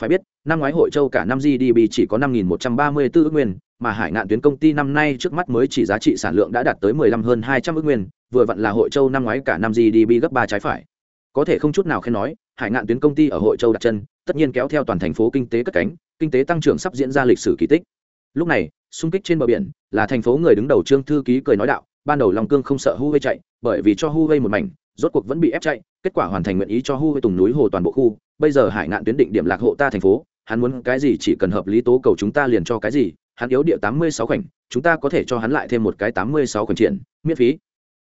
Phải biết, năm ngoái hội châu cả năm gdp chỉ có năm một trăm ba mươi 5.134 ước nguyên, mà hải ngạn tuyến công ty năm nay trước mắt mới chỉ giá trị sản lượng đã đạt tới 15 hơn 200 ước nguyên, vừa vặn là hội châu năm ngoái cả năm gdp gấp ba trái phải. Có thể không chút nào khen nói, hải ngạn tuyến công ty ở hội châu đặt chân, tất nhiên kéo theo toàn thành phố kinh tế cất cánh, kinh tế tăng trưởng sắp diễn ra lịch sử kỳ tích. Lúc này, xung kích trên bờ biển, là thành phố người đứng đầu trương thư ký cười nói đạo, ban đầu long cương không sợ hu vây chạy, bởi vì cho hu vây một mảnh rốt cuộc vẫn bị ép chạy, kết quả hoàn thành nguyện ý cho hu với tùng núi hồ toàn bộ khu. Bây giờ hải ngạn tuyến định điểm lạc hộ ta thành phố, hắn muốn cái gì chỉ cần hợp lý tố cầu chúng ta liền cho cái gì, hắn yếu địa tám mươi sáu khoảnh, chúng ta có thể cho hắn lại thêm một cái tám mươi sáu khoảnh triển, miễn phí.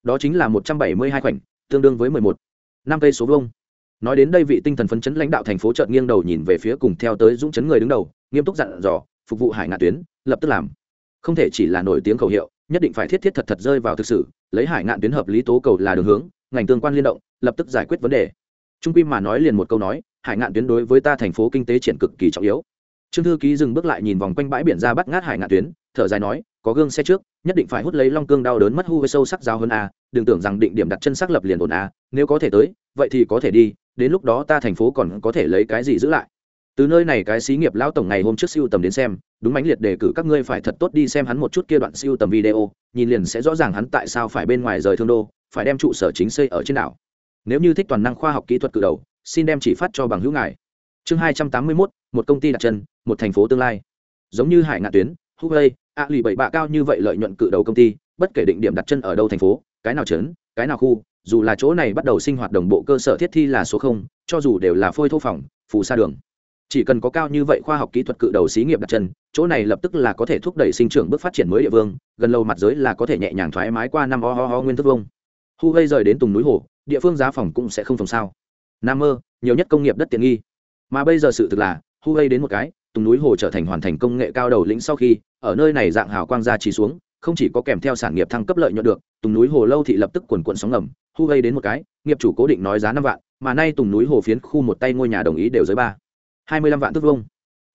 Đó chính là một trăm bảy mươi hai khoảnh, tương đương với mười một. Năm cây số vông nói đến đây vị tinh thần phấn chấn lãnh đạo thành phố chợt nghiêng đầu nhìn về phía cùng theo tới dũng chấn người đứng đầu, nghiêm túc dặn dò, phục vụ hải ngạn tuyến, lập tức làm. Không thể chỉ là nổi tiếng khẩu hiệu, nhất định phải thiết thiết thật thật rơi vào thực sự, lấy hải ngạn tuyến hợp lý tố cầu là đường hướng ngành tương quan liên động, lập tức giải quyết vấn đề. Trung quy mà nói liền một câu nói, hải ngạn tuyến đối với ta thành phố kinh tế triển cực kỳ trọng yếu. Trương thư ký dừng bước lại nhìn vòng quanh bãi biển ra bắt ngát hải ngạn tuyến, thở dài nói, có gương xe trước, nhất định phải hút lấy long cương đau đớn mất hu với sâu sắc giáo hơn a, đừng tưởng rằng định điểm đặt chân xác lập liền ổn a, nếu có thể tới, vậy thì có thể đi, đến lúc đó ta thành phố còn có thể lấy cái gì giữ lại. Từ nơi này cái xí nghiệp lão tổng ngày hôm trước siêu tầm đến xem đúng mãnh liệt đề cử các ngươi phải thật tốt đi xem hắn một chút kia đoạn siêu tầm video, nhìn liền sẽ rõ ràng hắn tại sao phải bên ngoài rời thương đô, phải đem trụ sở chính xây ở trên đảo. Nếu như thích toàn năng khoa học kỹ thuật cự đầu, xin đem chỉ phát cho bằng hữu ngài. Chương hai trăm tám mươi mốt, một công ty đặt chân, một thành phố tương lai. Giống như hải ngạn tuyến, huawei a lì bảy bạ cao như vậy lợi nhuận cự đầu công ty, bất kể định điểm đặt chân ở đâu thành phố, cái nào trấn, cái nào khu, dù là chỗ này bắt đầu sinh hoạt đồng bộ cơ sở thiết thi là số không, cho dù đều là phôi thô phòng, phù sa đường chỉ cần có cao như vậy khoa học kỹ thuật cự đầu xí nghiệp đặt chân, chỗ này lập tức là có thể thúc đẩy sinh trưởng bước phát triển mới địa phương, gần lâu mặt giới là có thể nhẹ nhàng thoải mái qua năm ho ho ho nguyên thức vông hu gây rời đến tùng núi hồ, địa phương giá phòng cũng sẽ không phòng sao. Nam mơ, nhiều nhất công nghiệp đất tiện nghi. Mà bây giờ sự thực là, hu gây đến một cái, tùng núi hồ trở thành hoàn thành công nghệ cao đầu lĩnh sau khi, ở nơi này dạng hào quang ra chỉ xuống, không chỉ có kèm theo sản nghiệp thăng cấp lợi nhuận được, tùng núi hồ lâu thị lập tức quần quận sóng ngầm. Hu gây đến một cái, nghiệp chủ cố định nói giá năm vạn, mà nay tùng núi hồ phiến khu một tay ngôi nhà đồng ý đều dưới ba hai mươi lăm vạn thước vông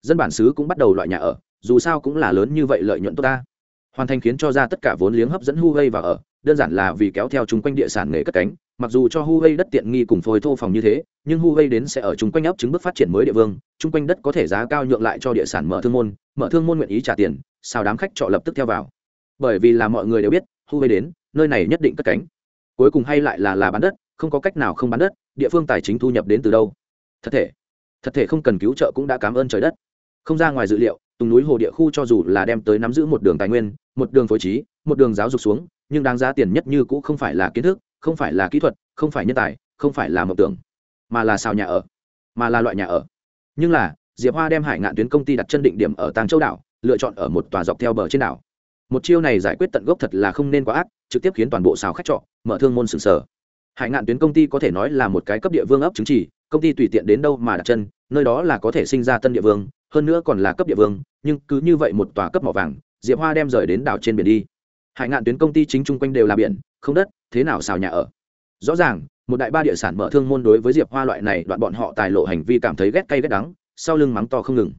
dân bản xứ cũng bắt đầu loại nhà ở dù sao cũng là lớn như vậy lợi nhuận tốt ta hoàn thành khiến cho ra tất cả vốn liếng hấp dẫn Huawei vào ở, đơn giản là vì kéo theo chung quanh địa sản nghề cất cánh, mặc dù cho Huawei đất tiện nghi cùng phôi thô phòng như thế, nhưng Huawei đến sẽ ở chung quanh ấp chứng bước phát triển mới địa vương, chung quanh đất có thể giá cao nhượng lại cho địa sản mở thương môn, mở thương môn nguyện ý trả tiền, sao đám khách trọ lập tức theo vào. Bởi vì là mọi người đều biết, Huawei đến, nơi này nhất định cất cánh. Cuối cùng hay lại là là bán đất, không có cách nào không bán đất, địa phương tài chính thu nhập đến từ đâu? Thật thể, thật thể không cần cứu trợ cũng đã cảm ơn trời đất. Không ra ngoài dự liệu, tùng núi hồ địa khu cho dù là đem tới nắm giữ một đường tài nguyên một đường phối trí một đường giáo dục xuống nhưng đáng giá tiền nhất như cũng không phải là kiến thức không phải là kỹ thuật không phải nhân tài không phải là mộng tưởng mà là xào nhà ở mà là loại nhà ở. Nhưng là diệp hoa đem hải ngạn tuyến công ty đặt chân định điểm ở tàng châu đảo lựa chọn ở một tòa dọc theo bờ trên đảo. Một chiêu này giải quyết tận gốc thật là không nên quá ác trực tiếp khiến toàn bộ xào khách trọ mở thương môn sừng sở hải ngạn tuyến công ty có thể nói là một cái cấp địa vương ấp chứng chỉ công ty tùy tiện đến đâu mà đặt chân, nơi đó là có thể sinh ra tân địa vương, hơn nữa còn là cấp địa vương, nhưng cứ như vậy một tòa cấp mỏ vàng, diệp hoa đem rời đến đảo trên biển đi. Hải ngạn tuyến công ty chính chung quanh đều là biển, không đất, thế nào xào nhà ở? Rõ ràng, một đại ba địa sản mở thương môn đối với diệp hoa loại này đoạn bọn họ tài lộ hành vi cảm thấy ghét cay ghét đắng, sau lưng mắng to không ngừng.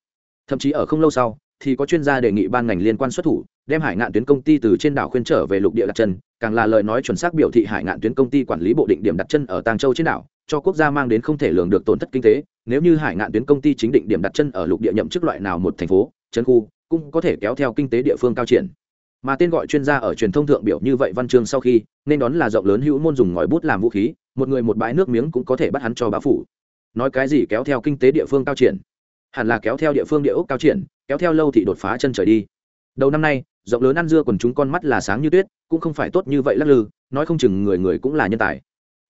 Thậm chí ở không lâu sau, thì có chuyên gia đề nghị ban ngành liên quan xuất thủ, đem hải ngạn tuyến công ty từ trên đảo khuyên trở về lục địa đặt chân, càng là lời nói chuẩn xác biểu thị hải ngạn tuyến công ty quản lý bộ định điểm đặt chân ở tàng châu trên đảo cho quốc gia mang đến không thể lường được tổn thất kinh tế, nếu như hải ngạn tuyến công ty chính định điểm đặt chân ở lục địa nhậm chức loại nào một thành phố chân khu, cũng có thể kéo theo kinh tế địa phương cao triển. Mà tên gọi chuyên gia ở truyền thông thượng biểu như vậy văn chương sau khi, nên đón là rộng lớn hữu môn dùng ngòi bút làm vũ khí, một người một bãi nước miếng cũng có thể bắt hắn cho bá phủ. Nói cái gì kéo theo kinh tế địa phương cao triển? Hẳn là kéo theo địa phương địa ốc cao triển, kéo theo lâu thì đột phá chân trời đi. Đầu năm nay, rộng lớn ăn dưa quần chúng con mắt là sáng như tuyết, cũng không phải tốt như vậy lắc lư, nói không chừng người người cũng là nhân tài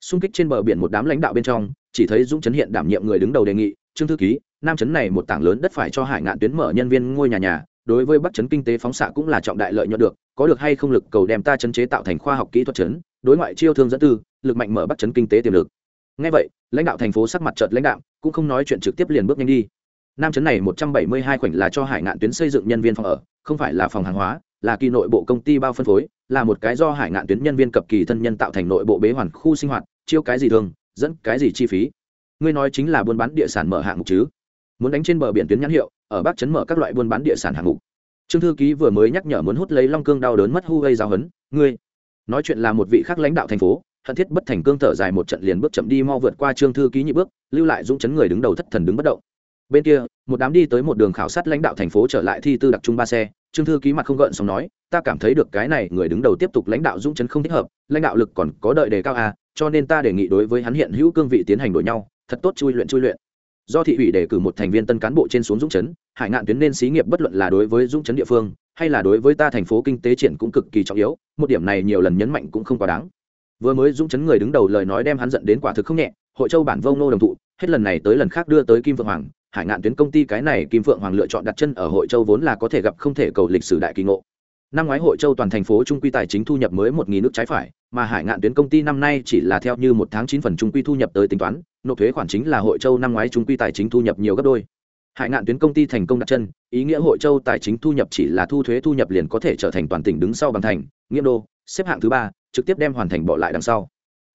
xung kích trên bờ biển một đám lãnh đạo bên trong, chỉ thấy dũng chấn hiện đảm nhiệm người đứng đầu đề nghị, trương thư ký, nam chấn này một tảng lớn đất phải cho hải ngạn tuyến mở nhân viên ngôi nhà nhà, đối với bắc chấn kinh tế phóng xạ cũng là trọng đại lợi nhuận được, có được hay không lực cầu đem ta chấn chế tạo thành khoa học kỹ thuật chấn, đối ngoại chiêu thương dẫn tư, lực mạnh mở bắc chấn kinh tế tiềm lực. Ngay vậy, lãnh đạo thành phố sắc mặt trợt lãnh đạo cũng không nói chuyện trực tiếp liền bước nhanh đi. Nam chấn này một trăm bảy mươi hai khoảnh là cho hải ngạn tuyến xây dựng nhân viên phòng ở, không phải là phòng hàng hóa là kỳ nội bộ công ty bao phân phối, là một cái do hải ngạn tuyến nhân viên cập kỳ thân nhân tạo thành nội bộ bế hoàn khu sinh hoạt, chiêu cái gì thường, dẫn cái gì chi phí. Ngươi nói chính là buôn bán địa sản mở hạng mục chứ? Muốn đánh trên bờ biển tuyến nhãn hiệu, ở bắc chấn mở các loại buôn bán địa sản hạng mục. Trương thư ký vừa mới nhắc nhở muốn hút lấy long cương đau đớn mất hu gây giáo hấn ngươi, nói chuyện là một vị khác lãnh đạo thành phố, hận thiết bất thành cương thở dài một trận liền bước chậm đi mau vượt qua trương thư ký nhị bước, lưu lại dũng chấn người đứng đầu thất thần đứng bất động. Bên kia, một đám đi tới một đường khảo sát lãnh đạo thành phố trở lại thi tư đặc trung ba xe trương thư ký mặt không gợn xong nói, ta cảm thấy được cái này người đứng đầu tiếp tục lãnh đạo dũng chấn không thích hợp, lãnh đạo lực còn có đợi đề cao à cho nên ta đề nghị đối với hắn hiện hữu cương vị tiến hành đổi nhau, thật tốt chui luyện chui luyện. Do thị ủy đề cử một thành viên tân cán bộ trên xuống dũng chấn, hải ngạn tuyến nên xí nghiệp bất luận là đối với dũng chấn địa phương, hay là đối với ta thành phố kinh tế triển cũng cực kỳ trọng yếu, một điểm này nhiều lần nhấn mạnh cũng không quá đáng. Vừa mới dũng chấn người đứng đầu lời nói đem hắn giận đến quả thực không nhẹ, hội châu bản vông nô đồng thụ, hết lần này tới lần khác đưa tới kim vượng hoàng hải ngạn tuyến công ty cái này kim phượng hoàng lựa chọn đặt chân ở hội châu vốn là có thể gặp không thể cầu lịch sử đại kỳ ngộ. Năm ngoái hội châu toàn thành phố trung quy tài chính thu nhập mới một nghìn nước trái phải, mà hải ngạn tuyến công ty năm nay chỉ là theo như một tháng chín phần trung quy thu nhập tới tính toán, nộp thuế khoản chính là hội châu năm ngoái trung quy tài chính thu nhập nhiều gấp đôi. Hải ngạn tuyến công ty thành công đặt chân, ý nghĩa hội châu tài chính thu nhập chỉ là thu thuế thu nhập liền có thể trở thành toàn tỉnh đứng sau bằng thành, nghĩa đô, xếp hạng thứ ba, trực tiếp đem hoàn thành bỏ lại đằng sau.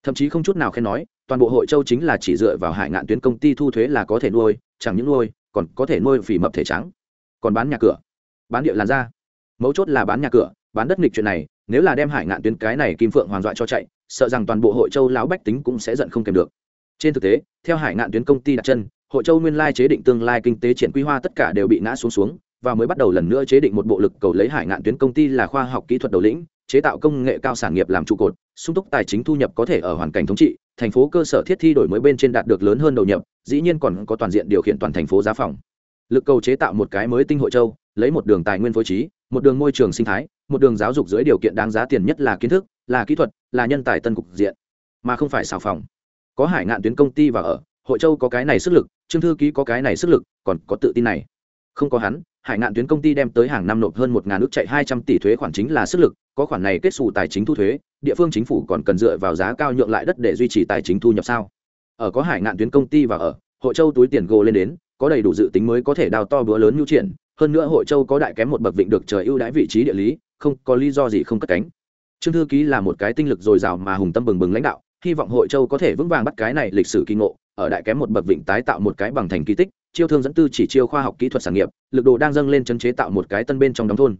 Thậm chí không chút nào khen nói toàn bộ hội châu chính là chỉ dựa vào hải ngạn tuyến công ty thu thuế là có thể nuôi, chẳng những nuôi, còn có thể nuôi phỉ mập thể trắng. Còn bán nhà cửa. Bán địa làn ra mấu chốt là bán nhà cửa, bán đất nghịch chuyện này, nếu là đem hải ngạn tuyến cái này kim phượng hoàn dọa cho chạy, sợ rằng toàn bộ hội châu lão bách tính cũng sẽ giận không kèm được. Trên thực tế, theo hải ngạn tuyến công ty đặt chân, hội châu nguyên lai chế định tương lai kinh tế triển quy hoa tất cả đều bị ngã xuống xuống, và mới bắt đầu lần nữa chế định một bộ lực cầu lấy hải ngạn tuyến công ty là khoa học kỹ thuật đầu lĩnh, chế tạo công nghệ cao sản nghiệp làm trụ cột, sung túc tài chính thu nhập có thể ở hoàn cảnh thống trị thành phố cơ sở thiết thi đổi mới bên trên đạt được lớn hơn đầu nhập, dĩ nhiên còn có toàn diện điều khiển toàn thành phố giá phòng. Lực cầu chế tạo một cái mới tinh hội châu, lấy một đường tài nguyên phối trí, một đường môi trường sinh thái, một đường giáo dục dưới điều kiện đáng giá tiền nhất là kiến thức, là kỹ thuật, là nhân tài tân cục diện, mà không phải xào phòng. Có hải ngạn tuyến công ty và ở, hội châu có cái này sức lực, trương thư ký có cái này sức lực, còn có tự tin này. Không có hắn, hải ngạn tuyến công ty đem tới hàng năm nộp hơn một ngàn nước chạy hai trăm tỷ thuế khoản chính là sức lực có khoản này kết xù tài chính thu thuế, địa phương chính phủ còn cần dựa vào giá cao nhượng lại đất để duy trì tài chính thu nhập sao? Ở có hải ngạn tuyến công ty và ở, hội châu túi tiền gồ lên đến, có đầy đủ dự tính mới có thể đào to bữa lớn nhu triển, hơn nữa hội châu có đại kém một bậc vịnh được trời ưu đãi vị trí địa lý, không có lý do gì không cất cánh. Trương thư ký là một cái tinh lực dồi dào mà hùng tâm bừng bừng lãnh đạo, hy vọng hội châu có thể vững vàng bắt cái này lịch sử kỳ ngộ, ở đại kém một bậc vịnh tái tạo một cái bằng thành kỳ tích, chiêu thương dẫn tư chỉ chiêu khoa học kỹ thuật sản nghiệp, lực độ đang dâng lên chân chế tạo một cái tân bên trong đóng thôn.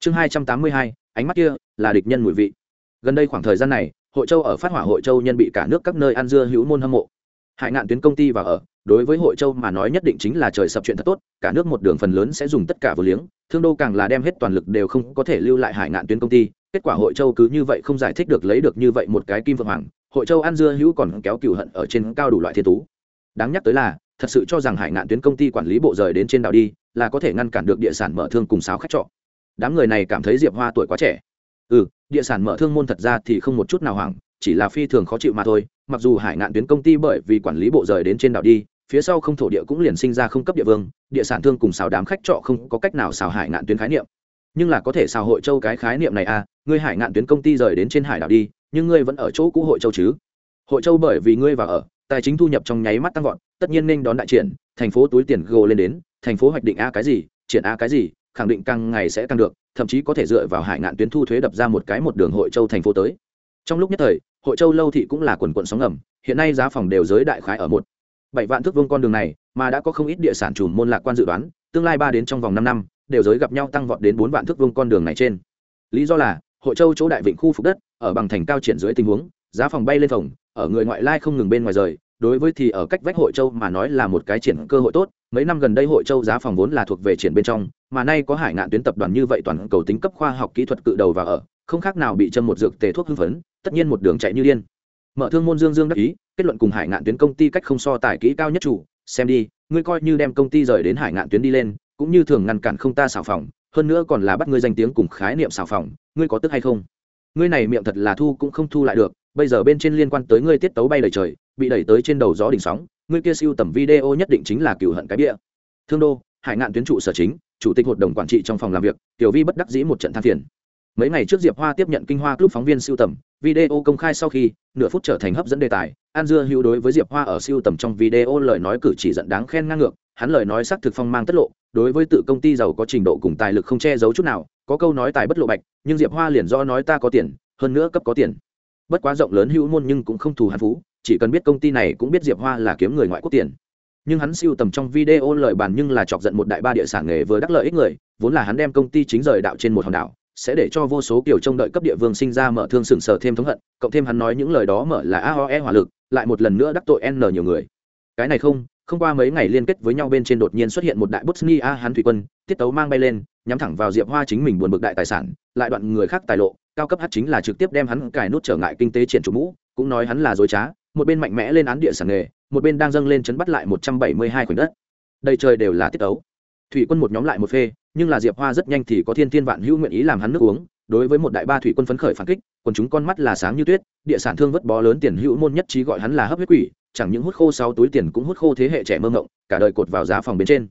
Chương hai trăm tám mươi hai ánh mắt kia là địch nhân mùi vị. Gần đây khoảng thời gian này, hội châu ở phát hỏa hội châu nhân bị cả nước các nơi ăn dưa hữu môn hâm mộ. Hải ngạn tuyến công ty và ở, đối với hội châu mà nói nhất định chính là trời sập chuyện thật tốt, cả nước một đường phần lớn sẽ dùng tất cả vừa liếng, thương đô càng là đem hết toàn lực đều không có thể lưu lại hải ngạn tuyến công ty, kết quả hội châu cứ như vậy không giải thích được lấy được như vậy một cái kim vượng hoàng, hội châu ăn dưa hữu còn kéo cừu hận ở trên cao đủ loại thiên tú. Đáng nhắc tới là, thật sự cho rằng hải ngạn tuyến công ty quản lý bộ rời đến trên đảo đi, là có thể ngăn cản được địa sản mở thương cùng sáo khách trọ đám người này cảm thấy diệp hoa tuổi quá trẻ. Ừ địa sản mở thương môn thật ra thì không một chút nào hoảng, chỉ là phi thường khó chịu mà thôi. Mặc dù hải ngạn tuyến công ty bởi vì quản lý bộ rời đến trên đảo đi, phía sau không thổ địa cũng liền sinh ra không cấp địa vương, địa sản thương cùng xào đám khách trọ không có cách nào xào hải ngạn tuyến khái niệm. Nhưng là có thể xào hội châu cái khái niệm này à ngươi hải ngạn tuyến công ty rời đến trên hải đảo đi, nhưng ngươi vẫn ở chỗ cũ hội châu chứ? Hội châu bởi vì ngươi vào ở, tài chính thu nhập trong nháy mắt tăng vọt, tất nhiên nên đón đại triển, thành phố túi tiền gồ lên đến, thành phố hoạch định a cái gì, triển a cái gì khẳng định càng ngày sẽ càng được, thậm chí có thể dựa vào hải ngạn tuyến thu thuế đập ra một cái một đường hội châu thành phố tới. Trong lúc nhất thời, hội châu lâu thị cũng là quần quận sóng ngầm, hiện nay giá phòng đều giới đại khái ở một bảy vạn thước vương con đường này, mà đã có không ít địa sản chùm môn lạc quan dự đoán, tương lai ba đến trong vòng năm năm, đều giới gặp nhau tăng vọt đến bốn vạn thước vương con đường này trên. Lý do là, hội châu chỗ đại vịnh khu phục đất, ở bằng thành cao triển dưới tình huống, giá phòng bay lên phòng, ở người ngoại lai không ngừng bên ngoài rời, đối với thì ở cách vách hội châu mà nói là một cái triển cơ hội tốt mấy năm gần đây hội châu giá phòng vốn là thuộc về triển bên trong, mà nay có hải ngạn tuyến tập đoàn như vậy toàn cầu tính cấp khoa học kỹ thuật cự đầu và ở, không khác nào bị châm một dược tề thuốc hưng phấn, tất nhiên một đường chạy như điên. Mở thương môn dương dương đắc ý, kết luận cùng hải ngạn tuyến công ty cách không so tài kỹ cao nhất chủ, xem đi, ngươi coi như đem công ty rời đến hải ngạn tuyến đi lên, cũng như thường ngăn cản không ta xào phòng, hơn nữa còn là bắt ngươi danh tiếng cùng khái niệm xào phòng, ngươi có tức hay không? Ngươi này miệng thật là thu cũng không thu lại được, bây giờ bên trên liên quan tới ngươi tiết tấu bay đầy trời, bị đẩy tới trên đầu gió đỉnh sóng ngươi kia siêu tầm video nhất định chính là cựu hận cái bia. Thương đô, hải ngạn tuyến trụ sở chính, chủ tịch hội đồng quản trị trong phòng làm việc, tiểu vi bất đắc dĩ một trận than phiền. Mấy ngày trước diệp hoa tiếp nhận kinh hoa club phóng viên siêu tầm, video công khai sau khi, nửa phút trở thành hấp dẫn đề tài. An dưa hữu đối với diệp hoa ở siêu tầm trong video lời nói cử chỉ giận đáng khen ngang ngược, hắn lời nói xác thực phong mang tất lộ, đối với tự công ty giàu có trình độ cùng tài lực không che giấu chút nào, có câu nói tài bất lộ bạch, nhưng diệp hoa liền do nói ta có tiền, hơn nữa cấp có tiền. Bất quá rộng lớn hữu môn nhưng cũng không thù hắn phú chỉ cần biết công ty này cũng biết diệp hoa là kiếm người ngoại quốc tiền. Nhưng hắn siêu tầm trong video lời bàn nhưng là chọc giận một đại ba địa sản nghề vừa đắc lợi ích người, vốn là hắn đem công ty chính rời đạo trên một hòn đảo, sẽ để cho vô số kiểu trông đợi cấp địa vương sinh ra mở thương sừng sờ thêm thống hận, cộng thêm hắn nói những lời đó mở là aoe hỏa lực, lại một lần nữa đắc tội n nhiều người. Cái này không không qua mấy ngày liên kết với nhau bên trên đột nhiên xuất hiện một đại bosnia, hắn thủy quân, tiết tấu mang bay lên, nhắm thẳng vào diệp hoa chính mình buồn bực đại tài sản, lại đoạn người khác tài lộ, cao cấp hát chính là trực tiếp đem hắn cài nút trở ngại kinh tế triển chủ mũ, cũng nói hắn là dối trá một bên mạnh mẽ lên án địa sản nghề, một bên đang dâng lên chấn bắt lại một trăm bảy mươi hai khoảnh đất. Đầy trời đều là tiết tấu. Thủy quân một nhóm lại một phê, nhưng là diệp hoa rất nhanh thì có thiên thiên vạn hữu nguyện ý làm hắn nước uống. Đối với một đại ba thủy quân phấn khởi phản kích còn chúng con mắt là sáng như tuyết, địa sản thương vất bó lớn tiền hữu môn nhất trí gọi hắn là hấp huyết quỷ, chẳng những hút khô sáu túi tiền cũng hút khô thế hệ trẻ mơ ngộng cả đời cột vào giá phòng bên trên.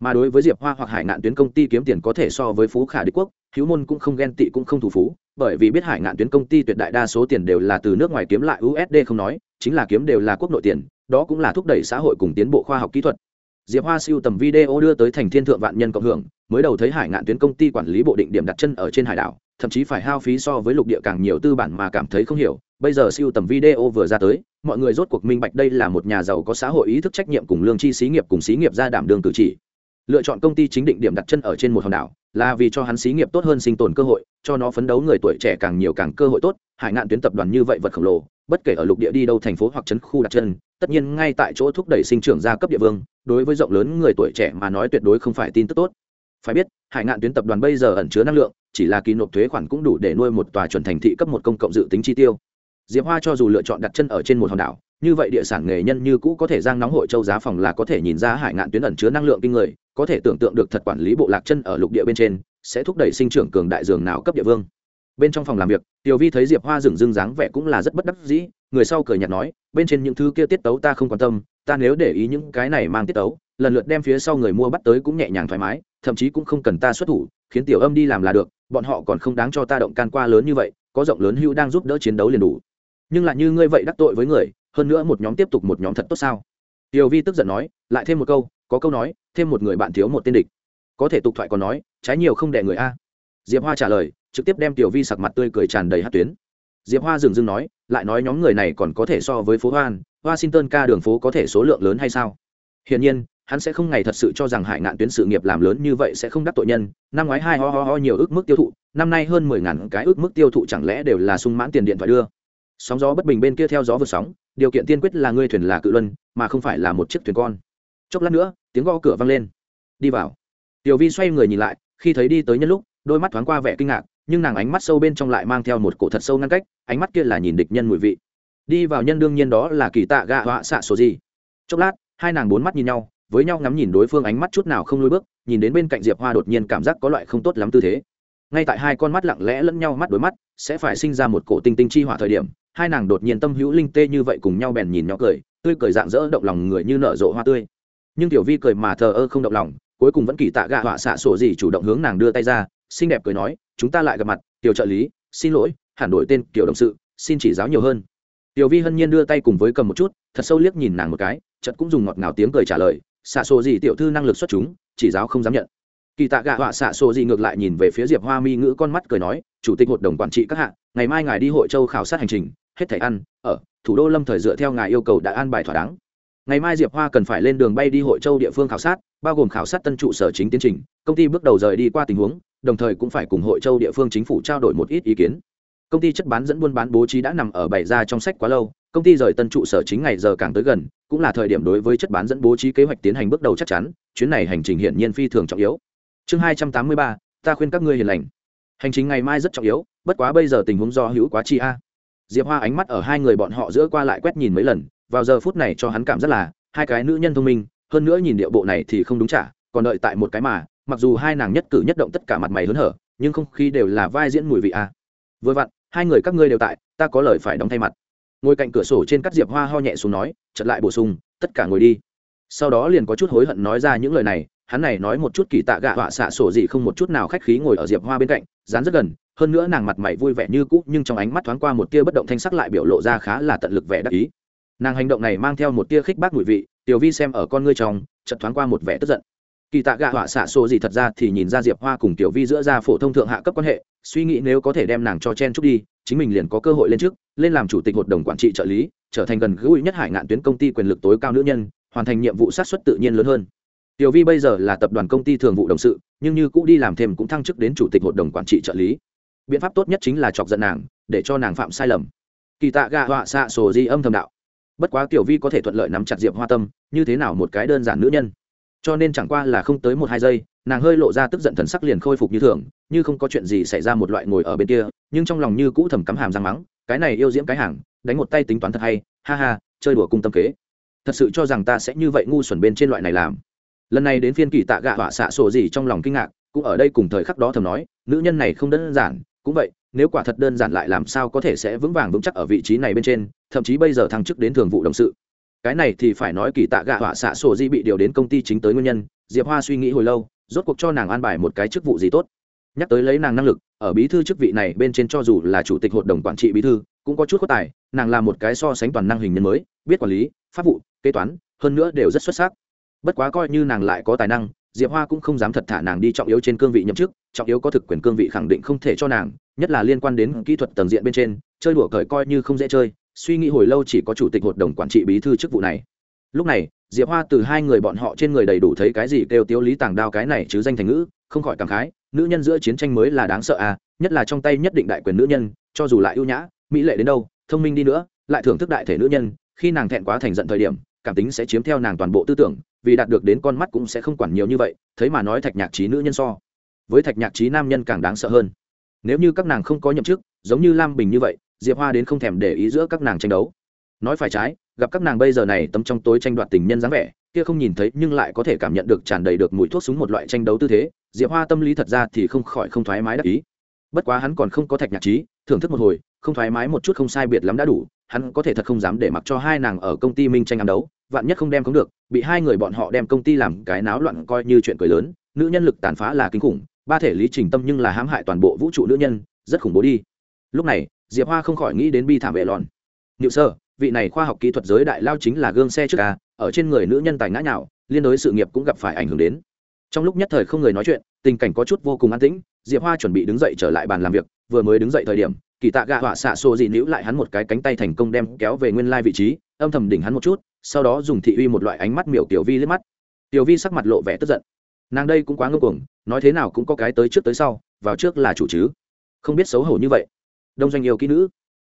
Mà đối với diệp hoa hoặc hải ngạn tuyến công ty kiếm tiền có thể so với phú khả đế quốc, hữu môn cũng không ghen tị cũng không thủ phú bởi vì biết hải ngạn tuyến công ty tuyệt đại đa số tiền đều là từ nước ngoài kiếm lại usd không nói, chính là kiếm đều là quốc nội tiền, đó cũng là thúc đẩy xã hội cùng tiến bộ khoa học kỹ thuật. Diệp hoa siêu tầm video đưa tới thành thiên thượng vạn nhân cộng hưởng, mới đầu thấy hải ngạn tuyến công ty quản lý bộ định điểm đặt chân ở trên hải đảo, thậm chí phải hao phí so với lục địa càng nhiều tư bản mà cảm thấy không hiểu, bây giờ siêu tầm video vừa ra tới, mọi người rốt cuộc minh bạch đây là một nhà giàu có xã hội ý thức trách nhiệm cùng lương chi xí nghiệp cùng xí nghiệp ra đảm đường cử chỉ lựa chọn công ty chính định điểm đặt chân ở trên một hòn đảo, là vì cho hắn xí nghiệp tốt hơn sinh tồn cơ hội, cho nó phấn đấu người tuổi trẻ càng nhiều càng cơ hội tốt, hải ngạn tuyến tập đoàn như vậy vật khổng lồ, bất kể ở lục địa đi đâu thành phố hoặc trấn khu đặt chân, tất nhiên ngay tại chỗ thúc đẩy sinh trưởng gia cấp địa vương, đối với rộng lớn người tuổi trẻ mà nói tuyệt đối không phải tin tức tốt. Phải biết, hải ngạn tuyến tập đoàn bây giờ ẩn chứa năng lượng, chỉ là kỳ nộp thuế khoản cũng đủ để nuôi một tòa chuẩn thành thị cấp một công cộng dự tính chi tiêu. Diệp hoa cho dù lựa chọn đặt chân ở trên một hòn đảo, như vậy địa sản nghề nhân như cũ có thể giang nóng hội châu giá phòng là có thể nhìn ra hải ngạn tuyến ẩn chứa năng lượng kinh người có thể tưởng tượng được thật quản lý bộ lạc chân ở lục địa bên trên sẽ thúc đẩy sinh trưởng cường đại dường nào cấp địa vương. Bên trong phòng làm việc, tiểu vi thấy diệp hoa dừng dưng dáng vẻ cũng là rất bất đắc dĩ, người sau cười nhạt nói, bên trên những thứ kia tiết tấu ta không quan tâm, ta nếu để ý những cái này mang tiết tấu, lần lượt đem phía sau người mua bắt tới cũng nhẹ nhàng thoải mái, thậm chí cũng không cần ta xuất thủ, khiến tiểu âm đi làm là được, bọn họ còn không đáng cho ta động can qua lớn như vậy, có rộng lớn hưu đang giúp đỡ chiến đấu liền đủ. Nhưng lại như ngươi vậy đắc tội với người, hơn nữa một nhóm tiếp tục một nhóm thật tốt sao? Tiểu vi tức giận nói, lại thêm một câu có câu nói, thêm một người bạn thiếu một tên địch. Có thể tục thoại còn nói, trái nhiều không đẻ người a. Diệp hoa trả lời, trực tiếp đem tiểu vi sặc mặt tươi cười tràn đầy hát tuyến. Diệp hoa dừng dưng nói, lại nói nhóm người này còn có thể so với phố hoan, washington ca đường phố có thể số lượng lớn hay sao? Hiển nhiên, hắn sẽ không ngày thật sự cho rằng hải ngạn tuyến sự nghiệp làm lớn như vậy sẽ không đắc tội nhân. Năm ngoái hai ho ho ho nhiều ước mức tiêu thụ, năm nay hơn mười ngàn cái ước mức tiêu thụ chẳng lẽ đều là sung mãn tiền điện thoại đưa? Sóng gió bất bình bên kia theo gió vượt sóng, điều kiện tiên quyết là ngươi thuyền là cự luân, mà không phải là một chiếc thuyền con chốc lát nữa, tiếng gõ cửa vang lên. Đi vào. Tiểu vi xoay người nhìn lại, khi thấy đi tới nhân lúc, đôi mắt thoáng qua vẻ kinh ngạc, nhưng nàng ánh mắt sâu bên trong lại mang theo một cổ thật sâu ngăn cách, ánh mắt kia là nhìn địch nhân mùi vị. Đi vào nhân đương nhiên đó là kỳ tạ gạ họa xạ số gì. Chốc lát, hai nàng bốn mắt nhìn nhau, với nhau ngắm nhìn đối phương ánh mắt chút nào không lôi bước, nhìn đến bên cạnh diệp hoa đột nhiên cảm giác có loại không tốt lắm tư thế. Ngay tại hai con mắt lặng lẽ lẫn nhau mắt đối mắt, sẽ phải sinh ra một cổ tinh tinh chi hỏa thời điểm, hai nàng đột nhiên tâm hữu linh tê như vậy cùng nhau bèn nhìn nhau cười, tươi cười dạng dỡ động lòng người như nở rộ hoa tươi nhưng tiểu vi cười mà thờ ơ không động lòng, cuối cùng vẫn kỳ tạ gạ họa xạ sổ gì chủ động hướng nàng đưa tay ra, xinh đẹp cười nói, chúng ta lại gặp mặt, tiểu trợ lý, xin lỗi, hẳn đổi tên kiểu đồng sự, xin chỉ giáo nhiều hơn. Tiểu vi hân nhiên đưa tay cùng với cầm một chút, thật sâu liếc nhìn nàng một cái chật cũng dùng ngọt ngào tiếng cười trả lời, xạ sổ gì tiểu thư năng lực xuất chúng, chỉ giáo không dám nhận. Kỳ tạ gạ họa xạ sổ gì ngược lại nhìn về phía diệp hoa mi ngữ con mắt cười nói, chủ tịch hội đồng quản trị các hạ, ngày mai ngài đi hội châu khảo sát hành trình, hết thảy ăn, ở, thủ đô lâm thời dựa theo ngài yêu cầu đã an bài thỏa đáng ngày mai diệp hoa cần phải lên đường bay đi hội châu địa phương khảo sát, bao gồm khảo sát tân trụ sở chính tiến trình, công ty bước đầu rời đi qua tình huống, đồng thời cũng phải cùng hội châu địa phương chính phủ trao đổi một ít ý kiến. Công ty chất bán dẫn buôn bán bố trí đã nằm ở bày ra trong sách quá lâu, công ty rời tân trụ sở chính ngày giờ càng tới gần, cũng là thời điểm đối với chất bán dẫn bố trí kế hoạch tiến hành bước đầu chắc chắn, chuyến này hành trình hiển nhiên phi thường trọng yếu. Chương hai trăm tám mươi ba, ta khuyên các ngươi hiền lành. Hành trình ngày mai rất trọng yếu, bất quá bây giờ tình huống do hữu quá chi a. Diệp hoa ánh mắt ở hai người bọn họ giữa qua lại quét nhìn mấy lần vào giờ phút này cho hắn cảm rất là hai cái nữ nhân thông minh, hơn nữa nhìn điệu bộ này thì không đúng trả còn đợi tại một cái mà, mặc dù hai nàng nhất cử nhất động tất cả mặt mày hớn hở, nhưng không khí đều là vai diễn mùi vị a à. vừa vặn, hai người các ngươi đều tại, ta có lời phải đóng thay mặt. Ngồi cạnh cửa sổ trên cắt diệp hoa ho nhẹ xuống nói chật lại bổ sung, tất cả ngồi đi. Sau đó liền có chút hối hận nói ra những lời này, hắn này nói một chút kỳ tạ gạ họa xạ sổ gì không một chút nào khách khí ngồi ở diệp hoa bên cạnh, dán rất gần, hơn nữa nàng mặt mày vui vẻ như cũ, nhưng trong ánh mắt thoáng qua một tia bất động thanh sắc lại biểu lộ ra khá là tận lực vẻ đắc ý nàng hành động này mang theo một tia khích bác mùi vị, tiểu vi xem ở con ngươi trong, chợt thoáng qua một vẻ tức giận. Kỳ tạ gạ họa xạ sổ gì thật ra thì nhìn ra diệp hoa cùng tiểu vi giữa ra phổ thông thượng hạ cấp quan hệ, suy nghĩ nếu có thể đem nàng cho chen chúc đi, chính mình liền có cơ hội lên trước, lên làm chủ tịch hội đồng quản trị trợ lý, trở thành gần gũi nhất hải ngạn tuyến công ty quyền lực tối cao nữ nhân, hoàn thành nhiệm vụ sát xuất tự nhiên lớn hơn. Tiểu vi bây giờ là tập đoàn công ty thường vụ đồng sự, nhưng như cũ đi làm thêm cũng thăng chức đến chủ tịch hội đồng quản trị trợ lý. Biện pháp tốt nhất chính là chọc giận nàng, để cho nàng phạm sai lầm. Kỳ tạ gạ họa xạ sổ di âm thầm đạo bất quá tiểu vi có thể thuận lợi nắm chặt diệp hoa tâm, như thế nào một cái đơn giản nữ nhân? Cho nên chẳng qua là không tới một hai giây, nàng hơi lộ ra tức giận thần sắc liền khôi phục như thường, như không có chuyện gì xảy ra một loại ngồi ở bên kia, nhưng trong lòng như cũ thầm cắm hàm răng mắng, cái này yêu diễm cái hàng, đánh một tay tính toán thật hay, ha ha, chơi đùa cung tâm kế. Thật sự cho rằng ta sẽ như vậy ngu xuẩn bên trên loại này làm. Lần này đến phiên kỳ tạ gạ họa xạ sổ gì trong lòng kinh ngạc, cũng ở đây cùng thời khắc đó thầm nói, nữ nhân này không đơn giản cũng vậy, nếu quả thật đơn giản lại làm sao có thể sẽ vững vàng vững chắc ở vị trí này bên trên, thậm chí bây giờ thăng chức đến thường vụ đồng sự. Cái này thì phải nói kỳ tạ gạ họa xạ sổ di bị điều đến công ty chính tới nguyên nhân, diệp hoa suy nghĩ hồi lâu, rốt cuộc cho nàng an bài một cái chức vụ gì tốt. Nhắc tới lấy nàng năng lực, ở bí thư chức vị này bên trên cho dù là chủ tịch hội đồng quản trị bí thư, cũng có chút có tài, nàng là một cái so sánh toàn năng hình nhân mới, biết quản lý, pháp vụ, kế toán, hơn nữa đều rất xuất sắc. Bất quá coi như nàng lại có tài năng diệp hoa cũng không dám thật thả nàng đi trọng yếu trên cương vị nhậm chức, trọng yếu có thực quyền cương vị khẳng định không thể cho nàng, nhất là liên quan đến kỹ thuật tầng diện bên trên, chơi đùa cởi coi như không dễ chơi, suy nghĩ hồi lâu chỉ có chủ tịch hội đồng quản trị bí thư chức vụ này. Lúc này, diệp hoa từ hai người bọn họ trên người đầy đủ thấy cái gì kêu tiếu lý tàng đao cái này chứ danh thành ngữ, không khỏi cảm khái, nữ nhân giữa chiến tranh mới là đáng sợ à nhất là trong tay nhất định đại quyền nữ nhân, cho dù lại ưu nhã, mỹ lệ đến đâu, thông minh đi nữa, lại thưởng thức đại thể nữ nhân, khi nàng thẹn quá thành giận thời điểm, cảm tính sẽ chiếm theo nàng toàn bộ tư tưởng vì đạt được đến con mắt cũng sẽ không quản nhiều như vậy, thấy mà nói thạch nhạc trí nữ nhân so. Với thạch nhạc trí nam nhân càng đáng sợ hơn. Nếu như các nàng không có nhậm chức, giống như lam bình như vậy, diệp hoa đến không thèm để ý giữa các nàng tranh đấu. Nói phải trái, gặp các nàng bây giờ này tấm trong tối tranh đoạt tình nhân dáng vẻ, kia không nhìn thấy nhưng lại có thể cảm nhận được tràn đầy được mùi thuốc súng một loại tranh đấu tư thế, diệp hoa tâm lý thật ra thì không khỏi không thoải mái đắc ý. Bất quá hắn còn không có thạch nhạc trí, thưởng thức một hồi, không thoải mái một chút không sai biệt lắm đã đủ, hắn có thể thật không dám để mặc cho hai nàng ở công ty minh tranh ăn đấu vạn nhất không đem không được, bị hai người bọn họ đem công ty làm cái náo loạn coi như chuyện cười lớn, nữ nhân lực tàn phá là kinh khủng, ba thể lý trình tâm nhưng là hãm hại toàn bộ vũ trụ nữ nhân, rất khủng bố đi. Lúc này, diệp hoa không khỏi nghĩ đến bi thảm vệ lòn nhự sơ, vị này khoa học kỹ thuật giới đại lao chính là gương xe trước ca, ở trên người nữ nhân tài ngã nhạo liên đối sự nghiệp cũng gặp phải ảnh hưởng đến. Trong lúc nhất thời không người nói chuyện, tình cảnh có chút vô cùng an tĩnh, diệp hoa chuẩn bị đứng dậy trở lại bàn làm việc, vừa mới đứng dậy thời điểm, kỳ tạ gạ họa xạ xô dị nữ lại hắn một cái cánh tay thành công đem kéo về nguyên lai vị trí, âm thầm đỉnh hắn một chút sau đó dùng thị uy một loại ánh mắt miểu tiểu vi liếc mắt. Tiểu vi sắc mặt lộ vẻ tức giận. Nàng đây cũng quá ngưng cuồng, nói thế nào cũng có cái tới trước tới sau, vào trước là chủ chứ. Không biết xấu hổ như vậy. Đông doanh yêu kỹ nữ.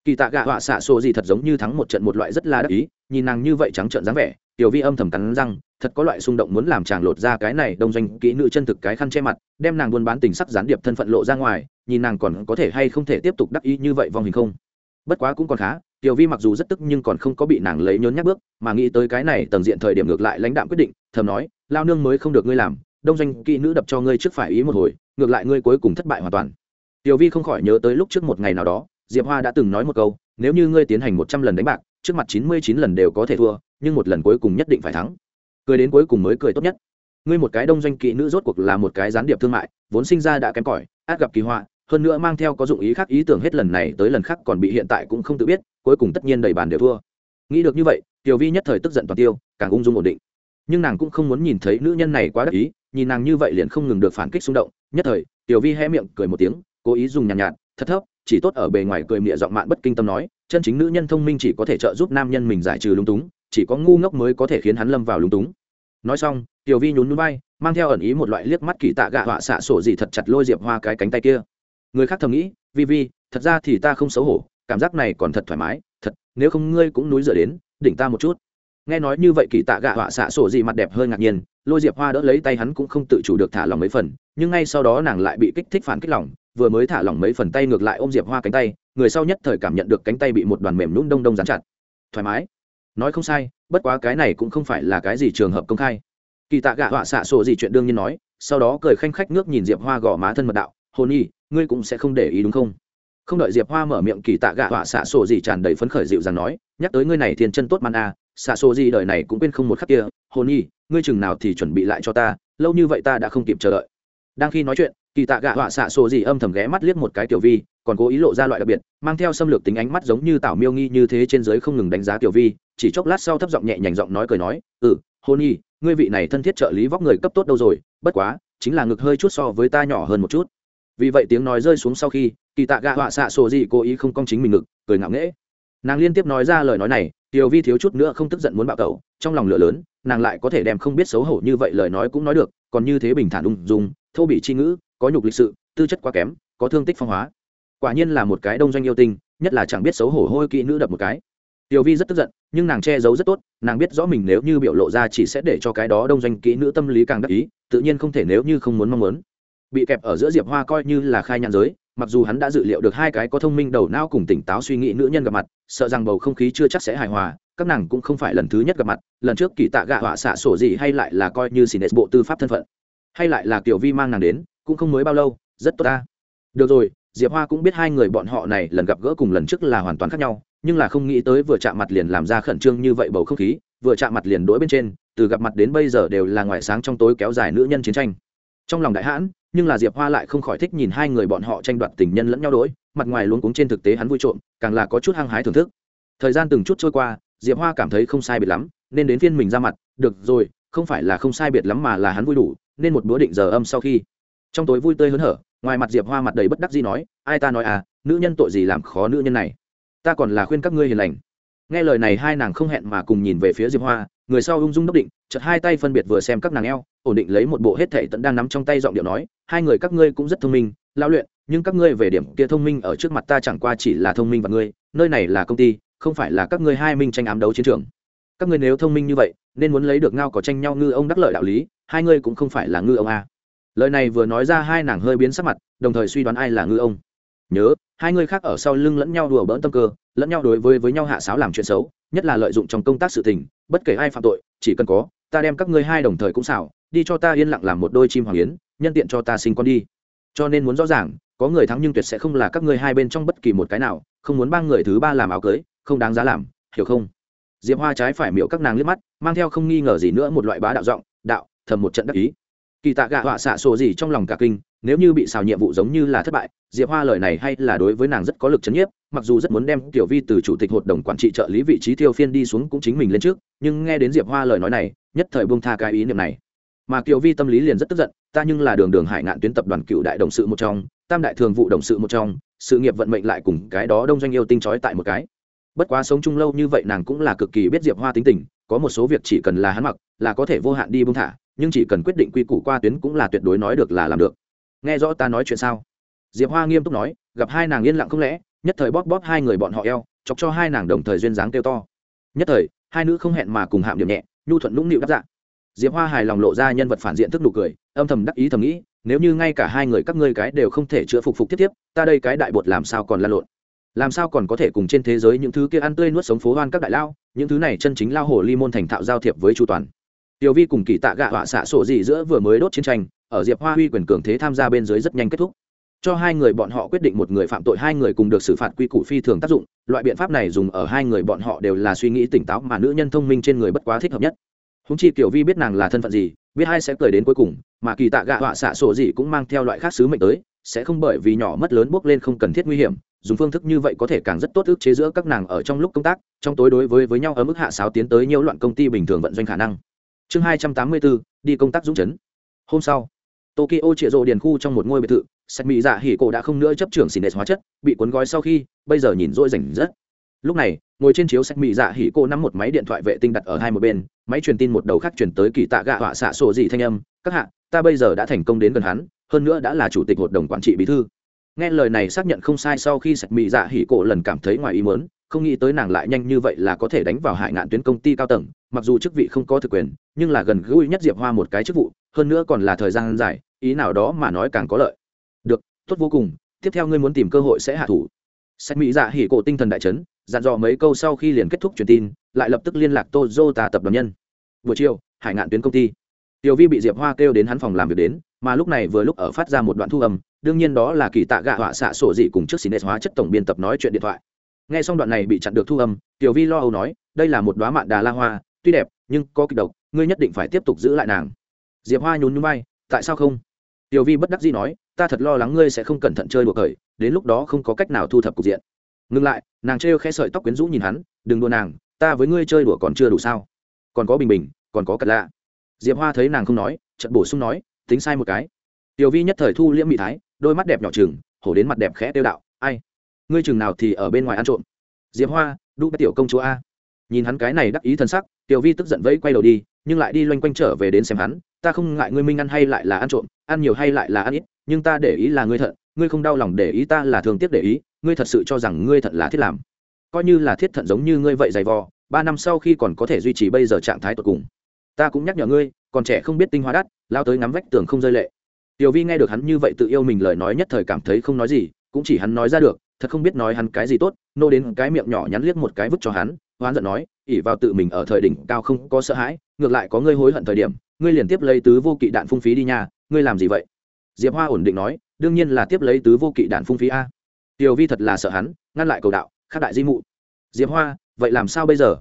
Kỳ tạ gạ họa xạ xô gì thật giống như thắng một trận một loại rất là đắc ý, nhìn nàng như vậy trắng trợn dáng vẻ, tiểu vi âm thầm cắn răng, thật có loại xung động muốn làm chàng lột ra cái này đông doanh kỹ nữ chân thực cái khăn che mặt, đem nàng buôn bán tình sắc gián điệp thân phận lộ ra ngoài, nhìn nàng còn có thể hay không thể tiếp tục đắc ý như vậy vong hình không. Bất quá cũng còn khá tiểu vi mặc dù rất tức nhưng còn không có bị nàng lấy nhốn nhắc bước, mà nghĩ tới cái này tầng diện thời điểm ngược lại lãnh đạm quyết định, thầm nói, lao nương mới không được ngươi làm, đông doanh kỹ nữ đập cho ngươi trước phải ý một hồi, ngược lại ngươi cuối cùng thất bại hoàn toàn. Tiểu vi không khỏi nhớ tới lúc trước một ngày nào đó, diệp hoa đã từng nói một câu, nếu như ngươi tiến hành một trăm lần đánh bạc, trước mặt chín mươi chín lần đều có thể thua, nhưng một lần cuối cùng nhất định phải thắng. Cười đến cuối cùng mới cười tốt nhất. Ngươi một cái đông doanh kỹ nữ rốt cuộc là một cái gián điệp thương mại, vốn sinh ra đã kém cỏi, át gặp kỳ họa hơn nữa mang theo có dụng ý khác ý tưởng hết lần này tới lần khác còn bị hiện tại cũng không tự biết cuối cùng tất nhiên đầy bàn đều thua. Nghĩ được như vậy tiểu vi nhất thời tức giận toàn tiêu càng ung dung ổn định. Nhưng nàng cũng không muốn nhìn thấy nữ nhân này quá đắc ý nhìn nàng như vậy liền không ngừng được phản kích xung động. Nhất thời tiểu vi hé miệng cười một tiếng cố ý dùng nhàn nhạt, nhạt thật thấp chỉ tốt ở bề ngoài cười mịa giọng mạn bất kinh tâm nói chân chính nữ nhân thông minh chỉ có thể trợ giúp nam nhân mình giải trừ lúng túng chỉ có ngu ngốc mới có thể khiến hắn lâm vào lúng túng. Nói xong tiểu vi nhún núi bay mang theo ẩn ý một loại liếc mắt kỳ tạ gạ họa xạ sổ gì thật chặt lôi diệp hoa cái cánh tay kia người khác thầm nghĩ, vi vi, thật ra thì ta không xấu hổ, cảm giác này còn thật thoải mái, thật, nếu không ngươi cũng núi dựa đến, đỉnh ta một chút. Nghe nói như vậy kỳ tạ gạ họa xạ sổ gì mặt đẹp hơn ngạc nhiên, lôi diệp hoa đỡ lấy tay hắn cũng không tự chủ được thả lòng mấy phần, nhưng ngay sau đó nàng lại bị kích thích phản kích lòng vừa mới thả lỏng mấy phần tay ngược lại ôm diệp hoa cánh tay, người sau nhất thời cảm nhận được cánh tay bị một đoàn mềm nhún đông đông dán chặt. Thoải mái. Nói không sai, bất quá cái này cũng không phải là cái gì trường hợp công khai. Kỳ tạ gạ họa xạ sổ gì chuyện đương nhiên nói, sau đó cười khanh khách nước nhìn diệp hoa gõ má thân mật đạo hồn nhi, ngươi cũng sẽ không để ý đúng không? Không đợi diệp hoa mở miệng kỳ tạ gạ họa xạ sổ gì tràn đầy phấn khởi dịu dàng nói, nhắc tới ngươi này thiên chân tốt man a, xạ sổ gì đời này cũng quên không một khắc kia hồn nhi, ngươi chừng nào thì chuẩn bị lại cho ta, lâu như vậy ta đã không kịp chờ đợi. Đang khi nói chuyện, kỳ tạ gạ họa xạ sổ gì âm thầm ghé mắt liếc một cái tiểu vi, còn cố ý lộ ra loại đặc biệt, mang theo xâm lược tính ánh mắt giống như tảo miêu nghi như thế trên giới không ngừng đánh giá tiểu vi, chỉ chốc lát sau thấp giọng nhẹ nhàng giọng nói cười nói ừ hôn nhi, ngươi vị này thân thiết trợ lý vóc người cấp tốt đâu rồi, bất quá, chính là ngực hơi chút so với ta nhỏ hơn một chút vì vậy tiếng nói rơi xuống sau khi, kỳ tạ gạ họa xạ sổ gì cố ý không công chính mình ngực, cười ngạo nghễ. Nàng liên tiếp nói ra lời nói này, tiểu vi thiếu chút nữa không tức giận muốn bạo cậu trong lòng lửa lớn, nàng lại có thể đem không biết xấu hổ như vậy lời nói cũng nói được, còn như thế bình thản ung dung, thô bị chi ngữ, có nhục lịch sự, tư chất quá kém, có thương tích phong hóa. Quả nhiên là một cái đông doanh yêu tinh, nhất là chẳng biết xấu hổ hôi kỹ nữ đập một cái. Tiểu vi rất tức giận, nhưng nàng che giấu rất tốt, nàng biết rõ mình nếu như biểu lộ ra chỉ sẽ để cho cái đó đông doanh kỹ nữ tâm lý càng đắc ý, tự nhiên không thể nếu như không muốn mong muốn bị kẹp ở giữa diệp hoa coi như là khai nhãn giới, mặc dù hắn đã dự liệu được hai cái có thông minh đầu não cùng tỉnh táo suy nghĩ nữ nhân gặp mặt, sợ rằng bầu không khí chưa chắc sẽ hài hòa, các nàng cũng không phải lần thứ nhất gặp mặt, lần trước kỳ tạ gạ họa xạ sổ gì hay lại là coi như xin bộ tư pháp thân phận. Hay lại là kiểu vi mang nàng đến, cũng không mới bao lâu, rất tốt ta. Được rồi, diệp hoa cũng biết hai người bọn họ này lần gặp gỡ cùng lần trước là hoàn toàn khác nhau, nhưng là không nghĩ tới vừa chạm mặt liền làm ra khẩn trương như vậy bầu không khí, vừa chạm mặt liền đỗi bên trên, từ gặp mặt đến bây giờ đều là ngoài sáng trong tối kéo dài nữ nhân chiến tranh. Trong lòng đại hãn nhưng là diệp hoa lại không khỏi thích nhìn hai người bọn họ tranh đoạt tình nhân lẫn nhau đỗi mặt ngoài luôn cúng trên thực tế hắn vui trộm, càng là có chút hăng hái thưởng thức. Thời gian từng chút trôi qua, diệp hoa cảm thấy không sai biệt lắm, nên đến phiên mình ra mặt, được rồi, không phải là không sai biệt lắm mà là hắn vui đủ, nên một bữa định giờ âm sau khi. Trong tối vui tươi hớn hở, ngoài mặt diệp hoa mặt đầy bất đắc gì nói, ai ta nói à nữ nhân tội gì làm khó nữ nhân này? Ta còn là khuyên các ngươi hiền lành. Nghe lời này hai nàng không hẹn mà cùng nhìn về phía diệp hoa, người sau ung dung đốc định, chợt hai tay phân biệt vừa xem các nàng eo, ổn định lấy một bộ hết thệ tận đang nắm trong tay giọng điệu nói hai người các ngươi cũng rất thông minh lao luyện, nhưng các ngươi về điểm kia thông minh ở trước mặt ta chẳng qua chỉ là thông minh và ngươi, nơi này là công ty, không phải là các ngươi hai minh tranh ám đấu chiến trường. Các ngươi nếu thông minh như vậy, nên muốn lấy được ngao có tranh nhau ngư ông đắc lợi đạo lý, hai ngươi cũng không phải là ngư ông a. Lời này vừa nói ra hai nàng hơi biến sắc mặt, đồng thời suy đoán ai là ngư ông. Nhớ, hai người khác ở sau lưng lẫn nhau đùa bỡn tâm cơ, lẫn nhau đối với với nhau hạ sáo làm chuyện xấu, nhất là lợi dụng trong công tác sự tình, bất kể ai phạm tội, chỉ cần có, ta đem các ngươi hai đồng thời cũng xảo, đi cho ta yên lặng làm một đôi chim hoàng yến nhân tiện cho ta sinh con đi. Cho nên muốn rõ ràng, có người thắng nhưng tuyệt sẽ không là các ngươi hai bên trong bất kỳ một cái nào, không muốn ba người thứ ba làm áo cưới, không đáng giá làm, hiểu không? Diệp hoa trái phải miệu các nàng liếc mắt, mang theo không nghi ngờ gì nữa một loại bá đạo giọng, đạo, thầm một trận đắc ý. Kỳ tạ gạ họa xạ sổ gì trong lòng cả kinh, nếu như bị xào nhiệm vụ giống như là thất bại, diệp hoa lời này hay là đối với nàng rất có lực c h ấ n nhiếp, mặc dù rất muốn đem tiểu vi từ chủ tịch hội đồng quản trị trợ lý vị trí tiêu phiên đi xuống cũng chính mình lên trước, nhưng nghe đến diệp hoa lời nói này, nhất thời buông tha cái ý niệm này. Mà tiểu vi tâm lý liền rất tức giận ta nhưng là đường đường hải ngạn tuyến tập đoàn cựu đại đồng sự một trong, tam đại thường vụ đồng sự một trong, sự nghiệp vận mệnh lại cùng cái đó đông doanh yêu tinh trói tại một cái. Bất quá sống chung lâu như vậy nàng cũng là cực kỳ biết diệp hoa tính tình, có một số việc chỉ cần là hắn mặc, là có thể vô hạn đi buông thả, nhưng chỉ cần quyết định quy củ qua tuyến cũng là tuyệt đối nói được là làm được. Nghe rõ ta nói chuyện sao? Diệp hoa nghiêm túc nói, gặp hai nàng yên lặng không lẽ, nhất thời bóp bóp hai người bọn họ eo, chọc cho hai nàng đồng thời duyên dáng kêu to. Nhất thời, hai nữ không hẹn mà cùng hạm điểm nhẹ, nhu thuận nũng nịu đáp dạng. diệp hoa hài lòng lộ ra nhân vật phản diện thức nụ cười âm thầm đắc ý thầm nghĩ, nếu như ngay cả hai người các ngươi cái đều không thể chữa phục phục tiếp tiếp, ta đây cái đại bột làm sao còn lan lộn? Làm sao còn có thể cùng trên thế giới những thứ kia ăn tươi nuốt sống phố hoan các đại lao những thứ này chân chính lao hồ ly môn thành thạo giao thiệp với chu toàn. Tiểu vi cùng kỳ tạ gạ họa xạ sổ dị giữa vừa mới đốt chiến tranh, ở diệp hoa huy quyền cường thế tham gia bên dưới rất nhanh kết thúc. Cho hai người bọn họ quyết định một người phạm tội, hai người cùng được xử phạt quy củ phi thường tác dụng, loại biện pháp này dùng ở hai người bọn họ đều là suy nghĩ tỉnh táo mà nữ nhân thông minh trên người bất quá thích hợp nhất húng chi tiểu vi biết nàng là thân phận gì, biết hai sẽ cười đến cuối cùng, mà kỳ tạ gạ họa xạ sổ gì cũng mang theo loại khác sứ mệnh tới, sẽ không bởi vì nhỏ mất lớn bốc lên không cần thiết nguy hiểm, dùng phương thức như vậy có thể càng rất tốt ức chế giữa các nàng ở trong lúc công tác, trong tối đối với với nhau ở mức hạ sáo tiến tới nhiều loạn công ty bình thường vận doanh khả năng. Chương hai trăm tám mươi bốn, đi công tác dũng chấn. Hôm sau, tokyo trịa rộ điền khu trong một ngôi biệt thự, sạch mỹ dạ hỉ cổ đã không nữa chấp trưởng xì nệ hóa chất, bị cuốn gói sau khi, bây giờ nhìn rỗi rảnh rất lúc này, ngồi trên chiếu sạch mỹ dạ hỉ cô nắm một máy điện thoại vệ tinh đặt ở hai một bên máy truyền tin một đầu khác chuyển tới kỳ tạ gạ họa xạ sổ dị thanh âm, các hạ, ta bây giờ đã thành công đến gần hắn, hơn nữa đã là chủ tịch hội đồng quản trị bí thư. Nghe lời này xác nhận không sai sau khi sạch mỹ dạ hỉ cổ lần cảm thấy ngoài ý mớn không nghĩ tới nàng lại nhanh như vậy là có thể đánh vào hải ngạn tuyến công ty cao tầng, mặc dù chức vị không có thực quyền, nhưng là gần gũi nhất diệp hoa một cái chức vụ, hơn nữa còn là thời gian dài, ý nào đó mà nói càng có lợi. Được, tốt vô cùng, tiếp theo ngươi muốn tìm cơ hội sẽ hạ thủ sách mỹ dạ hỉ cổ tinh thần đại chấn, dặn dò mấy câu sau khi liền kết thúc truyền tin, lại lập tức liên lạc tozota tập đoàn nhân. Buổi chiều, hải ngạn tuyến công ty. Tiểu vi bị diệp hoa kêu đến hắn phòng làm việc đến, mà lúc này vừa lúc ở phát ra một đoạn thu âm, đương nhiên đó là kỳ tạ gạ họa xạ sổ dị cùng trước xin hóa chất tổng biên tập nói chuyện điện thoại. Nghe xong đoạn này bị chặn được thu âm, tiểu vi lo âu nói, đây là một đoá mạn đà la hoa, tuy đẹp, nhưng có kịch độc, ngươi nhất định phải tiếp tục giữ lại nàng. Diệp hoa nhún nhún bay, tại sao không? Tiểu vi bất đắc dĩ nói ta thật lo lắng ngươi sẽ không cẩn thận chơi đùa cởi, đến lúc đó không có cách nào thu thập cục diện. Ngừng lại, nàng trêu khẽ sợi tóc quyến rũ nhìn hắn, đừng đùa nàng, ta với ngươi chơi đùa còn chưa đủ sao? Còn có bình bình, còn có cật lạ. Diệp hoa thấy nàng không nói trận bổ sung nói, tính sai một cái. Tiểu vi nhất thời thu liễm mỹ thái, đôi mắt đẹp nhỏ chừng hổ đến mặt đẹp khẽ tiêu đạo, ai? Ngươi chừng nào thì ở bên ngoài ăn trộm? Diệp hoa, đu tiểu công chúa a. Nhìn hắn cái này đắc ý thân sắc, tiểu vi tức giận vẫy quay đầu đi, nhưng lại đi loanh quanh trở về đến xem hắn, ta không ngại ngươi minh ăn hay lại là ăn trộm, ăn nhiều hay lại là ăn ít nhưng ta để ý là ngươi thận ngươi không đau lòng để ý ta là thường tiếc để ý ngươi thật sự cho rằng ngươi thận là thiết làm. Coi như là thiết thận giống như ngươi vậy dày vò ba năm sau khi còn có thể duy trì bây giờ trạng thái tột cùng. Ta cũng nhắc nhở ngươi còn trẻ không biết tinh hoa đắt lao tới ngắm vách tường không rơi lệ. Tiểu vi nghe được hắn như vậy tự yêu mình lời nói nhất thời cảm thấy không nói gì cũng chỉ hắn nói ra được thật không biết nói hắn cái gì tốt nô đến cái miệng nhỏ nhắn liếc một cái vứt cho hắn hoán giận nói ỉ vào tự mình ở thời đỉnh cao không có sợ hãi ngược lại có ngươi hối hận thời điểm ngươi liền tiếp lấy tứ vô kỵ đạn phung phí đi nhà, ngươi làm gì vậy? Diệp hoa ổn định nói, đương nhiên là tiếp lấy tứ vô kỵ đạn phung phí a. Tiểu vi thật là sợ hắn, ngăn lại cầu đạo, khắc đại di mụ. Diệp hoa, vậy làm sao bây giờ?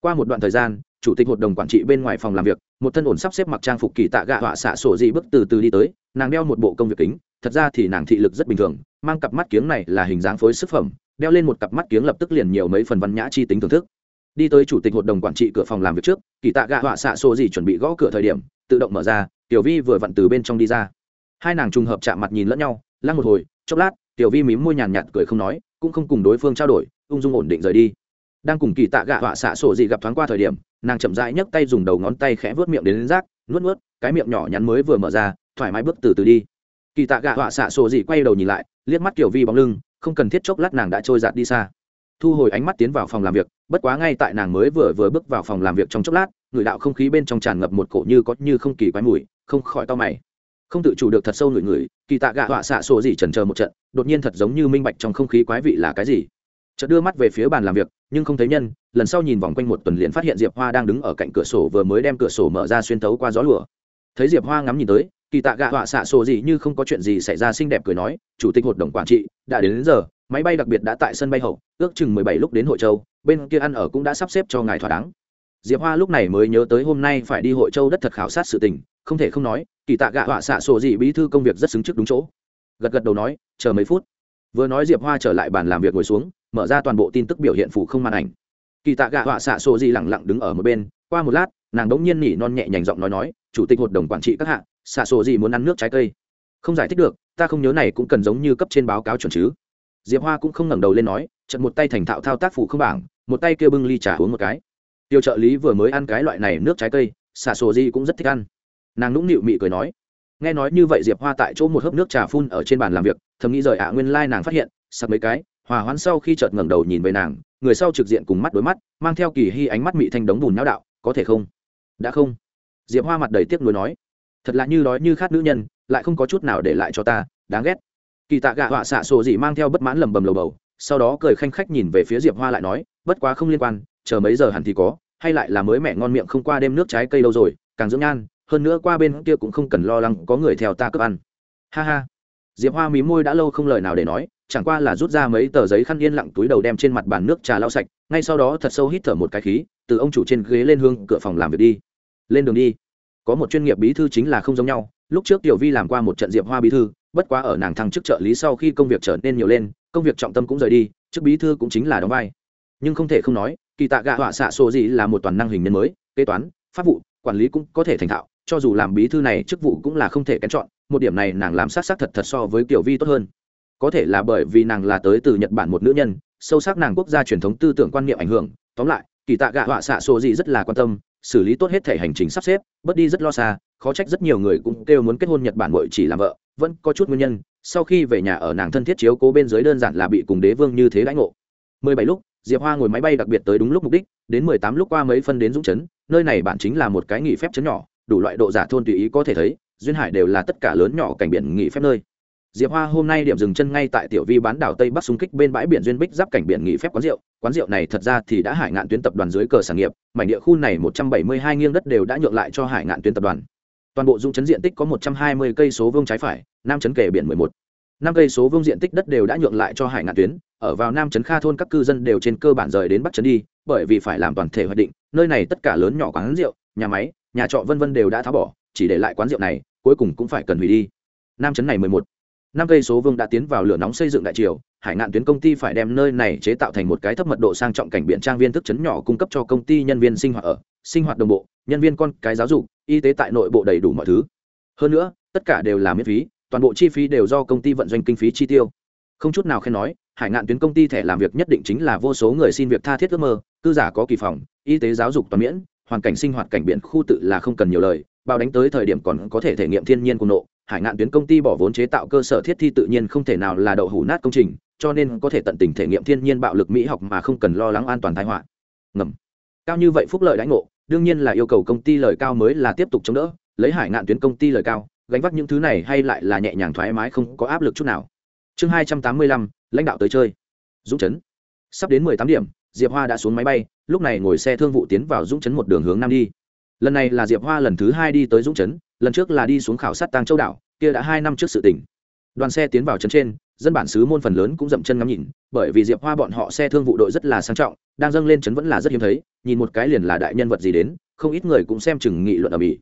Qua một đoạn thời gian, chủ tịch hội đồng quản trị bên ngoài phòng làm việc, một thân ổn sắp xếp mặc trang phục kỳ tạ gạ họa xạ sổ dị bước từ từ đi tới, nàng đeo một bộ công việc kính, thật ra thì nàng thị lực rất bình thường, mang cặp mắt kiếng này là hình dáng phối sức phẩm, đeo lên một cặp mắt kiếng lập tức liền nhiều mấy phần văn nhã chi tính thưởng thức. Đi tới chủ tịch hội đồng quản trị cửa phòng làm việc trước, kỳ tạ gạ họa xạ sổ dị chuẩn bị gõ cửa thời điểm, tự động mở ra, tiểu vi vừa vặn từ bên trong đi ra hai nàng trùng hợp chạm mặt nhìn lẫn nhau lăng một hồi chốc lát tiểu vi mím môi nhàn nhạt cười không nói cũng không cùng đối phương trao đổi ung dung ổn định rời đi. Đang cùng kỳ tạ gạ họa xạ sổ dị gặp thoáng qua thời điểm nàng chậm rãi nhấc tay dùng đầu ngón tay khẽ vớt miệng đến, đến rác nuốt nuốt cái miệng nhỏ nhắn mới vừa mở ra thoải mái bước từ từ đi. Kỳ tạ gạ họa xạ sổ dị quay đầu nhìn lại liếc mắt tiểu vi bóng lưng không cần thiết chốc lát nàng đã trôi giạt đi xa. Thu hồi ánh mắt tiến vào phòng làm việc bất quá ngay tại nàng mới vừa vừa bước vào phòng làm việc trong chốc lát người đạo không khí bên trong tràn ngập một cổ như có như không kỳ quái mùi không khỏi to mày không tự chủ được thật sâu người người kỳ tạ gạ họa xạ sổ gì trần chờ một trận đột nhiên thật giống như minh bạch trong không khí quái vị là cái gì. Chợt đưa mắt về phía bàn làm việc nhưng không thấy nhân lần sau nhìn vòng quanh một tuần liền phát hiện diệp hoa đang đứng ở cạnh cửa sổ vừa mới đem cửa sổ mở ra xuyên tấu qua gió lửa thấy diệp hoa ngắm nhìn tới kỳ tạ gạ họa xạ sổ gì như không có chuyện gì xảy ra xinh đẹp cười nói chủ tịch hội đồng quản trị đã đến, đến giờ máy bay đặc biệt đã tại sân bay hậu ước chừng mười bảy lúc đến hội châu bên kia ăn ở cũng đã sắp xếp cho ngài thỏa đáng diệp hoa lúc này mới nhớ tới hôm nay phải đi hội châu đất thật khảo sát sự tình, không thể không nói, kỳ tạ gạ họa xạ sổ gì bí thư công việc rất xứng trước đúng chỗ. Gật gật đầu nói, chờ mấy phút. Vừa nói diệp hoa trở lại bàn làm việc ngồi xuống, mở ra toàn bộ tin tức biểu hiện phủ không màn ảnh. Kỳ tạ gạ họa xạ sổ gì lẳng lặng đứng ở một bên, qua một lát, nàng đống nhiên nhỉ non nhẹ nhàng giọng nói nói, chủ tịch hội đồng quản trị các hạng xạ sổ gì muốn ăn nước trái cây. Không giải thích được, ta không nhớ này cũng cần giống như cấp trên báo cáo chuẩn chứ. Diệp hoa cũng không ngẩng đầu lên nói chật một tay thành thạo thao tác phụ không bảng, một tay kêu bưng ly trà uống một cái tiêu trợ lý vừa mới ăn cái loại này nước trái cây, xả sổ gì cũng rất thích ăn. Nàng nũng nịu mị cười nói, nghe nói như vậy diệp hoa tại chỗ một hớp nước trà phun ở trên bàn làm việc, thầm nghĩ rời ạ, nguyên lai nàng phát hiện, sặc mấy cái, hòa hoãn sau khi chợt ngẩng đầu nhìn về nàng, người sau trực diện cùng mắt đối mắt, mang theo kỳ hy ánh mắt mị thanh đống bùn não đạo, có thể không? Đã không? Diệp hoa mặt đầy tiếc nuối nói, thật là như đói như khát nữ nhân, lại không có chút nào để lại cho ta, đáng ghét. Kỳ tạ gạ họa xạ sổ dị mang theo bất mãn lầm bầm lầu bầu, sau đó cười khanh khách nhìn về phía diệp hoa lại nói, bất quá không liên quan chờ mấy giờ hẳn thì có, hay lại là mới mẹ ngon miệng không qua đêm nước trái cây đâu rồi, càng dưỡng nhan, hơn nữa qua bên kia cũng không cần lo lắng có người theo ta cướp ăn. Ha ha. Diệp hoa mí môi đã lâu không lời nào để nói, chẳng qua là rút ra mấy tờ giấy khăn yên lặng túi đầu đem trên mặt bàn nước trà lau sạch, ngay sau đó thật sâu hít thở một cái khí, từ ông chủ trên ghế lên hương cửa phòng làm việc đi. Lên đường đi. Có một chuyên nghiệp bí thư chính là không giống nhau, lúc trước tiểu vi làm qua một trận diệp hoa bí thư, bất quá ở nàng thăng chức trợ lý sau khi công việc trở nên nhiều lên, công việc trọng tâm cũng rời đi, chức bí thư cũng chính là đóng vai. Nhưng không thể không nói kỳ tạ gạ họa xạ sổ gì là một toàn năng hình nhân mới, kế toán, pháp vụ, quản lý cũng có thể thành thạo, cho dù làm bí thư này chức vụ cũng là không thể kén chọn, một điểm này nàng làm sát sát thật thật so với tiểu vi tốt hơn. Có thể là bởi vì nàng là tới từ nhật bản một nữ nhân, sâu sắc nàng quốc gia truyền thống tư tưởng quan niệm ảnh hưởng. Tóm lại, kỳ tạ gạ họa xạ sổ gì rất là quan tâm, xử lý tốt hết thể hành trình sắp xếp, bớt đi rất lo xa, khó trách rất nhiều người cũng kêu muốn kết hôn nhật bản bội chỉ làm vợ, vẫn có chút nguyên nhân, sau khi về nhà ở nàng thân thiết chiếu cố bên dưới đơn giản là bị cùng đế vương như thế đãi ngộ. Mười bảy lúc diệp hoa ngồi máy bay đặc biệt tới đúng lúc mục đích, đến mười tám lúc qua mấy phân đến dũng chấn, nơi này bản chính là một cái nghỉ phép chấn nhỏ, đủ loại độ giả thôn tùy ý có thể thấy, duyên hải đều là tất cả lớn nhỏ cảnh biển nghỉ phép nơi. Diệp hoa hôm nay điểm dừng chân ngay tại tiểu vi bán đảo tây bắc xung kích bên bãi biển duyên bích giáp cảnh biển nghỉ phép quán rượu quán rượu này thật ra thì đã hải ngạn tuyến tập đoàn dưới cờ sản nghiệp, mảnh địa khu này một trăm bảy mươi hai nghiêng đất đều đã nhượng lại cho hải ngạn tuyến tập đoàn. Toàn bộ Dung chấn diện tích có một trăm hai mươi cây số vương trái phải, nam chấn kề biển mười một năm cây số vương diện tích đất đều đã nhượng lại cho hải ngạn tuyến, ở vào nam Trấn kha thôn các cư dân đều trên cơ bản rời đến bắc Trấn đi, bởi vì phải làm toàn thể hoạch định, nơi này tất cả lớn nhỏ quán rượu, nhà máy, nhà trọ vân vân đều đã tháo bỏ, chỉ để lại quán rượu này, cuối cùng cũng phải cần hủy đi. Nam Trấn này mười một. Năm cây số vương đã tiến vào lửa nóng xây dựng đại triều, hải ngạn tuyến công ty phải đem nơi này chế tạo thành một cái thấp mật độ sang trọng cảnh biển trang viên thức chấn nhỏ cung cấp cho công ty nhân viên sinh hoạt ở, sinh hoạt đồng bộ, nhân viên con, cái giáo dục, y tế tại nội bộ đầy đủ mọi thứ. Hơn nữa, tất cả đều là miễn phí toàn bộ chi phí đều do công ty vận doanh kinh phí chi tiêu. Không chút nào khen nói, hải ngạn tuyến công ty thẻ làm việc nhất định chính là vô số người xin việc tha thiết ước mơ, cư giả có kỳ phòng, y tế giáo dục toàn miễn, hoàn cảnh sinh hoạt cảnh biển khu tự là không cần nhiều lời, bao đánh tới thời điểm còn có thể thể nghiệm thiên nhiên cùng nộ. Hải ngạn tuyến công ty bỏ vốn chế tạo cơ sở thiết thi tự nhiên không thể nào là đậu hủ nát công trình, cho nên có thể tận tình thể nghiệm thiên nhiên bạo lực mỹ học mà không cần lo lắng an toàn thái họa. Ngầm. Cao như vậy phúc lợi đãi ngộ, đương nhiên là yêu cầu công ty lời cao mới là tiếp tục chống đỡ, lấy hải ngạn tuyến công ty lời cao gánh vác những thứ này hay lại là nhẹ nhàng thoải mái không có áp lực chút nào. Chương hai trăm tám mươi lăm, lãnh đạo tới chơi. Dũng chấn. Sắp đến mười tám điểm, diệp hoa đã xuống máy bay, lúc này ngồi xe thương vụ tiến vào dũng chấn một đường hướng nam đi. Lần này là diệp hoa lần thứ hai đi tới dũng chấn, lần trước là đi xuống khảo sát tăng châu đảo, kia đã hai năm trước sự tỉnh đoàn xe tiến vào chấn trên, dân bản xứ môn phần lớn cũng dậm chân ngắm nhìn, bởi vì diệp hoa bọn họ xe thương vụ đội rất là sang trọng, đang dâng lên chấn vẫn là rất hiếm thấy, nhìn một cái liền là đại nhân vật gì đến, không ít người cũng xem chừng nghị luận ở mỹ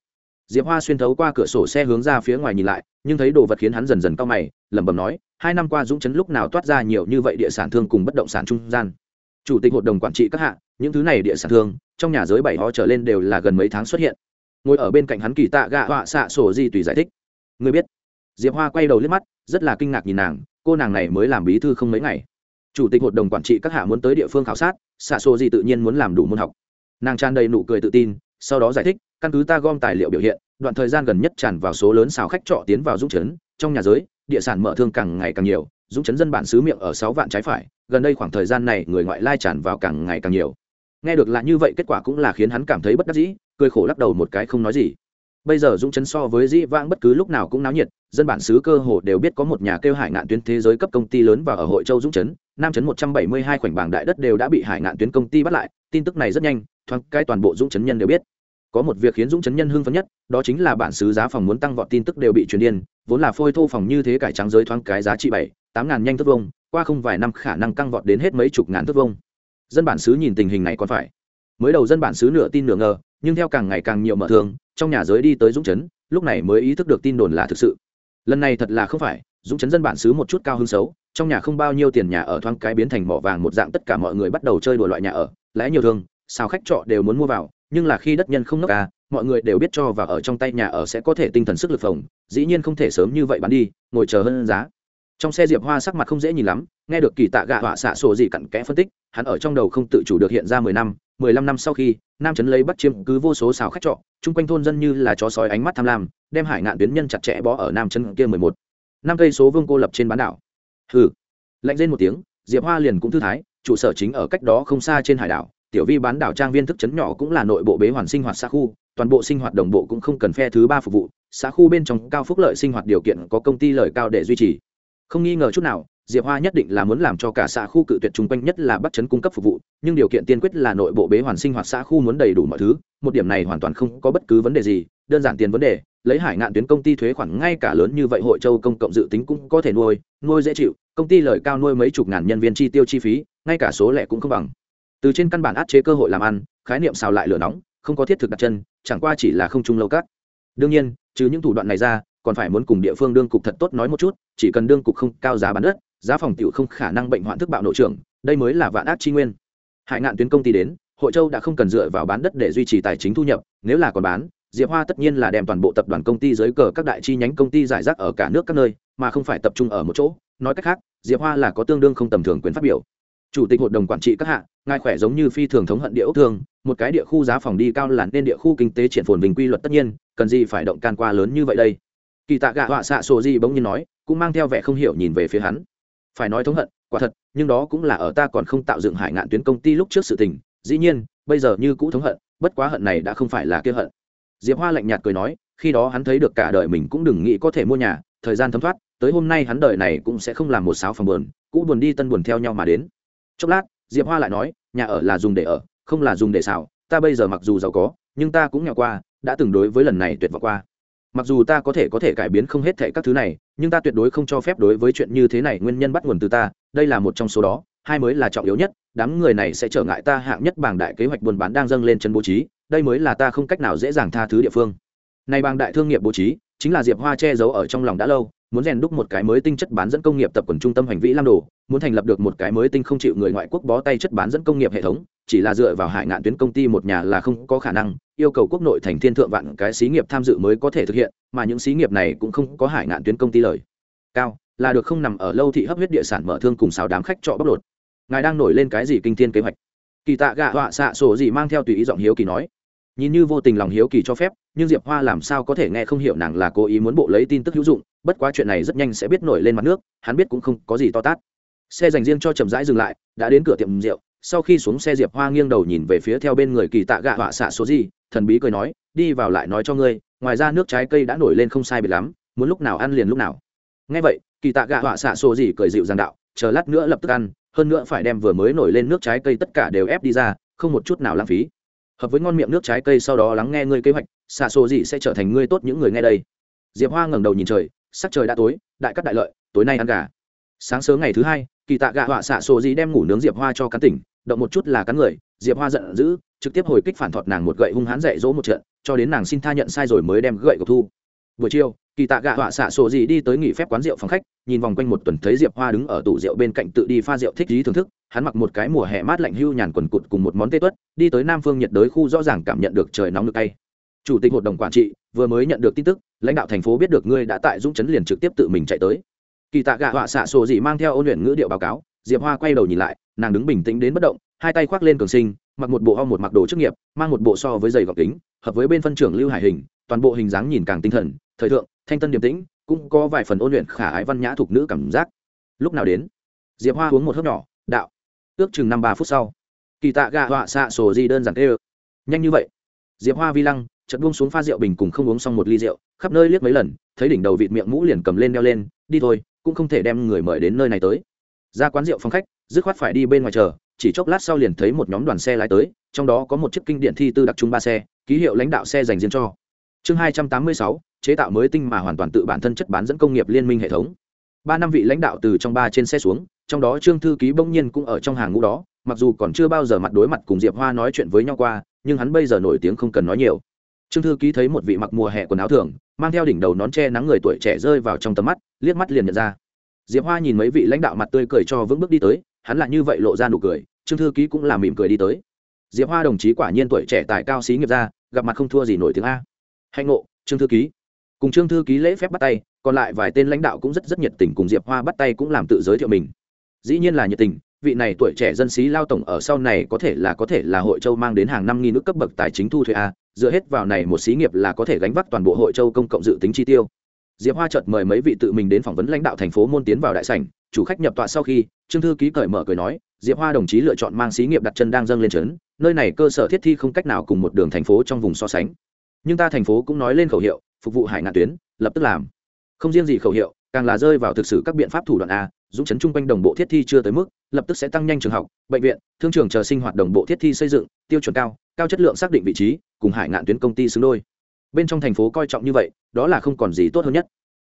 diệp hoa xuyên thấu qua cửa sổ xe hướng ra phía ngoài nhìn lại, nhưng thấy đồ vật khiến hắn dần dần cao mày, lẩm bẩm nói, hai năm qua dũng chấn lúc nào toát ra nhiều như vậy địa sản thương cùng bất động sản trung gian? Chủ tịch hội đồng quản trị các hạ, những thứ này địa sản thương, trong nhà giới bảy họ trở lên đều là gần mấy tháng xuất hiện. Ngồi ở bên cạnh hắn kỳ tạ gạ họa xạ sổ di tùy giải thích. Người biết? Diệp hoa quay đầu liếc mắt, rất là kinh ngạc nhìn nàng, cô nàng này mới làm bí thư không mấy ngày. Chủ tịch hội đồng quản trị các hạ muốn tới địa phương khảo sát, xạ sổ di tự nhiên muốn làm đủ môn học. Nàng tràn đầy nụ cười tự tin sau đó giải thích, căn cứ ta gom tài liệu biểu hiện, đoạn thời gian gần nhất tràn vào số lớn xào khách trọ tiến vào dũng chấn, trong nhà giới, địa sản mở thương càng ngày càng nhiều, dũng chấn dân bản xứ miệng ở sáu vạn trái phải, gần đây khoảng thời gian này người ngoại lai tràn vào càng ngày càng nhiều. Nghe được là như vậy kết quả cũng là khiến hắn cảm thấy bất đắc dĩ, cười khổ lắc đầu một cái không nói gì. Bây giờ dũng chấn so với dĩ vãng bất cứ lúc nào cũng náo nhiệt, dân bản xứ cơ hồ đều biết có một nhà kêu hải ngạn tuyến thế giới cấp công ty lớn và ở hội châu dũng chấn nam chấn một trăm bảy mươi hai khoảnh bảng đại đất đều đã bị hải ngạn tuyến công ty bắt lại, tin tức này rất nhanh, thoáng cái toàn bộ dũng chấn nhân đều biết. Có một việc khiến dũng chấn nhân hưng phấn nhất, đó chính là bản xứ giá phòng muốn tăng vọt tin tức đều bị truyền điên, vốn là phôi thô phòng như thế cải trắng giới thoáng cái giá trị bảy, tám ngàn nhanh thước vông qua không vài năm khả năng tăng vọt đến hết mấy chục ngàn thước vông dân bản xứ nhìn tình hình này còn phải. Mới đầu dân bản xứ nửa tin nửa ngờ, nhưng theo càng ngày càng nhiều mở thường, trong nhà giới đi tới dũng chấn, lúc này mới ý thức được tin đồn là thực sự. Lần này thật là không phải, dũng chấn dân bản xứ một chút cao hứng xấu trong nhà không bao nhiêu tiền nhà ở thoáng cái biến thành mỏ vàng một dạng, tất cả mọi người bắt đầu chơi đùa loại nhà ở, lẽ nhiều thương sao khách trọ đều muốn mua vào, nhưng là khi đất nhân không nốc ca mọi người đều biết cho và ở trong tay nhà ở sẽ có thể tinh thần sức lực phòng, dĩ nhiên không thể sớm như vậy bán đi, ngồi chờ hơn giá. Trong xe diệp hoa sắc mặt không dễ nhìn lắm, nghe được kỳ tạ gạ họa xạ sổ gì cặn kẽ phân tích, hắn ở trong đầu không tự chủ được hiện ra mười năm, mười lăm năm sau khi, nam trấn lấy bắt chiếm cứ vô số xào khách trọ, chung quanh thôn dân như là chó sói ánh mắt tham lam, đem hải ngạn tuyến nhân chặt chẽ bó ở nam trấn kia mười một. Năm cây số vương cô lập trên bán đảo hừ. Lạnh lên một tiếng, diệp hoa liền cũng thư thái, trụ sở chính ở cách đó không xa trên hải đảo, tiểu vi bán đảo trang viên thức chấn nhỏ cũng là nội bộ bế hoàn sinh hoạt xã khu, toàn bộ sinh hoạt đồng bộ cũng không cần phe thứ ba phục vụ, xã khu bên trong cao phúc lợi sinh hoạt điều kiện có công ty lời cao để duy trì. Không nghi ngờ chút nào diệp hoa nhất định là muốn làm cho cả xã khu cự tuyệt chung quanh, nhất là bắt chấn cung cấp phục vụ. Nhưng điều kiện tiên quyết là nội bộ bế hoàn sinh hoạt xã khu muốn đầy đủ mọi thứ, một điểm này hoàn toàn không có bất cứ vấn đề gì. Đơn giản tiền vấn đề, lấy hải ngạn tuyến công ty thuế khoản ngay cả lớn như vậy hội châu công cộng dự tính cũng có thể nuôi nuôi dễ chịu. Công ty lời cao nuôi mấy chục ngàn nhân viên chi tiêu chi phí, ngay cả số lẻ cũng không bằng. Từ trên căn bản áp chế cơ hội làm ăn, khái niệm xào lại lửa nóng, không có thiết thực đặt chân, chẳng qua chỉ là không chung lâu cắt đương nhiên, trừ những thủ đoạn này ra, còn phải muốn cùng địa phương đương cục thật tốt nói một chút, chỉ cần đương cục không cao giá bán đất giá phòng tiểu không khả năng bệnh hoạn thức bạo nội trưởng đây mới là vạn ác chi nguyên. Hải ngạn tuyến công ty đến hội châu đã không cần dựa vào bán đất để duy trì tài chính thu nhập nếu là còn bán diệp hoa tất nhiên là đem toàn bộ tập đoàn công ty dưới cờ các đại chi nhánh công ty giải rác ở cả nước các nơi mà không phải tập trung ở một chỗ. Nói cách khác diệp hoa là có tương đương không tầm thường quyền phát biểu. Chủ tịch hội đồng quản trị các hạ ngài khỏe giống như phi thường thống hận địa ốc thường, một cái địa khu giá phòng đi cao là nên địa khu kinh tế triển phồn bình quy luật tất nhiên cần gì phải động can qua lớn như vậy đây? Kỳ tạ gạ họa xạ sổ di bỗng nhiên nói cũng mang theo vẻ không hiểu nhìn về phía hắn phải nói thống hận, quả thật, nhưng đó cũng là ở ta còn không tạo dựng hải ngạn tuyến công ty lúc trước sự tình, dĩ nhiên, bây giờ như cũ thống hận, bất quá hận này đã không phải là kia hận. Diệp hoa lạnh nhạt cười nói, khi đó hắn thấy được cả đời mình cũng đừng nghĩ có thể mua nhà, thời gian thấm thoát, tới hôm nay hắn đời này cũng sẽ không làm một sáo phòng buồn, cũ buồn đi tân buồn theo nhau mà đến. Chốc lát, diệp hoa lại nói, nhà ở là dùng để ở, không là dùng để xào, ta bây giờ mặc dù giàu có, nhưng ta cũng nghèo qua, đã từng đối với lần này tuyệt vọng qua mặc dù ta có thể có thể cải biến không hết thệ các thứ này, nhưng ta tuyệt đối không cho phép đối với chuyện như thế này nguyên nhân bắt nguồn từ ta, đây là một trong số đó, hai mới là trọng yếu nhất, đám người này sẽ trở ngại ta hạng nhất bảng đại kế hoạch buôn bán đang dâng lên chân bố trí, đây mới là ta không cách nào dễ dàng tha thứ địa phương. Này bảng đại thương nghiệp bố trí, chính là diệp hoa che giấu ở trong lòng đã lâu muốn rèn đúc một cái mới tinh chất bán dẫn công nghiệp tập quần trung tâm hành vĩ lam đồ, muốn thành lập được một cái mới tinh không chịu người ngoại quốc bó tay chất bán dẫn công nghiệp hệ thống, chỉ là dựa vào hải ngạn tuyến công ty một nhà là không có khả năng, yêu cầu quốc nội thành thiên thượng vạn cái xí nghiệp tham dự mới có thể thực hiện, mà những xí nghiệp này cũng không có hải ngạn tuyến công ty lời. Cao, là được không nằm ở lâu thị hấp huyết địa sản mở thương cùng sáu đám khách trọ bóc lột. Ngài đang nổi lên cái gì kinh thiên kế hoạch? Kỳ tạ gạ họa xạ sổ gì mang theo tùy ý giọng hiếu kỳ nói. Nhìn như vô tình lòng hiếu kỳ cho phép, nhưng diệp hoa làm sao có thể nghe không hiểu nàng là cố ý muốn bộ lấy tin tức hữu dụng bất quá chuyện này rất nhanh sẽ biết nổi lên mặt nước, hắn biết cũng không có gì to tát. Xe dành riêng cho chậm rãi dừng lại, đã đến cửa tiệm rượu, sau khi xuống xe diệp hoa nghiêng đầu nhìn về phía theo bên người kỳ tạ gạ họa xạ số gì, thần bí cười nói, đi vào lại nói cho ngươi, ngoài ra nước trái cây đã nổi lên không sai biệt lắm, muốn lúc nào ăn liền lúc nào. Ngay vậy, kỳ tạ gạ họa xạ số gì cười dịu dàng đạo, chờ lát nữa lập tức ăn, hơn nữa phải đem vừa mới nổi lên nước trái cây tất cả đều ép đi ra, không một chút nào lãng phí. Hợp với ngon miệng nước trái cây sau đó lắng nghe ngươi kế hoạch, xạ số gì sẽ trở thành ngươi tốt những người nghe đây. Diệp hoa ngẩng đầu nhìn trời sắc trời đã tối, đại cắt đại lợi, tối nay ăn gà. Sáng sớm ngày thứ hai, kỳ tạ gạ họa xạ sổ gì đem ngủ nướng diệp hoa cho cắn tỉnh, động một chút là cắn người, diệp hoa giận dữ, trực tiếp hồi kích phản thọt nàng một gậy hung hãn dạy dỗ một trận, cho đến nàng xin tha nhận sai rồi mới đem gậy của thu. Buổi chiều, kỳ tạ gạ họa xạ sổ gì đi tới nghỉ phép quán rượu phòng khách, nhìn vòng quanh một tuần thấy diệp hoa đứng ở tủ rượu bên cạnh tự đi pha rượu thích lý thưởng thức, hắn mặc một cái mùa hè mát lạnh hưu nhàn quần cụt cùng một món tê tuất, đi tới nam phương nhiệt đới khu rõ ràng cảm nhận được trời nóng nước tay chủ tịch hội đồng quản trị vừa mới nhận được tin tức, lãnh đạo thành phố biết được ngươi đã tại dũng chấn liền trực tiếp tự mình chạy tới. Kỳ tạ gạ họa xạ sổ gì mang theo ôn luyện ngữ điệu báo cáo, diệp hoa quay đầu nhìn lại, nàng đứng bình tĩnh đến bất động, hai tay khoác lên cường sinh, mặc một bộ ho một mặc đồ chức nghiệp, mang một bộ so với giày gọc kính, hợp với bên phân trưởng lưu hải hình, toàn bộ hình dáng nhìn càng tinh thần, thời thượng, thanh tân điềm tĩnh, cũng có vài phần ôn luyện khả ái văn nhã thuộc nữ cảm giác. Lúc nào đến? Diệp hoa uống một hớp nhỏ, đạo. Ước chừng năm ba phút sau. Kỳ tạ gạ họa xạ sổ gì đơn giản tê nhanh như vậy. Diệp hoa vi lăng chợt buông xuống pha rượu bình cùng không uống xong một ly rượu, khắp nơi liếc mấy lần, thấy đỉnh đầu vịt miệng mũ liền cầm lên đeo lên, đi thôi, cũng không thể đem người mời đến nơi này tới. Ra quán rượu phòng khách, dứt khoát phải đi bên ngoài chờ, chỉ chốc lát sau liền thấy một nhóm đoàn xe lái tới, trong đó có một chiếc kinh điện thi tư đặc trùng ba xe, ký hiệu lãnh đạo xe dành riêng cho. Chương hai trăm tám mươi sáu, chế tạo mới tinh mà hoàn toàn tự bản thân chất bán dẫn công nghiệp liên minh hệ thống. Ba năm vị lãnh đạo từ trong ba trên xe xuống, trong đó trương thư ký bỗng nhiên cũng ở trong hàng ngũ đó, mặc dù còn chưa bao giờ mặt đối mặt cùng diệp hoa nói chuyện với nhau qua, nhưng hắn bây giờ nổi tiếng không cần nói nhiều trương thư ký thấy một vị mặc mùa hè quần áo thường, mang theo đỉnh đầu nón che nắng người tuổi trẻ rơi vào trong tầm mắt, liếc mắt liền nhận ra. Diệp hoa nhìn mấy vị lãnh đạo mặt tươi cười cho vững bước đi tới, hắn là như vậy lộ ra nụ cười, trương thư ký cũng là mỉm cười đi tới. Diệp hoa đồng chí quả nhiên tuổi trẻ tài cao xí nghiệp ra gặp mặt không thua gì nổi tiếng a. Hạnh ngộ, trương thư ký. Cùng trương thư ký lễ phép bắt tay, còn lại vài tên lãnh đạo cũng rất rất nhiệt tình cùng diệp hoa bắt tay cũng làm tự giới thiệu mình. Dĩ nhiên là nhiệt tình, vị này tuổi trẻ dân sĩ lao tổng ở sau này có thể là có thể là hội châu mang đến hàng năm nghìn nước cấp bậc tài chính thu thuế a dựa hết vào này một xí nghiệp là có thể gánh vác toàn bộ hội châu công cộng dự tính chi tiêu. Diệp hoa chợt mời mấy vị tự mình đến phỏng vấn lãnh đạo thành phố môn tiến vào đại sảnh, chủ khách nhập tọa sau khi, trương thư ký cởi mở cười nói, diệp hoa đồng chí lựa chọn mang xí nghiệp đặt chân đang dâng lên trấn, nơi này cơ sở thiết thi không cách nào cùng một đường thành phố trong vùng so sánh. Nhưng ta thành phố cũng nói lên khẩu hiệu, phục vụ hải ngạn tuyến, lập tức làm. Không riêng gì khẩu hiệu, càng là rơi vào thực sự các biện pháp thủ đoạn a dũng chấn chung quanh đồng bộ thiết thi chưa tới mức, lập tức sẽ tăng nhanh trường học, bệnh viện, thương trường chờ sinh hoạt đồng bộ thiết thi xây dựng, tiêu chuẩn cao cao chất lượng xác định vị trí, cùng hải ngạn tuyến công ty xứng đôi. Bên trong thành phố coi trọng như vậy, đó là không còn gì tốt hơn nhất.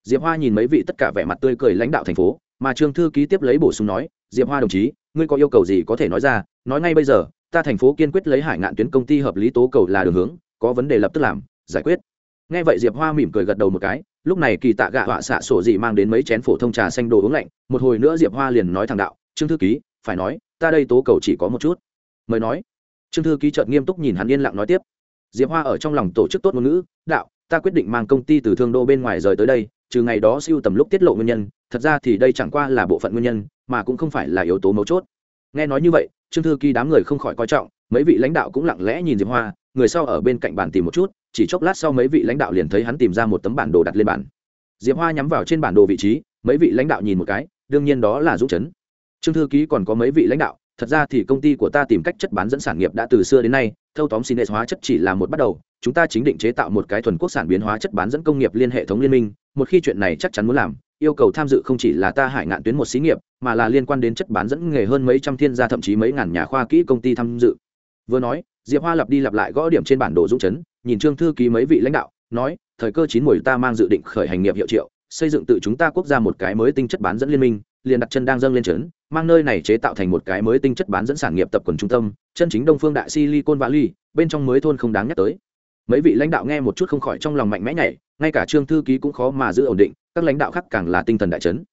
Diệp hoa nhìn mấy vị tất cả vẻ mặt tươi cười lãnh đạo thành phố, mà trương thư ký tiếp lấy bổ sung nói, diệp hoa đồng chí, ngươi có yêu cầu gì có thể nói ra, nói ngay bây giờ, ta thành phố kiên quyết lấy hải ngạn tuyến công ty hợp lý tố cầu là đường hướng, có vấn đề lập tức làm, giải quyết. Nghe vậy diệp hoa mỉm cười gật đầu một cái, lúc này kỳ tạ gạ họa xạ sổ dị mang đến mấy chén phổ thông trà xanh đồ uống lạnh, một hồi nữa diệp hoa liền nói thằng đạo, trương thư ký, phải nói, ta đây tố cầu chỉ có một chút. Mời nói trương thư ký trợt nghiêm túc nhìn hắn yên lặng nói tiếp. Diệp hoa ở trong lòng tổ chức tốt ngôn ngữ, đạo, ta quyết định mang công ty từ thương đô bên ngoài rời tới đây, trừ ngày đó siêu tầm lúc tiết lộ nguyên nhân, thật ra thì đây chẳng qua là bộ phận nguyên nhân, mà cũng không phải là yếu tố mấu chốt. Nghe nói như vậy, trương thư ký đám người không khỏi coi trọng, mấy vị lãnh đạo cũng lặng lẽ nhìn diệp hoa, người sau ở bên cạnh bàn tìm một chút, chỉ chốc lát sau mấy vị lãnh đạo liền thấy hắn tìm ra một tấm bản đồ đặt lên bàn. Diệp hoa nhắm vào trên bản đồ vị trí, mấy vị lãnh đạo nhìn một cái, đương nhiên đó là dũng chấn. Trương thư ký còn có mấy vị lãnh đạo thật ra thì công ty của ta tìm cách chất bán dẫn sản nghiệp đã từ xưa đến nay, thâu tóm xin hóa chất chỉ là một bắt đầu, chúng ta chính định chế tạo một cái thuần quốc sản biến hóa chất bán dẫn công nghiệp liên hệ thống liên minh, một khi chuyện này chắc chắn muốn làm, yêu cầu tham dự không chỉ là ta hải ngạn tuyến một xí nghiệp, mà là liên quan đến chất bán dẫn nghề hơn mấy trăm thiên gia thậm chí mấy ngàn nhà khoa kỹ công ty tham dự. Vừa nói, diệp hoa lặp đi lặp lại gõ điểm trên bản đồ dũng chấn, nhìn trương thư ký mấy vị lãnh đạo, nói, thời cơ chín mùi ta mang dự định khởi hành nghiệp hiệu triệu, xây dựng tự chúng ta quốc gia một cái mới tinh chất bán dẫn liên minh liền đặt chân đang dâng lên trấn, mang nơi này chế tạo thành một cái mới tinh chất bán dẫn sản nghiệp tập quần trung tâm, chân chính đông phương đại silicon valley, bên trong mới thôn không đáng nhắc tới. Mấy vị lãnh đạo nghe một chút không khỏi trong lòng mạnh mẽ nhảy, ngay cả trương thư ký cũng khó mà giữ ổn định, các lãnh đạo khác càng là tinh thần đại chấn.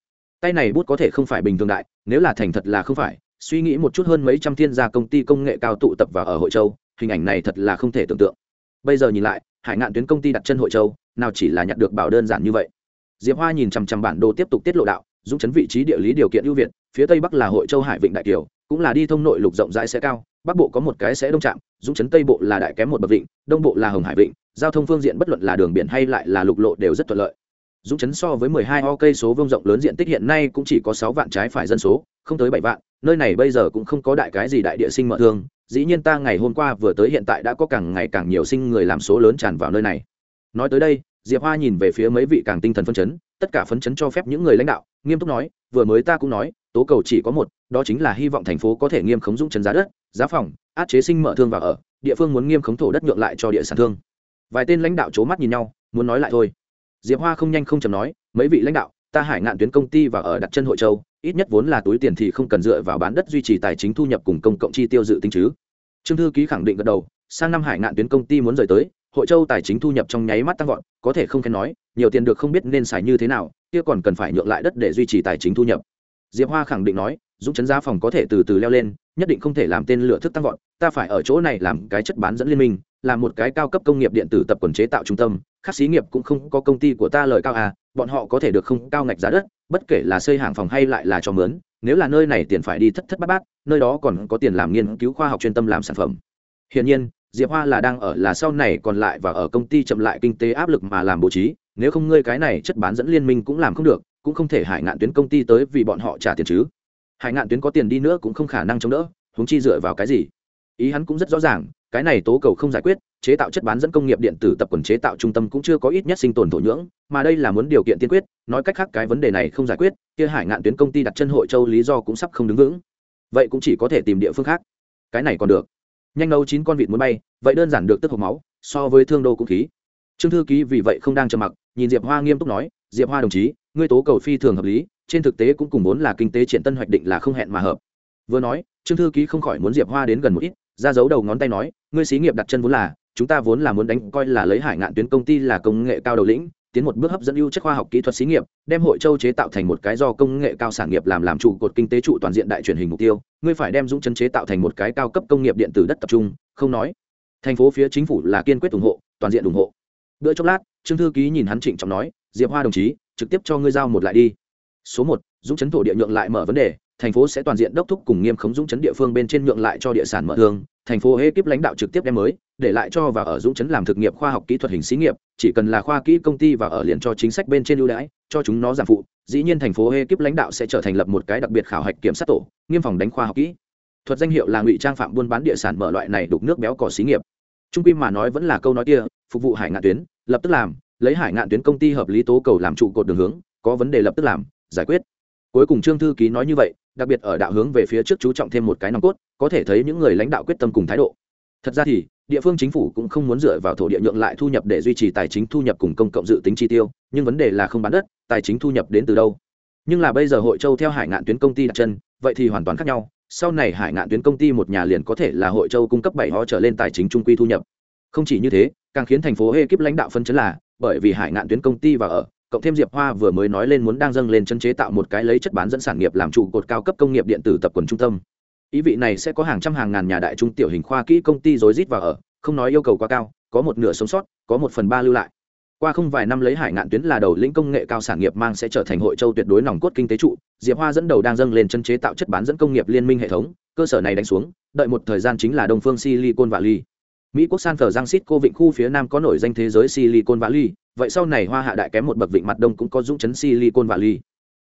Tay này bút có thể không phải bình thường đại, nếu là thành thật là không phải, suy nghĩ một chút hơn mấy trăm thiên gia công ty công nghệ cao tụ tập vào ở hội châu, hình ảnh này thật là không thể tưởng tượng. Bây giờ nhìn lại, hải ngạn tuyến công ty đặt chân hội châu, nào chỉ là nhặt được bảo đơn giản như vậy. Diệp hoa nhìn chằm chằm bản đồ tiếp tục tiết lộ đạo dũng chấn vị trí địa lý điều kiện ưu việt, phía tây bắc là hội châu hải vịnh đại kiều, cũng là đi thông nội lục rộng rãi sẽ cao, bắc bộ có một cái sẽ đông trạm, dũng chấn tây bộ là đại kém một bậc vịnh, đông bộ là hồng hải vịnh, giao thông phương diện bất luận là đường biển hay lại là lục lộ đều rất thuận lợi. Dũng chấn so với 12 o cây số vương rộng lớn diện tích hiện nay cũng chỉ có 6 vạn trái phải dân số, không tới 7 vạn, nơi này bây giờ cũng không có đại cái gì đại địa sinh mở thương, dĩ nhiên ta ngày hôm qua vừa tới hiện tại đã có càng ngày càng nhiều sinh người làm số lớn tràn vào nơi này. Nói tới đây diệp hoa nhìn về phía mấy vị càng tinh thần phân chấn, tất cả phấn chấn cho phép những người lãnh đạo, nghiêm túc nói, vừa mới ta cũng nói, tố cầu chỉ có một, đó chính là hy vọng thành phố có thể nghiêm khống dũng chấn giá đất, giá phòng, át chế sinh mở thương và ở, địa phương muốn nghiêm khống thổ đất nhượng lại cho địa sản thương. Vài tên lãnh đạo c mắt nhìn nhau, muốn nói lại thôi. Diệp hoa không nhanh không chầm nói, mấy vị lãnh đạo, ta hải ngạn tuyến công ty và ở đặt chân hội châu, ít nhất vốn là túi tiền thì không cần dựa vào bán đất duy trì tài chính thu nhập cùng công cộng chi tiêu dự tính chứ. Trương thư ký khẳng định gật đầu, sang năm hải ngạn tuyến công ty muốn rời tới hội châu tài chính thu nhập trong nháy mắt tăng vọt, có thể không khen nói, nhiều tiền được không biết nên xài như thế nào, kia còn cần phải nhượng lại đất để duy trì tài chính thu nhập. Diệp hoa khẳng định nói, dũng chấn giá phòng có thể từ từ leo lên, nhất định không thể làm tên lửa thức tăng vọt, ta phải ở chỗ này làm cái chất bán dẫn liên minh, làm một cái cao cấp công nghiệp điện tử tập quần chế tạo trung tâm, khác xí nghiệp cũng không có công ty của ta lời cao à bọn họ có thể được không cao ngạch giá đất, bất kể là xây hàng phòng hay lại là cho mướn, nếu là nơi này tiền phải đi thất thất bát bát, nơi đó còn có tiền làm nghiên cứu khoa học chuyên tâm làm sản phẩm. Hiển nhiên diệp hoa là đang ở là sau này còn lại và ở công ty chậm lại kinh tế áp lực mà làm bố trí, nếu không ngươi cái này chất bán dẫn liên minh cũng làm không được, cũng không thể hải ngạn tuyến công ty tới vì bọn họ trả tiền chứ. Hải ngạn tuyến có tiền đi nữa cũng không khả năng chống đỡ, huống chi dựa vào cái gì? Ý hắn cũng rất rõ ràng, cái này tố cầu không giải quyết, chế tạo chất bán dẫn công nghiệp điện tử tập quần chế tạo trung tâm cũng chưa có ít nhất sinh tồn thổ nhưỡng, mà đây là muốn điều kiện tiên quyết, nói cách khác cái vấn đề này không giải quyết, kia hải ngạn tuyến công ty đặt chân hội châu lý do cũng sắp không đứng vững. Vậy cũng chỉ có thể tìm địa phương khác. Cái này còn được nhanh nấu chín con vịt muốn bay, vậy đơn giản được tức hộp máu, so với thương đô cũng khí. Trương thư ký vì vậy không đang trầm mặc, nhìn diệp hoa nghiêm túc nói, diệp hoa đồng chí, ngươi tố cầu phi thường hợp lý, trên thực tế cũng cùng vốn là kinh tế triển tân hoạch định là không hẹn mà hợp. Vừa nói, trương thư ký không khỏi muốn diệp hoa đến gần một ít, ra giấu đầu ngón tay nói, ngươi xí nghiệp đặt chân vốn là, chúng ta vốn là muốn đánh coi là lấy hải ngạn tuyến công ty là công nghệ cao đầu lĩnh tiến một bước hấp dẫn ưu chất khoa học kỹ thuật xí nghiệp, đem hội châu chế tạo thành một cái do công nghệ cao sản nghiệp làm làm trụ cột kinh tế trụ toàn diện đại truyền hình mục tiêu, ngươi phải đem dũng chân chế tạo thành một cái cao cấp công nghiệp điện tử đất tập trung, không nói. Thành phố phía chính phủ là kiên quyết ủng hộ, toàn diện ủng hộ. Bữa chốc lát, trương thư ký nhìn hắn trịnh trọng nói, diệp hoa đồng chí, trực tiếp cho ngươi giao một lại đi. Số một, dũng chấn thổ địa nhượng lại mở vấn đề, thành phố sẽ toàn diện đốc thúc cùng nghiêm khống dũng chấn địa phương bên trên nhượng lại cho địa sản mở thương thành phố hê kíp lãnh đạo trực tiếp đem mới, để lại cho và ở dũng chấn làm thực nghiệm khoa học kỹ thuật hình xí nghiệp, chỉ cần là khoa kỹ công ty và ở liền cho chính sách bên trên ưu đãi, cho chúng nó giảm phụ, dĩ nhiên thành phố hê kíp lãnh đạo sẽ trở thành lập một cái đặc biệt khảo hạch kiểm sát tổ, nghiêm phòng đánh khoa học kỹ. Thuật danh hiệu là ngụy trang phạm buôn bán địa sản mở loại này đục nước béo cỏ xí nghiệp. Trung quy mà nói vẫn là câu nói kia, phục vụ hải ngạn tuyến, lập tức làm, lấy hải ngạn tuyến công ty hợp lý tố cầu làm trụ cột đường hướng, có vấn đề lập tức làm, giải quyết. Cuối cùng trương thư ký nói như vậy đặc biệt ở đạo hướng về phía trước chú trọng thêm một cái nòng cốt, có thể thấy những người lãnh đạo quyết tâm cùng thái độ. Thật ra thì, địa phương chính phủ cũng không muốn dựa vào thổ địa nhượng lại thu nhập để duy trì tài chính thu nhập cùng công cộng dự tính chi tiêu, nhưng vấn đề là không bán đất, tài chính thu nhập đến từ đâu. Nhưng là bây giờ hội châu theo hải ngạn tuyến công ty đặt chân, vậy thì hoàn toàn khác nhau, sau này hải ngạn tuyến công ty một nhà liền có thể là hội châu cung cấp bảy ho trở lên tài chính trung quy thu nhập. Không chỉ như thế, càng khiến thành phố ekip lãnh đạo phân chấn là, bởi vì hải ngạn tuyến công ty và ở cộng thêm diệp hoa vừa mới nói lên muốn đang dâng lên chân chế tạo một cái lấy chất bán dẫn sản nghiệp làm trụ cột cao cấp công nghiệp điện tử tập quần trung tâm. Ý vị này sẽ có hàng trăm hàng ngàn nhà đại trung tiểu hình khoa kỹ công ty rối rít vào ở, không nói yêu cầu quá cao, có một nửa sống sót, có một phần ba lưu lại. Qua không vài năm lấy hải ngạn tuyến là đầu lĩnh công nghệ cao sản nghiệp mang sẽ trở thành hội châu tuyệt đối nòng cốt kinh tế trụ, diệp hoa dẫn đầu đang dâng lên chân chế tạo chất bán dẫn công nghiệp liên minh hệ thống, cơ sở này đánh xuống, đợi một thời gian chính là đông phương silicon valley mỹ quốc san Francisco giang xít cô vịnh khu phía nam có nổi danh thế giới silicon valley. Vậy sau này hoa hạ đại kém một bậc vịnh mặt đông cũng có dũng chấn silicon valley.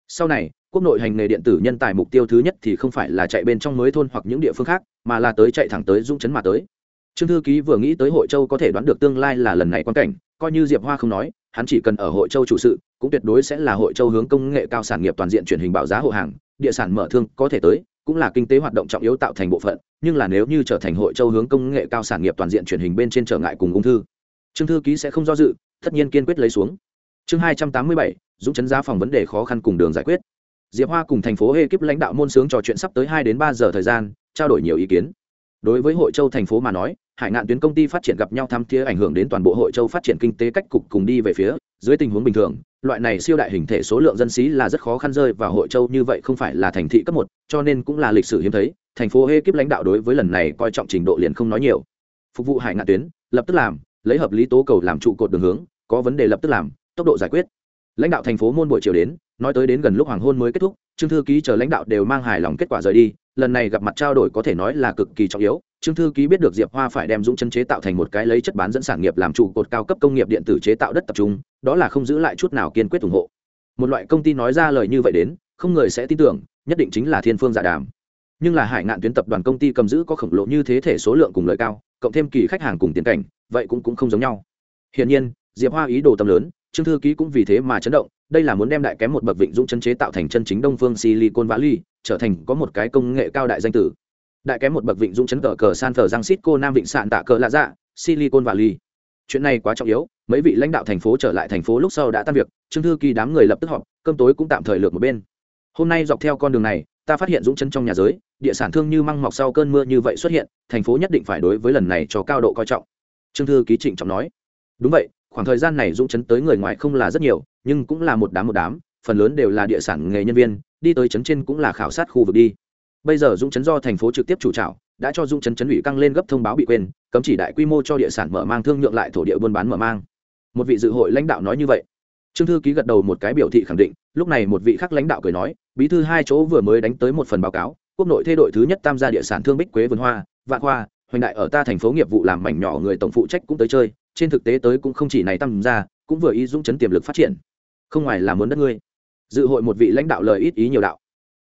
Sau này, quốc nội hành nghề điện tử nhân tài mục tiêu thứ nhất thì không phải là chạy bên trong mới thôn hoặc những địa phương khác, mà là tới chạy thẳng tới dũng chấn mà tới. Trương thư ký vừa nghĩ tới hội châu có thể đoán được tương lai là lần này quan cảnh, coi như diệp hoa không nói, hắn chỉ cần ở hội châu chủ sự, cũng tuyệt đối sẽ là hội châu hướng công nghệ cao sản nghiệp toàn diện truyền hình bảo giá hộ hàng, địa sản mở thương có thể tới, cũng là kinh tế hoạt động trọng yếu tạo thành bộ phận nhưng là nếu như trở thành hội châu hướng công nghệ cao sản nghiệp toàn diện truyền hình bên trên trở ngại cùng ung thư, trương thư ký sẽ không do dự, tất nhiên kiên quyết lấy xuống. Chương hai trăm tám mươi bảy, dũng chấn giá phòng vấn đề khó khăn cùng đường giải quyết. Diệp hoa cùng thành phố ekip lãnh đạo môn sướng trò chuyện sắp tới hai đến ba giờ thời gian, trao đổi nhiều ý kiến. Đối với hội châu thành phố mà nói, hải ngạn tuyến công ty phát triển gặp nhau thăm thía ảnh hưởng đến toàn bộ hội châu phát triển kinh tế cách cục cùng đi về phía, dưới tình huống bình thường loại này siêu đại hình thể số lượng dân sĩ là rất khó khăn rơi vào hội châu như vậy không phải là thành thị cấp một, cho nên cũng là lịch sử hiếm thấy, thành phố ekip lãnh đạo đối với lần này coi trọng trình độ liền không nói nhiều. Phục vụ hải ngạn tuyến, lập tức làm, lấy hợp lý tố cầu làm trụ cột đường hướng, có vấn đề lập tức làm, tốc độ giải quyết. Lãnh đạo thành phố môn buổi chiều đến, nói tới đến gần lúc hoàng hôn mới kết thúc, trương thư ký chờ lãnh đạo đều mang hài lòng kết quả rời đi, lần này gặp mặt trao đổi có thể nói là cực kỳ trọng yếu trương thư ký biết được diệp hoa phải đem dũng chân chế tạo thành một cái lấy chất bán dẫn sản nghiệp làm trụ cột cao cấp công nghiệp điện tử chế tạo đất tập trung, đó là không giữ lại chút nào kiên quyết ủng hộ. Một loại công ty nói ra lời như vậy đến, không người sẽ tin tưởng, nhất định chính là thiên phương giả đàm. Nhưng là hải ngạn tuyến tập đoàn công ty cầm giữ có khổng lồ như thế thể số lượng cùng lợi cao, cộng thêm kỳ khách hàng cùng tiền cảnh, vậy cũng cũng không giống nhau. Hiển nhiên, diệp hoa ý đồ tâm lớn, trương thư ký cũng vì thế mà chấn động, đây là muốn đem đại kém một bậc vịnh dũng chân chế tạo thành chân chính đông phương silicon valley, trở thành có một cái công nghệ cao đại danh tử đại kém một bậc vịnh dũng chấn cờ cờ san thờ giang xít cô nam vịnh sạn tạ cờ lạ dạ silicon valley. Chuyện này quá trọng yếu, mấy vị lãnh đạo thành phố trở lại thành phố lúc sau đã tan việc, trương thư kỳ đám người lập tức họp, cơm tối cũng tạm thời lược một bên. Hôm nay dọc theo con đường này, ta phát hiện dũng chân trong nhà giới, địa sản thương như măng mọc sau cơn mưa như vậy xuất hiện, thành phố nhất định phải đối với lần này cho cao độ coi trọng. Trương thư ký trịnh trọng nói. Đúng vậy, khoảng thời gian này dũng chấn tới người ngoài không là rất nhiều, nhưng cũng là một đám một đám, phần lớn đều là địa sản nghề nhân viên, đi tới chấn trên cũng là khảo sát khu vực đi bây giờ dũng chấn do thành phố trực tiếp chủ trào đã cho dũng chấn chấn ủy căng lên gấp thông báo bị quên, cấm chỉ đại quy mô cho địa sản mở mang thương nhượng lại thổ địa buôn bán mở mang. Một vị dự hội lãnh đạo nói như vậy. Trương thư ký gật đầu một cái biểu thị khẳng định, lúc này một vị khác lãnh đạo cười nói, bí thư hai chỗ vừa mới đánh tới một phần báo cáo, quốc nội thay đổi thứ nhất tam gia địa sản thương bích quế vườn hoa, vạn hoa, hoành đại ở ta thành phố nghiệp vụ làm mảnh nhỏ người tổng phụ trách cũng tới chơi, trên thực tế tới cũng không chỉ này tăng ra cũng vừa ý dũng chấn tiềm lực phát triển. Không ngoài là muốn đất ngươi. Dự hội một vị lãnh đạo lời ít ý nhiều đạo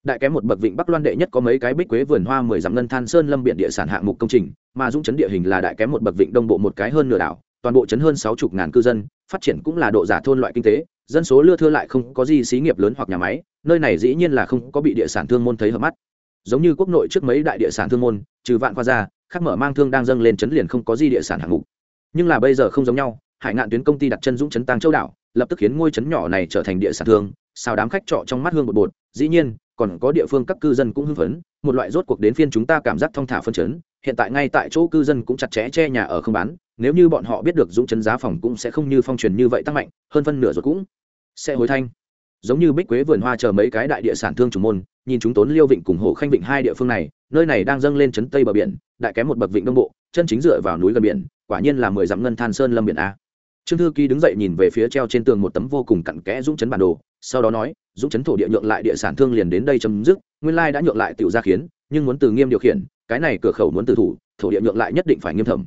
đại kém một bậc vịnh bắc loan đệ nhất có mấy cái bích quế vườn hoa mười dặm ngân than sơn lâm biển địa sản hạng mục công trình, mà dũng chấn địa hình là đại kém một bậc vịnh đông bộ một cái hơn nửa đảo, toàn bộ chấn hơn sáu chục ngàn cư dân, phát triển cũng là độ giả thôn loại kinh tế, dân số lưa thưa lại không có gì xí nghiệp lớn hoặc nhà máy, nơi này dĩ nhiên là không có bị địa sản thương môn thấy hợp mắt. Giống như quốc nội trước mấy đại địa sản thương môn, trừ vạn khoa ra khắc mở mang thương đang dâng lên chấn liền không có gì địa sản hạng mục. Nhưng là bây giờ không giống nhau, hải ngạn tuyến công ty đặt chân dũng chấn tăng châu đảo, lập tức khiến ngôi chấn nhỏ này trở thành địa sản thương sao đám khách trọ trong mắt hương bột bột, dĩ nhiên còn có địa phương các cư dân cũng hưng phấn, một loại rốt cuộc đến phiên chúng ta cảm giác thong thả phân chấn, hiện tại ngay tại chỗ cư dân cũng chặt chẽ che nhà ở không bán, nếu như bọn họ biết được dũng chấn giá phòng cũng sẽ không như phong truyền như vậy tăng mạnh, hơn phân nửa rồi cũng sẽ hối thanh. Giống như bích quế vườn hoa chờ mấy cái đại địa sản thương chủ môn, nhìn chúng tốn liêu vịnh cùng hồ khanh vịnh hai địa phương này, nơi này đang dâng lên chấn tây bờ biển, đại kém một bậc vịnh đông bộ, chân chính dựa vào núi gần biển, quả nhiên là mười dặm ngân than sơn lâm biển a. Trương thư ký đứng dậy nhìn về phía treo trên tường một tấm vô cùng cặn kẽ dũng chấn bản đồ sau đó nói, dũng chấn thổ địa nhượng lại địa sản thương liền đến đây chấm dứt, nguyên lai đã nhượng lại tiểu gia khiến nhưng muốn từ nghiêm điều khiển, cái này cửa khẩu muốn từ thủ, thổ địa nhượng lại nhất định phải nghiêm thẩm.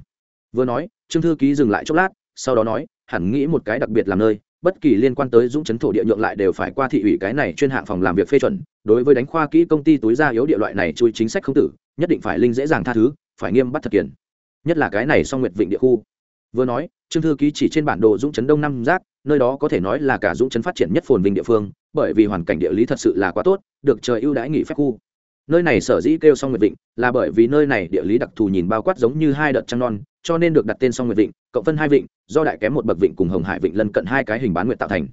Vừa nói, trương thư ký dừng lại chốc lát, sau đó nói, hẳn nghĩ một cái đặc biệt làm nơi, bất kỳ liên quan tới dũng chấn thổ địa nhượng lại đều phải qua thị ủy cái này chuyên hạng phòng làm việc phê chuẩn, đối với đánh khoa kỹ công ty túi ra yếu địa loại này chui chính sách không tử, nhất định phải linh dễ dàng tha thứ, phải nghiêm bắt thật kiển nhất là cái này song nguyệt vịnh địa khu vừa nói, trương thư ký chỉ trên bản đồ dũng chấn đông nam giác nơi đó có thể nói là cả dũng chấn phát triển nhất phồn vinh địa phương, bởi vì hoàn cảnh địa lý thật sự là quá tốt, được trời ưu đãi nghỉ phép khu. Nơi này sở dĩ kêu song nguyệt vịnh là bởi vì nơi này địa lý đặc thù nhìn bao quát giống như hai đợt trăng non, cho nên được đặt tên song nguyệt vịnh, cộng phân hai vịnh, do đại kém một bậc vịnh cùng hồng hải vịnh lân cận hai cái hình bán nguyện tạo thành.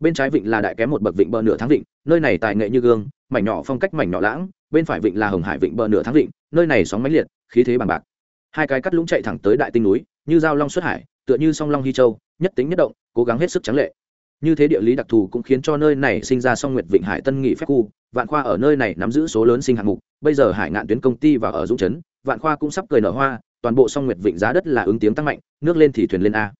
Bên trái vịnh là đại kém một bậc vịnh bờ nửa tháng vịnh, nơi này tài nghệ như gương, mảnh nhỏ phong cách mảnh nhỏ lãng, bên phải vịnh là hồng hải vịnh bờ nửa tháng vịnh, nơi này sóng máy liệt, khí thế bằng bạc. Hai cái cắt lũng chạy thẳng tới đại tinh núi như giao long xuất hải tựa như song long hy châu nhất tính nhất động cố gắng hết sức trắng lệ. Như thế địa lý đặc thù cũng khiến cho nơi này sinh ra song nguyệt vịnh hải tân nghị phép khu vạn khoa ở nơi này nắm giữ số lớn sinh hạng mục bây giờ hải ngạn tuyến công ty và ở dũng chấn, vạn khoa cũng sắp cười nở hoa toàn bộ song nguyệt vịnh giá đất là ứng tiếng tăng mạnh nước lên thì thuyền lên a.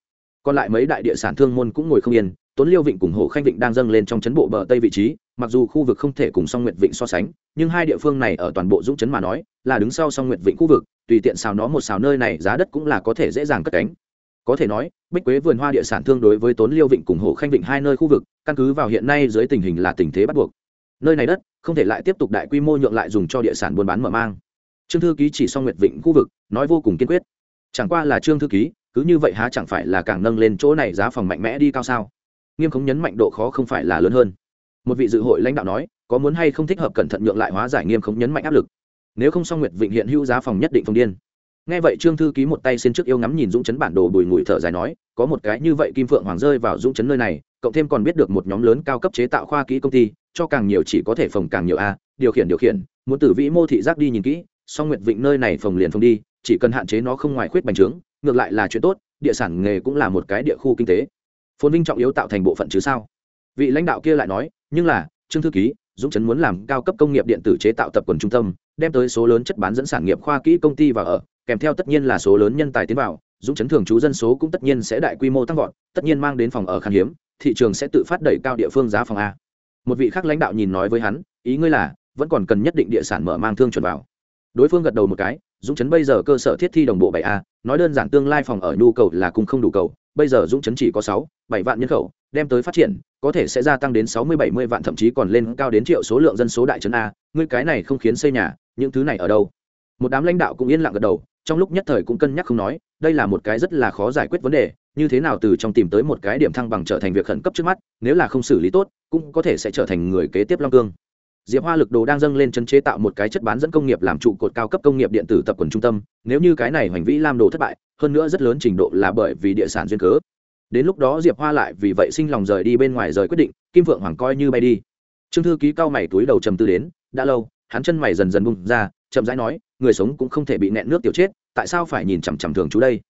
Còn lại mấy đại địa sản thương môn cũng ngồi không yên tốn liêu vịnh cùng hồ khanh vịnh đang dâng lên trong chấn bộ bờ tây vị trí mặc dù khu vực không thể cùng song nguyệt vịnh so sánh nhưng hai địa phương này ở toàn bộ dũng chấn mà nói là đứng sau song nguyệt vịnh khu vực tùy tiện xào nó một xào nơi này, giá đất cũng là có thể dễ dàng cất cánh. Có thể nói, bích quế vườn hoa địa sản thương đối với tốn liêu vịnh cùng hồ khanh vịnh hai nơi khu vực, căn cứ vào hiện nay dưới tình hình là tình thế bắt buộc. Nơi này đất, không thể lại tiếp tục đại quy mô nhượng lại dùng cho địa sản buôn bán mở mang. Trương thư ký chỉ xong nguyệt vịnh khu vực, nói vô cùng kiên quyết. Chẳng qua là trương thư ký, cứ như vậy há chẳng phải là càng nâng lên chỗ này giá phòng mạnh mẽ đi cao sao? Nghiêm khống nhấn mạnh độ khó không phải là lớn hơn. Một vị dự hội lãnh đạo nói, có muốn hay không thích hợp cẩn thận nhượng lại hóa giải nghiêm khống nhấn mạnh áp lực nếu không xong nguyệt vịnh hiện hữu giá phòng nhất định phong điên. Nghe vậy trương thư ký một tay xin trước yêu ngắm nhìn dũng chấn bản đồ bùi ngùi thở dài nói, có một cái như vậy kim phượng hoàng rơi vào dũng chấn nơi này, cộng thêm còn biết được một nhóm lớn cao cấp chế tạo khoa kỹ công ty, cho càng nhiều chỉ có thể phòng càng nhiều a, điều khiển điều khiển, muốn Tử vĩ mô thị giác đi nhìn kỹ, song nguyệt vịnh nơi này phòng liền phòng đi, chỉ cần hạn chế nó không ngoài khuyết bành trướng, ngược lại là chuyện tốt, địa sản nghề cũng là một cái địa khu kinh tế. Phồn vinh trọng yếu tạo thành bộ phận chứ sao? Vị lãnh đạo kia lại nói, nhưng là, trương thư ký, dũng chấn muốn làm cao cấp công nghiệp điện tử chế tạo tập quần trung tâm đem tới số lớn chất bán dẫn sản nghiệp khoa kỹ công ty vào ở, kèm theo tất nhiên là số lớn nhân tài tiến vào, dũng chấn thường trú dân số cũng tất nhiên sẽ đại quy mô tăng vọt, tất nhiên mang đến phòng ở khan hiếm, thị trường sẽ tự phát đẩy cao địa phương giá phòng a. Một vị khác lãnh đạo nhìn nói với hắn, ý ngươi là, vẫn còn cần nhất định địa sản mở mang thương chuẩn vào. Đối phương gật đầu một cái, dũng chấn bây giờ cơ sở thiết thi đồng bộ bảy a, nói đơn giản tương lai phòng ở nhu cầu là cùng không đủ cầu, bây giờ dũng chấn chỉ có sáu, bảy vạn nhân khẩu đem tới phát triển, có thể sẽ gia tăng đến sáu mươi, bảy mươi vạn, thậm chí còn lên cao đến triệu số lượng dân số đại trấn a, ngươi cái này không khiến xây nhà, những thứ này ở đâu? Một đám lãnh đạo cũng yên lặng gật đầu, trong lúc nhất thời cũng cân nhắc không nói, đây là một cái rất là khó giải quyết vấn đề, như thế nào từ trong tìm tới một cái điểm thăng bằng trở thành việc khẩn cấp trước mắt, nếu là không xử lý tốt, cũng có thể sẽ trở thành người kế tiếp long cương. Diệp hoa lực đồ đang dâng lên chân chế tạo một cái chất bán dẫn công nghiệp làm trụ cột cao cấp công nghiệp điện tử tập quần trung tâm, nếu như cái này hoành vĩ lam đồ thất bại, hơn nữa rất lớn trình độ là bởi vì địa sản duyên cớ đến lúc đó diệp hoa lại vì vậy sinh lòng rời đi bên ngoài rời quyết định, kim phượng hoàng coi như bay đi. Trương thư ký cao mày túi đầu trầm tư đến, đã lâu, hắn chân mày dần dần bung ra, chậm rãi nói, người sống cũng không thể bị nẹn nước tiểu chết, tại sao phải nhìn chằm chằm thường chú đây?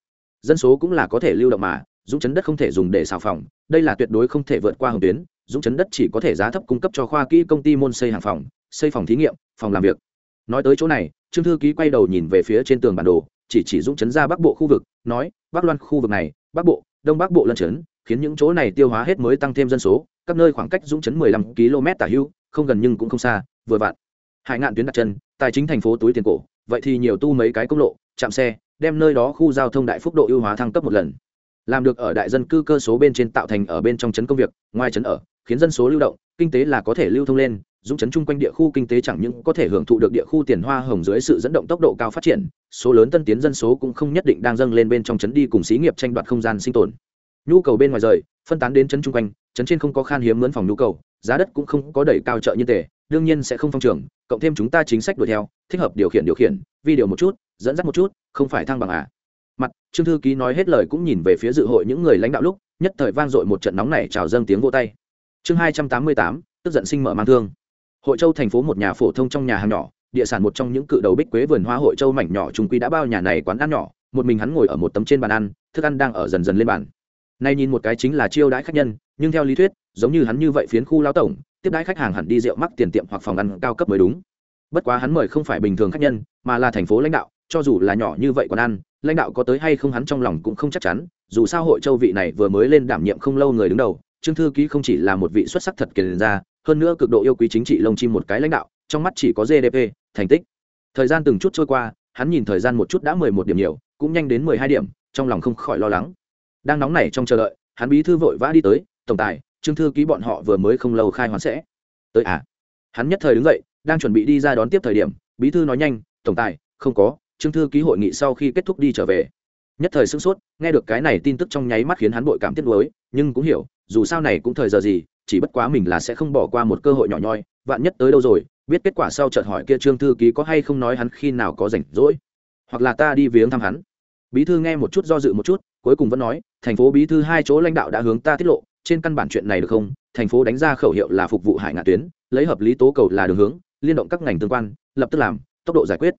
Dân số cũng là có thể lưu động mà, dũng chấn đất không thể dùng để xào phòng, đây là tuyệt đối không thể vượt qua hồng tuyến, dũng chấn đất chỉ có thể giá thấp cung cấp cho khoa kỹ công ty môn xây hàng phòng, xây phòng thí nghiệm, phòng làm việc. Nói tới chỗ này, trương thư ký quay đầu nhìn về phía trên tường bản đồ, chỉ chỉ dũng chấn ra bắc bộ khu vực, nói, bắc loan khu vực này, bắc bộ đông bắc bộ lân chấn, khiến những chỗ này tiêu hóa hết mới tăng thêm dân số, các nơi khoảng cách dũng chấn 15 km tả hưu, không gần nhưng cũng không xa, vừa vặn. Hải ngạn tuyến đặt chân, tài chính thành phố túi tiền cổ, vậy thì nhiều tu mấy cái công lộ, chạm xe, đem nơi đó khu giao thông đại phúc độ ưu hóa thăng cấp một lần. Làm được ở đại dân cư cơ số bên trên tạo thành ở bên trong trấn công việc, ngoài trấn ở, khiến dân số lưu động, kinh tế là có thể lưu thông lên dũng chấn chung quanh địa khu kinh tế chẳng những có thể hưởng thụ được địa khu tiền hoa hồng dưới sự dẫn động tốc độ cao phát triển, số lớn tân tiến dân số cũng không nhất định đang dâng lên bên trong chấn đi cùng xí nghiệp tranh đoạt không gian sinh tồn. Nhu cầu bên ngoài rời, phân tán đến chấn chung quanh, chấn trên không có khan hiếm mướn phòng nhu cầu, giá đất cũng không có đẩy cao trợ như tề, đương nhiên sẽ không phong trường, cộng thêm chúng ta chính sách đuổi theo, thích hợp điều khiển điều khiển, vi điều một chút, dẫn dắt một chút, không phải thăng bằng à. Mặt, trương thư ký nói hết lời cũng nhìn về phía dự hội những người lãnh đạo lúc, nhất thời vang dội một trận nóng này trào dâng tiếng vô tay. Chương hai trăm tám mươi tám, tức giận sinh mở mang thương hội châu thành phố một nhà phổ thông trong nhà hàng nhỏ, địa sản một trong những cự đầu bích quế vườn hoa hội châu mảnh nhỏ trung quy đã bao nhà này quán ăn nhỏ, một mình hắn ngồi ở một tấm trên bàn ăn, thức ăn đang ở dần dần lên bàn. Nay nhìn một cái chính là chiêu đãi khách nhân, nhưng theo lý thuyết, giống như hắn như vậy phiến khu lao tổng, tiếp đãi khách hàng hẳn đi rượu mắc tiền tiệm hoặc phòng ăn cao cấp mới đúng. Bất quá hắn mời không phải bình thường khách nhân, mà là thành phố lãnh đạo, cho dù là nhỏ như vậy còn ăn, lãnh đạo có tới hay không hắn trong lòng cũng không chắc chắn, dù sao hội châu vị này vừa mới lên đảm nhiệm không lâu người đứng đầu trương thư ký không chỉ là một vị xuất sắc thật kiền ra hơn nữa cực độ yêu quý chính trị lông chim một cái lãnh đạo, trong mắt chỉ có gdp thành tích. Thời gian từng chút trôi qua, hắn nhìn thời gian một chút đã mười một điểm nhiều, cũng nhanh đến mười hai điểm, trong lòng không khỏi lo lắng. Đang nóng nảy trong chờ đợi, hắn bí thư vội vã đi tới, tổng tài, trương thư ký bọn họ vừa mới không lâu khai hoán sẽ. Tới à? Hắn nhất thời đứng dậy, đang chuẩn bị đi ra đón tiếp thời điểm, bí thư nói nhanh, tổng tài, không có, trương thư ký hội nghị sau khi kết thúc đi trở về. Nhất thời sửng sốt, nghe được cái này tin tức trong nháy mắt khiến hắn bội cảm tiếc nuối, nhưng cũng hiểu dù sao này cũng thời giờ gì, chỉ bất quá mình là sẽ không bỏ qua một cơ hội nhỏ nhoi, vạn nhất tới đâu rồi, biết kết quả sau chợt hỏi kia trương thư ký có hay không nói hắn khi nào có rảnh rỗi. Hoặc là ta đi viếng thăm hắn. Bí thư nghe một chút do dự một chút, cuối cùng vẫn nói, thành phố bí thư hai chỗ lãnh đạo đã hướng ta tiết lộ, trên căn bản chuyện này được không? Thành phố đánh ra khẩu hiệu là phục vụ hải ngạn tuyến, lấy hợp lý tố cầu là đường hướng, liên động các ngành tương quan, lập tức làm, tốc độ giải quyết.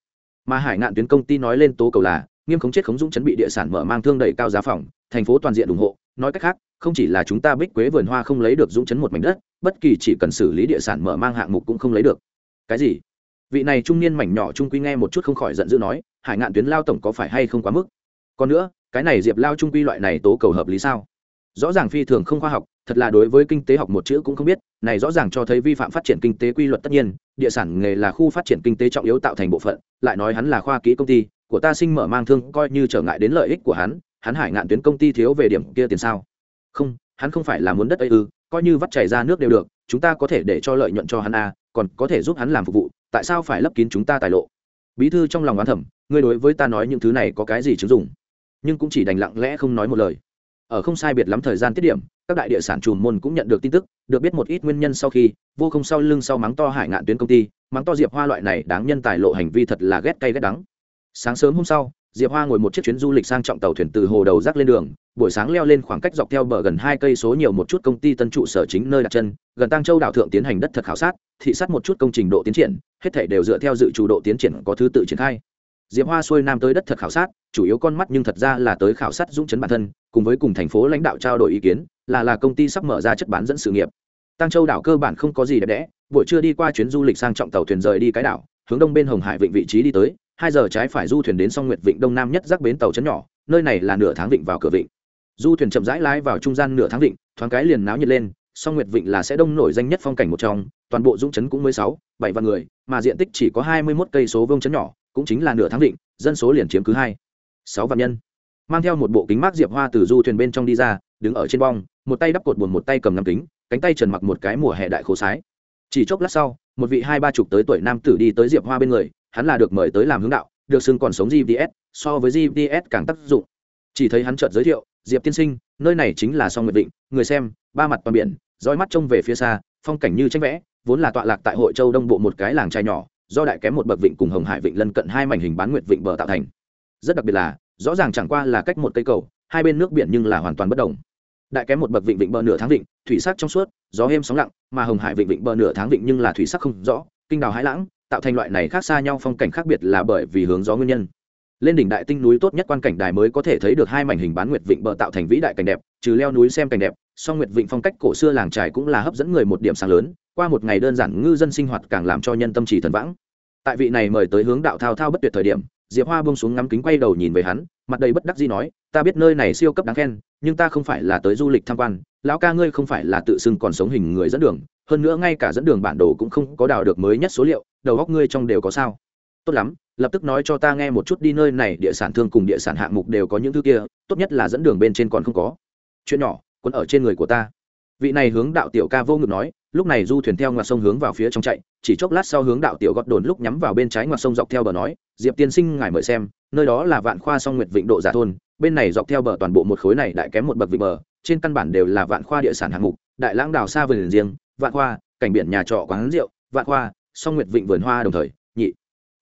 Mà hải ngạn tuyến công ty nói lên tố cầu là, nghiêm khống chết khống dũng chấn bị địa sản mở mang thương đẩy cao giá phòng, thành phố toàn diện ủng hộ nói cách khác, không chỉ là chúng ta bích quế vườn hoa không lấy được dũng chấn một mảnh đất, bất kỳ chỉ cần xử lý địa sản mở mang hạng mục cũng không lấy được. Cái gì? Vị này trung niên mảnh nhỏ trung quy nghe một chút không khỏi giận dữ nói, hải ngạn tuyến lao tổng có phải hay không quá mức? Còn nữa, cái này diệp lao trung quy loại này tố cầu hợp lý sao? Rõ ràng phi thường không khoa học, thật là đối với kinh tế học một chữ cũng không biết, này rõ ràng cho thấy vi phạm phát triển kinh tế quy luật tất nhiên, địa sản nghề là khu phát triển kinh tế trọng yếu tạo thành bộ phận, lại nói hắn là khoa kỹ công ty, của ta sinh mở mang thương coi như trở ngại đến lợi ích của hắn hắn hải ngạn tuyến công ty thiếu về điểm kia tiền sao? Không hắn không phải là muốn đất ấy ư coi như vắt chảy ra nước đều được chúng ta có thể để cho lợi nhuận cho hắn a à, còn có thể giúp hắn làm phục vụ tại sao phải lấp kín chúng ta tài lộ? Bí thư trong lòng oán thẩm ngươi đối với ta nói những thứ này có cái gì chứng dụng? Nhưng cũng chỉ đành lặng lẽ không nói một lời. Ở không sai biệt lắm thời gian tiết điểm các đại địa sản trùm môn cũng nhận được tin tức được biết một ít nguyên nhân sau khi vô không sau lưng sau mắng to hải ngạn tuyến công ty mắng to diệp hoa loại này đáng nhân tài lộ hành vi thật là ghét cay ghét đắng. Sáng sớm hôm sau diệp hoa ngồi một chiếc chuyến du lịch sang trọng tàu thuyền từ hồ đầu rác lên đường, buổi sáng leo lên khoảng cách dọc theo bờ gần hai cây số nhiều một chút công ty tân trụ sở chính nơi đặt chân, gần tăng châu đảo thượng tiến hành đất thật khảo sát, thị sát một chút công trình độ tiến triển, hết thể đều dựa theo dự chủ độ tiến triển có thứ tự triển khai. Diệp hoa xuôi nam tới đất thật khảo sát, chủ yếu con mắt nhưng thật ra là tới khảo sát dũng chấn bản thân, cùng với cùng thành phố lãnh đạo trao đổi ý kiến, là là công ty sắp mở ra chất bán dẫn sự nghiệp. Tăng châu đảo cơ bản không có gì đẹp đẽ, buổi trưa đi qua chuyến du lịch sang trọng tàu thuyền rời đi cái đảo, hướng đông bên hồng hải vịnh vị trí đi tới hai giờ trái phải du thuyền đến song nguyệt vịnh đông nam nhất rác bến tàu chấn nhỏ, nơi này là nửa tháng vịnh vào cửa vịnh. Du thuyền chậm rãi lái vào trung gian nửa tháng vịnh, thoáng cái liền náo nhiệt lên, song nguyệt vịnh là sẽ đông nổi danh nhất phong cảnh một trong, toàn bộ dũng chấn cũng mới sáu, bảy vạn người, mà diện tích chỉ có hai mươi mốt cây số vương chấn nhỏ, cũng chính là nửa tháng vịnh, dân số liền chiếm cứ hai, sáu vạn nhân. Mang theo một bộ kính mát diệp hoa từ du thuyền bên trong đi ra, đứng ở trên bong, một tay đắp cột buồn một tay cầm ngắm kính, cánh tay trần mặc một cái mùa hè đại khổ sái. Chỉ chốc lát sau, một vị hai ba chục tới tuổi nam tử đi tới diệp hoa bên người hắn là được mời tới làm hướng đạo, được xưng còn sống gps so với gps càng tác dụng. Chỉ thấy hắn chợt giới thiệu, diệp tiên sinh, nơi này chính là song nguyệt định, người xem, ba mặt toàn biển roi mắt trông về phía xa, phong cảnh như tranh vẽ, vốn là tọa lạc tại hội châu đông bộ một cái làng trai nhỏ, do đại kém một bậc vịnh cùng hồng hải vịnh lân cận hai mảnh hình bán nguyệt vịnh bờ tạo thành. Rất đặc biệt là, rõ ràng chẳng qua là cách một cây cầu, hai bên nước biển nhưng là hoàn toàn bất đồng. Đại kém một bậc vịnh vịnh bờ nửa tháng vịnh, thủy sắc trong suốt, gió êm sóng lặng, mà hồng hải vịnh vịnh bờ nửa tháng vịnh nhưng là thủy sắc không rõ, kinh đào hãi lãng tạo thành loại này khác xa nhau phong cảnh khác biệt là bởi vì hướng gió nguyên nhân. Lên đỉnh đại tinh núi tốt nhất quan cảnh đài mới có thể thấy được hai mảnh hình bán nguyệt vịnh bờ tạo thành vĩ đại cảnh đẹp, trừ leo núi xem cảnh đẹp, song nguyệt vịnh phong cách cổ xưa làng trài cũng là hấp dẫn người một điểm sáng lớn, qua một ngày đơn giản ngư dân sinh hoạt càng làm cho nhân tâm trì thần vãng. Tại vị này mời tới hướng đạo thao thao bất tuyệt thời điểm, diệp hoa buông xuống ngắm kính quay đầu nhìn về hắn, mặt đầy bất đắc dĩ nói, ta biết nơi này siêu cấp đáng khen, nhưng ta không phải là tới du lịch tham quan, lão ca ngươi không phải là tự xưng còn sống hình người dẫn đường, hơn nữa ngay cả dẫn đường bản đồ cũng không có đào được mới nhất số liệu đầu góc ngươi trong đều có sao. Tốt lắm, lập tức nói cho ta nghe một chút đi nơi này, địa sản thương cùng địa sản hạng mục đều có những thứ kia, tốt nhất là dẫn đường bên trên còn không có. Chuyện nhỏ quân ở trên người của ta. Vị này hướng đạo tiểu ca vô ngực nói, lúc này du thuyền theo ngoặt sông hướng vào phía trong chạy, chỉ chốc lát sau hướng đạo tiểu gọt đồn lúc nhắm vào bên trái ngoặt sông dọc theo bờ nói, diệp tiên sinh, ngài mời xem, nơi đó là vạn khoa song nguyệt vịnh độ giả thôn, bên này dọc theo bờ toàn bộ một khối này đại kém một bậc vịnh bờ, trên căn bản đều là vạn khoa địa sản hạng mục, đại lãng đào xa vườn riêng, vạn khoa, cảnh biển nhà trọ quán rượu, vạn khoa song nguyệt vịnh vườn hoa đồng thời nhị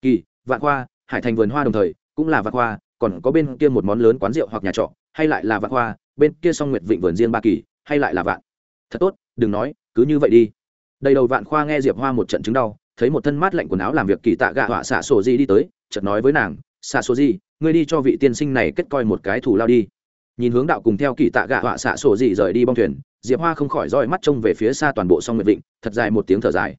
kỳ vạn hoa, hải thành vườn hoa đồng thời cũng là vạn hoa, còn có bên kia một món lớn quán rượu hoặc nhà trọ hay lại là vạn hoa bên kia song nguyệt vịnh vườn riêng ba kỳ hay lại là vạn. Thật tốt đừng nói cứ như vậy đi. Đầy đầu vạn khoa nghe diệp hoa một trận chứng đau thấy một thân mát lạnh quần áo làm việc kỳ tạ gạ họa xạ sổ di đi tới chợt nói với nàng xạ sổ di ngươi đi cho vị tiên sinh này kết coi một cái thủ lao đi. Nhìn hướng đạo cùng theo kỳ tạ gạ họa xạ sổ di rời đi bong thuyền diệp hoa không khỏi roi mắt trông về phía xa toàn bộ song nguyệt vịnh thật dài một tiếng thở dài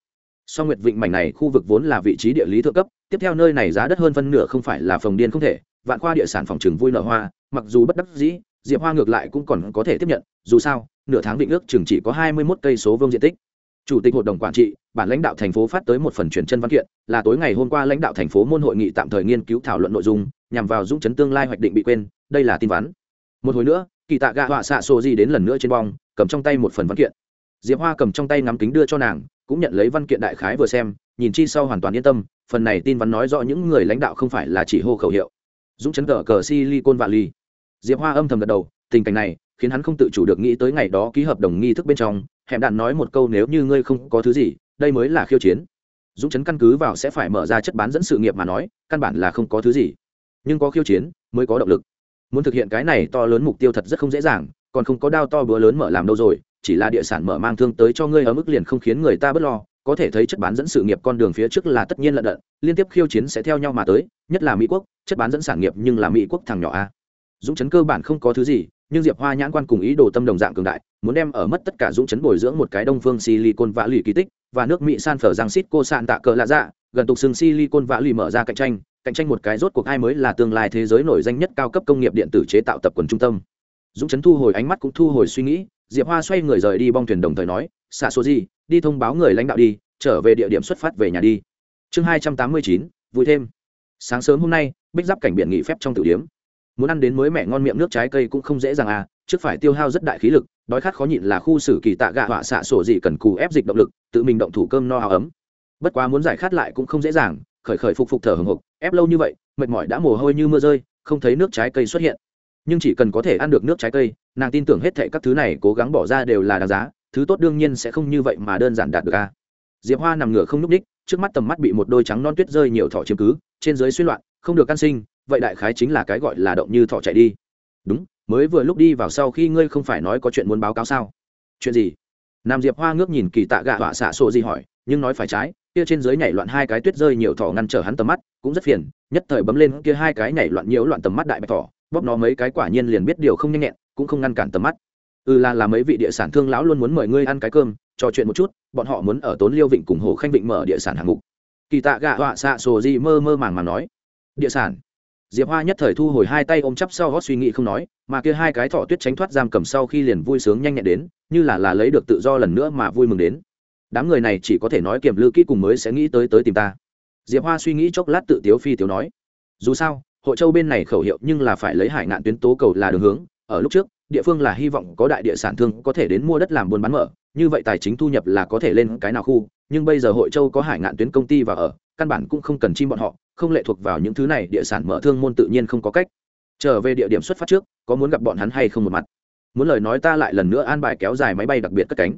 song nguyệt vịnh mảnh này khu vực vốn là vị trí địa lý thượng cấp, tiếp theo nơi này giá đất hơn phân nửa không phải là phòng điên không thể, vạn khoa địa sản phòng trường vui nở hoa, mặc dù bất đắc dĩ, diệp hoa ngược lại cũng còn có thể tiếp nhận, dù sao, nửa tháng định ước chừng chỉ có hai mươi một cây số vương diện tích. Chủ tịch hội đồng quản trị, bản lãnh đạo thành phố phát tới một phần truyền chân văn kiện, là tối ngày hôm qua lãnh đạo thành phố môn hội nghị tạm thời nghiên cứu thảo luận nội dung, nhằm vào dũng chấn tương lai hoạch định bị quên, đây là tin vắn. Một hồi nữa, kỳ tạ gạ họa xạ xô di đến lần nữa trên bong, cầm trong tay một phần văn kiện. Diệp hoa cầm trong tay ngắm kính đưa cho nàng cũng nhận lấy văn kiện đại khái vừa xem, nhìn chi sau hoàn toàn yên tâm, phần này tin vắn nói rõ những người lãnh đạo không phải là chỉ hô khẩu hiệu. Dũng chấn cờ cờ silicon valley. Diệp hoa âm thầm gật đầu, tình cảnh này khiến hắn không tự chủ được nghĩ tới ngày đó ký hợp đồng nghi thức bên trong hẻm đạn nói một câu nếu như ngươi không có thứ gì, đây mới là khiêu chiến. Dũng chấn căn cứ vào sẽ phải mở ra chất bán dẫn sự nghiệp mà nói, căn bản là không có thứ gì. Nhưng có khiêu chiến mới có động lực. Muốn thực hiện cái này to lớn mục tiêu thật rất không dễ dàng, còn không có đao to búa lớn mở làm đâu rồi chỉ là địa sản mở mang thương tới cho ngươi ở mức liền không khiến người ta bớt lo, có thể thấy chất bán dẫn sự nghiệp con đường phía trước là tất nhiên lận đận, liên tiếp khiêu chiến sẽ theo nhau mà tới, nhất là mỹ quốc, chất bán dẫn sản nghiệp nhưng là mỹ quốc thằng nhỏ a. Dũng chấn cơ bản không có thứ gì, nhưng diệp hoa nhãn quan cùng ý đồ tâm đồng dạng cường đại, muốn đem ở mất tất cả dũng chấn bồi dưỡng một cái đông phương silicon vã lì kỳ tích và nước mỹ san phở giang xít cô sạn tạ cờ lạ dạ gần tục xương silicon vã lì mở ra cạnh tranh cạnh tranh một cái rốt cuộc ai mới là tương lai thế giới nổi danh nhất cao cấp công nghiệp điện tử chế tạo tập quần trung tâm. Dũng chấn thu hồi ánh mắt cũng thu hồi suy nghĩ diệp hoa xoay người rời đi bong thuyền đồng thời nói, xạ số gì đi thông báo người lãnh đạo đi, trở về địa điểm xuất phát về nhà đi. Chương hai trăm tám mươi chín, vui thêm. Sáng sớm hôm nay, bích giáp cảnh biển nghỉ phép trong tử điếm. Muốn ăn đến mới mẹ ngon miệng nước trái cây cũng không dễ dàng à trước phải tiêu hao rất đại khí lực, đói khát khó nhịn là khu xử kỳ tạ gạ họa xạ sổ gì cần cù ép dịch động lực, tự mình động thủ cơm no áo ấm. Bất quá muốn giải khát lại cũng không dễ dàng, khởi khởi phục phục thở hồng hộc ép lâu như vậy, mệt mỏi đã mồ hôi như mưa rơi, không thấy nước trái cây xuất hiện nhưng chỉ cần có thể ăn được nước trái cây, nàng tin tưởng hết thệ các thứ này cố gắng bỏ ra đều là đáng giá, thứ tốt đương nhiên sẽ không như vậy mà đơn giản đạt được a. Diệp hoa nằm ngửa không n ú c ních trước mắt tầm mắt bị một đôi trắng non tuyết rơi nhiều thỏ chiếm cứ, trên dưới suy loạn, không được can sinh, vậy đại khái chính là cái gọi là động như thỏ chạy đi. Đúng, mới vừa lúc đi vào sau khi ngươi không phải nói có chuyện muốn báo cáo sao? Chuyện gì? Nam diệp hoa ngước nhìn kỳ tạ gạ họa xạ sổ gì hỏi, nhưng nói phải trái, kia trên dưới nhảy loạn hai cái tuyết rơi nhiều thỏ ngăn trở hắn tầm mắt, cũng rất phiền, nhất thời bấm lên kia hai cái nhảy loạn nhiễu loạn tầm mắt đại bạch thỏ bóp nó mấy cái quả nhiên liền biết điều không nhanh nhẹn, cũng không ngăn cản tầm mắt. Ừ là là mấy vị địa sản thương lão luôn muốn mời ngươi ăn cái cơm, trò chuyện một chút, bọn họ muốn ở tốn liêu vịnh cùng hồ khanh vịnh mở địa sản hạng mục. Kỳ tạ gạ họa xạ sổ gì mơ mơ màng mà nói. Địa sản. Diệp hoa nhất thời thu hồi hai tay ôm chắp sau gót suy nghĩ không nói, mà kia hai cái thọ tuyết tránh thoát giam cầm sau khi liền vui sướng nhanh nhẹn đến, như là là lấy được tự do lần nữa mà vui mừng đến. Đám người này chỉ có thể nói kiểm lư kỹ cùng mới sẽ nghĩ tới tới tìm ta. Diệp hoa suy nghĩ chốc lát tự tiếu phi tiếu nói. Dù sao hội châu bên này khẩu hiệu nhưng là phải lấy hải ngạn tuyến tố cầu là đường hướng, ở lúc trước, địa phương là hy vọng có đại địa sản thương có thể đến mua đất làm buôn bán mở, như vậy tài chính thu nhập là có thể lên cái nào khu, nhưng bây giờ hội châu có hải ngạn tuyến công ty và ở, căn bản cũng không cần chim bọn họ, không lệ thuộc vào những thứ này, địa sản mở thương môn tự nhiên không có cách. Trở về địa điểm xuất phát trước, có muốn gặp bọn hắn hay không một mặt? Muốn lời nói ta lại lần nữa an bài kéo dài máy bay đặc biệt cất cánh.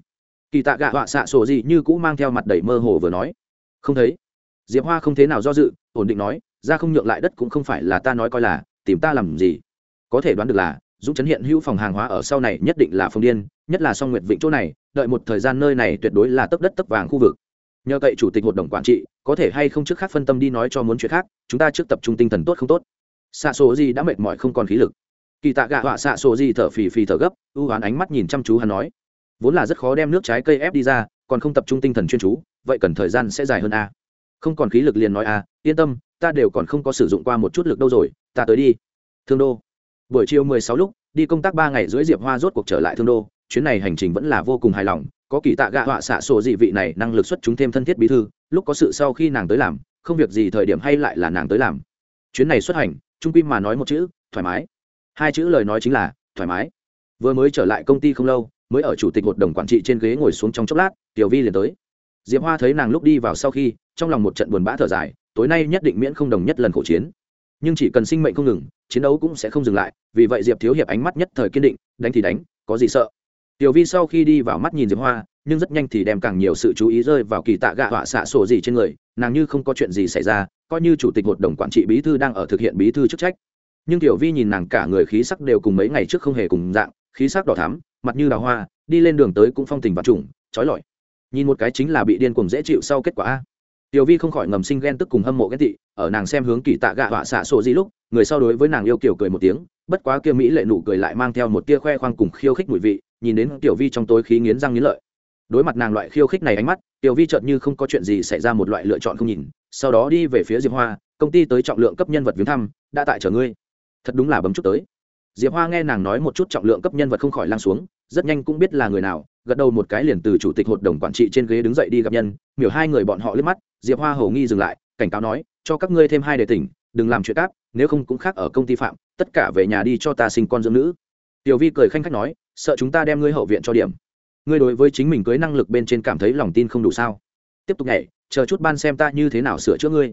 Kỳ tạ gạ họa xạ sổ gì như cũ mang theo mặt đầy mơ hồ vừa nói. Không thấy. Diệp hoa không thế nào do dự, ổn định nói ra không nhượng lại đất cũng không phải là ta nói coi là, tìm ta làm gì? Có thể đoán được là, dũng chấn hiện hữu phòng hàng hóa ở sau này nhất định là phong điên, nhất là song nguyệt vịnh chỗ này, đợi một thời gian nơi này tuyệt đối là tấp đất tấp vàng khu vực. Nhờ cậy chủ tịch hội đồng quản trị, có thể hay không trước khác phân tâm đi nói cho muốn chuyện khác, chúng ta trước tập trung tinh thần tốt không tốt. Xạ số gì đã mệt mỏi không còn khí lực. Kỳ tạ gạ họa xạ số gì thở phì phì thở gấp, ưu hoán ánh mắt nhìn chăm chú hắn nói. Vốn là rất khó đem nước trái cây ép đi ra, còn không tập trung tinh thần chuyên chú, vậy cần thời gian sẽ dài hơn a. Không còn khí lực liền nói a, yên tâm ta đều còn không có sử dụng qua một chút lực đâu rồi, ta tới đi. Thương đô. Buổi chiều mười sáu lúc, đi công tác ba ngày dưới diệp hoa rốt cuộc trở lại thương đô, chuyến này hành trình vẫn là vô cùng hài lòng, có kỳ tạ gạ họa xạ sổ dị vị này năng lực xuất chúng thêm thân thiết bí thư, lúc có sự sau khi nàng tới làm, không việc gì thời điểm hay lại là nàng tới làm. Chuyến này xuất hành, trung quy mà nói một chữ, thoải mái. Hai chữ lời nói chính là, thoải mái. Vừa mới trở lại công ty không lâu, mới ở chủ tịch hội đồng quản trị trên ghế ngồi xuống trong chốc lát, tiểu vi liền tới. Diệp hoa thấy nàng lúc đi vào sau khi, trong lòng một trận buồn bã thở dài tối nay nhất định miễn không đồng nhất lần khổ chiến. Nhưng chỉ cần sinh mệnh không ngừng, chiến đấu cũng sẽ không dừng lại, vì vậy diệp thiếu hiệp ánh mắt nhất thời kiên định, đánh thì đánh, có gì sợ? Tiểu vi sau khi đi vào mắt nhìn diệp hoa, nhưng rất nhanh thì đem càng nhiều sự chú ý rơi vào kỳ tạ gạ họa xạ sổ gì trên người, nàng như không có chuyện gì xảy ra, coi như chủ tịch hội đồng quản trị bí thư đang ở thực hiện bí thư chức trách. Nhưng tiểu vi nhìn nàng cả người khí sắc đều cùng mấy ngày trước không hề cùng dạng, khí sắc đỏ thắm, mặt như đào hoa, đi lên đường tới cũng phong tình và trùng trói lọi. Nhìn một cái chính là bị điên cuồng dễ chịu sau kết quả a tiểu vi không khỏi ngầm sinh ghen tức cùng hâm mộ ghen tị, ở nàng xem hướng kỳ tạ gạ họa xạ sổ gì lúc, người sau đối với nàng yêu kiểu cười một tiếng, bất quá kia mỹ lệ nụ cười lại mang theo một tia khoe khoang cùng khiêu khích mùi vị, nhìn đến tiểu vi trong tối khí nghiến răng nghiến lợi. Đối mặt nàng loại khiêu khích này ánh mắt, tiểu vi chợt như không có chuyện gì xảy ra một loại lựa chọn không nhìn, sau đó đi về phía diệp hoa, công ty tới trọng lượng cấp nhân vật viếng thăm, đã tại chờ ngươi. Thật đúng là bấm chút tới. Diệp hoa nghe nàng nói một chút trọng lượng cấp nhân vật không khỏi lan xuống, rất nhanh cũng biết là người nào gật đầu một cái liền từ chủ tịch hội đồng quản trị trên ghế đứng dậy đi gặp nhân, miểu hai người bọn họ liếc mắt, diệp hoa hầu nghi dừng lại, cảnh cáo nói, cho các ngươi thêm hai đề tỉnh, đừng làm chuyện cáp nếu không cũng khác ở công ty phạm, tất cả về nhà đi cho ta sinh con dưỡng nữ. Tiểu vi cười khanh khách nói, sợ chúng ta đem ngươi hậu viện cho điểm. Ngươi đối với chính mình cưới năng lực bên trên cảm thấy lòng tin không đủ sao? Tiếp tục nhảy, chờ chút ban xem ta như thế nào sửa chữa ngươi.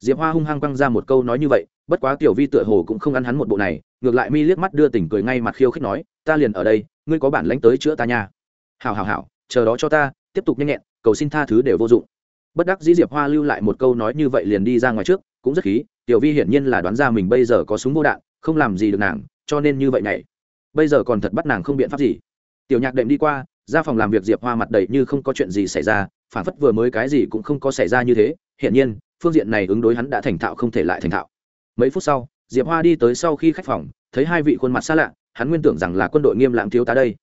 Diệp hoa hung hăng quăng ra một câu nói như vậy, bất quá tiểu vi tựa hồ cũng không ăn hắn một bộ này, ngược lại mi liếc mắt đưa tỉnh cười ngay mặt khiêu khích nói, ta liền ở đây, ngươi có bản lãnh tới chữa ta nha hào hào hào chờ đó cho ta, tiếp tục nhanh nhẹn, cầu xin tha thứ đều vô dụng. Bất đắc dĩ diệp hoa lưu lại một câu nói như vậy liền đi ra ngoài trước, cũng rất khí, tiểu vi hiển nhiên là đoán ra mình bây giờ có súng vô đạn, không làm gì được nàng, cho nên như vậy này bây giờ còn thật bắt nàng không biện pháp gì. Tiểu nhạc đệm đi qua, ra phòng làm việc diệp hoa mặt đầy như không có chuyện gì xảy ra, phản phất vừa mới cái gì cũng không có xảy ra như thế, hiển nhiên, phương diện này ứng đối hắn đã thành thạo không thể lại thành thạo. Mấy phút sau, diệp hoa đi tới sau khi khách phòng, thấy hai vị khuôn mặt xa lạ, hắn nguyên tưởng rằng là quân đội nghiêm lãng thiếu tá đây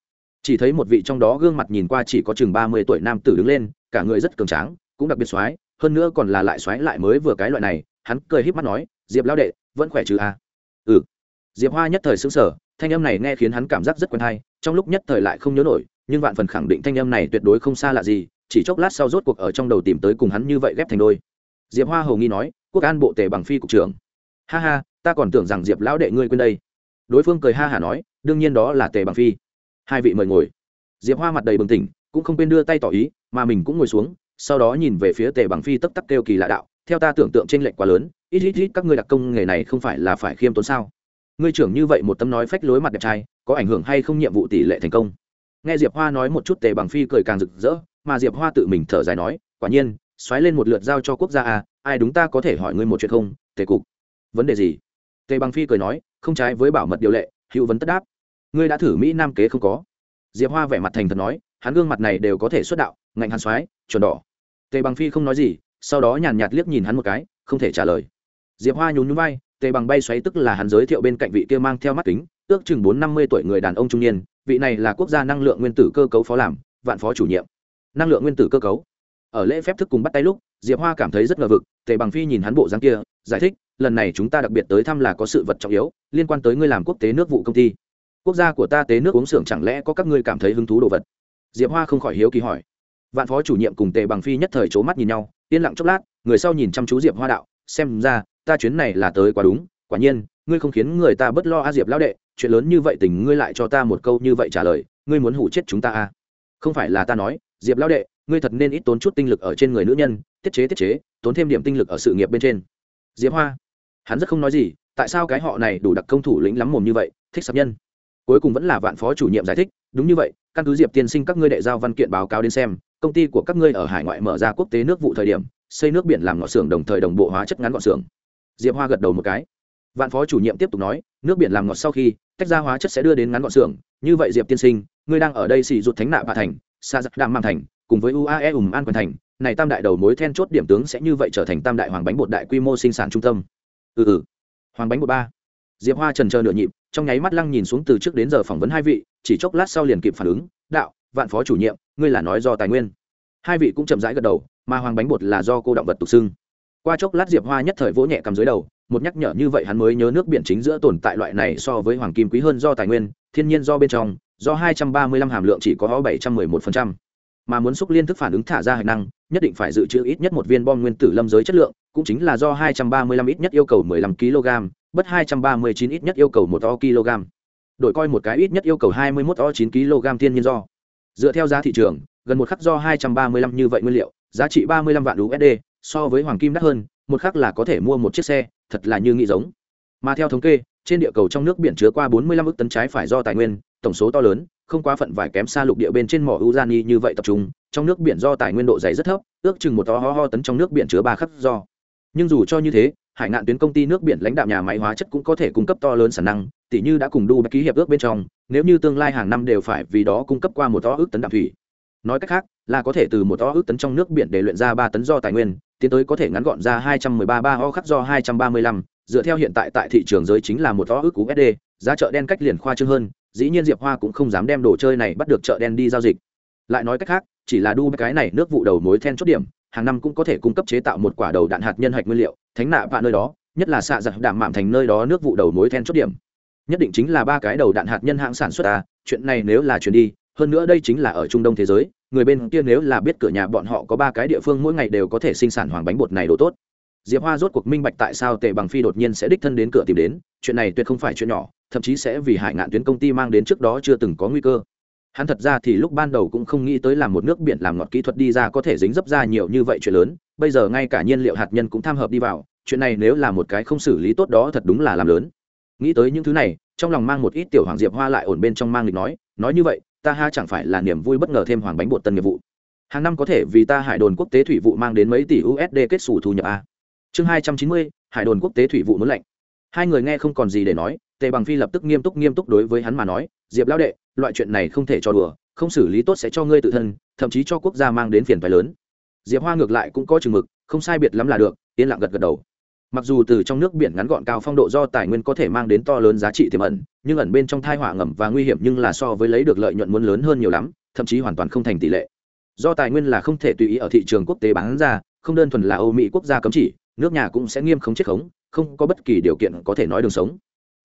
chỉ thấy một vị trong đó gương mặt nhìn qua chỉ có chừng ba mươi tuổi nam tử đứng lên, cả người rất cường tráng, cũng đặc biệt x hơn nữa còn là lại x lại mới vừa cái loại này, hắn cười híp mắt nói, diệp lão đệ, vẫn khỏe chứ a à? ừ. Diệp hoa nhất thời xứng sở thanh âm này nghe khiến hắn cảm giác rất quen hay, trong lúc nhất thời lại không nhớ nổi, nhưng vạn phần khẳng định thanh âm này tuyệt đối không xa lạ gì, chỉ chốc lát sau rốt cuộc ở trong đầu tìm tới cùng hắn như vậy ghép thành đôi. Diệp hoa hầu nghi nói, quốc an bộ tề bằng phi cục trưởng. Ha ha, ta còn tưởng rằng diệp lão đệ ngươi quên đây. Đối phương cười ha hả nói, đương nhiên đó là tề bằng phi hai vị mời ngồi. Diệp hoa mặt đầy bừng tỉnh, cũng không quên đưa tay tỏ ý, mà mình cũng ngồi xuống, sau đó nhìn về phía tề bằng phi tấp tắc kêu kỳ lạ đạo, theo ta tưởng tượng t r ê n lệch quá lớn, ít ít ít, các ngươi đặc công nghề này không phải là phải khiêm tốn sao? Ngươi trưởng như vậy một tấm nói phách lối mặt đẹp trai, có ảnh hưởng hay không nhiệm vụ tỷ lệ thành công? Nghe diệp hoa nói một chút, tề bằng phi cười càng rực rỡ, mà diệp hoa tự mình thở dài nói, quả nhiên, xoáy lên một lượt giao cho quốc gia à ai đúng ta có thể hỏi ngươi một chuyện không? Tề cục. Vấn đề gì? Tề bằng phi cười nói, không trái với bảo mật điều lệ, hữu vấn tất đáp ngươi đã thử mỹ nam kế không có? Diệp hoa vẻ mặt thành thật nói, hắn gương mặt này đều có thể xuất đạo, ngạnh hắn soái chuẩn đỏ. Tề bằng phi không nói gì, sau đó nhàn nhạt liếc nhìn hắn một cái, không thể trả lời. Diệp hoa nhún nhún vai, tề bằng bay xoáy tức là hắn giới thiệu bên cạnh vị kia mang theo mắt kính, ước chừng bốn năm mươi tuổi người đàn ông trung niên, vị này là quốc gia năng lượng nguyên tử cơ cấu phó làm, vạn phó chủ nhiệm. Năng lượng nguyên tử cơ cấu. Ở lễ phép thức cùng bắt tay lúc, diệp hoa cảm thấy rất ngờ vực, tề bằng phi nhìn hắn bộ dáng kia, giải thích, lần này chúng ta đặc biệt tới thăm là có sự vật trọng yếu, liên quan tới ngươi làm quốc tế nước vụ công ty quốc gia của ta tế nước uống xưởng chẳng lẽ có các ngươi cảm thấy hứng thú đồ vật? Diệp hoa không khỏi hiếu kỳ hỏi. Vạn phó chủ nhiệm cùng tề bằng phi nhất thời c h ố mắt nhìn nhau, yên lặng chốc lát, người sau nhìn chăm chú diệp hoa đạo, xem ra, ta chuyến này là tới quá đúng, quả nhiên, ngươi không khiến người ta bớt lo a diệp lão đệ, chuyện lớn như vậy tình ngươi lại cho ta một câu như vậy trả lời, ngươi muốn hủ chết chúng ta à? Không phải là ta nói, diệp lão đệ, ngươi thật nên ít tốn chút tinh lực ở trên người nữ nhân, tiết chế tiết chế, tốn thêm điểm tinh lực ở sự nghiệp bên trên. Diệp hoa, hắn rất không nói gì, tại sao cái họ này đủ đặc công thủ lĩnh lắm mồm như vậy, thích sập nhân? Cuối cùng vẫn là vạn phó chủ nhiệm giải thích, đúng như vậy, căn cứ diệp tiên sinh các ngươi đệ giao văn kiện báo cáo đến xem, công ty của các ngươi ở hải ngoại mở ra quốc tế nước vụ thời điểm, xây nước biển làm ngọn xưởng đồng thời đồng bộ hóa chất ngắn ngọn xưởng. Diệp hoa gật đầu một cái. Vạn phó chủ nhiệm tiếp tục nói, nước biển làm ngọt sau khi, tách ra hóa chất sẽ đưa đến ngắn ngọn xưởng, như vậy diệp tiên sinh, ngươi đang ở đây xì rụt thánh nạ bà thành, sa giặc đam mang thành, cùng với uae ùm an quyền thành, này tam đại đầu mối then chốt điểm tướng sẽ như vậy trở thành tam đại hoàng bánh bột đại quy mô sinh sản trung tâm. Ừ ừ. Hoàng bánh bột ba. Diệp hoa trần chờ nửa nhịp trong nháy mắt lăng nhìn xuống từ trước đến giờ phỏng vấn hai vị, chỉ chốc lát sau liền kịp phản ứng, đạo, vạn phó chủ nhiệm, ngươi là nói do tài nguyên. Hai vị cũng chậm rãi gật đầu, mà hoàng bánh bột là do cô động vật tục xưng. Qua chốc lát diệp hoa nhất thời vỗ nhẹ cầm dưới đầu, một nhắc nhở như vậy hắn mới nhớ nước biển chính giữa tồn tại loại này so với hoàng kim quý hơn do tài nguyên, thiên nhiên do bên trong, do hai trăm ba mươi lăm hàm lượng chỉ có bảy trăm mười một phần trăm. Mà muốn xúc liên thức phản ứng thả ra hạch năng, nhất định phải dự trữ ít nhất một viên bom nguyên tử lâm giới chất lượng cũng chính là do 235 ít nhất yêu cầu 15 kg, bất 239 ít nhất yêu cầu 1 o kg. Đổi coi một cái ít nhất yêu cầu 21 o 9 kg thiên nhiên do. Dựa theo giá thị trường, gần một khắc do 235 như vậy nguyên liệu, giá trị 35 vạn usd so với hoàng kim đắt hơn, một khắc là có thể mua một chiếc xe, thật là như nghĩ giống. Mà theo thống kê, trên địa cầu trong nước biển chứa qua 45 ức tấn trái phải do tài nguyên, tổng số to lớn, không quá phận vài kém xa lục địa bên trên mỏ urani như vậy tập trung, trong nước biển do tài nguyên độ dày rất thấp, ước chừng một to ho ho tấn trong nước biển chứa ba khắc do nhưng dù cho như thế, hải ngạn tuyến công ty nước biển lãnh đạo nhà máy hóa chất cũng có thể cung cấp to lớn sản năng tỷ như đã cùng đu ký hiệp ước bên trong, nếu như tương lai hàng năm đều phải vì đó cung cấp qua một to ước tấn đạm thủy. Nói cách khác, là có thể từ một to ước tấn trong nước biển để luyện ra ba tấn do tài nguyên, tiến tới có thể ngắn gọn ra hai trăm mười ba ba o khắc do hai trăm ba mươi lăm, dựa theo hiện tại tại thị trường giới chính là một to ước usd giá chợ đen cách liền khoa trương hơn, dĩ nhiên diệp hoa cũng không dám đem đồ chơi này bắt được chợ đen đi giao dịch. Lại nói cách khác, chỉ là đu cái này nước vụ đầu mối then chốt điểm hàng năm cũng có thể cung cấp chế tạo một quả đầu đạn hạt nhân hạch nguyên liệu, thánh nạ vạ nơi đó, nhất là xạ giặc đảm mạm thành nơi đó nước vụ đầu mối then chốt điểm. Nhất định chính là ba cái đầu đạn hạt nhân hãng sản xuất à chuyện này nếu là chuyển đi, hơn nữa đây chính là ở trung đông thế giới, người bên kia nếu là biết cửa nhà bọn họ có ba cái địa phương mỗi ngày đều có thể sinh sản hoàng bánh bột này đồ tốt. Diệp hoa rốt cuộc minh bạch tại sao tề bằng phi đột nhiên sẽ đích thân đến cửa tìm đến, chuyện này tuyệt không phải chuyện nhỏ, thậm chí sẽ vì hải ngạn tuyến công ty mang đến trước đó chưa từng có nguy cơ hắn thật ra thì lúc ban đầu cũng không nghĩ tới làm một nước biển làm ngọt kỹ thuật đi ra có thể dính dấp ra nhiều như vậy chuyện lớn. Bây giờ ngay cả nhiên liệu hạt nhân cũng tham hợp đi vào, chuyện này nếu là một cái không xử lý tốt đó thật đúng là làm lớn. Nghĩ tới những thứ này, trong lòng mang một ít tiểu hoàng diệp hoa lại ổn bên trong mang lịch nói nói như vậy, ta ha chẳng phải là niềm vui bất ngờ thêm hoàng bánh bột tân nghiệp vụ. Hàng năm có thể vì ta hải đồn quốc tế thủy vụ mang đến mấy tỷ usd kết xù thu nhập a. Chương hai trăm chín mươi, hải đồn quốc tế thủy vụ muốn lạnh hai người nghe không còn gì để nói, tề bằng phi lập tức nghiêm túc nghiêm túc đối với hắn mà nói diệp lão đệ, loại chuyện này không thể cho đùa, không xử lý tốt sẽ cho ngươi tự thân, thậm chí cho quốc gia mang đến phiền phái lớn. Diệp hoa ngược lại cũng có chừng mực, không sai biệt lắm là được, yên lặng gật gật đầu. Mặc dù từ trong nước biển ngắn gọn cao phong độ do tài nguyên có thể mang đến to lớn giá trị tiềm ẩn, nhưng ẩn bên trong thai họa ngầm và nguy hiểm nhưng là so với lấy được lợi nhuận muốn lớn hơn nhiều lắm, thậm chí hoàn toàn không thành tỷ lệ. Do tài nguyên là không thể tùy ý ở thị trường quốc tế bán ra, không đơn thuần là âu mỹ quốc gia cấm chỉ, nước nhà cũng sẽ nghiêm khống chết khống, không có bất kỳ điều kiện có thể nói đường sống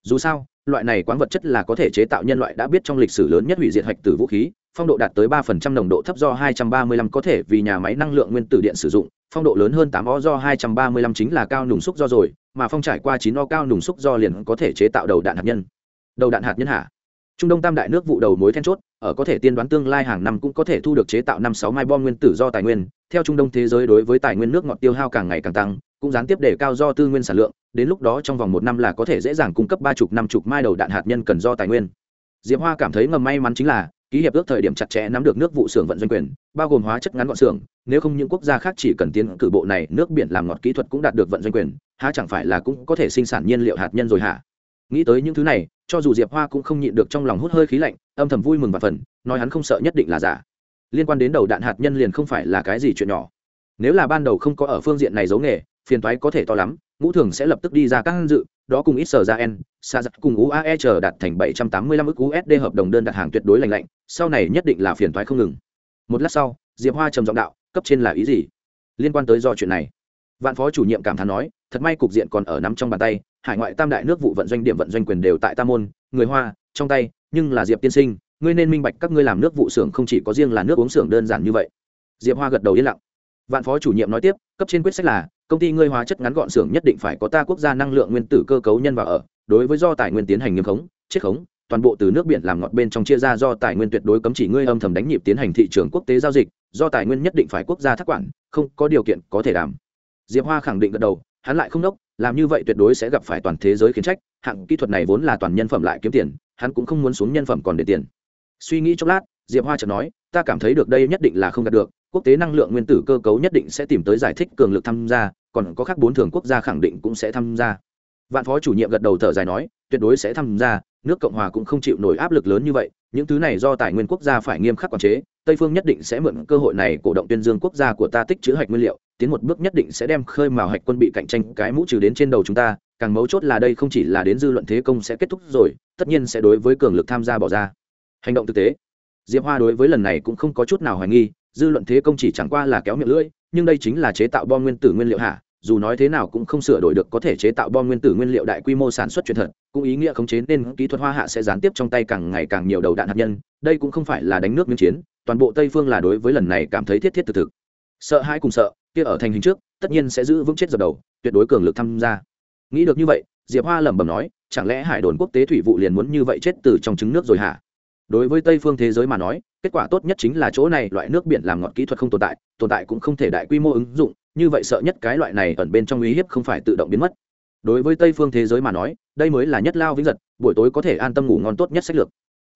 dù sao, loại này quán vật chất là có thể chế tạo nhân loại đã biết trong lịch sử lớn nhất hủy diệt hạch tử vũ khí, phong độ đạt tới ba phần trăm nồng độ thấp do hai trăm ba mươi lăm có thể vì nhà máy năng lượng nguyên tử điện sử dụng, phong độ lớn hơn tám o do hai trăm ba mươi lăm chính là cao nùng xúc do rồi, mà phong trải qua chín o cao nùng xúc do liền có thể chế tạo đầu đạn hạt nhân. Đầu đạn hạt nhân hạ trung đông tam đại nước vụ đầu mối then chốt, ở có thể tiên đoán tương lai hàng năm cũng có thể thu được chế tạo năm sáu mai bom nguyên tử do tài nguyên. Theo trung đông thế giới đối với tài nguyên nước ngọt tiêu hao càng ngày càng tăng, cũng gián tiếp để cao do tư nguyên sản lượng đến lúc đó trong vòng một năm là có thể dễ dàng cung cấp ba chục năm chục mai đầu đạn hạt nhân cần do tài nguyên. Diệp hoa cảm thấy ngầm may mắn chính là, ký hiệp ước thời điểm chặt chẽ nắm được nước vụ xưởng vận doanh quyền, bao gồm hóa chất ngắn gọn xưởng, nếu không những quốc gia khác chỉ cần tiến cử bộ này, nước biển làm ngọt kỹ thuật cũng đạt được vận doanh quyền, há chẳng phải là cũng có thể sinh sản nhiên liệu hạt nhân rồi hả? Nghĩ tới những thứ này, cho dù diệp hoa cũng không nhịn được trong lòng hút hơi khí lạnh, âm thầm vui mừng và phần nói hắn không sợ nhất định là giả. Liên quan đến đầu đạn hạt nhân liền không phải là cái gì chuyện nhỏ. Nếu là ban đầu không có ở phương diện này giấu nghề, phiền toái có thể to lắm ngũ thường sẽ lập tức đi ra các dự, đó cùng ít sở ra n xa giặc cùng uae chờ đạt thành bảy trăm tám mươi lăm ức usd hợp đồng đơn đặt hàng tuyệt đối lành lạnh, sau này nhất định là phiền toái không ngừng. Một lát sau, diệp hoa trầm giọng đạo, cấp trên là ý gì? Liên quan tới do chuyện này. Vạn phó chủ nhiệm cảm thán nói, thật may cục diện còn ở nắm trong bàn tay, hải ngoại tam đại nước vụ vận doanh điểm vận doanh quyền đều tại tam môn, người hoa, trong tay, nhưng là diệp tiên sinh, ngươi nên minh bạch các ngươi làm nước vụ xưởng không chỉ có riêng là nước uống xưởng đơn giản như vậy. Diệp hoa gật đầu yên lặng vạn phó chủ nhiệm nói tiếp, cấp trên quyết sách là, công ty ngươi hóa chất ngắn gọn xưởng nhất định phải có ta quốc gia năng lượng nguyên tử cơ cấu nhân vào ở, đối với do tài nguyên tiến hành nghiêm khống chiết khống, toàn bộ từ nước biển làm ngọt bên trong chia ra do tài nguyên tuyệt đối cấm chỉ ngươi âm thầm đánh nhịp tiến hành thị trường quốc tế giao dịch, do tài nguyên nhất định phải quốc gia thác quản, không có điều kiện có thể đảm. Diệp hoa khẳng định gật đầu, hắn lại không đốc, làm như vậy tuyệt đối sẽ gặp phải toàn thế giới khiến trách, hạng kỹ thuật này vốn là toàn nhân phẩm lại kiếm tiền, hắn cũng không muốn xuống nhân phẩm còn để tiền. Suy nghĩ chốc lát, diệp hoa chợt nói, ta cảm thấy được đây nhất định là không đạt được quốc tế năng lượng nguyên tử cơ cấu nhất định sẽ tìm tới giải thích cường lực tham gia, còn có khác bốn thường quốc gia khẳng định cũng sẽ tham gia. Vạn phó chủ nhiệm gật đầu thở dài nói, tuyệt đối sẽ tham gia, nước cộng hòa cũng không chịu nổi áp lực lớn như vậy, những thứ này do tài nguyên quốc gia phải nghiêm khắc quản chế, tây phương nhất định sẽ mượn cơ hội này cổ động tuyên dương quốc gia của ta tích chữ hạch nguyên liệu, tiến một bước nhất định sẽ đem khơi mào hạch quân bị cạnh tranh cái mũ trừ đến trên đầu chúng ta, càng mấu chốt là đây không chỉ là đến dư luận thế công sẽ kết thúc rồi, tất nhiên sẽ đối với cường lực tham gia bỏ ra. Hành động thực tế. Diệp hoa đối với lần này cũng không có chút nào hoài nghi dư luận thế công chỉ chẳng qua là kéo miệng lưỡi, nhưng đây chính là chế tạo bom nguyên tử nguyên liệu hạ dù nói thế nào cũng không sửa đổi được có thể chế tạo bom nguyên tử nguyên liệu đại quy mô sản xuất truyền thật, cũng ý nghĩa khống chế nên kỹ thuật hoa hạ sẽ gián tiếp trong tay càng ngày càng nhiều đầu đạn hạt nhân, đây cũng không phải là đánh nước miếng chiến, toàn bộ tây phương là đối với lần này cảm thấy thiết thiết thực thực. Sợ hãi cùng sợ, kia ở thành hình trước, tất nhiên sẽ giữ vững chết dập đầu, tuyệt đối cường lực tham gia. Nghĩ được như vậy, diệp hoa lẩm bẩm nói, chẳng lẽ hải đồn quốc tế thủy vụ liền muốn như vậy chết từ trong trứng nước rồi hả? Đối với tây phương thế giới mà nói kết quả tốt nhất chính là chỗ này loại nước biển làm ngọt kỹ thuật không tồn tại tồn tại cũng không thể đại quy mô ứng dụng, như vậy sợ nhất cái loại này ẩn bên trong uy hiếp không phải tự động biến mất. Đối với tây phương thế giới mà nói, đây mới là nhất lao vĩnh giật, buổi tối có thể an tâm ngủ ngon tốt nhất sách lược.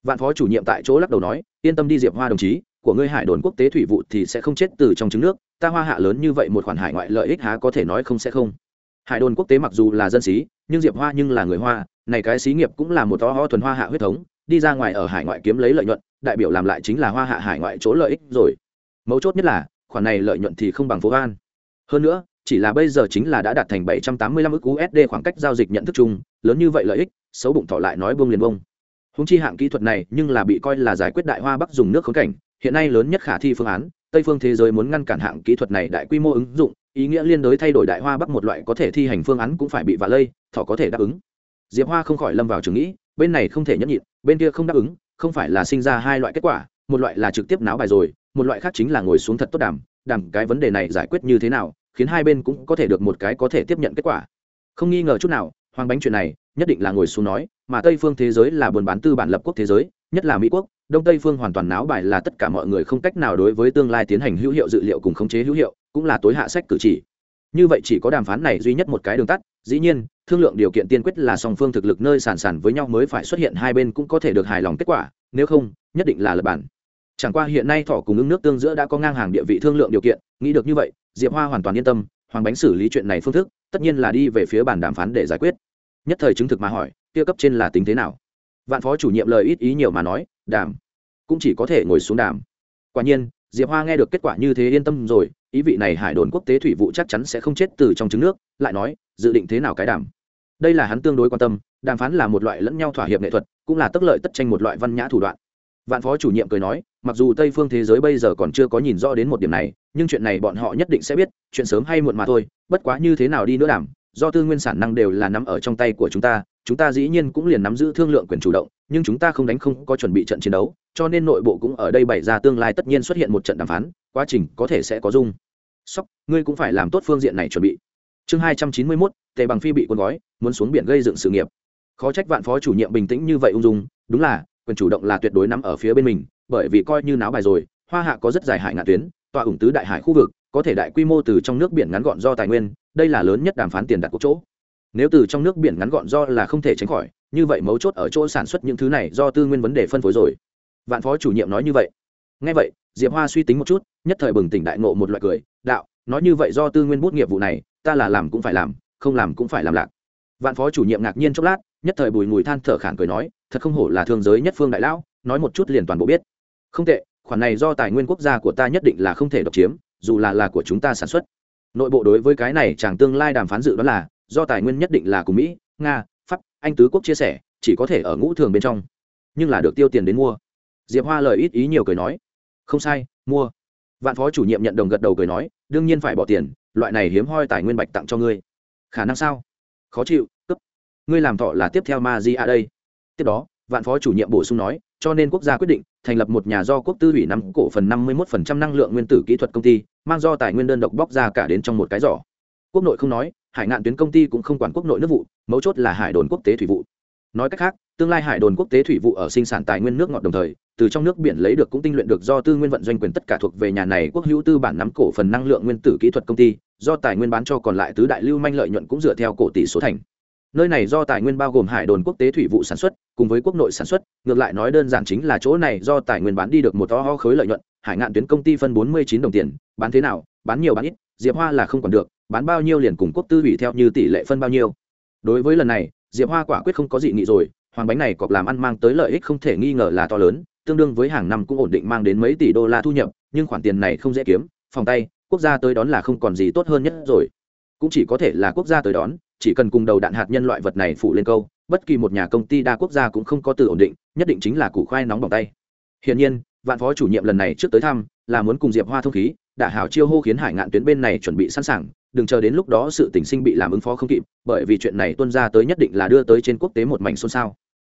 Vạn phó chủ nhiệm tại chỗ lắc đầu nói, yên tâm đi diệp hoa đồng chí, của ngươi hải đồn quốc tế thủy vụ thì sẽ không chết từ trong trứng nước, ta hoa hạ lớn như vậy một khoản hải ngoại lợi ích há có thể nói không sẽ không. Hải đồn quốc tế mặc dù là dân xí, nhưng diệp hoa nhưng là người hoa, này cái xí nghiệp cũng là một to ho thuần hoa hạ huyết thống, đi ra ngoài ở hải ngoại kiếm lấy lợi nhuận đại biểu làm lại chính là hoa hạ hải ngoại chỗ lợi ích rồi mấu chốt nhất là khoản này lợi nhuận thì không bằng phố an hơn nữa chỉ là bây giờ chính là đã đạt thành 785 ức USD khoảng cách giao dịch nhận thức chung, lớn như vậy lợi ích, xấu bụng thọ lại nói buông liền buông. Húng chi hạng kỹ thuật này, nhưng là bị coi là giải quyết đại hoa Bắc dùng nước khốn cảnh, hiện nay lớn nhất khả thi phương án, Tây phương thế giới muốn ngăn cản hạng kỹ thuật này đại quy mô ứng dụng, ý nghĩa liên đối thay đổi đại hoa Bắc một loại có thể thi hành phương án cũng phải bị vạ lây, thọ có thể đáp ứng. Diệp Hoa không khỏi lâm vào trường nghĩ, bên này không thể nhẫn nhịn, bên kia không đáp ứng, không phải là sinh ra hai loại kết quả, một loại là trực tiếp náo bài rồi, một loại khác chính là ngồi xuống thật tốt đàm, đàm cái vấn đề này giải quyết như thế nào, khiến hai bên cũng có thể được một cái có thể tiếp nhận kết quả. Không nghi ngờ chút nào hoàng bánh chuyện này nhất định là ngồi xuống nói mà tây phương thế giới là buôn bán tư bản lập quốc thế giới nhất là mỹ quốc đông tây phương hoàn toàn náo bài là tất cả mọi người không cách nào đối với tương lai tiến hành hữu hiệu dự liệu cùng khống chế hữu hiệu cũng là tối hạ sách cử chỉ. Như vậy chỉ có đàm phán này duy nhất một cái đường tắt dĩ nhiên thương lượng điều kiện tiên quyết là song phương thực lực nơi sản sản với nhau mới phải xuất hiện, hai bên cũng có thể được hài lòng kết quả, nếu không, nhất định là lập bản. Chẳng qua hiện nay thỏ cùng ứng nước tương giữa đã có ngang hàng địa vị thương lượng điều kiện, nghĩ được như vậy, diệp hoa hoàn toàn yên tâm, hoàng bánh xử lý chuyện này phương thức, tất nhiên là đi về phía bàn đàm phán để giải quyết. Nhất thời chứng thực mà hỏi, kia cấp trên là tính thế nào? Vạn phó chủ nhiệm lời ít ý nhiều mà nói, đàm, cũng chỉ có thể ngồi xuống đàm. Quả nhiên, diệp hoa nghe được kết quả như thế yên tâm rồi, ý vị này hải đồn quốc tế thủy vụ chắc chắn sẽ không chết từ trong trứng nước, lại nói, dự định thế nào cái đàm? Đây là hắn tương đối quan tâm, đàm phán là một loại lẫn nhau thỏa hiệp nghệ thuật, cũng là tức lợi tất tranh một loại văn nhã thủ đoạn. Vạn phó chủ nhiệm cười nói, mặc dù tây phương thế giới bây giờ còn chưa có nhìn rõ đến một điểm này, nhưng chuyện này bọn họ nhất định sẽ biết, chuyện sớm hay muộn mà thôi, bất quá như thế nào đi nữa đảm do tư nguyên sản năng đều là nắm ở trong tay của chúng ta chúng ta dĩ nhiên cũng liền nắm giữ thương lượng quyền chủ động, nhưng chúng ta không đánh không có chuẩn bị trận chiến đấu, cho nên nội bộ cũng ở đây bày ra tương lai tất nhiên xuất hiện một trận đàm phán, quá trình có thể sẽ có dung. Sóc, ngươi cũng phải làm tốt phương diện này chuẩn bị chương hai trăm chín mươi mốt, tề bằng phi bị quân gói, muốn xuống biển gây dựng sự nghiệp. Khó trách vạn phó chủ nhiệm bình tĩnh như vậy ung dung, đúng là, quyền chủ động là tuyệt đối nắm ở phía bên mình, bởi vì coi như náo bài rồi, hoa hạ có rất dài hải ngạn tuyến tọa ủng tứ đại hải khu vực, có thể đại quy mô từ trong nước biển ngắn gọn do tài nguyên, đây là lớn nhất đàm phán tiền đặt cuộc chỗ. Nếu từ trong nước biển ngắn gọn do là không thể tránh khỏi, như vậy mấu chốt ở chỗ sản xuất những thứ này do tư nguyên vấn đề phân phối rồi. Vạn phó chủ nhiệm nói như vậy. Nghe vậy, diệp hoa suy tính một chút, nhất thời bừng tỉnh đại ngộ một loại cười, đạo, nói như vậy do tư nguyên bút nghiệp vụ này ta là làm cũng phải làm, không làm cũng phải làm lạc. Vạn phó chủ nhiệm ngạc nhiên chốc lát, nhất thời bùi mùi than thở khản cười nói, thật không hổ là thương giới nhất phương đại lão, nói một chút liền toàn bộ biết. Không tệ, khoản này do tài nguyên quốc gia của ta nhất định là không thể độc chiếm, dù là là của chúng ta sản xuất. Nội bộ đối với cái này chàng tương lai đàm phán dự đó là, do tài nguyên nhất định là của mỹ, nga, pháp, anh tứ quốc chia sẻ, chỉ có thể ở ngũ thường bên trong. Nhưng là được tiêu tiền đến mua. Diệp hoa lời ít ý nhiều cười nói. Không sai, mua. Vạn phó chủ nhiệm nhận đồng gật đầu cười nói, đương nhiên phải bỏ tiền loại này hiếm hoi tài nguyên bạch tặng cho ngươi. Khả năng sao? Khó chịu cấp ngươi làm thọ là tiếp theo ma di a đây. Tiếp đó, vạn phó chủ nhiệm bổ sung nói, cho nên quốc gia quyết định thành lập một nhà do quốc tư ủy năm cổ phần năm mươi 51% năng lượng nguyên tử kỹ thuật công ty, mang do tài nguyên đơn độc bóc ra cả đến trong một cái giỏ. Quốc nội không nói, hải ngạn tuyến công ty cũng không quản quốc nội nước vụ, mấu chốt là hải đồn quốc tế thủy vụ. Nói cách khác, tương lai hải đồn quốc tế thủy vụ ở sinh sản tài nguyên nước ngọt đồng thời, từ trong nước biển lấy được cũng tinh luyện được do tư nguyên vận doanh quyền tất cả thuộc về nhà này quốc hữu tư bản nắm cổ phần năng lượng nguyên tử kỹ thuật công ty do tài nguyên bán cho còn lại tứ đại lưu manh lợi nhuận cũng dựa theo cổ tỷ số thành. Nơi này do tài nguyên bao gồm hải đồn quốc tế thủy vụ sản xuất, cùng với quốc nội sản xuất, ngược lại nói đơn giản chính là chỗ này do tài nguyên bán đi được một to ho khối lợi nhuận, hải ngạn tuyến công ty phân bốn mươi chín đồng tiền, bán thế nào, bán nhiều bán ít, diệp hoa là không còn được, bán bao nhiêu liền cùng quốc tư ủy theo như tỷ lệ phân bao nhiêu. Đối với lần này, diệp hoa quả quyết không có gì nghị rồi, hoàng bánh này cọp làm ăn mang tới lợi ích không thể nghi ngờ là to lớn, tương đương với hàng năm cũng ổn định mang đến mấy tỷ đô la thu nhập, nhưng khoản tiền này không dễ kiếm, phòng tay quốc gia tới đón là không còn gì tốt hơn nhất rồi. Cũng chỉ có thể là quốc gia tới đón, chỉ cần cùng đầu đạn hạt nhân loại vật này phụ lên câu, bất kỳ một nhà công ty đa quốc gia cũng không có từ ổn định, nhất định chính là củ khoai nóng bỏng tay. Hiển nhiên, vạn phó chủ nhiệm lần này trước tới thăm, là muốn cùng diệp hoa thông khí đã hào chiêu hô khiến hải ngạn tuyến bên này chuẩn bị sẵn sàng, đừng chờ đến lúc đó sự tình sinh bị làm ứng phó không kịp, bởi vì chuyện này tuân ra tới nhất định là đưa tới trên quốc tế một mảnh xôn xao.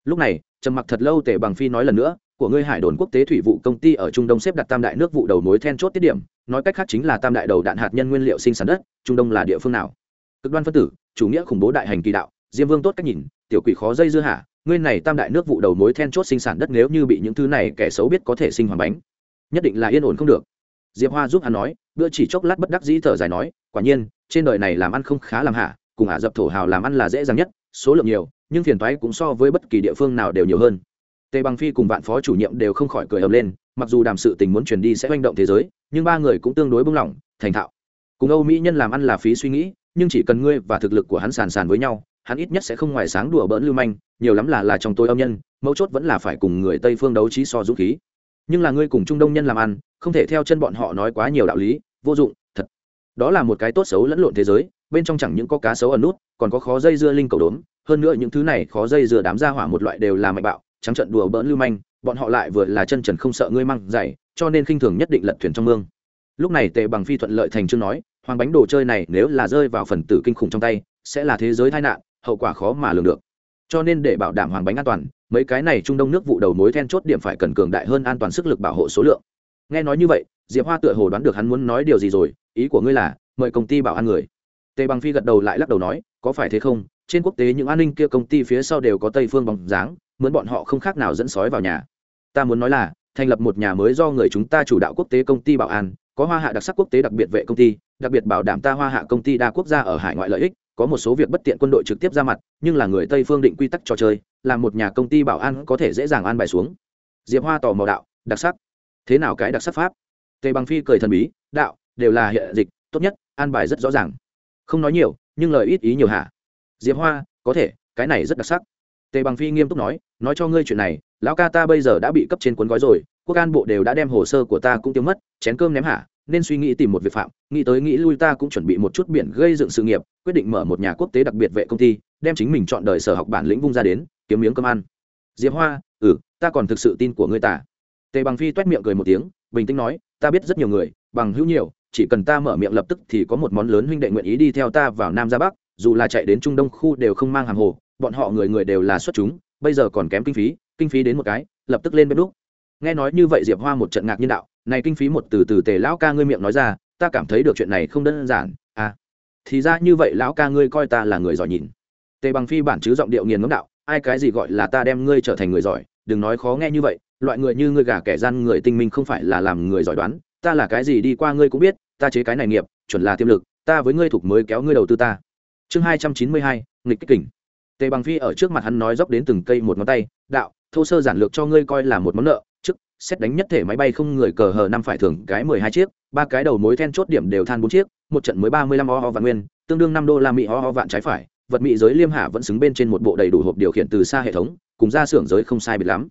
Lúc này, trầm mặc thật lâu tề bằng phi nói lần nữa của ngươi hải đồn quốc tế thủy vụ công ty ở trung đông xếp đặt tam đại nước vụ đầu mối then chốt tiết điểm, nói cách khác chính là tam đại đầu đạn hạt nhân nguyên liệu sinh sản đất, trung đông là địa phương nào? Cực đoan phân tử, chủ nghĩa khủng bố đại hành kỳ đạo, diêm vương tốt cách nhìn, tiểu quỷ khó dây dưa hả? Ngươi này tam đại nước vụ đầu mối then chốt sinh sản đất nếu như bị những thứ này kẻ xấu biết có thể sinh hoàn bánh, nhất định là yên ổn không được. Diệp hoa giúp hắn nói, bữa chỉ chốc lát bất đắc dĩ thở dài nói, quả nhiên, trên đời này làm ăn không khá làm hạ cùng ả dập thổ hào làm ăn là dễ dàng nhất, số lượng nhiều, nhưng phiền toái cũng so với bất kỳ địa phương nào đều nhiều hơn tề bằng phi cùng vạn phó chủ nhiệm đều không khỏi cười ầm lên, mặc dù đàm sự tình muốn truyền đi sẽ manh động thế giới, nhưng ba người cũng tương đối bung lỏng thành thạo. Cùng âu mỹ nhân làm ăn là phí suy nghĩ, nhưng chỉ cần ngươi và thực lực của hắn sàn sàn với nhau, hắn ít nhất sẽ không ngoài sáng đùa bỡn lưu manh, nhiều lắm là là trong tôi âm nhân, mấu chốt vẫn là phải cùng người tây phương đấu trí so dũng khí. Nhưng là ngươi cùng trung đông nhân làm ăn, không thể theo chân bọn họ nói quá nhiều đạo lý, vô dụng, thật. Đó là một cái tốt xấu lẫn lộn thế giới, bên trong chẳng những có cá xấu ẩn nút, còn có khó dây dưa linh cầu đốn hơn nữa những thứ này khó dây dưa đám ra hỏa một loại đều là mạnh bạo trắng trận đùa bỡn lưu manh, bọn họ lại vừa là chân trần không sợ ngươi măng dày cho nên khinh thường nhất định lật thuyền trong mương. Lúc này tề bằng phi thuận lợi thành chương nói, hoàng bánh đồ chơi này nếu là rơi vào phần tử kinh khủng trong tay, sẽ là thế giới tai nạn, hậu quả khó mà lường được. Cho nên để bảo đảm hoàng bánh an toàn, mấy cái này trung đông nước vụ đầu mối then chốt điểm phải cần cường đại hơn an toàn sức lực bảo hộ số lượng. Nghe nói như vậy, diệp hoa tựa hồ đoán được hắn muốn nói điều gì rồi, ý của ngươi là, mời công ty bảo an người. Tề bằng phi gật đầu lại lắc đầu nói, có phải thế không? Trên quốc tế những an ninh kia công ty phía sau đều có tây phương bóng dáng mướn bọn họ không khác nào dẫn sói vào nhà. Ta muốn nói là, thành lập một nhà mới do người chúng ta chủ đạo quốc tế công ty bảo an, có hoa hạ đặc sắc quốc tế đặc biệt vệ công ty, đặc biệt bảo đảm ta hoa hạ công ty đa quốc gia ở hải ngoại lợi ích, có một số việc bất tiện quân đội trực tiếp ra mặt, nhưng là người tây phương định quy tắc trò chơi là một nhà công ty bảo an có thể dễ dàng an bài xuống. Diệp hoa tò mò đạo, đặc sắc. Thế nào cái đặc sắc pháp? Tề bằng phi cười thần bí, đạo, đều là hiện dịch, tốt nhất, an bài rất rõ ràng. Không nói nhiều, nhưng lời ít ý nhiều hả? Diệp hoa, có thể, cái này rất đặc sắc tề bằng phi nghiêm túc nói nói cho ngươi chuyện này lão ca ta bây giờ đã bị cấp trên cuốn gói rồi quốc an bộ đều đã đem hồ sơ của ta cũng tiêu mất chén cơm ném hạ, nên suy nghĩ tìm một việc phạm nghĩ tới nghĩ lui ta cũng chuẩn bị một chút biển gây dựng sự nghiệp quyết định mở một nhà quốc tế đặc biệt vệ công ty đem chính mình chọn đời sở học bản lĩnh vung ra đến kiếm miếng cơm ăn. Diệp hoa ừ ta còn thực sự tin của ngươi ta. Tề bằng phi t u é t miệng cười một tiếng bình tĩnh nói ta biết rất nhiều người bằng hữu nhiều chỉ cần ta mở miệng lập tức thì có một món lớn huynh đệ nguyện ý đi theo ta vào nam ra bắc dù là chạy đến trung đông khu đều không mang hàng hồ bọn họ người người đều là xuất chúng, bây giờ còn kém kinh phí kinh phí đến một cái, lập tức lên bếp đúc. nghe nói như vậy diệp hoa một trận ngạc nhiên đạo, này kinh phí một từ từ tề lão ca ngươi miệng nói ra, ta cảm thấy được chuyện này không đơn giản à. Thì ra như vậy lão ca ngươi coi ta là người giỏi nhìn. Tề bằng phi bản chứ giọng điệu nghiền ngấm đạo, ai cái gì gọi là ta đem ngươi trở thành người giỏi, đừng nói khó nghe như vậy, loại người như ngươi gà kẻ gian người tinh minh không phải là làm người giỏi đoán, ta là cái gì đi qua ngươi cũng biết, ta chế cái này nghiệp, chuẩn là tiềm lực, ta với ngươi thuộc mới kéo ngươi đầu tư ta. Chương hai trăm chín mươi hai, nghịch kích kỉnh tề bằng phi ở trước mặt hắn nói dốc đến từng cây một ngón tay, đạo, thô sơ giản lược cho ngươi coi là một món nợ trước xét đánh nhất thể máy bay không người cờ hờ năm phải thưởng cái mười hai chiếc, ba cái đầu mối then chốt điểm đều than bốn chiếc, một trận mới ba mươi lăm ho ho vạn nguyên, tương đương năm đô la mỹ ho ho vạn trái phải, vật mỹ giới liêm hạ vẫn xứng bên trên một bộ đầy đủ hộp điều khiển từ xa hệ thống, cùng ra xưởng giới không sai biệt lắm.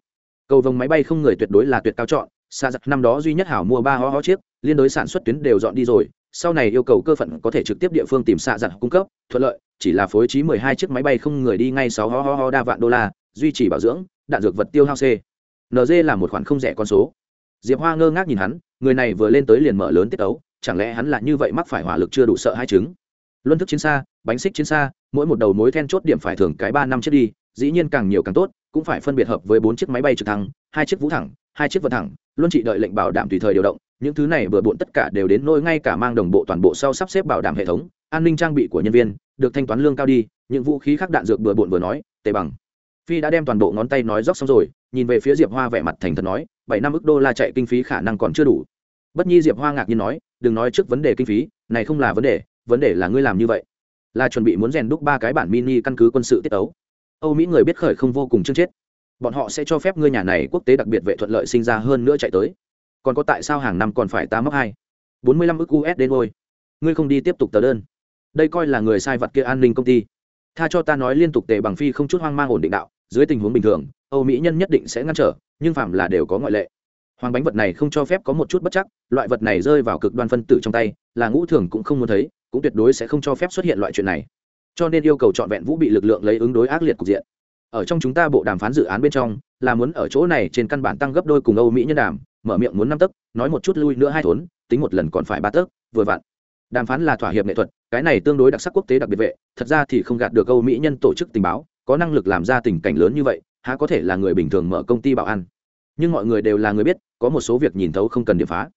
Cầu vồng máy bay không người tuyệt đối là tuyệt cao chọn xa giặc năm đó duy nhất hảo mua ba ho ho chiếc, liên đối sản xuất tuyến đều dọn đi rồi sau này yêu cầu cơ phận có thể trực tiếp địa phương tìm xạ giặc cung cấp, thuận lợi, chỉ là phối trí mười hai chiếc máy bay không người đi ngay sáu ho ho ho đa vạn đô la, duy trì bảo dưỡng, đạn dược vật tiêu hao c. Nz là một khoản không rẻ con số. Diệp hoa ngơ ngác nhìn hắn, người này vừa lên tới liền mở lớn tiết ấu chẳng lẽ hắn là như vậy mắc phải hỏa lực chưa đủ sợ hai chứng? Luân thức chiến xa, bánh xích chiến xa, mỗi một đầu mối then chốt điểm phải thường cái ba năm chiếc đi, dĩ nhiên càng nhiều càng tốt, cũng phải phân biệt hợp với bốn chiếc máy bay trực thăng, hai chiếc vũ thẳng hai chiếc vận thẳng, luôn chỉ đợi lệnh bảo đảm tùy thời điều động, những thứ này vừa bộn tất cả đều đến nôi ngay cả mang đồng bộ toàn bộ sau sắp xếp bảo đảm hệ thống, an ninh trang bị của nhân viên, được thanh toán lương cao đi, những vũ khí khác đạn dược vừa bộn vừa nói, tề bằng. Phi đã đem toàn bộ ngón tay nói róc xong rồi, nhìn về phía diệp hoa vẻ mặt thành thật nói, bảy năm ức đô la chạy kinh phí khả năng còn chưa đủ. Bất nhi diệp hoa ngạc nhiên nói, đừng nói trước vấn đề kinh phí, này không là vấn đề vấn đề là ngươi làm như vậy, là chuẩn bị muốn rèn đúc ba cái bản mini căn cứ quân sự tiết ấu âu mỹ người biết khởi không vô cùng chương chết bọn họ sẽ cho phép ngươi nhà này quốc tế đặc biệt vệ thuận lợi sinh ra hơn nữa chạy tới. Còn có tại sao hàng năm còn phải ta móc hai? Bốn mươi lăm ức usd ngôi. Ngươi không đi tiếp tục tờ đơn. Đây coi là người sai vật kia an ninh công ty. Tha cho ta nói liên tục tề bằng phi không chút hoang mang ổn định đạo, dưới tình huống bình thường, âu mỹ nhân nhất định sẽ ngăn trở, nhưng phạm là đều có ngoại lệ. Hoàng bánh vật này không cho phép có một chút bất chắc, loại vật này rơi vào cực đoan phân tử trong tay, là ngũ thường cũng không muốn thấy, cũng tuyệt đối sẽ không cho phép xuất hiện loại chuyện này. Cho nên yêu cầu trọn vẹn vũ bị lực lượng lấy ứng đối ác liệt cục diện ở trong chúng ta bộ đàm phán dự án bên trong, là muốn ở chỗ này trên căn bản tăng gấp đôi cùng âu mỹ nhân đàm, mở miệng muốn năm tấc, nói một chút lui nữa hai thốn, tính một lần còn phải ba tấc, vừa vặn. Đàm phán là thỏa hiệp nghệ thuật, cái này tương đối đặc sắc quốc tế đặc biệt vệ, thật ra thì không gạt được âu mỹ nhân tổ chức tình báo, có năng lực làm ra tình cảnh lớn như vậy, há có thể là người bình thường mở công ty bảo ăn nhưng mọi người đều là người biết, có một số việc nhìn thấu không cần điểm phá.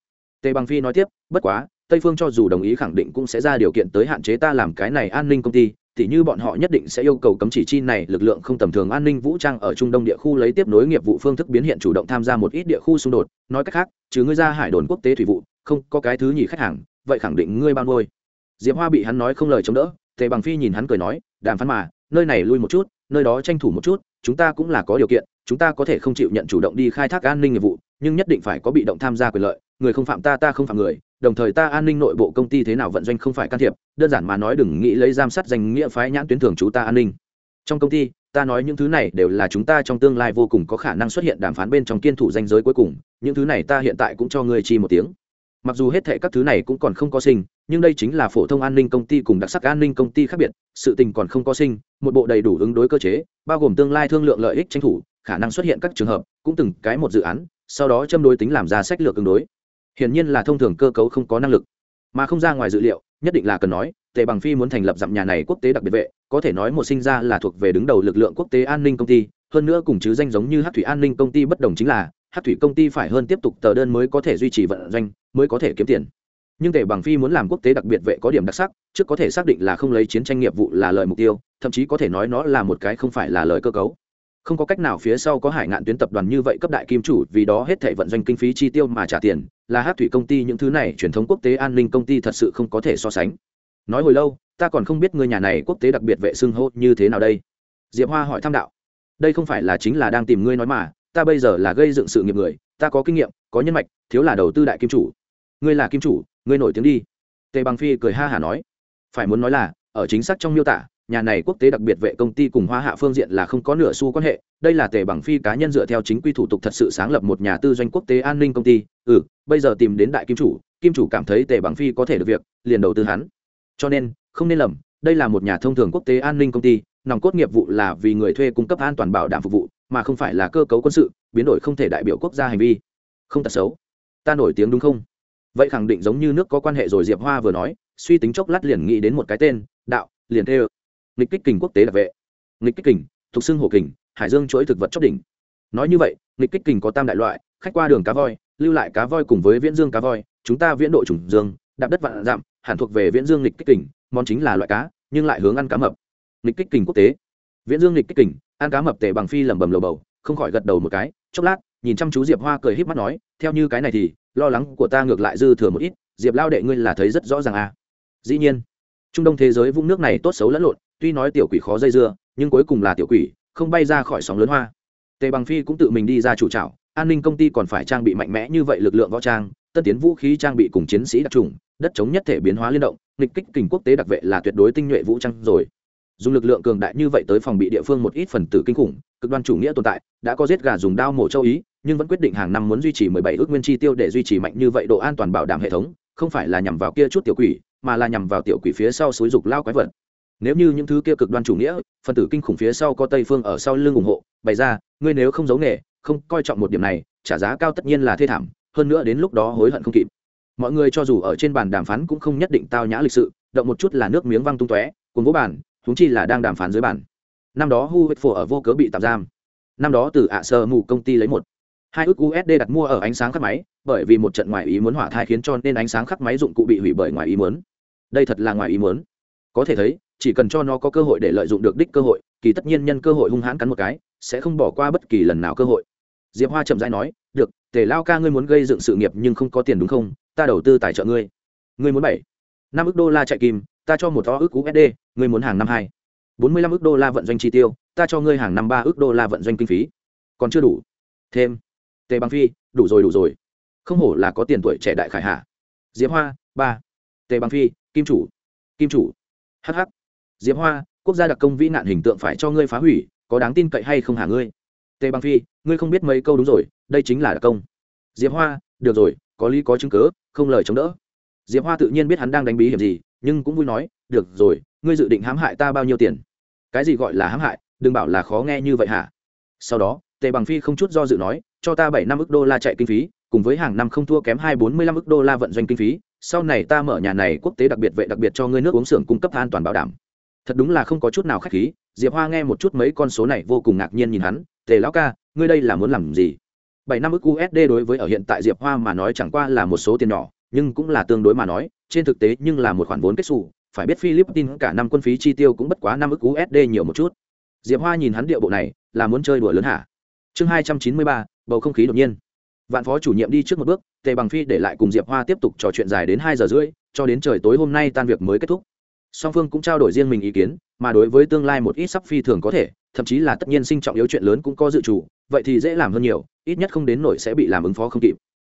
Tề bằng phi nói tiếp, bất quá, tây phương cho dù đồng ý khẳng định cũng sẽ ra điều kiện tới hạn chế ta làm cái này an ninh công ty thì như bọn họ nhất định sẽ yêu cầu cấm chỉ chi này, lực lượng không tầm thường an ninh vũ trang ở trung đông địa khu lấy tiếp nối nghiệp vụ phương thức biến hiện chủ động tham gia một ít địa khu xung đột. Nói cách khác, trừ ngươi ra hải đồn quốc tế thủy vụ, không, có cái thứ nhì khách hàng, vậy khẳng định ngươi bao nuôi. Diệp hoa bị hắn nói không lời chống đỡ, tề bằng phi nhìn hắn cười nói, đàm phán mà, nơi này lui một chút, nơi đó tranh thủ một chút, chúng ta cũng là có điều kiện, chúng ta có thể không chịu nhận chủ động đi khai thác an ninh nghiệp vụ, nhưng nhất định phải có bị động tham gia quyền lợi người không phạm ta ta không phạm người, đồng thời ta an ninh nội bộ công ty thế nào vận doanh không phải can thiệp, đơn giản mà nói đừng nghĩ lấy giám sát danh nghĩa phái nhãn tuyến thường chú ta an ninh. Trong công ty, ta nói những thứ này đều là chúng ta trong tương lai vô cùng có khả năng xuất hiện đàm phán bên trong kiên thủ danh giới cuối cùng, những thứ này ta hiện tại cũng cho ngươi chi một tiếng. Mặc dù hết thệ các thứ này cũng còn không có sinh, nhưng đây chính là phổ thông an ninh công ty cùng đặc sắc an ninh công ty khác biệt, sự tình còn không có sinh, một bộ đầy đủ ứng đối cơ chế, bao gồm tương lai thương lượng lợi ích tranh thủ, khả năng xuất hiện các trường hợp, cũng từng cái một dự án, sau đó châm đối tính làm ra sách lược ứng đối hiển nhiên là thông thường cơ cấu không có năng lực. Mà không ra ngoài dự liệu, nhất định là cần nói, tề bằng phi muốn thành lập dặm nhà này quốc tế đặc biệt vệ, có thể nói một sinh ra là thuộc về đứng đầu lực lượng quốc tế an ninh công ty, hơn nữa cùng chứ danh giống như hát thủy an ninh công ty bất đồng chính là hát thủy công ty phải hơn tiếp tục tờ đơn mới có thể duy trì vận doanh, mới có thể kiếm tiền. Nhưng tề bằng phi muốn làm quốc tế đặc biệt vệ có điểm đặc sắc, trước có thể xác định là không lấy chiến tranh nghiệp vụ là lợi mục tiêu, thậm chí có thể nói nó là một cái không phải là lời cơ cấu không có cách nào phía sau có hải ngạn tuyến tập đoàn như vậy cấp đại kim chủ, vì đó hết thể vận doanh kinh phí chi tiêu mà trả tiền, là hát thủy công ty những thứ này truyền thống quốc tế an ninh công ty thật sự không có thể so sánh. Nói hồi lâu, ta còn không biết người nhà này quốc tế đặc biệt vệ xưng hô như thế nào đây. Diệp hoa hỏi tham đạo. Đây không phải là chính là đang tìm ngươi nói mà, ta bây giờ là gây dựng sự nghiệp người, ta có kinh nghiệm, có nhân mạch, thiếu là đầu tư đại kim chủ. Ngươi là kim chủ, ngươi nổi tiếng đi. Tề bằng phi cười ha hả nói. Phải muốn nói là, ở chính xác trong miêu tả nhà này quốc tế đặc biệt vệ công ty cùng hoa hạ phương diện là không có nửa xu quan hệ, đây là tề bằng phi cá nhân dựa theo chính quy thủ tục thật sự sáng lập một nhà tư doanh quốc tế an ninh công ty. Ừ bây giờ tìm đến đại kim chủ kim chủ cảm thấy tề bằng phi có thể được việc, liền đầu tư hắn. Cho nên, không nên lầm, đây là một nhà thông thường quốc tế an ninh công ty, nòng cốt nghiệp vụ là vì người thuê cung cấp an toàn bảo đảm phục vụ, mà không phải là cơ cấu quân sự, biến đổi không thể đại biểu quốc gia hành vi. Không tật xấu. Ta nổi tiếng đúng không? Vậy khẳng định giống như nước có quan hệ rồi, diệp hoa vừa nói, suy tính chốc lát liền nghĩ đến một cái tên, đạo, liền thê ơ nghịch kích kình quốc tế đặc vệ. Nghịch kích kình, thuộc xưng hồ kình, hải dương chuỗi thực vật chóp đỉnh. Nói như vậy, nghịch kích kình có tam đại loại, khách qua đường cá voi, lưu lại cá voi cùng với viễn dương cá voi, chúng ta viễn độ trùng dương, đạp đất vạn dặm, hẳn thuộc về viễn dương nghịch kích kình, món chính là loại cá, nhưng lại hướng ăn cá mập. Nghịch kích kình quốc tế. Viễn dương nghịch kích kình, ăn cá mập tệ bằng phi lẩm bẩm lầu bầu, không khỏi gật đầu một cái, chốc lát, nhìn chăm chú diệp hoa cười híp mắt nói, theo như cái này thì, lo lắng của ta ngược lại dư thừa một ít, diệp lao đệ ngươi là thấy rất rõ ràng à. Dĩ nhiên, trung đông thế giới vũng nước này tốt xấu lẫn lộn tuy nói tiểu quỷ khó dây dưa, nhưng cuối cùng là tiểu quỷ, không bay ra khỏi sóng lớn hoa. Tề bằng phi cũng tự mình đi ra chủ trảo, an ninh công ty còn phải trang bị mạnh mẽ như vậy lực lượng võ trang tân tiến vũ khí trang bị cùng chiến sĩ đặc trùng, đất chống nhất thể biến hóa liên động, nghịch kích kình quốc tế đặc vệ là tuyệt đối tinh nhuệ vũ trang rồi. Dùng lực lượng cường đại như vậy tới phòng bị địa phương một ít phần tử kinh khủng, cực đoan chủ nghĩa tồn tại, đã có giết gà dùng đao mổ châu ý, nhưng vẫn quyết định hàng năm muốn duy trì 17 ước nguyên chi tiêu để duy trì mạnh như vậy độ an toàn bảo đảm hệ thống, không phải là nhằm vào kia chút tiểu quỷ, mà là nhằm vào tiểu quỷ phía sau suối dục lao quái vật nếu như những thứ kia cực đoan chủ nghĩa, phần tử kinh khủng phía sau có tây phương ở sau lưng ủng hộ, bày ra, ngươi nếu không giấu nghề, không coi trọng một điểm này, trả giá cao tất nhiên là thê thảm, hơn nữa đến lúc đó hối hận không kịp. Mọi người cho dù ở trên bàn đàm phán cũng không nhất định tao nhã lịch sự, động một chút là nước miếng văng tung tóe cùng vỗ bàn chúng chi là đang đàm phán dưới bàn. Năm đó hu huyết phổ ở vô cớ bị tạm giam. Năm đó từ ạ sơ mù công ty lấy một. Hai ước usd đặt mua ở ánh sáng khắc máy, bởi vì một trận ngoài ý muốn hỏa thai khiến cho nên ánh sáng khắc máy dụng cụ bị hủy bởi ngoài ý muốn. Đây thật là ngoài ý muốn. Có thể thấy chỉ cần cho nó có cơ hội để lợi dụng được đích cơ hội, kỳ tất nhiên nhân cơ hội hung hãn cắn một cái, sẽ không bỏ qua bất kỳ lần nào cơ hội. Diệp hoa chậm rãi nói, được, tề lao ca ngươi muốn gây dựng sự nghiệp nhưng không có tiền đúng không? Ta đầu tư tài trợ ngươi. Ngươi muốn bảy, năm ước đô la chạy kim, ta cho một to ước usd ngươi muốn hàng năm hai. Bốn mươi lăm ước đô la vận doanh chi tiêu, ta cho ngươi hàng năm ba ước đô la vận doanh kinh phí. Còn chưa đủ. Thêm. Tề bằng phi, đủ rồi đủ rồi. Không hổ là có tiền tuổi trẻ đại khải hạ. Diệp hoa, ba. Tề bằng phi, kim chủ. Kim chủ. Hh diệp hoa, quốc gia đặc công vĩ nạn hình tượng phải cho ngươi phá hủy, có đáng tin cậy hay không hả ngươi? Tề bằng phi, ngươi không biết mấy câu đúng rồi, đây chính là đặc công. Diệp hoa, được rồi, có lý có chứng cớ, không lời chống đỡ. Diệp hoa tự nhiên biết hắn đang đánh bí hiểm gì, nhưng cũng vui nói, được rồi, ngươi dự định hãm hại ta bao nhiêu tiền? Cái gì gọi là hãm hại, đừng bảo là khó nghe như vậy hả? Sau đó, tề bằng phi không chút do dự nói, cho ta bảy năm ức đô la chạy kinh phí, cùng với hàng năm không thua kém hai bốn mươi lăm ức đô la vận doanh kinh phí, sau này ta mở nhà này quốc tế đặc biệt vệ đặc biệt cho ngươi nước uống xưởng cung cấp an toàn bảo đảm thật đúng là không có chút nào khách khí, diệp hoa nghe một chút mấy con số này vô cùng ngạc nhiên nhìn hắn, tề lão ca, ngươi đây là muốn làm gì? Bảy năm ức usd đối với ở hiện tại diệp hoa mà nói chẳng qua là một số tiền nhỏ, nhưng cũng là tương đối mà nói, trên thực tế nhưng là một khoản vốn kết xù, phải biết philippines cả năm quân phí chi tiêu cũng bất quá năm ức usd nhiều một chút. Diệp hoa nhìn hắn điệu bộ này, là muốn chơi đùa lớn hả? Chương hai trăm chín mươi ba, bầu không khí đột nhiên. Vạn phó chủ nhiệm đi trước một bước, tề bằng phi để lại cùng diệp hoa tiếp tục trò chuyện dài đến hai giờ rưỡi, cho đến trời tối hôm nay tan việc mới kết thúc song phương cũng trao đổi riêng mình ý kiến, mà đối với tương lai một ít sắp phi thường có thể, thậm chí là tất nhiên sinh trọng yếu chuyện lớn cũng có dự chủ vậy thì dễ làm hơn nhiều, ít nhất không đến nổi sẽ bị làm ứng phó không kịp.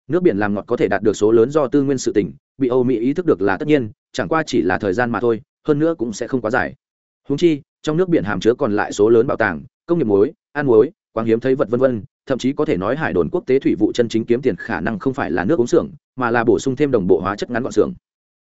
Nước biển làm ngọt có thể đạt được số lớn do tư nguyên sự tỉnh, bị âu mỹ ý thức được là tất nhiên, chẳng qua chỉ là thời gian mà thôi, hơn nữa cũng sẽ không quá dài. Húng chi, trong nước biển hàm chứa còn lại số lớn bảo tàng, công nghiệp muối, ăn muối, quang hiếm thấy vật vân vân, thậm chí có thể nói hải đồn quốc tế thủy vụ chân chính kiếm tiền khả năng không phải là nước uống xưởng, mà là bổ sung thêm đồng bộ hóa chất ngắn gọn xưởng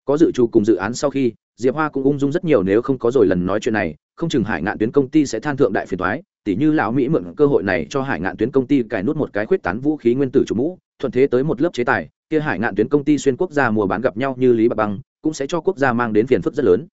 có dự trù cùng dự án sau khi, diệp hoa cũng ung dung rất nhiều nếu không có rồi lần nói chuyện này, không chừng hải ngạn tuyến công ty sẽ than thượng đại phiền thoái tỉ như lão mỹ mượn cơ hội này cho hải ngạn tuyến công ty cài nút một cái khuyết tán vũ khí nguyên tử chủ mũ, thuận thế tới một lớp chế tài, kia hải ngạn tuyến công ty xuyên quốc gia mùa bán gặp nhau như lý bạc băng, cũng sẽ cho quốc gia mang đến phiền phức rất lớn.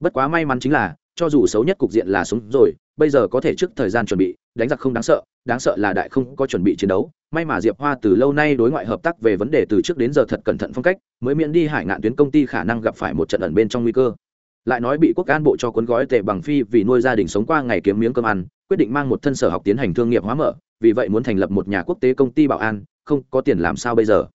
Bất quá may mắn chính là, cho dù xấu nhất cục diện là súng rồi, bây giờ có thể trước thời gian chuẩn bị, đánh giặc không đáng sợ đáng sợ là đại không có chuẩn bị chiến đấu may mà diệp hoa từ lâu nay đối ngoại hợp tác về vấn đề từ trước đến giờ thật cẩn thận phong cách, mới miễn đi hải ngạn tuyến công ty khả năng gặp phải một trận ẩn bên trong nguy cơ. Lại nói bị quốc an bộ cho cuốn gói tệ bằng phi vì nuôi gia đình sống qua ngày kiếm miếng cơm ăn, quyết định mang một thân sở học tiến hành thương nghiệp hóa mở, vì vậy muốn thành lập một nhà quốc tế công ty bảo an, không có tiền làm sao bây giờ.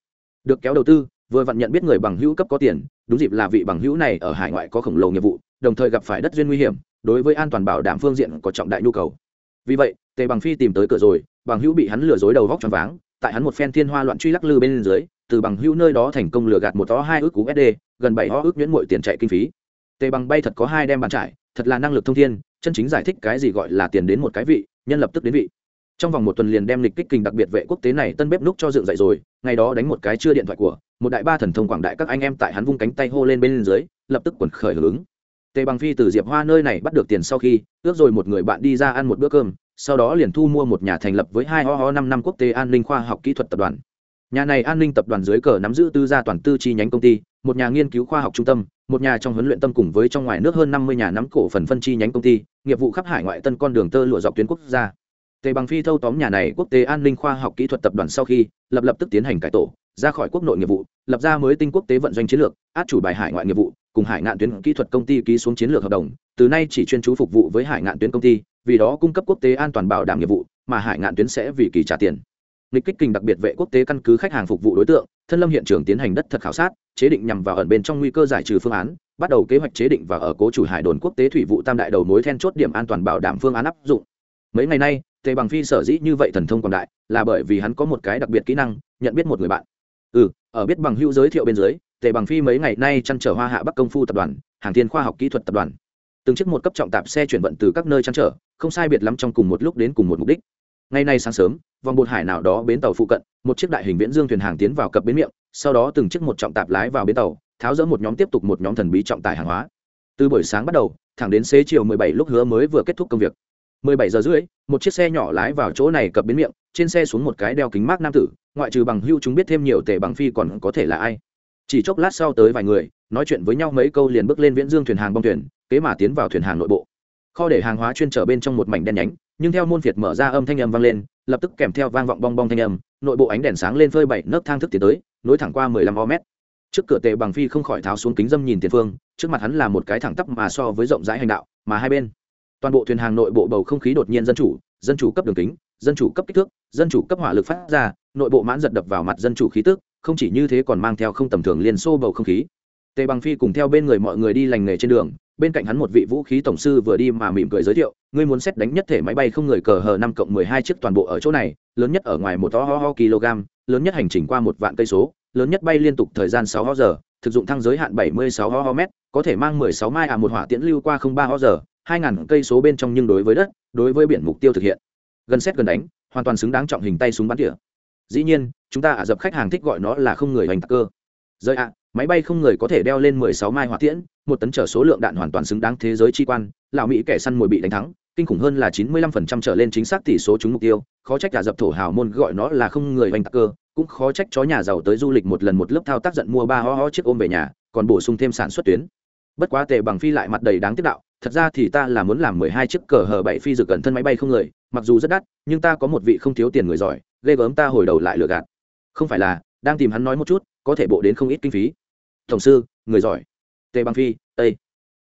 Được kéo đầu tư, vừa vặn nhận biết người bằng hữu cấp có tiền, đúng dịp là vị bằng hữu này ở hải ngoại có khổng lồ nghiệp vụ, đồng thời gặp phải đất duyên nguy hiểm, đối với an toàn bảo đảm phương diện có trọng đại nhu cầu vì vậy, tề bằng phi tìm tới cửa rồi, bằng hữu bị hắn lừa dối đầu vóc tròn váng, tại hắn một phen thiên hoa loạn truy lắc lư bên dưới, từ bằng hữu nơi đó thành công lừa gạt một to hai ước cú sd gần bảy ho ước nhuyễn mội tiền chạy kinh phí. Tề bằng bay thật có hai đem bàn trải, thật là năng lực thông thiên, chân chính giải thích cái gì gọi là tiền đến một cái vị, nhân lập tức đến vị. Trong vòng một tuần liền đem lịch kích kình đặc biệt vệ quốc tế này tân bếp núc cho dựng dậy rồi, ngày đó đánh một cái chưa điện thoại của, một đại ba thần thông quảng đại các anh em tại hắn vung cánh tay hô lên bên dưới, lập tức quần khởi hưởng ứng tề bằng phi từ diệp hoa nơi này bắt được tiền sau khi, ước rồi một người bạn đi ra ăn một bữa cơm, sau đó liền thu mua một nhà thành lập với hai ho ho năm năm quốc tế an ninh khoa học kỹ thuật tập đoàn. Nhà này an ninh tập đoàn dưới cờ nắm giữ tư gia toàn tư chi nhánh công ty, một nhà nghiên cứu khoa học trung tâm, một nhà trong huấn luyện tâm cùng với trong ngoài nước hơn năm mươi nhà nắm cổ phần phân chi nhánh công ty, nghiệp vụ khắp hải ngoại tân con đường tơ lụa dọc tuyến quốc gia. Tề bằng phi thâu tóm nhà này quốc tế an ninh khoa học kỹ thuật tập đoàn sau khi, lập lập tức tiến hành cải tổ, ra khỏi quốc nội nghiệp vụ, lập ra mới tinh quốc tế vận doanh chiến lược, át chủ bài hải ngoại nghiệp vụ cùng hải ngạn tuyến kỹ thuật công ty ký xuống chiến lược hợp đồng, từ nay chỉ chuyên chú phục vụ với hải ngạn tuyến công ty, vì đó cung cấp quốc tế an toàn bảo đảm nghiệp vụ, mà hải ngạn tuyến sẽ vì kỳ trả tiền. Lịch kích kình đặc biệt vệ quốc tế căn cứ khách hàng phục vụ đối tượng, thân lâm hiện trường tiến hành đất thật khảo sát, chế định nhằm vào ẩn bên trong nguy cơ giải trừ phương án, bắt đầu kế hoạch chế định và ở cố chủ hải đồn quốc tế thủy vụ tam đại đầu mối then chốt điểm an toàn bảo đảm phương án áp dụng. Mấy ngày nay, tề bằng phi sở dĩ như vậy thần thông quảng đại, là bởi vì hắn có một cái đặc biệt kỹ năng, nhận biết một người bạn. Ừ ở biết bằng hữu giới thiệu bên dưới tề bằng phi mấy ngày nay chăn trở hoa hạ bắc công phu tập đoàn, hàng thiên khoa học kỹ thuật tập đoàn. Từng chiếc một cấp trọng tạp xe chuyển vận từ các nơi chăn trở, không sai biệt lắm trong cùng một lúc đến cùng một mục đích. Ngày nay sáng sớm, vòng bột hải nào đó bến tàu phụ cận, một chiếc đại hình viễn dương thuyền hàng tiến vào cập bến miệng, sau đó từng chiếc một trọng tạp lái vào bến tàu, tháo dỡ một nhóm tiếp tục một nhóm thần bí trọng tải hàng hóa. Từ buổi sáng bắt đầu, thẳng đến xế chiều 17 lúc hứa mới vừa kết thúc công việc. 17 giờ rưỡi, một chiếc xe nhỏ lái vào chỗ này cập bến miệng, trên xe xuống một cái đeo kính mát nam tử, ngoại trừ bằng hưu chúng biết thêm nhiều tề bằng phi còn có thể là ai chỉ chốc lát sau tới vài người, nói chuyện với nhau mấy câu liền bước lên viễn dương thuyền hàng bong thuyền, kế mà tiến vào thuyền hàng nội bộ. Kho để hàng hóa chuyên trở bên trong một mảnh đen nhánh, nhưng theo môn phiệt mở ra âm thanh âm vang lên, lập tức kèm theo vang vọng bong bong thanh âm, nội bộ ánh đèn sáng lên phơi bảy nấc thang thức tiến tới, nối thẳng qua mười lăm o mét. Trước cửa tề bằng phi không khỏi tháo xuống kính dâm nhìn tiền phương, trước mặt hắn là một cái thẳng tắp mà so với rộng rãi hành đạo, mà hai bên, toàn bộ thuyền hàng nội bộ bầu không khí đột nhiên dân chủ dân chủ cấp đường kính, dân chủ cấp kích thước, dân chủ cấp hỏa lực phát ra, nội bộ mãn giật đập vào mặt dân chủ khí tức không chỉ như thế còn mang theo không tầm thường liên xô bầu không khí. Tề bằng phi cùng theo bên người mọi người đi lành nghề trên đường, bên cạnh hắn một vị vũ khí tổng sư vừa đi mà mỉm cười giới thiệu, ngươi muốn xét đánh nhất thể máy bay không người cờ hờ năm cộng mười hai chiếc toàn bộ ở chỗ này, lớn nhất ở ngoài một to ho ho kg lớn nhất hành trình qua một vạn cây số, lớn nhất bay liên tục thời gian sáu ho giờ, thực dụng thăng giới hạn bảy mươi sáu ho ho mét, có thể mang mười sáu mai à một hỏa tiễn lưu qua không ba ho giờ, hai ngàn cây số bên trong nhưng đối với đất, đối với biển mục tiêu thực hiện. Gần xét gần đánh, hoàn toàn xứng đáng trọng hình tay súng bắn tỉa dĩ nhiên, chúng ta ả dập khách hàng thích gọi nó là không người hành tạc cơ. Rơi ạ, máy bay không người có thể đeo lên mười sáu mai hỏa tiễn, một tấn trở số lượng đạn hoàn toàn xứng đáng thế giới chi quan, lão mỹ kẻ săn mồi bị đánh thắng, kinh khủng hơn là chín mươi lăm phần trăm trở lên chính xác tỷ số trúng mục tiêu, khó trách ả dập thổ hào môn gọi nó là không người hành tạc cơ, cũng khó trách chó nhà giàu tới du lịch một lần một lớp thao tác giận mua ba ho ho chiếc ôm về nhà, còn bổ sung thêm sản xuất tuyến. Bất quá tề bằng phi lại mặt đầy đáng tiếc đạo, thật ra thì ta là muốn làm mười hai chiếc cờ hờ bảy phi dự cẩn thân máy bay không người, mặc dù rất đắt, nhưng ta có một vị không thiếu tiền người giỏi ghê gớm ta hồi đầu lại lừa gạt. Không phải là, đang tìm hắn nói một chút, có thể bộ đến không ít kinh phí. Tổng sư, người giỏi. Tề bằng phi tây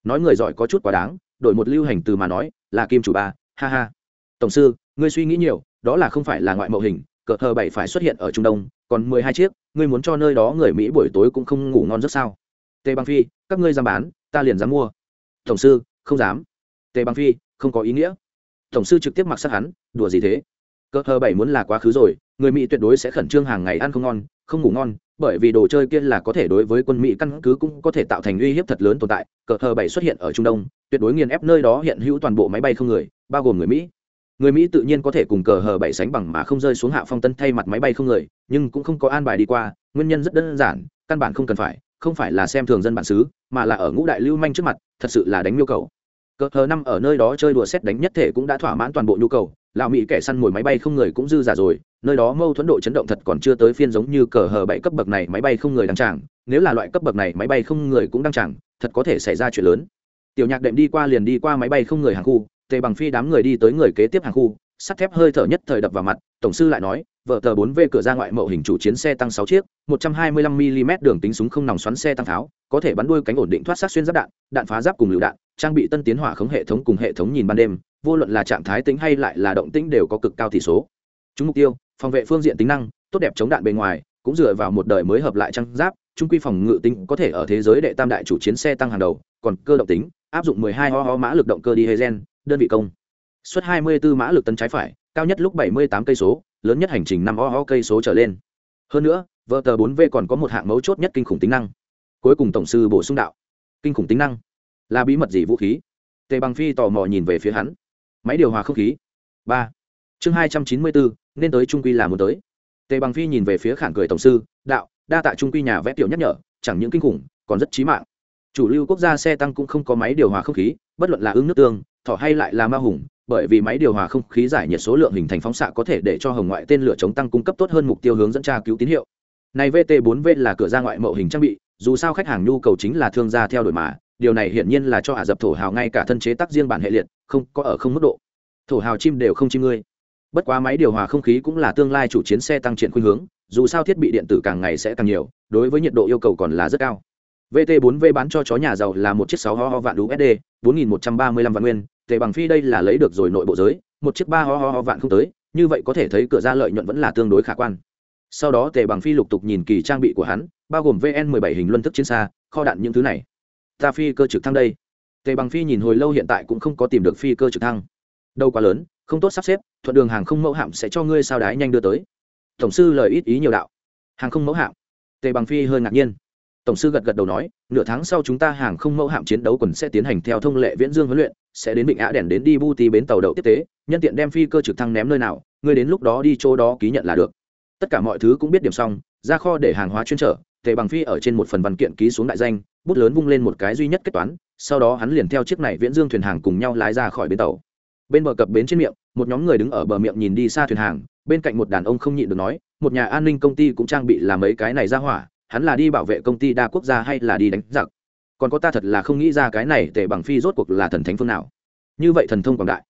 nói người giỏi có chút quá đáng, đổi một lưu hành từ mà nói, là kim chủ ba, ha ha. Tổng sư, ngươi suy nghĩ nhiều, đó là không phải là ngoại mẫu hình, cờ hờ bảy phải xuất hiện ở trung đông, còn mười hai chiếc, ngươi muốn cho nơi đó người mỹ buổi tối cũng không ngủ ngon rất sao? Tề bằng phi, các ngươi dám bán, ta liền dám mua. Tổng sư, không dám. Tề bằng phi, không có ý nghĩa. Tổng sư trực tiếp mặc sát hắn, đùa gì thế? Cờ hờ bảy muốn là quá khứ rồi, người mỹ tuyệt đối sẽ khẩn trương hàng ngày ăn không ngon, không ngủ ngon, bởi vì đồ chơi kia là có thể đối với quân mỹ căn cứ cũng có thể tạo thành uy hiếp thật lớn tồn tại. Cờ hờ bảy xuất hiện ở trung đông, tuyệt đối nghiền ép nơi đó hiện hữu toàn bộ máy bay không người, bao gồm người mỹ. Người mỹ tự nhiên có thể cùng cờ hờ bảy sánh bằng mà không rơi xuống hạ phong tân thay mặt máy bay không người, nhưng cũng không có an bài đi qua, nguyên nhân rất đơn giản, căn bản không cần phải, không phải là xem thường dân bản xứ, mà là ở ngũ đại lưu manh trước mặt, thật sự là đánh miêu cầu cờ hờ năm ở nơi đó chơi đùa xét đánh nhất thể cũng đã thỏa mãn toàn bộ nhu cầu, lão mỹ kẻ săn mồi máy bay không người cũng dư giả rồi, nơi đó mâu thuẫn độ chấn động thật còn chưa tới phiên giống như cờ hờ bảy cấp bậc này máy bay không người đăng tràng, nếu là loại cấp bậc này máy bay không người cũng đăng tràng, thật có thể xảy ra chuyện lớn. Tiểu nhạc đệm đi qua liền đi qua máy bay không người hàng khu, tề bằng phi đám người đi tới người kế tiếp hàng khu, sắt thép hơi thở nhất thời đập vào mặt, tổng sư lại nói vợ tờ 4V cửa ra ngoại mậu hình chủ chiến xe tăng 6 chiếc, một trăm hai mươi lăm mm đường tính súng không nòng xoắn xe tăng pháo, có thể bắn đuôi cánh ổn định thoát sát xuyên giáp đạn đạn phá giáp cùng lựu đạn, trang bị tân tiến hỏa khống hệ thống cùng hệ thống nhìn ban đêm, vô luận là trạng thái tính hay lại là động tĩnh đều có cực cao tỷ số. Chúng mục tiêu, phòng vệ phương diện tính năng, tốt đẹp chống đạn bề ngoài, cũng dựa vào một đời mới hợp lại trang giáp, trung quy phòng ngự tính có thể ở thế giới đệ tam đại chủ chiến xe tăng hàng đầu, còn cơ động tính, áp dụng 12 ho ho mã lực động cơ đi đơn vị công suất 24 mã lực tấn trái phải, cao nhất lúc 78 cây số, lớn nhất hành trình 5 o o cây số trở lên. Hơn nữa vợ tờ 4V còn có một hạng mấu chốt nhất kinh khủng tính năng. Cuối cùng tổng sư bổ sung đạo. Kinh khủng tính năng là bí mật gì vũ khí? Tề bằng phi tò mò nhìn về phía hắn. Máy điều hòa không khí. Ba. Chương hai trăm chín mươi bốn nên tới trung quy là muốn tới. Tề bằng phi nhìn về phía khản cười tổng sư, đạo, đa tạ trung quy nhà vẽ tiểu nhắc nhở, chẳng những kinh khủng, còn rất trí mạng. Chủ lưu quốc gia xe tăng cũng không có máy điều hòa không khí, bất luận là ứng nước tương, thỏ hay lại là ma hùng bởi vì máy điều hòa không khí giải nhiệt số lượng hình thành phóng xạ có thể để cho hồng ngoại tên lửa chống tăng cung cấp tốt hơn mục tiêu hướng dẫn tra cứu tín hiệu. Này vt 4 v là cửa ra ngoại mậu hình trang bị, dù sao khách hàng nhu cầu chính là thương gia theo đuổi mà, điều này hiển nhiên là cho ả dập thổ hào ngay cả thân chế tác riêng bản hệ liệt, không, có ở không mức độ. Thổ hào chim đều không chim ngươi. Bất quá máy điều hòa không khí cũng là tương lai chủ chiến xe tăng triển khuynh hướng, dù sao thiết bị điện tử càng ngày sẽ càng nhiều, đối với nhiệt độ yêu cầu còn là rất cao. Vt 4 v bán cho chó nhà giàu là một chiếc sáu ho ho vạn usd 4.135 vạn nguyên tề bằng phi đây là lấy được rồi nội bộ giới, một chiếc ba ho ho ho vạn không tới, như vậy có thể thấy cửa ra lợi nhuận vẫn là tương đối khả quan. Sau đó tề bằng phi lục tục nhìn kỳ trang bị của hắn, bao gồm vn 17 hình luân thức chiến xa, kho đạn những thứ này. Ta phi cơ trực thăng đây. Tề bằng phi nhìn hồi lâu hiện tại cũng không có tìm được phi cơ trực thăng. Đâu quá lớn, không tốt sắp xếp, thuận đường hàng không mẫu hạm sẽ cho ngươi sao đái nhanh đưa tới. Tổng sư lời ít ý nhiều đạo. Hàng không mẫu hạm. Tề bằng phi hơi ngạc nhiên tổng sư gật gật đầu nói, nửa tháng sau chúng ta hàng không mẫu hạm chiến đấu quần sẽ tiến hành theo thông lệ viễn dương huấn luyện, sẽ đến vịnh á đèn đến đi bu tí bến tàu đậu tiếp tế, nhân tiện đem phi cơ trực thăng ném nơi nào, ngươi đến lúc đó đi chỗ đó ký nhận là được. Tất cả mọi thứ cũng biết điểm xong, ra kho để hàng hóa chuyên trở, tề bằng phi ở trên một phần văn kiện ký xuống đại danh, bút lớn vung lên một cái duy nhất kết toán, sau đó hắn liền theo chiếc này viễn dương thuyền hàng cùng nhau lái ra khỏi bến tàu. Bên bờ cập bến trên miệng, một nhóm người đứng ở bờ miệng nhìn đi xa thuyền hàng, bên cạnh một đàn ông không nhịn được nói, một nhà an ninh công ty cũng trang bị làm mấy cái này ra hỏa hắn là đi bảo vệ công ty đa quốc gia hay là đi đánh giặc? Còn có ta thật là không nghĩ ra cái này tề bằng phi rốt cuộc là thần thánh phương nào. Như vậy thần thông quảng đại.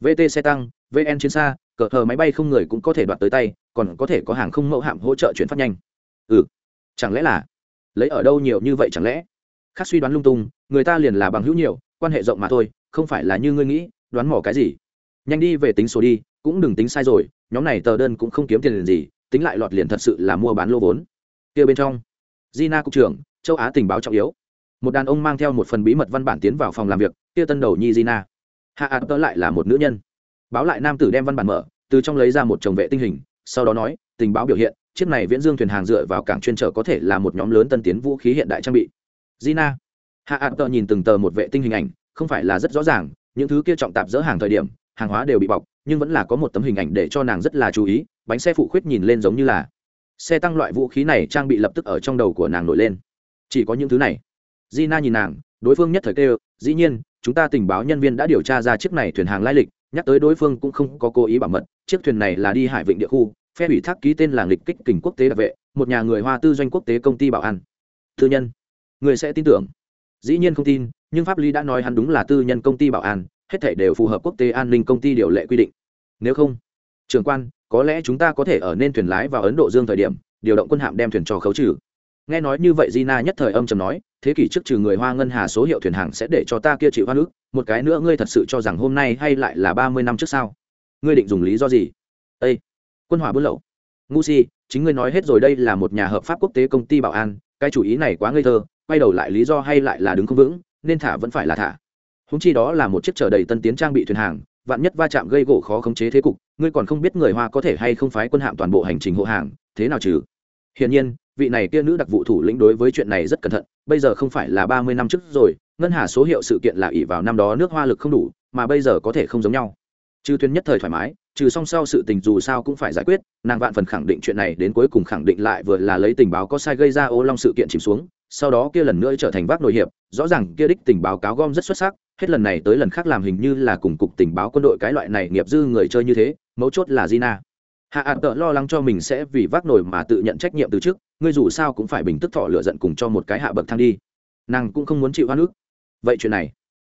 Vt xe tăng vn chiến xa, cờ hờ máy bay không người cũng có thể đoạt tới tay, còn có thể có hàng không mẫu hạm hỗ trợ chuyển phát nhanh. Ừ chẳng lẽ là? Lấy ở đâu nhiều như vậy chẳng lẽ? Khác suy đoán lung tung, người ta liền là bằng hữu nhiều, quan hệ rộng mà thôi, không phải là như ngươi nghĩ, đoán mỏ cái gì? Nhanh đi về tính số đi, cũng đừng tính sai rồi, nhóm này tờ đơn cũng không kiếm tiền liền gì, tính lại lọt liền thật sự là mua bán lô vốn. Kia bên trong. Gina cục trưởng, châu á tình báo trọng yếu. Một đàn ông mang theo một phần bí mật văn bản tiến vào phòng làm việc, kia tân đầu nhi Gina. Hạ ạt tớ lại là một nữ nhân. Báo lại nam tử đem văn bản mở, từ trong lấy ra một chồng vệ tinh hình, sau đó nói, tình báo biểu hiện, chiếc này viễn dương thuyền hàng dựa vào cảng chuyên trở có thể là một nhóm lớn tân tiến vũ khí hiện đại trang bị. Gina. Hạ ạt tớ nhìn từng tờ một vệ tinh hình ảnh, không phải là rất rõ ràng, những thứ kia trọng tạp dỡ hàng thời điểm, hàng hóa đều bị bọc, nhưng vẫn là có một tấm hình ảnh để cho nàng rất là chú ý, bánh xe phụ khuyết nhìn lên giống như là xe tăng loại vũ khí này trang bị lập tức ở trong đầu của nàng nổi lên. Chỉ có những thứ này. Gina nhìn nàng, đối phương nhất thời kêu, dĩ nhiên, chúng ta tình báo nhân viên đã điều tra ra chiếc này thuyền hàng lai lịch, nhắc tới đối phương cũng không có cố ý bảo mật, chiếc thuyền này là đi hải vịnh địa khu, phe ủy thác ký tên là lịch kích kình quốc tế đặc vệ, một nhà người hoa tư doanh quốc tế công ty bảo an. Tư nhân? Người sẽ tin tưởng. Dĩ nhiên không tin, nhưng pháp lý đã nói hắn đúng là tư nhân công ty bảo an, hết thể đều phù hợp quốc tế an ninh công ty điều lệ quy định. Nếu không, trưởng quan có lẽ chúng ta có thể ở nên thuyền lái vào ấn độ dương thời điểm, điều động quân hạm đem thuyền cho khấu trừ. Nghe nói như vậy Gina nhất thời âm trầm nói, thế kỷ trước trừ người hoa ngân hà số hiệu thuyền hàng sẽ để cho ta kia chịu hoa nước một cái nữa ngươi thật sự cho rằng hôm nay hay lại là ba mươi năm trước sao? Ngươi định dùng lý do gì? Ây quân hỏa buôn lậu. Ngu si, chính ngươi nói hết rồi đây là một nhà hợp pháp quốc tế công ty bảo an, cái chủ ý này quá ngây thơ, quay đầu lại lý do hay lại là đứng không vững, nên thả vẫn phải là thả. Húng chi đó là một chiếc chở đầy tân tiến trang bị thuyền hàng vạn nhất va chạm gây gỗ khó khống chế thế cục, ngươi còn không biết người hoa có thể hay không phái quân hạm toàn bộ hành trình hộ hàng, thế nào chứ? hiển nhiên, vị này kia nữ đặc vụ thủ lĩnh đối với chuyện này rất cẩn thận, bây giờ không phải là ba mươi năm trước rồi, ngân hà số hiệu sự kiện là ỉ vào năm đó nước hoa lực không đủ, mà bây giờ có thể không giống nhau trừ tuyến nhất thời thoải mái, trừ song sau sự tình dù sao cũng phải giải quyết, nàng vạn phần khẳng định chuyện này đến cuối cùng khẳng định lại vừa là lấy tình báo có sai gây ra ô long sự kiện chìm xuống, sau đó kia lần nữa trở thành vác nội hiệp, rõ ràng kia đích tình báo cáo gom rất xuất sắc hết lần này tới lần khác làm hình như là cùng cục tình báo quân đội cái loại này nghiệp dư người chơi như thế, mấu chốt là Gina. Hạ ạn tợ lo lắng cho mình sẽ vì vác nổi mà tự nhận trách nhiệm từ trước, ngươi dù sao cũng phải bình tức thọ lựa giận cùng cho một cái hạ bậc thang đi. Nàng cũng không muốn chịu hoa nước vậy chuyện này,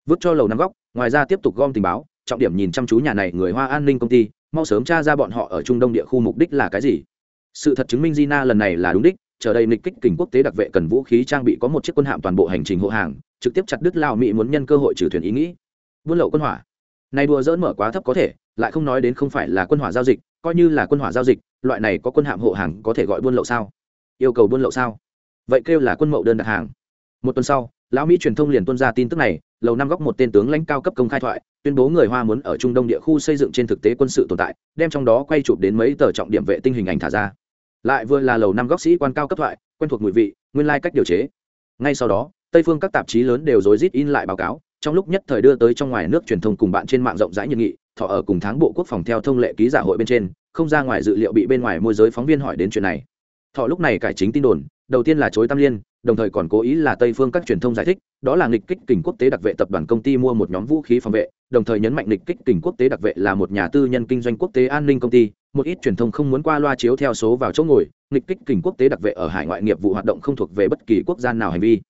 vứt cho lầu năm góc, ngoài ra tiếp tục gom tình báo, trọng điểm nhìn chăm chú nhà này người hoa an ninh công ty, mau sớm tra ra bọn họ ở trung đông địa khu mục đích là cái gì. Sự thật chứng minh Gina lần này là đúng đích chờ đây nịch kích kình quốc tế đặc vệ cần vũ khí trang bị có một chiếc quân hạm toàn bộ hành trình hộ hàng, trực tiếp chặt đứt lao mỹ muốn nhân cơ hội trừ thuyền ý nghĩ. Buôn lậu quân hỏa. Này đùa dỡn mở quá thấp có thể, lại không nói đến không phải là quân hỏa giao dịch, coi như là quân hỏa giao dịch, loại này có quân hạm hộ hàng có thể gọi buôn lậu sao? Yêu cầu buôn lậu sao? Vậy kêu là quân mậu đơn đặt hàng. Một tuần sau, lão mỹ truyền thông liền tuân ra tin tức này, lầu năm góc một tên tướng lãnh cao cấp công khai thoại, tuyên bố người hoa muốn ở trung đông địa khu xây dựng trên thực tế quân sự tồn tại, đem trong đó quay chụp đến mấy tờ trọng điểm vệ tinh hình ảnh thả ra lại vừa là lầu năm góc sĩ quan cao cấp thoại, quen thuộc mùi vị, nguyên lai、like、cách điều chế. Ngay sau đó, tây phương các tạp chí lớn đều rối rít in lại báo cáo, trong lúc nhất thời đưa tới trong ngoài nước truyền thông cùng bạn trên mạng rộng rãi nhiệt nghị, thọ ở cùng tháng bộ quốc phòng theo thông lệ ký giả hội bên trên, không ra ngoài dự liệu bị bên ngoài môi giới phóng viên hỏi đến chuyện này. Thọ lúc này cải chính tin đồn, đầu tiên là chối tam liên, đồng thời còn cố ý là tây phương các truyền thông giải thích, đó là nghịch kích kình quốc tế đặc vệ tập đoàn công ty mua một nhóm vũ khí phòng vệ, đồng thời nhấn mạnh nghịch kích kình quốc tế đặc vệ là một nhà tư nhân kinh doanh quốc tế an ninh công ty một ít truyền thông không muốn qua loa chiếu theo số vào chỗ ngồi, nghịch kích kình quốc tế đặc vệ ở hải ngoại nghiệp vụ hoạt động không thuộc về bất kỳ quốc gia nào hành vi.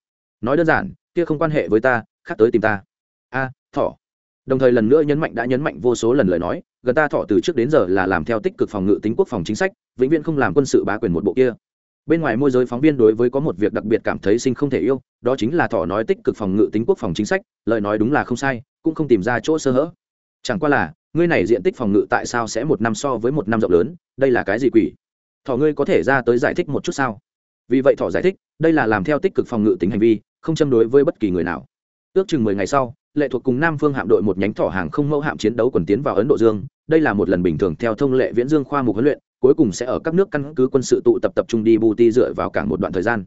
Nói đơn giản, kia không quan hệ với ta, khác tới tìm ta. A, thọ. Đồng thời lần nữa nhấn mạnh đã nhấn mạnh vô số lần lời nói, gần ta thọ từ trước đến giờ là làm theo tích cực phòng ngự tính quốc phòng chính sách, vĩnh viễn không làm quân sự bá quyền một bộ kia. Bên ngoài môi giới phóng viên đối với có một việc đặc biệt cảm thấy sinh không thể yêu, đó chính là thọ nói tích cực phòng ngự tính quốc phòng chính sách, lời nói đúng là không sai, cũng không tìm ra chỗ sơ hở. Chẳng qua là ngươi này diện tích phòng ngự tại sao sẽ một năm so với một năm rộng lớn, đây là cái gì quỷ? Thỏ ngươi có thể ra tới giải thích một chút sao? Vì vậy thỏ giải thích, đây là làm theo tích cực phòng ngự tính hành vi, không châm đối với bất kỳ người nào. Ước chừng mười ngày sau, lệ thuộc cùng nam phương hạm đội một nhánh thỏ hàng không mẫu hạm chiến đấu quần tiến vào ấn độ dương. Đây là một lần bình thường theo thông lệ viễn dương khoa mục huấn luyện, cuối cùng sẽ ở các nước căn cứ quân sự tụ tập tập trung đi bouti dựa vào cảng một đoạn thời gian.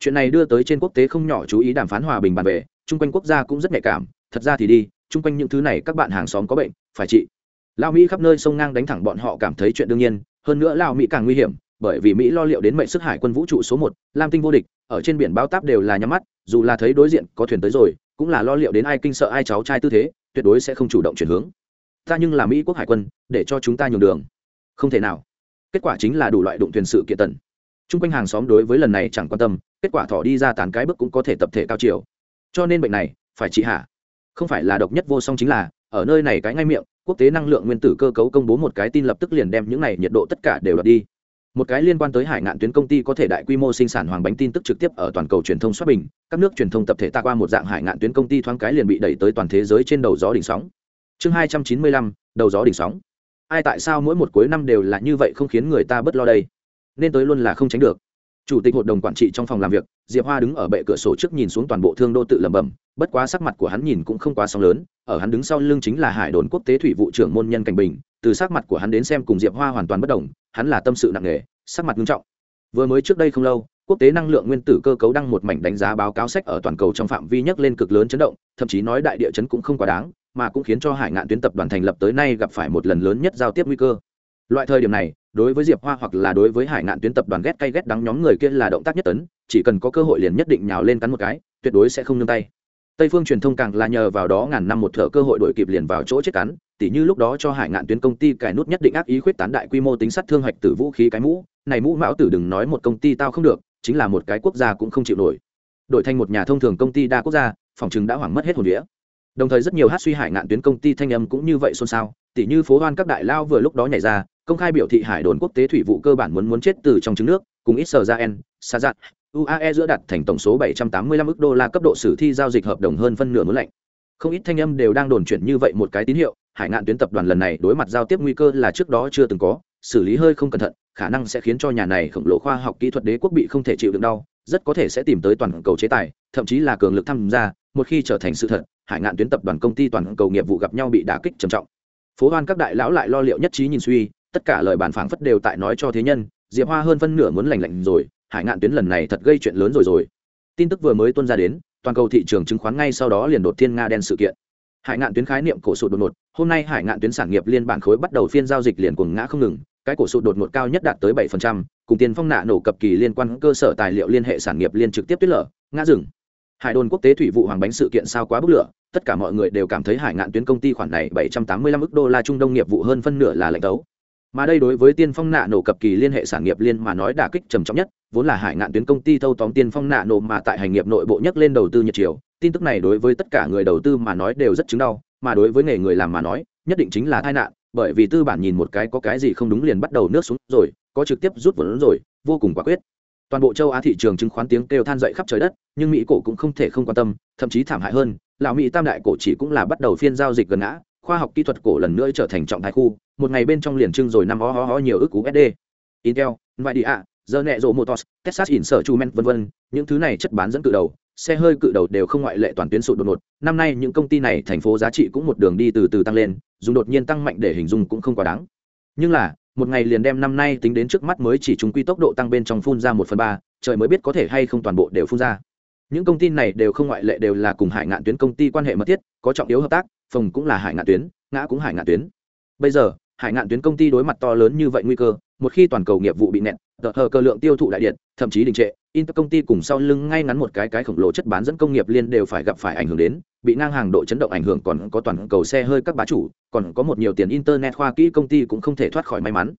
Chuyện này đưa tới trên quốc tế không nhỏ chú ý đàm phán hòa bình bàn về, chung quanh quốc gia cũng rất nhạy cảm. Thật ra thì đi, chung quanh những thứ này các bạn hàng xóm có bệnh phải trị lao mỹ khắp nơi sông ngang đánh thẳng bọn họ cảm thấy chuyện đương nhiên, hơn nữa lao mỹ càng nguy hiểm, bởi vì mỹ lo liệu đến mệnh sức hải quân vũ trụ số một, lam tinh vô địch, ở trên biển bao táp đều là nhắm mắt, dù là thấy đối diện có thuyền tới rồi, cũng là lo liệu đến ai kinh sợ ai cháu trai tư thế, tuyệt đối sẽ không chủ động chuyển hướng. Ta nhưng là mỹ quốc hải quân, để cho chúng ta nhường đường. Không thể nào. Kết quả chính là đủ loại đụng thuyền sự kiện tần t r u n g quanh hàng xóm đối với lần này chẳng quan tâm, kết quả thỏ đi ra tán cái bước cũng có thể tập thể cao chiều. Cho nên bệnh này, phải trị hạ không phải là độc nhất vô song chính là ở nơi này cái ngay miệng, quốc tế năng lượng nguyên tử cơ cấu công bố một cái tin lập tức liền đem những này nhiệt độ tất cả đều đập đi. Một cái liên quan tới hải ngạn tuyến công ty có thể đại quy mô sinh sản hoàng bánh tin tức trực tiếp ở toàn cầu truyền thông xuất bình, các nước truyền thông tập thể ta qua một dạng hải ngạn tuyến công ty thoáng cái liền bị đẩy tới toàn thế giới trên đầu gió đỉnh sóng. Chương hai trăm chín mươi lăm, đầu gió đỉnh sóng. Ai tại sao mỗi một cuối năm đều là như vậy không khiến người ta bất lo đây? Nên tới luôn là không tránh được chủ tịch hội đồng quản trị trong phòng làm việc, diệp hoa đứng ở bệ cửa sổ trước nhìn xuống toàn bộ thương đô tự lẩm bẩm, bất quá sắc mặt của hắn nhìn cũng không quá sóng lớn, ở hắn đứng sau lưng chính là hải đồn quốc tế thủy vụ trưởng môn nhân cảnh bình, từ sắc mặt của hắn đến xem cùng diệp hoa hoàn toàn bất đồng, hắn là tâm sự nặng nề, sắc mặt nghiêm trọng. Vừa mới trước đây không lâu, quốc tế năng lượng nguyên tử cơ cấu đăng một mảnh đánh giá báo cáo sách ở toàn cầu trong phạm vi nhấc lên cực lớn chấn động, thậm chí nói đại địa chấn cũng không quá đáng, mà cũng khiến cho hải ngạn tuyến tập đoàn thành lập tới nay gặp phải một lần lớn nhất giao tiếp nguy cơ. Loại thời điểm này đối với diệp hoa hoặc là đối với hải ngạn tuyến tập đoàn ghét cay ghét đắng nhóm người kia là động tác nhất tấn, chỉ cần có cơ hội liền nhất định nhào lên cắn một cái, tuyệt đối sẽ không nương tay. Tây phương truyền thông càng là nhờ vào đó ngàn năm một thợ cơ hội đổi kịp liền vào chỗ chết cắn, tỉ như lúc đó cho hải ngạn tuyến công ty cài nút nhất định ác ý khuyết tán đại quy mô tính sát thương hạch từ vũ khí cái mũ, này mũ mão tử đừng nói một công ty tao không được, chính là một cái quốc gia cũng không chịu nổi. Đổi thành một nhà thông thường công ty đa quốc gia, phòng chứng đã hoảng mất hết hồn đĩa đồng thời rất nhiều hát suy hải ngạn tuyến công ty thanh âm cũng như vậy xôn xao, tỉ như phố hoan các đại lao vừa lúc đó nhảy ra công khai biểu thị hải đồn quốc tế thủy vụ cơ bản muốn muốn chết từ trong trứng nước, cùng ít sờ ra en, sa dạn uae giữa đặt thành tổng số 785 ức đô la cấp độ sử thi giao dịch hợp đồng hơn phân nửa muốn lạnh không ít thanh âm đều đang đồn chuyển như vậy một cái tín hiệu, hải ngạn tuyến tập đoàn lần này đối mặt giao tiếp nguy cơ là trước đó chưa từng có, xử lý hơi không cẩn thận, khả năng sẽ khiến cho nhà này khổng lồ khoa học kỹ thuật đế quốc bị không thể chịu đựng đau, rất có thể sẽ tìm tới toàn cầu chế tài, thậm chí là cường lực tham gia, một khi trở thành sự thật, hải ngạn tuyến tập đoàn công ty toàn cầu nghiệp vụ gặp nhau bị đả kích trầm trọng. Phố hoan các đại lão lại lo liệu nhất trí nhìn suy tất cả lời bàn phảng phất đều tại nói cho thế nhân diệp hoa hơn phân nửa muốn lành lạnh rồi hải ngạn tuyến lần này thật gây chuyện lớn rồi rồi. Tin tức vừa mới tuân ra đến toàn cầu thị trường chứng khoán ngay sau đó liền đột thiên nga đen sự kiện. Hải ngạn tuyến khái niệm cổ sụt đột ngột hôm nay hải ngạn tuyến sản nghiệp liên bản khối bắt đầu phiên giao dịch liền cuồng ngã không ngừng cái cổ sụt đột ngột cao nhất đạt tới 7%, cùng tiền phong nạ nổ cập kỳ liên quan cơ sở tài liệu liên hệ sản nghiệp liên trực tiếp tuyết lở ngã rừng hải đồn quốc tế thủy vụ hoàng bánh sự kiện sao quá bức lửa tất cả mọi người đều cảm thấy hải ngạn tuyến công ty khoản này 785 ức đô la trung đông nghiệp vụ hơn phân nửa là lệnh tấu mà đây đối với tiên phong nạ nổ cập kỳ liên hệ sản nghiệp liên mà nói đả kích trầm trọng nhất, vốn là hải ngạn tuyến công ty thâu tóm tiên phong nạ nổ mà tại hành nghiệp nội bộ nhất lên đầu tư nhiệt chiều. Tin tức này đối với tất cả người đầu tư mà nói đều rất chứng đau, mà đối với nghề người làm mà nói, nhất định chính là tai nạn, bởi vì tư bản nhìn một cái có cái gì không đúng liền bắt đầu nước xuống rồi, có trực tiếp rút vốn rồi, vô cùng quả quyết. Toàn bộ châu á thị trường chứng khoán tiếng kêu than dậy khắp trời đất, nhưng mỹ cổ cũng không thể không quan tâm, thậm chí thảm hại hơn, lão mỹ tam đại cổ chỉ cũng là bắt đầu phiên giao dịch gần ngã khoa học kỹ thuật cổ lần nữa trở thành trọng thái khu, một ngày bên trong liền trưng rồi năm ho ho ho nhiều ước cú sd intel, nvidia giờ nẹ rộ motors, texas in sở chumen v v những thứ này chất bán dẫn cự đầu, xe hơi cự đầu đều không ngoại lệ toàn tuyến sụt đột ngột. Năm nay những công ty này thành phố giá trị cũng một đường đi từ từ tăng lên, dùng đột nhiên tăng mạnh để hình dung cũng không quá đáng. Nhưng là, một ngày liền đem năm nay tính đến trước mắt mới chỉ chúng quy tốc độ tăng bên trong phun ra một phần ba, trời mới biết có thể hay không toàn bộ đều phun ra. Những công ty này đều không ngoại lệ đều là cùng hải ngạn tuyến công ty quan hệ mật thiết, có trọng yếu hợp tác phòng cũng là hải ngạn tuyến, ngã cũng hải ngạn tuyến. Bây giờ, hải ngạn tuyến công ty đối mặt to lớn như vậy nguy cơ, một khi toàn cầu nghiệp vụ bị nẹt, tờ hờ cơ lượng tiêu thụ đại điện, thậm chí đình trệ inter công ty cùng sau lưng ngay ngắn một cái cái khổng lồ chất bán dẫn công nghiệp liên đều phải gặp phải ảnh hưởng đến, bị ngang hàng độ chấn động ảnh hưởng còn có toàn cầu xe hơi các bá chủ, còn có một nhiều tiền internet khoa kỹ công ty cũng không thể thoát khỏi may mắn.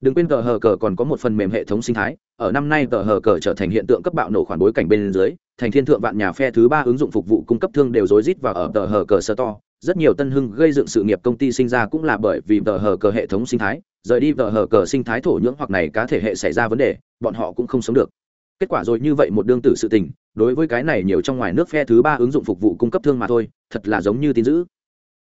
Đừng quên tờ hờ cờ còn có một phần mềm hệ thống sinh thái, ở năm nay tờ hờ cờ trở thành hiện tượng cấp bạo nổ khoản bối cảnh bên dưới, thành thiên thượng vạn nhà phe thứ ba ứng dụng phục vụ cung cấp thương đều rối rít vào ở tờ hờ cờ sơ to rất nhiều tân hưng gây dựng sự nghiệp công ty sinh ra cũng là bởi vì vờ hờ cờ hệ thống sinh thái. Rời đi vờ hờ cờ sinh thái thổ nhưỡng hoặc này cá thể hệ xảy ra vấn đề, bọn họ cũng không sống được. Kết quả rồi như vậy một đương tử sự tình, đối với cái này nhiều trong ngoài nước phe thứ ba ứng dụng phục vụ cung cấp thương mà thôi, thật là giống như tin dữ.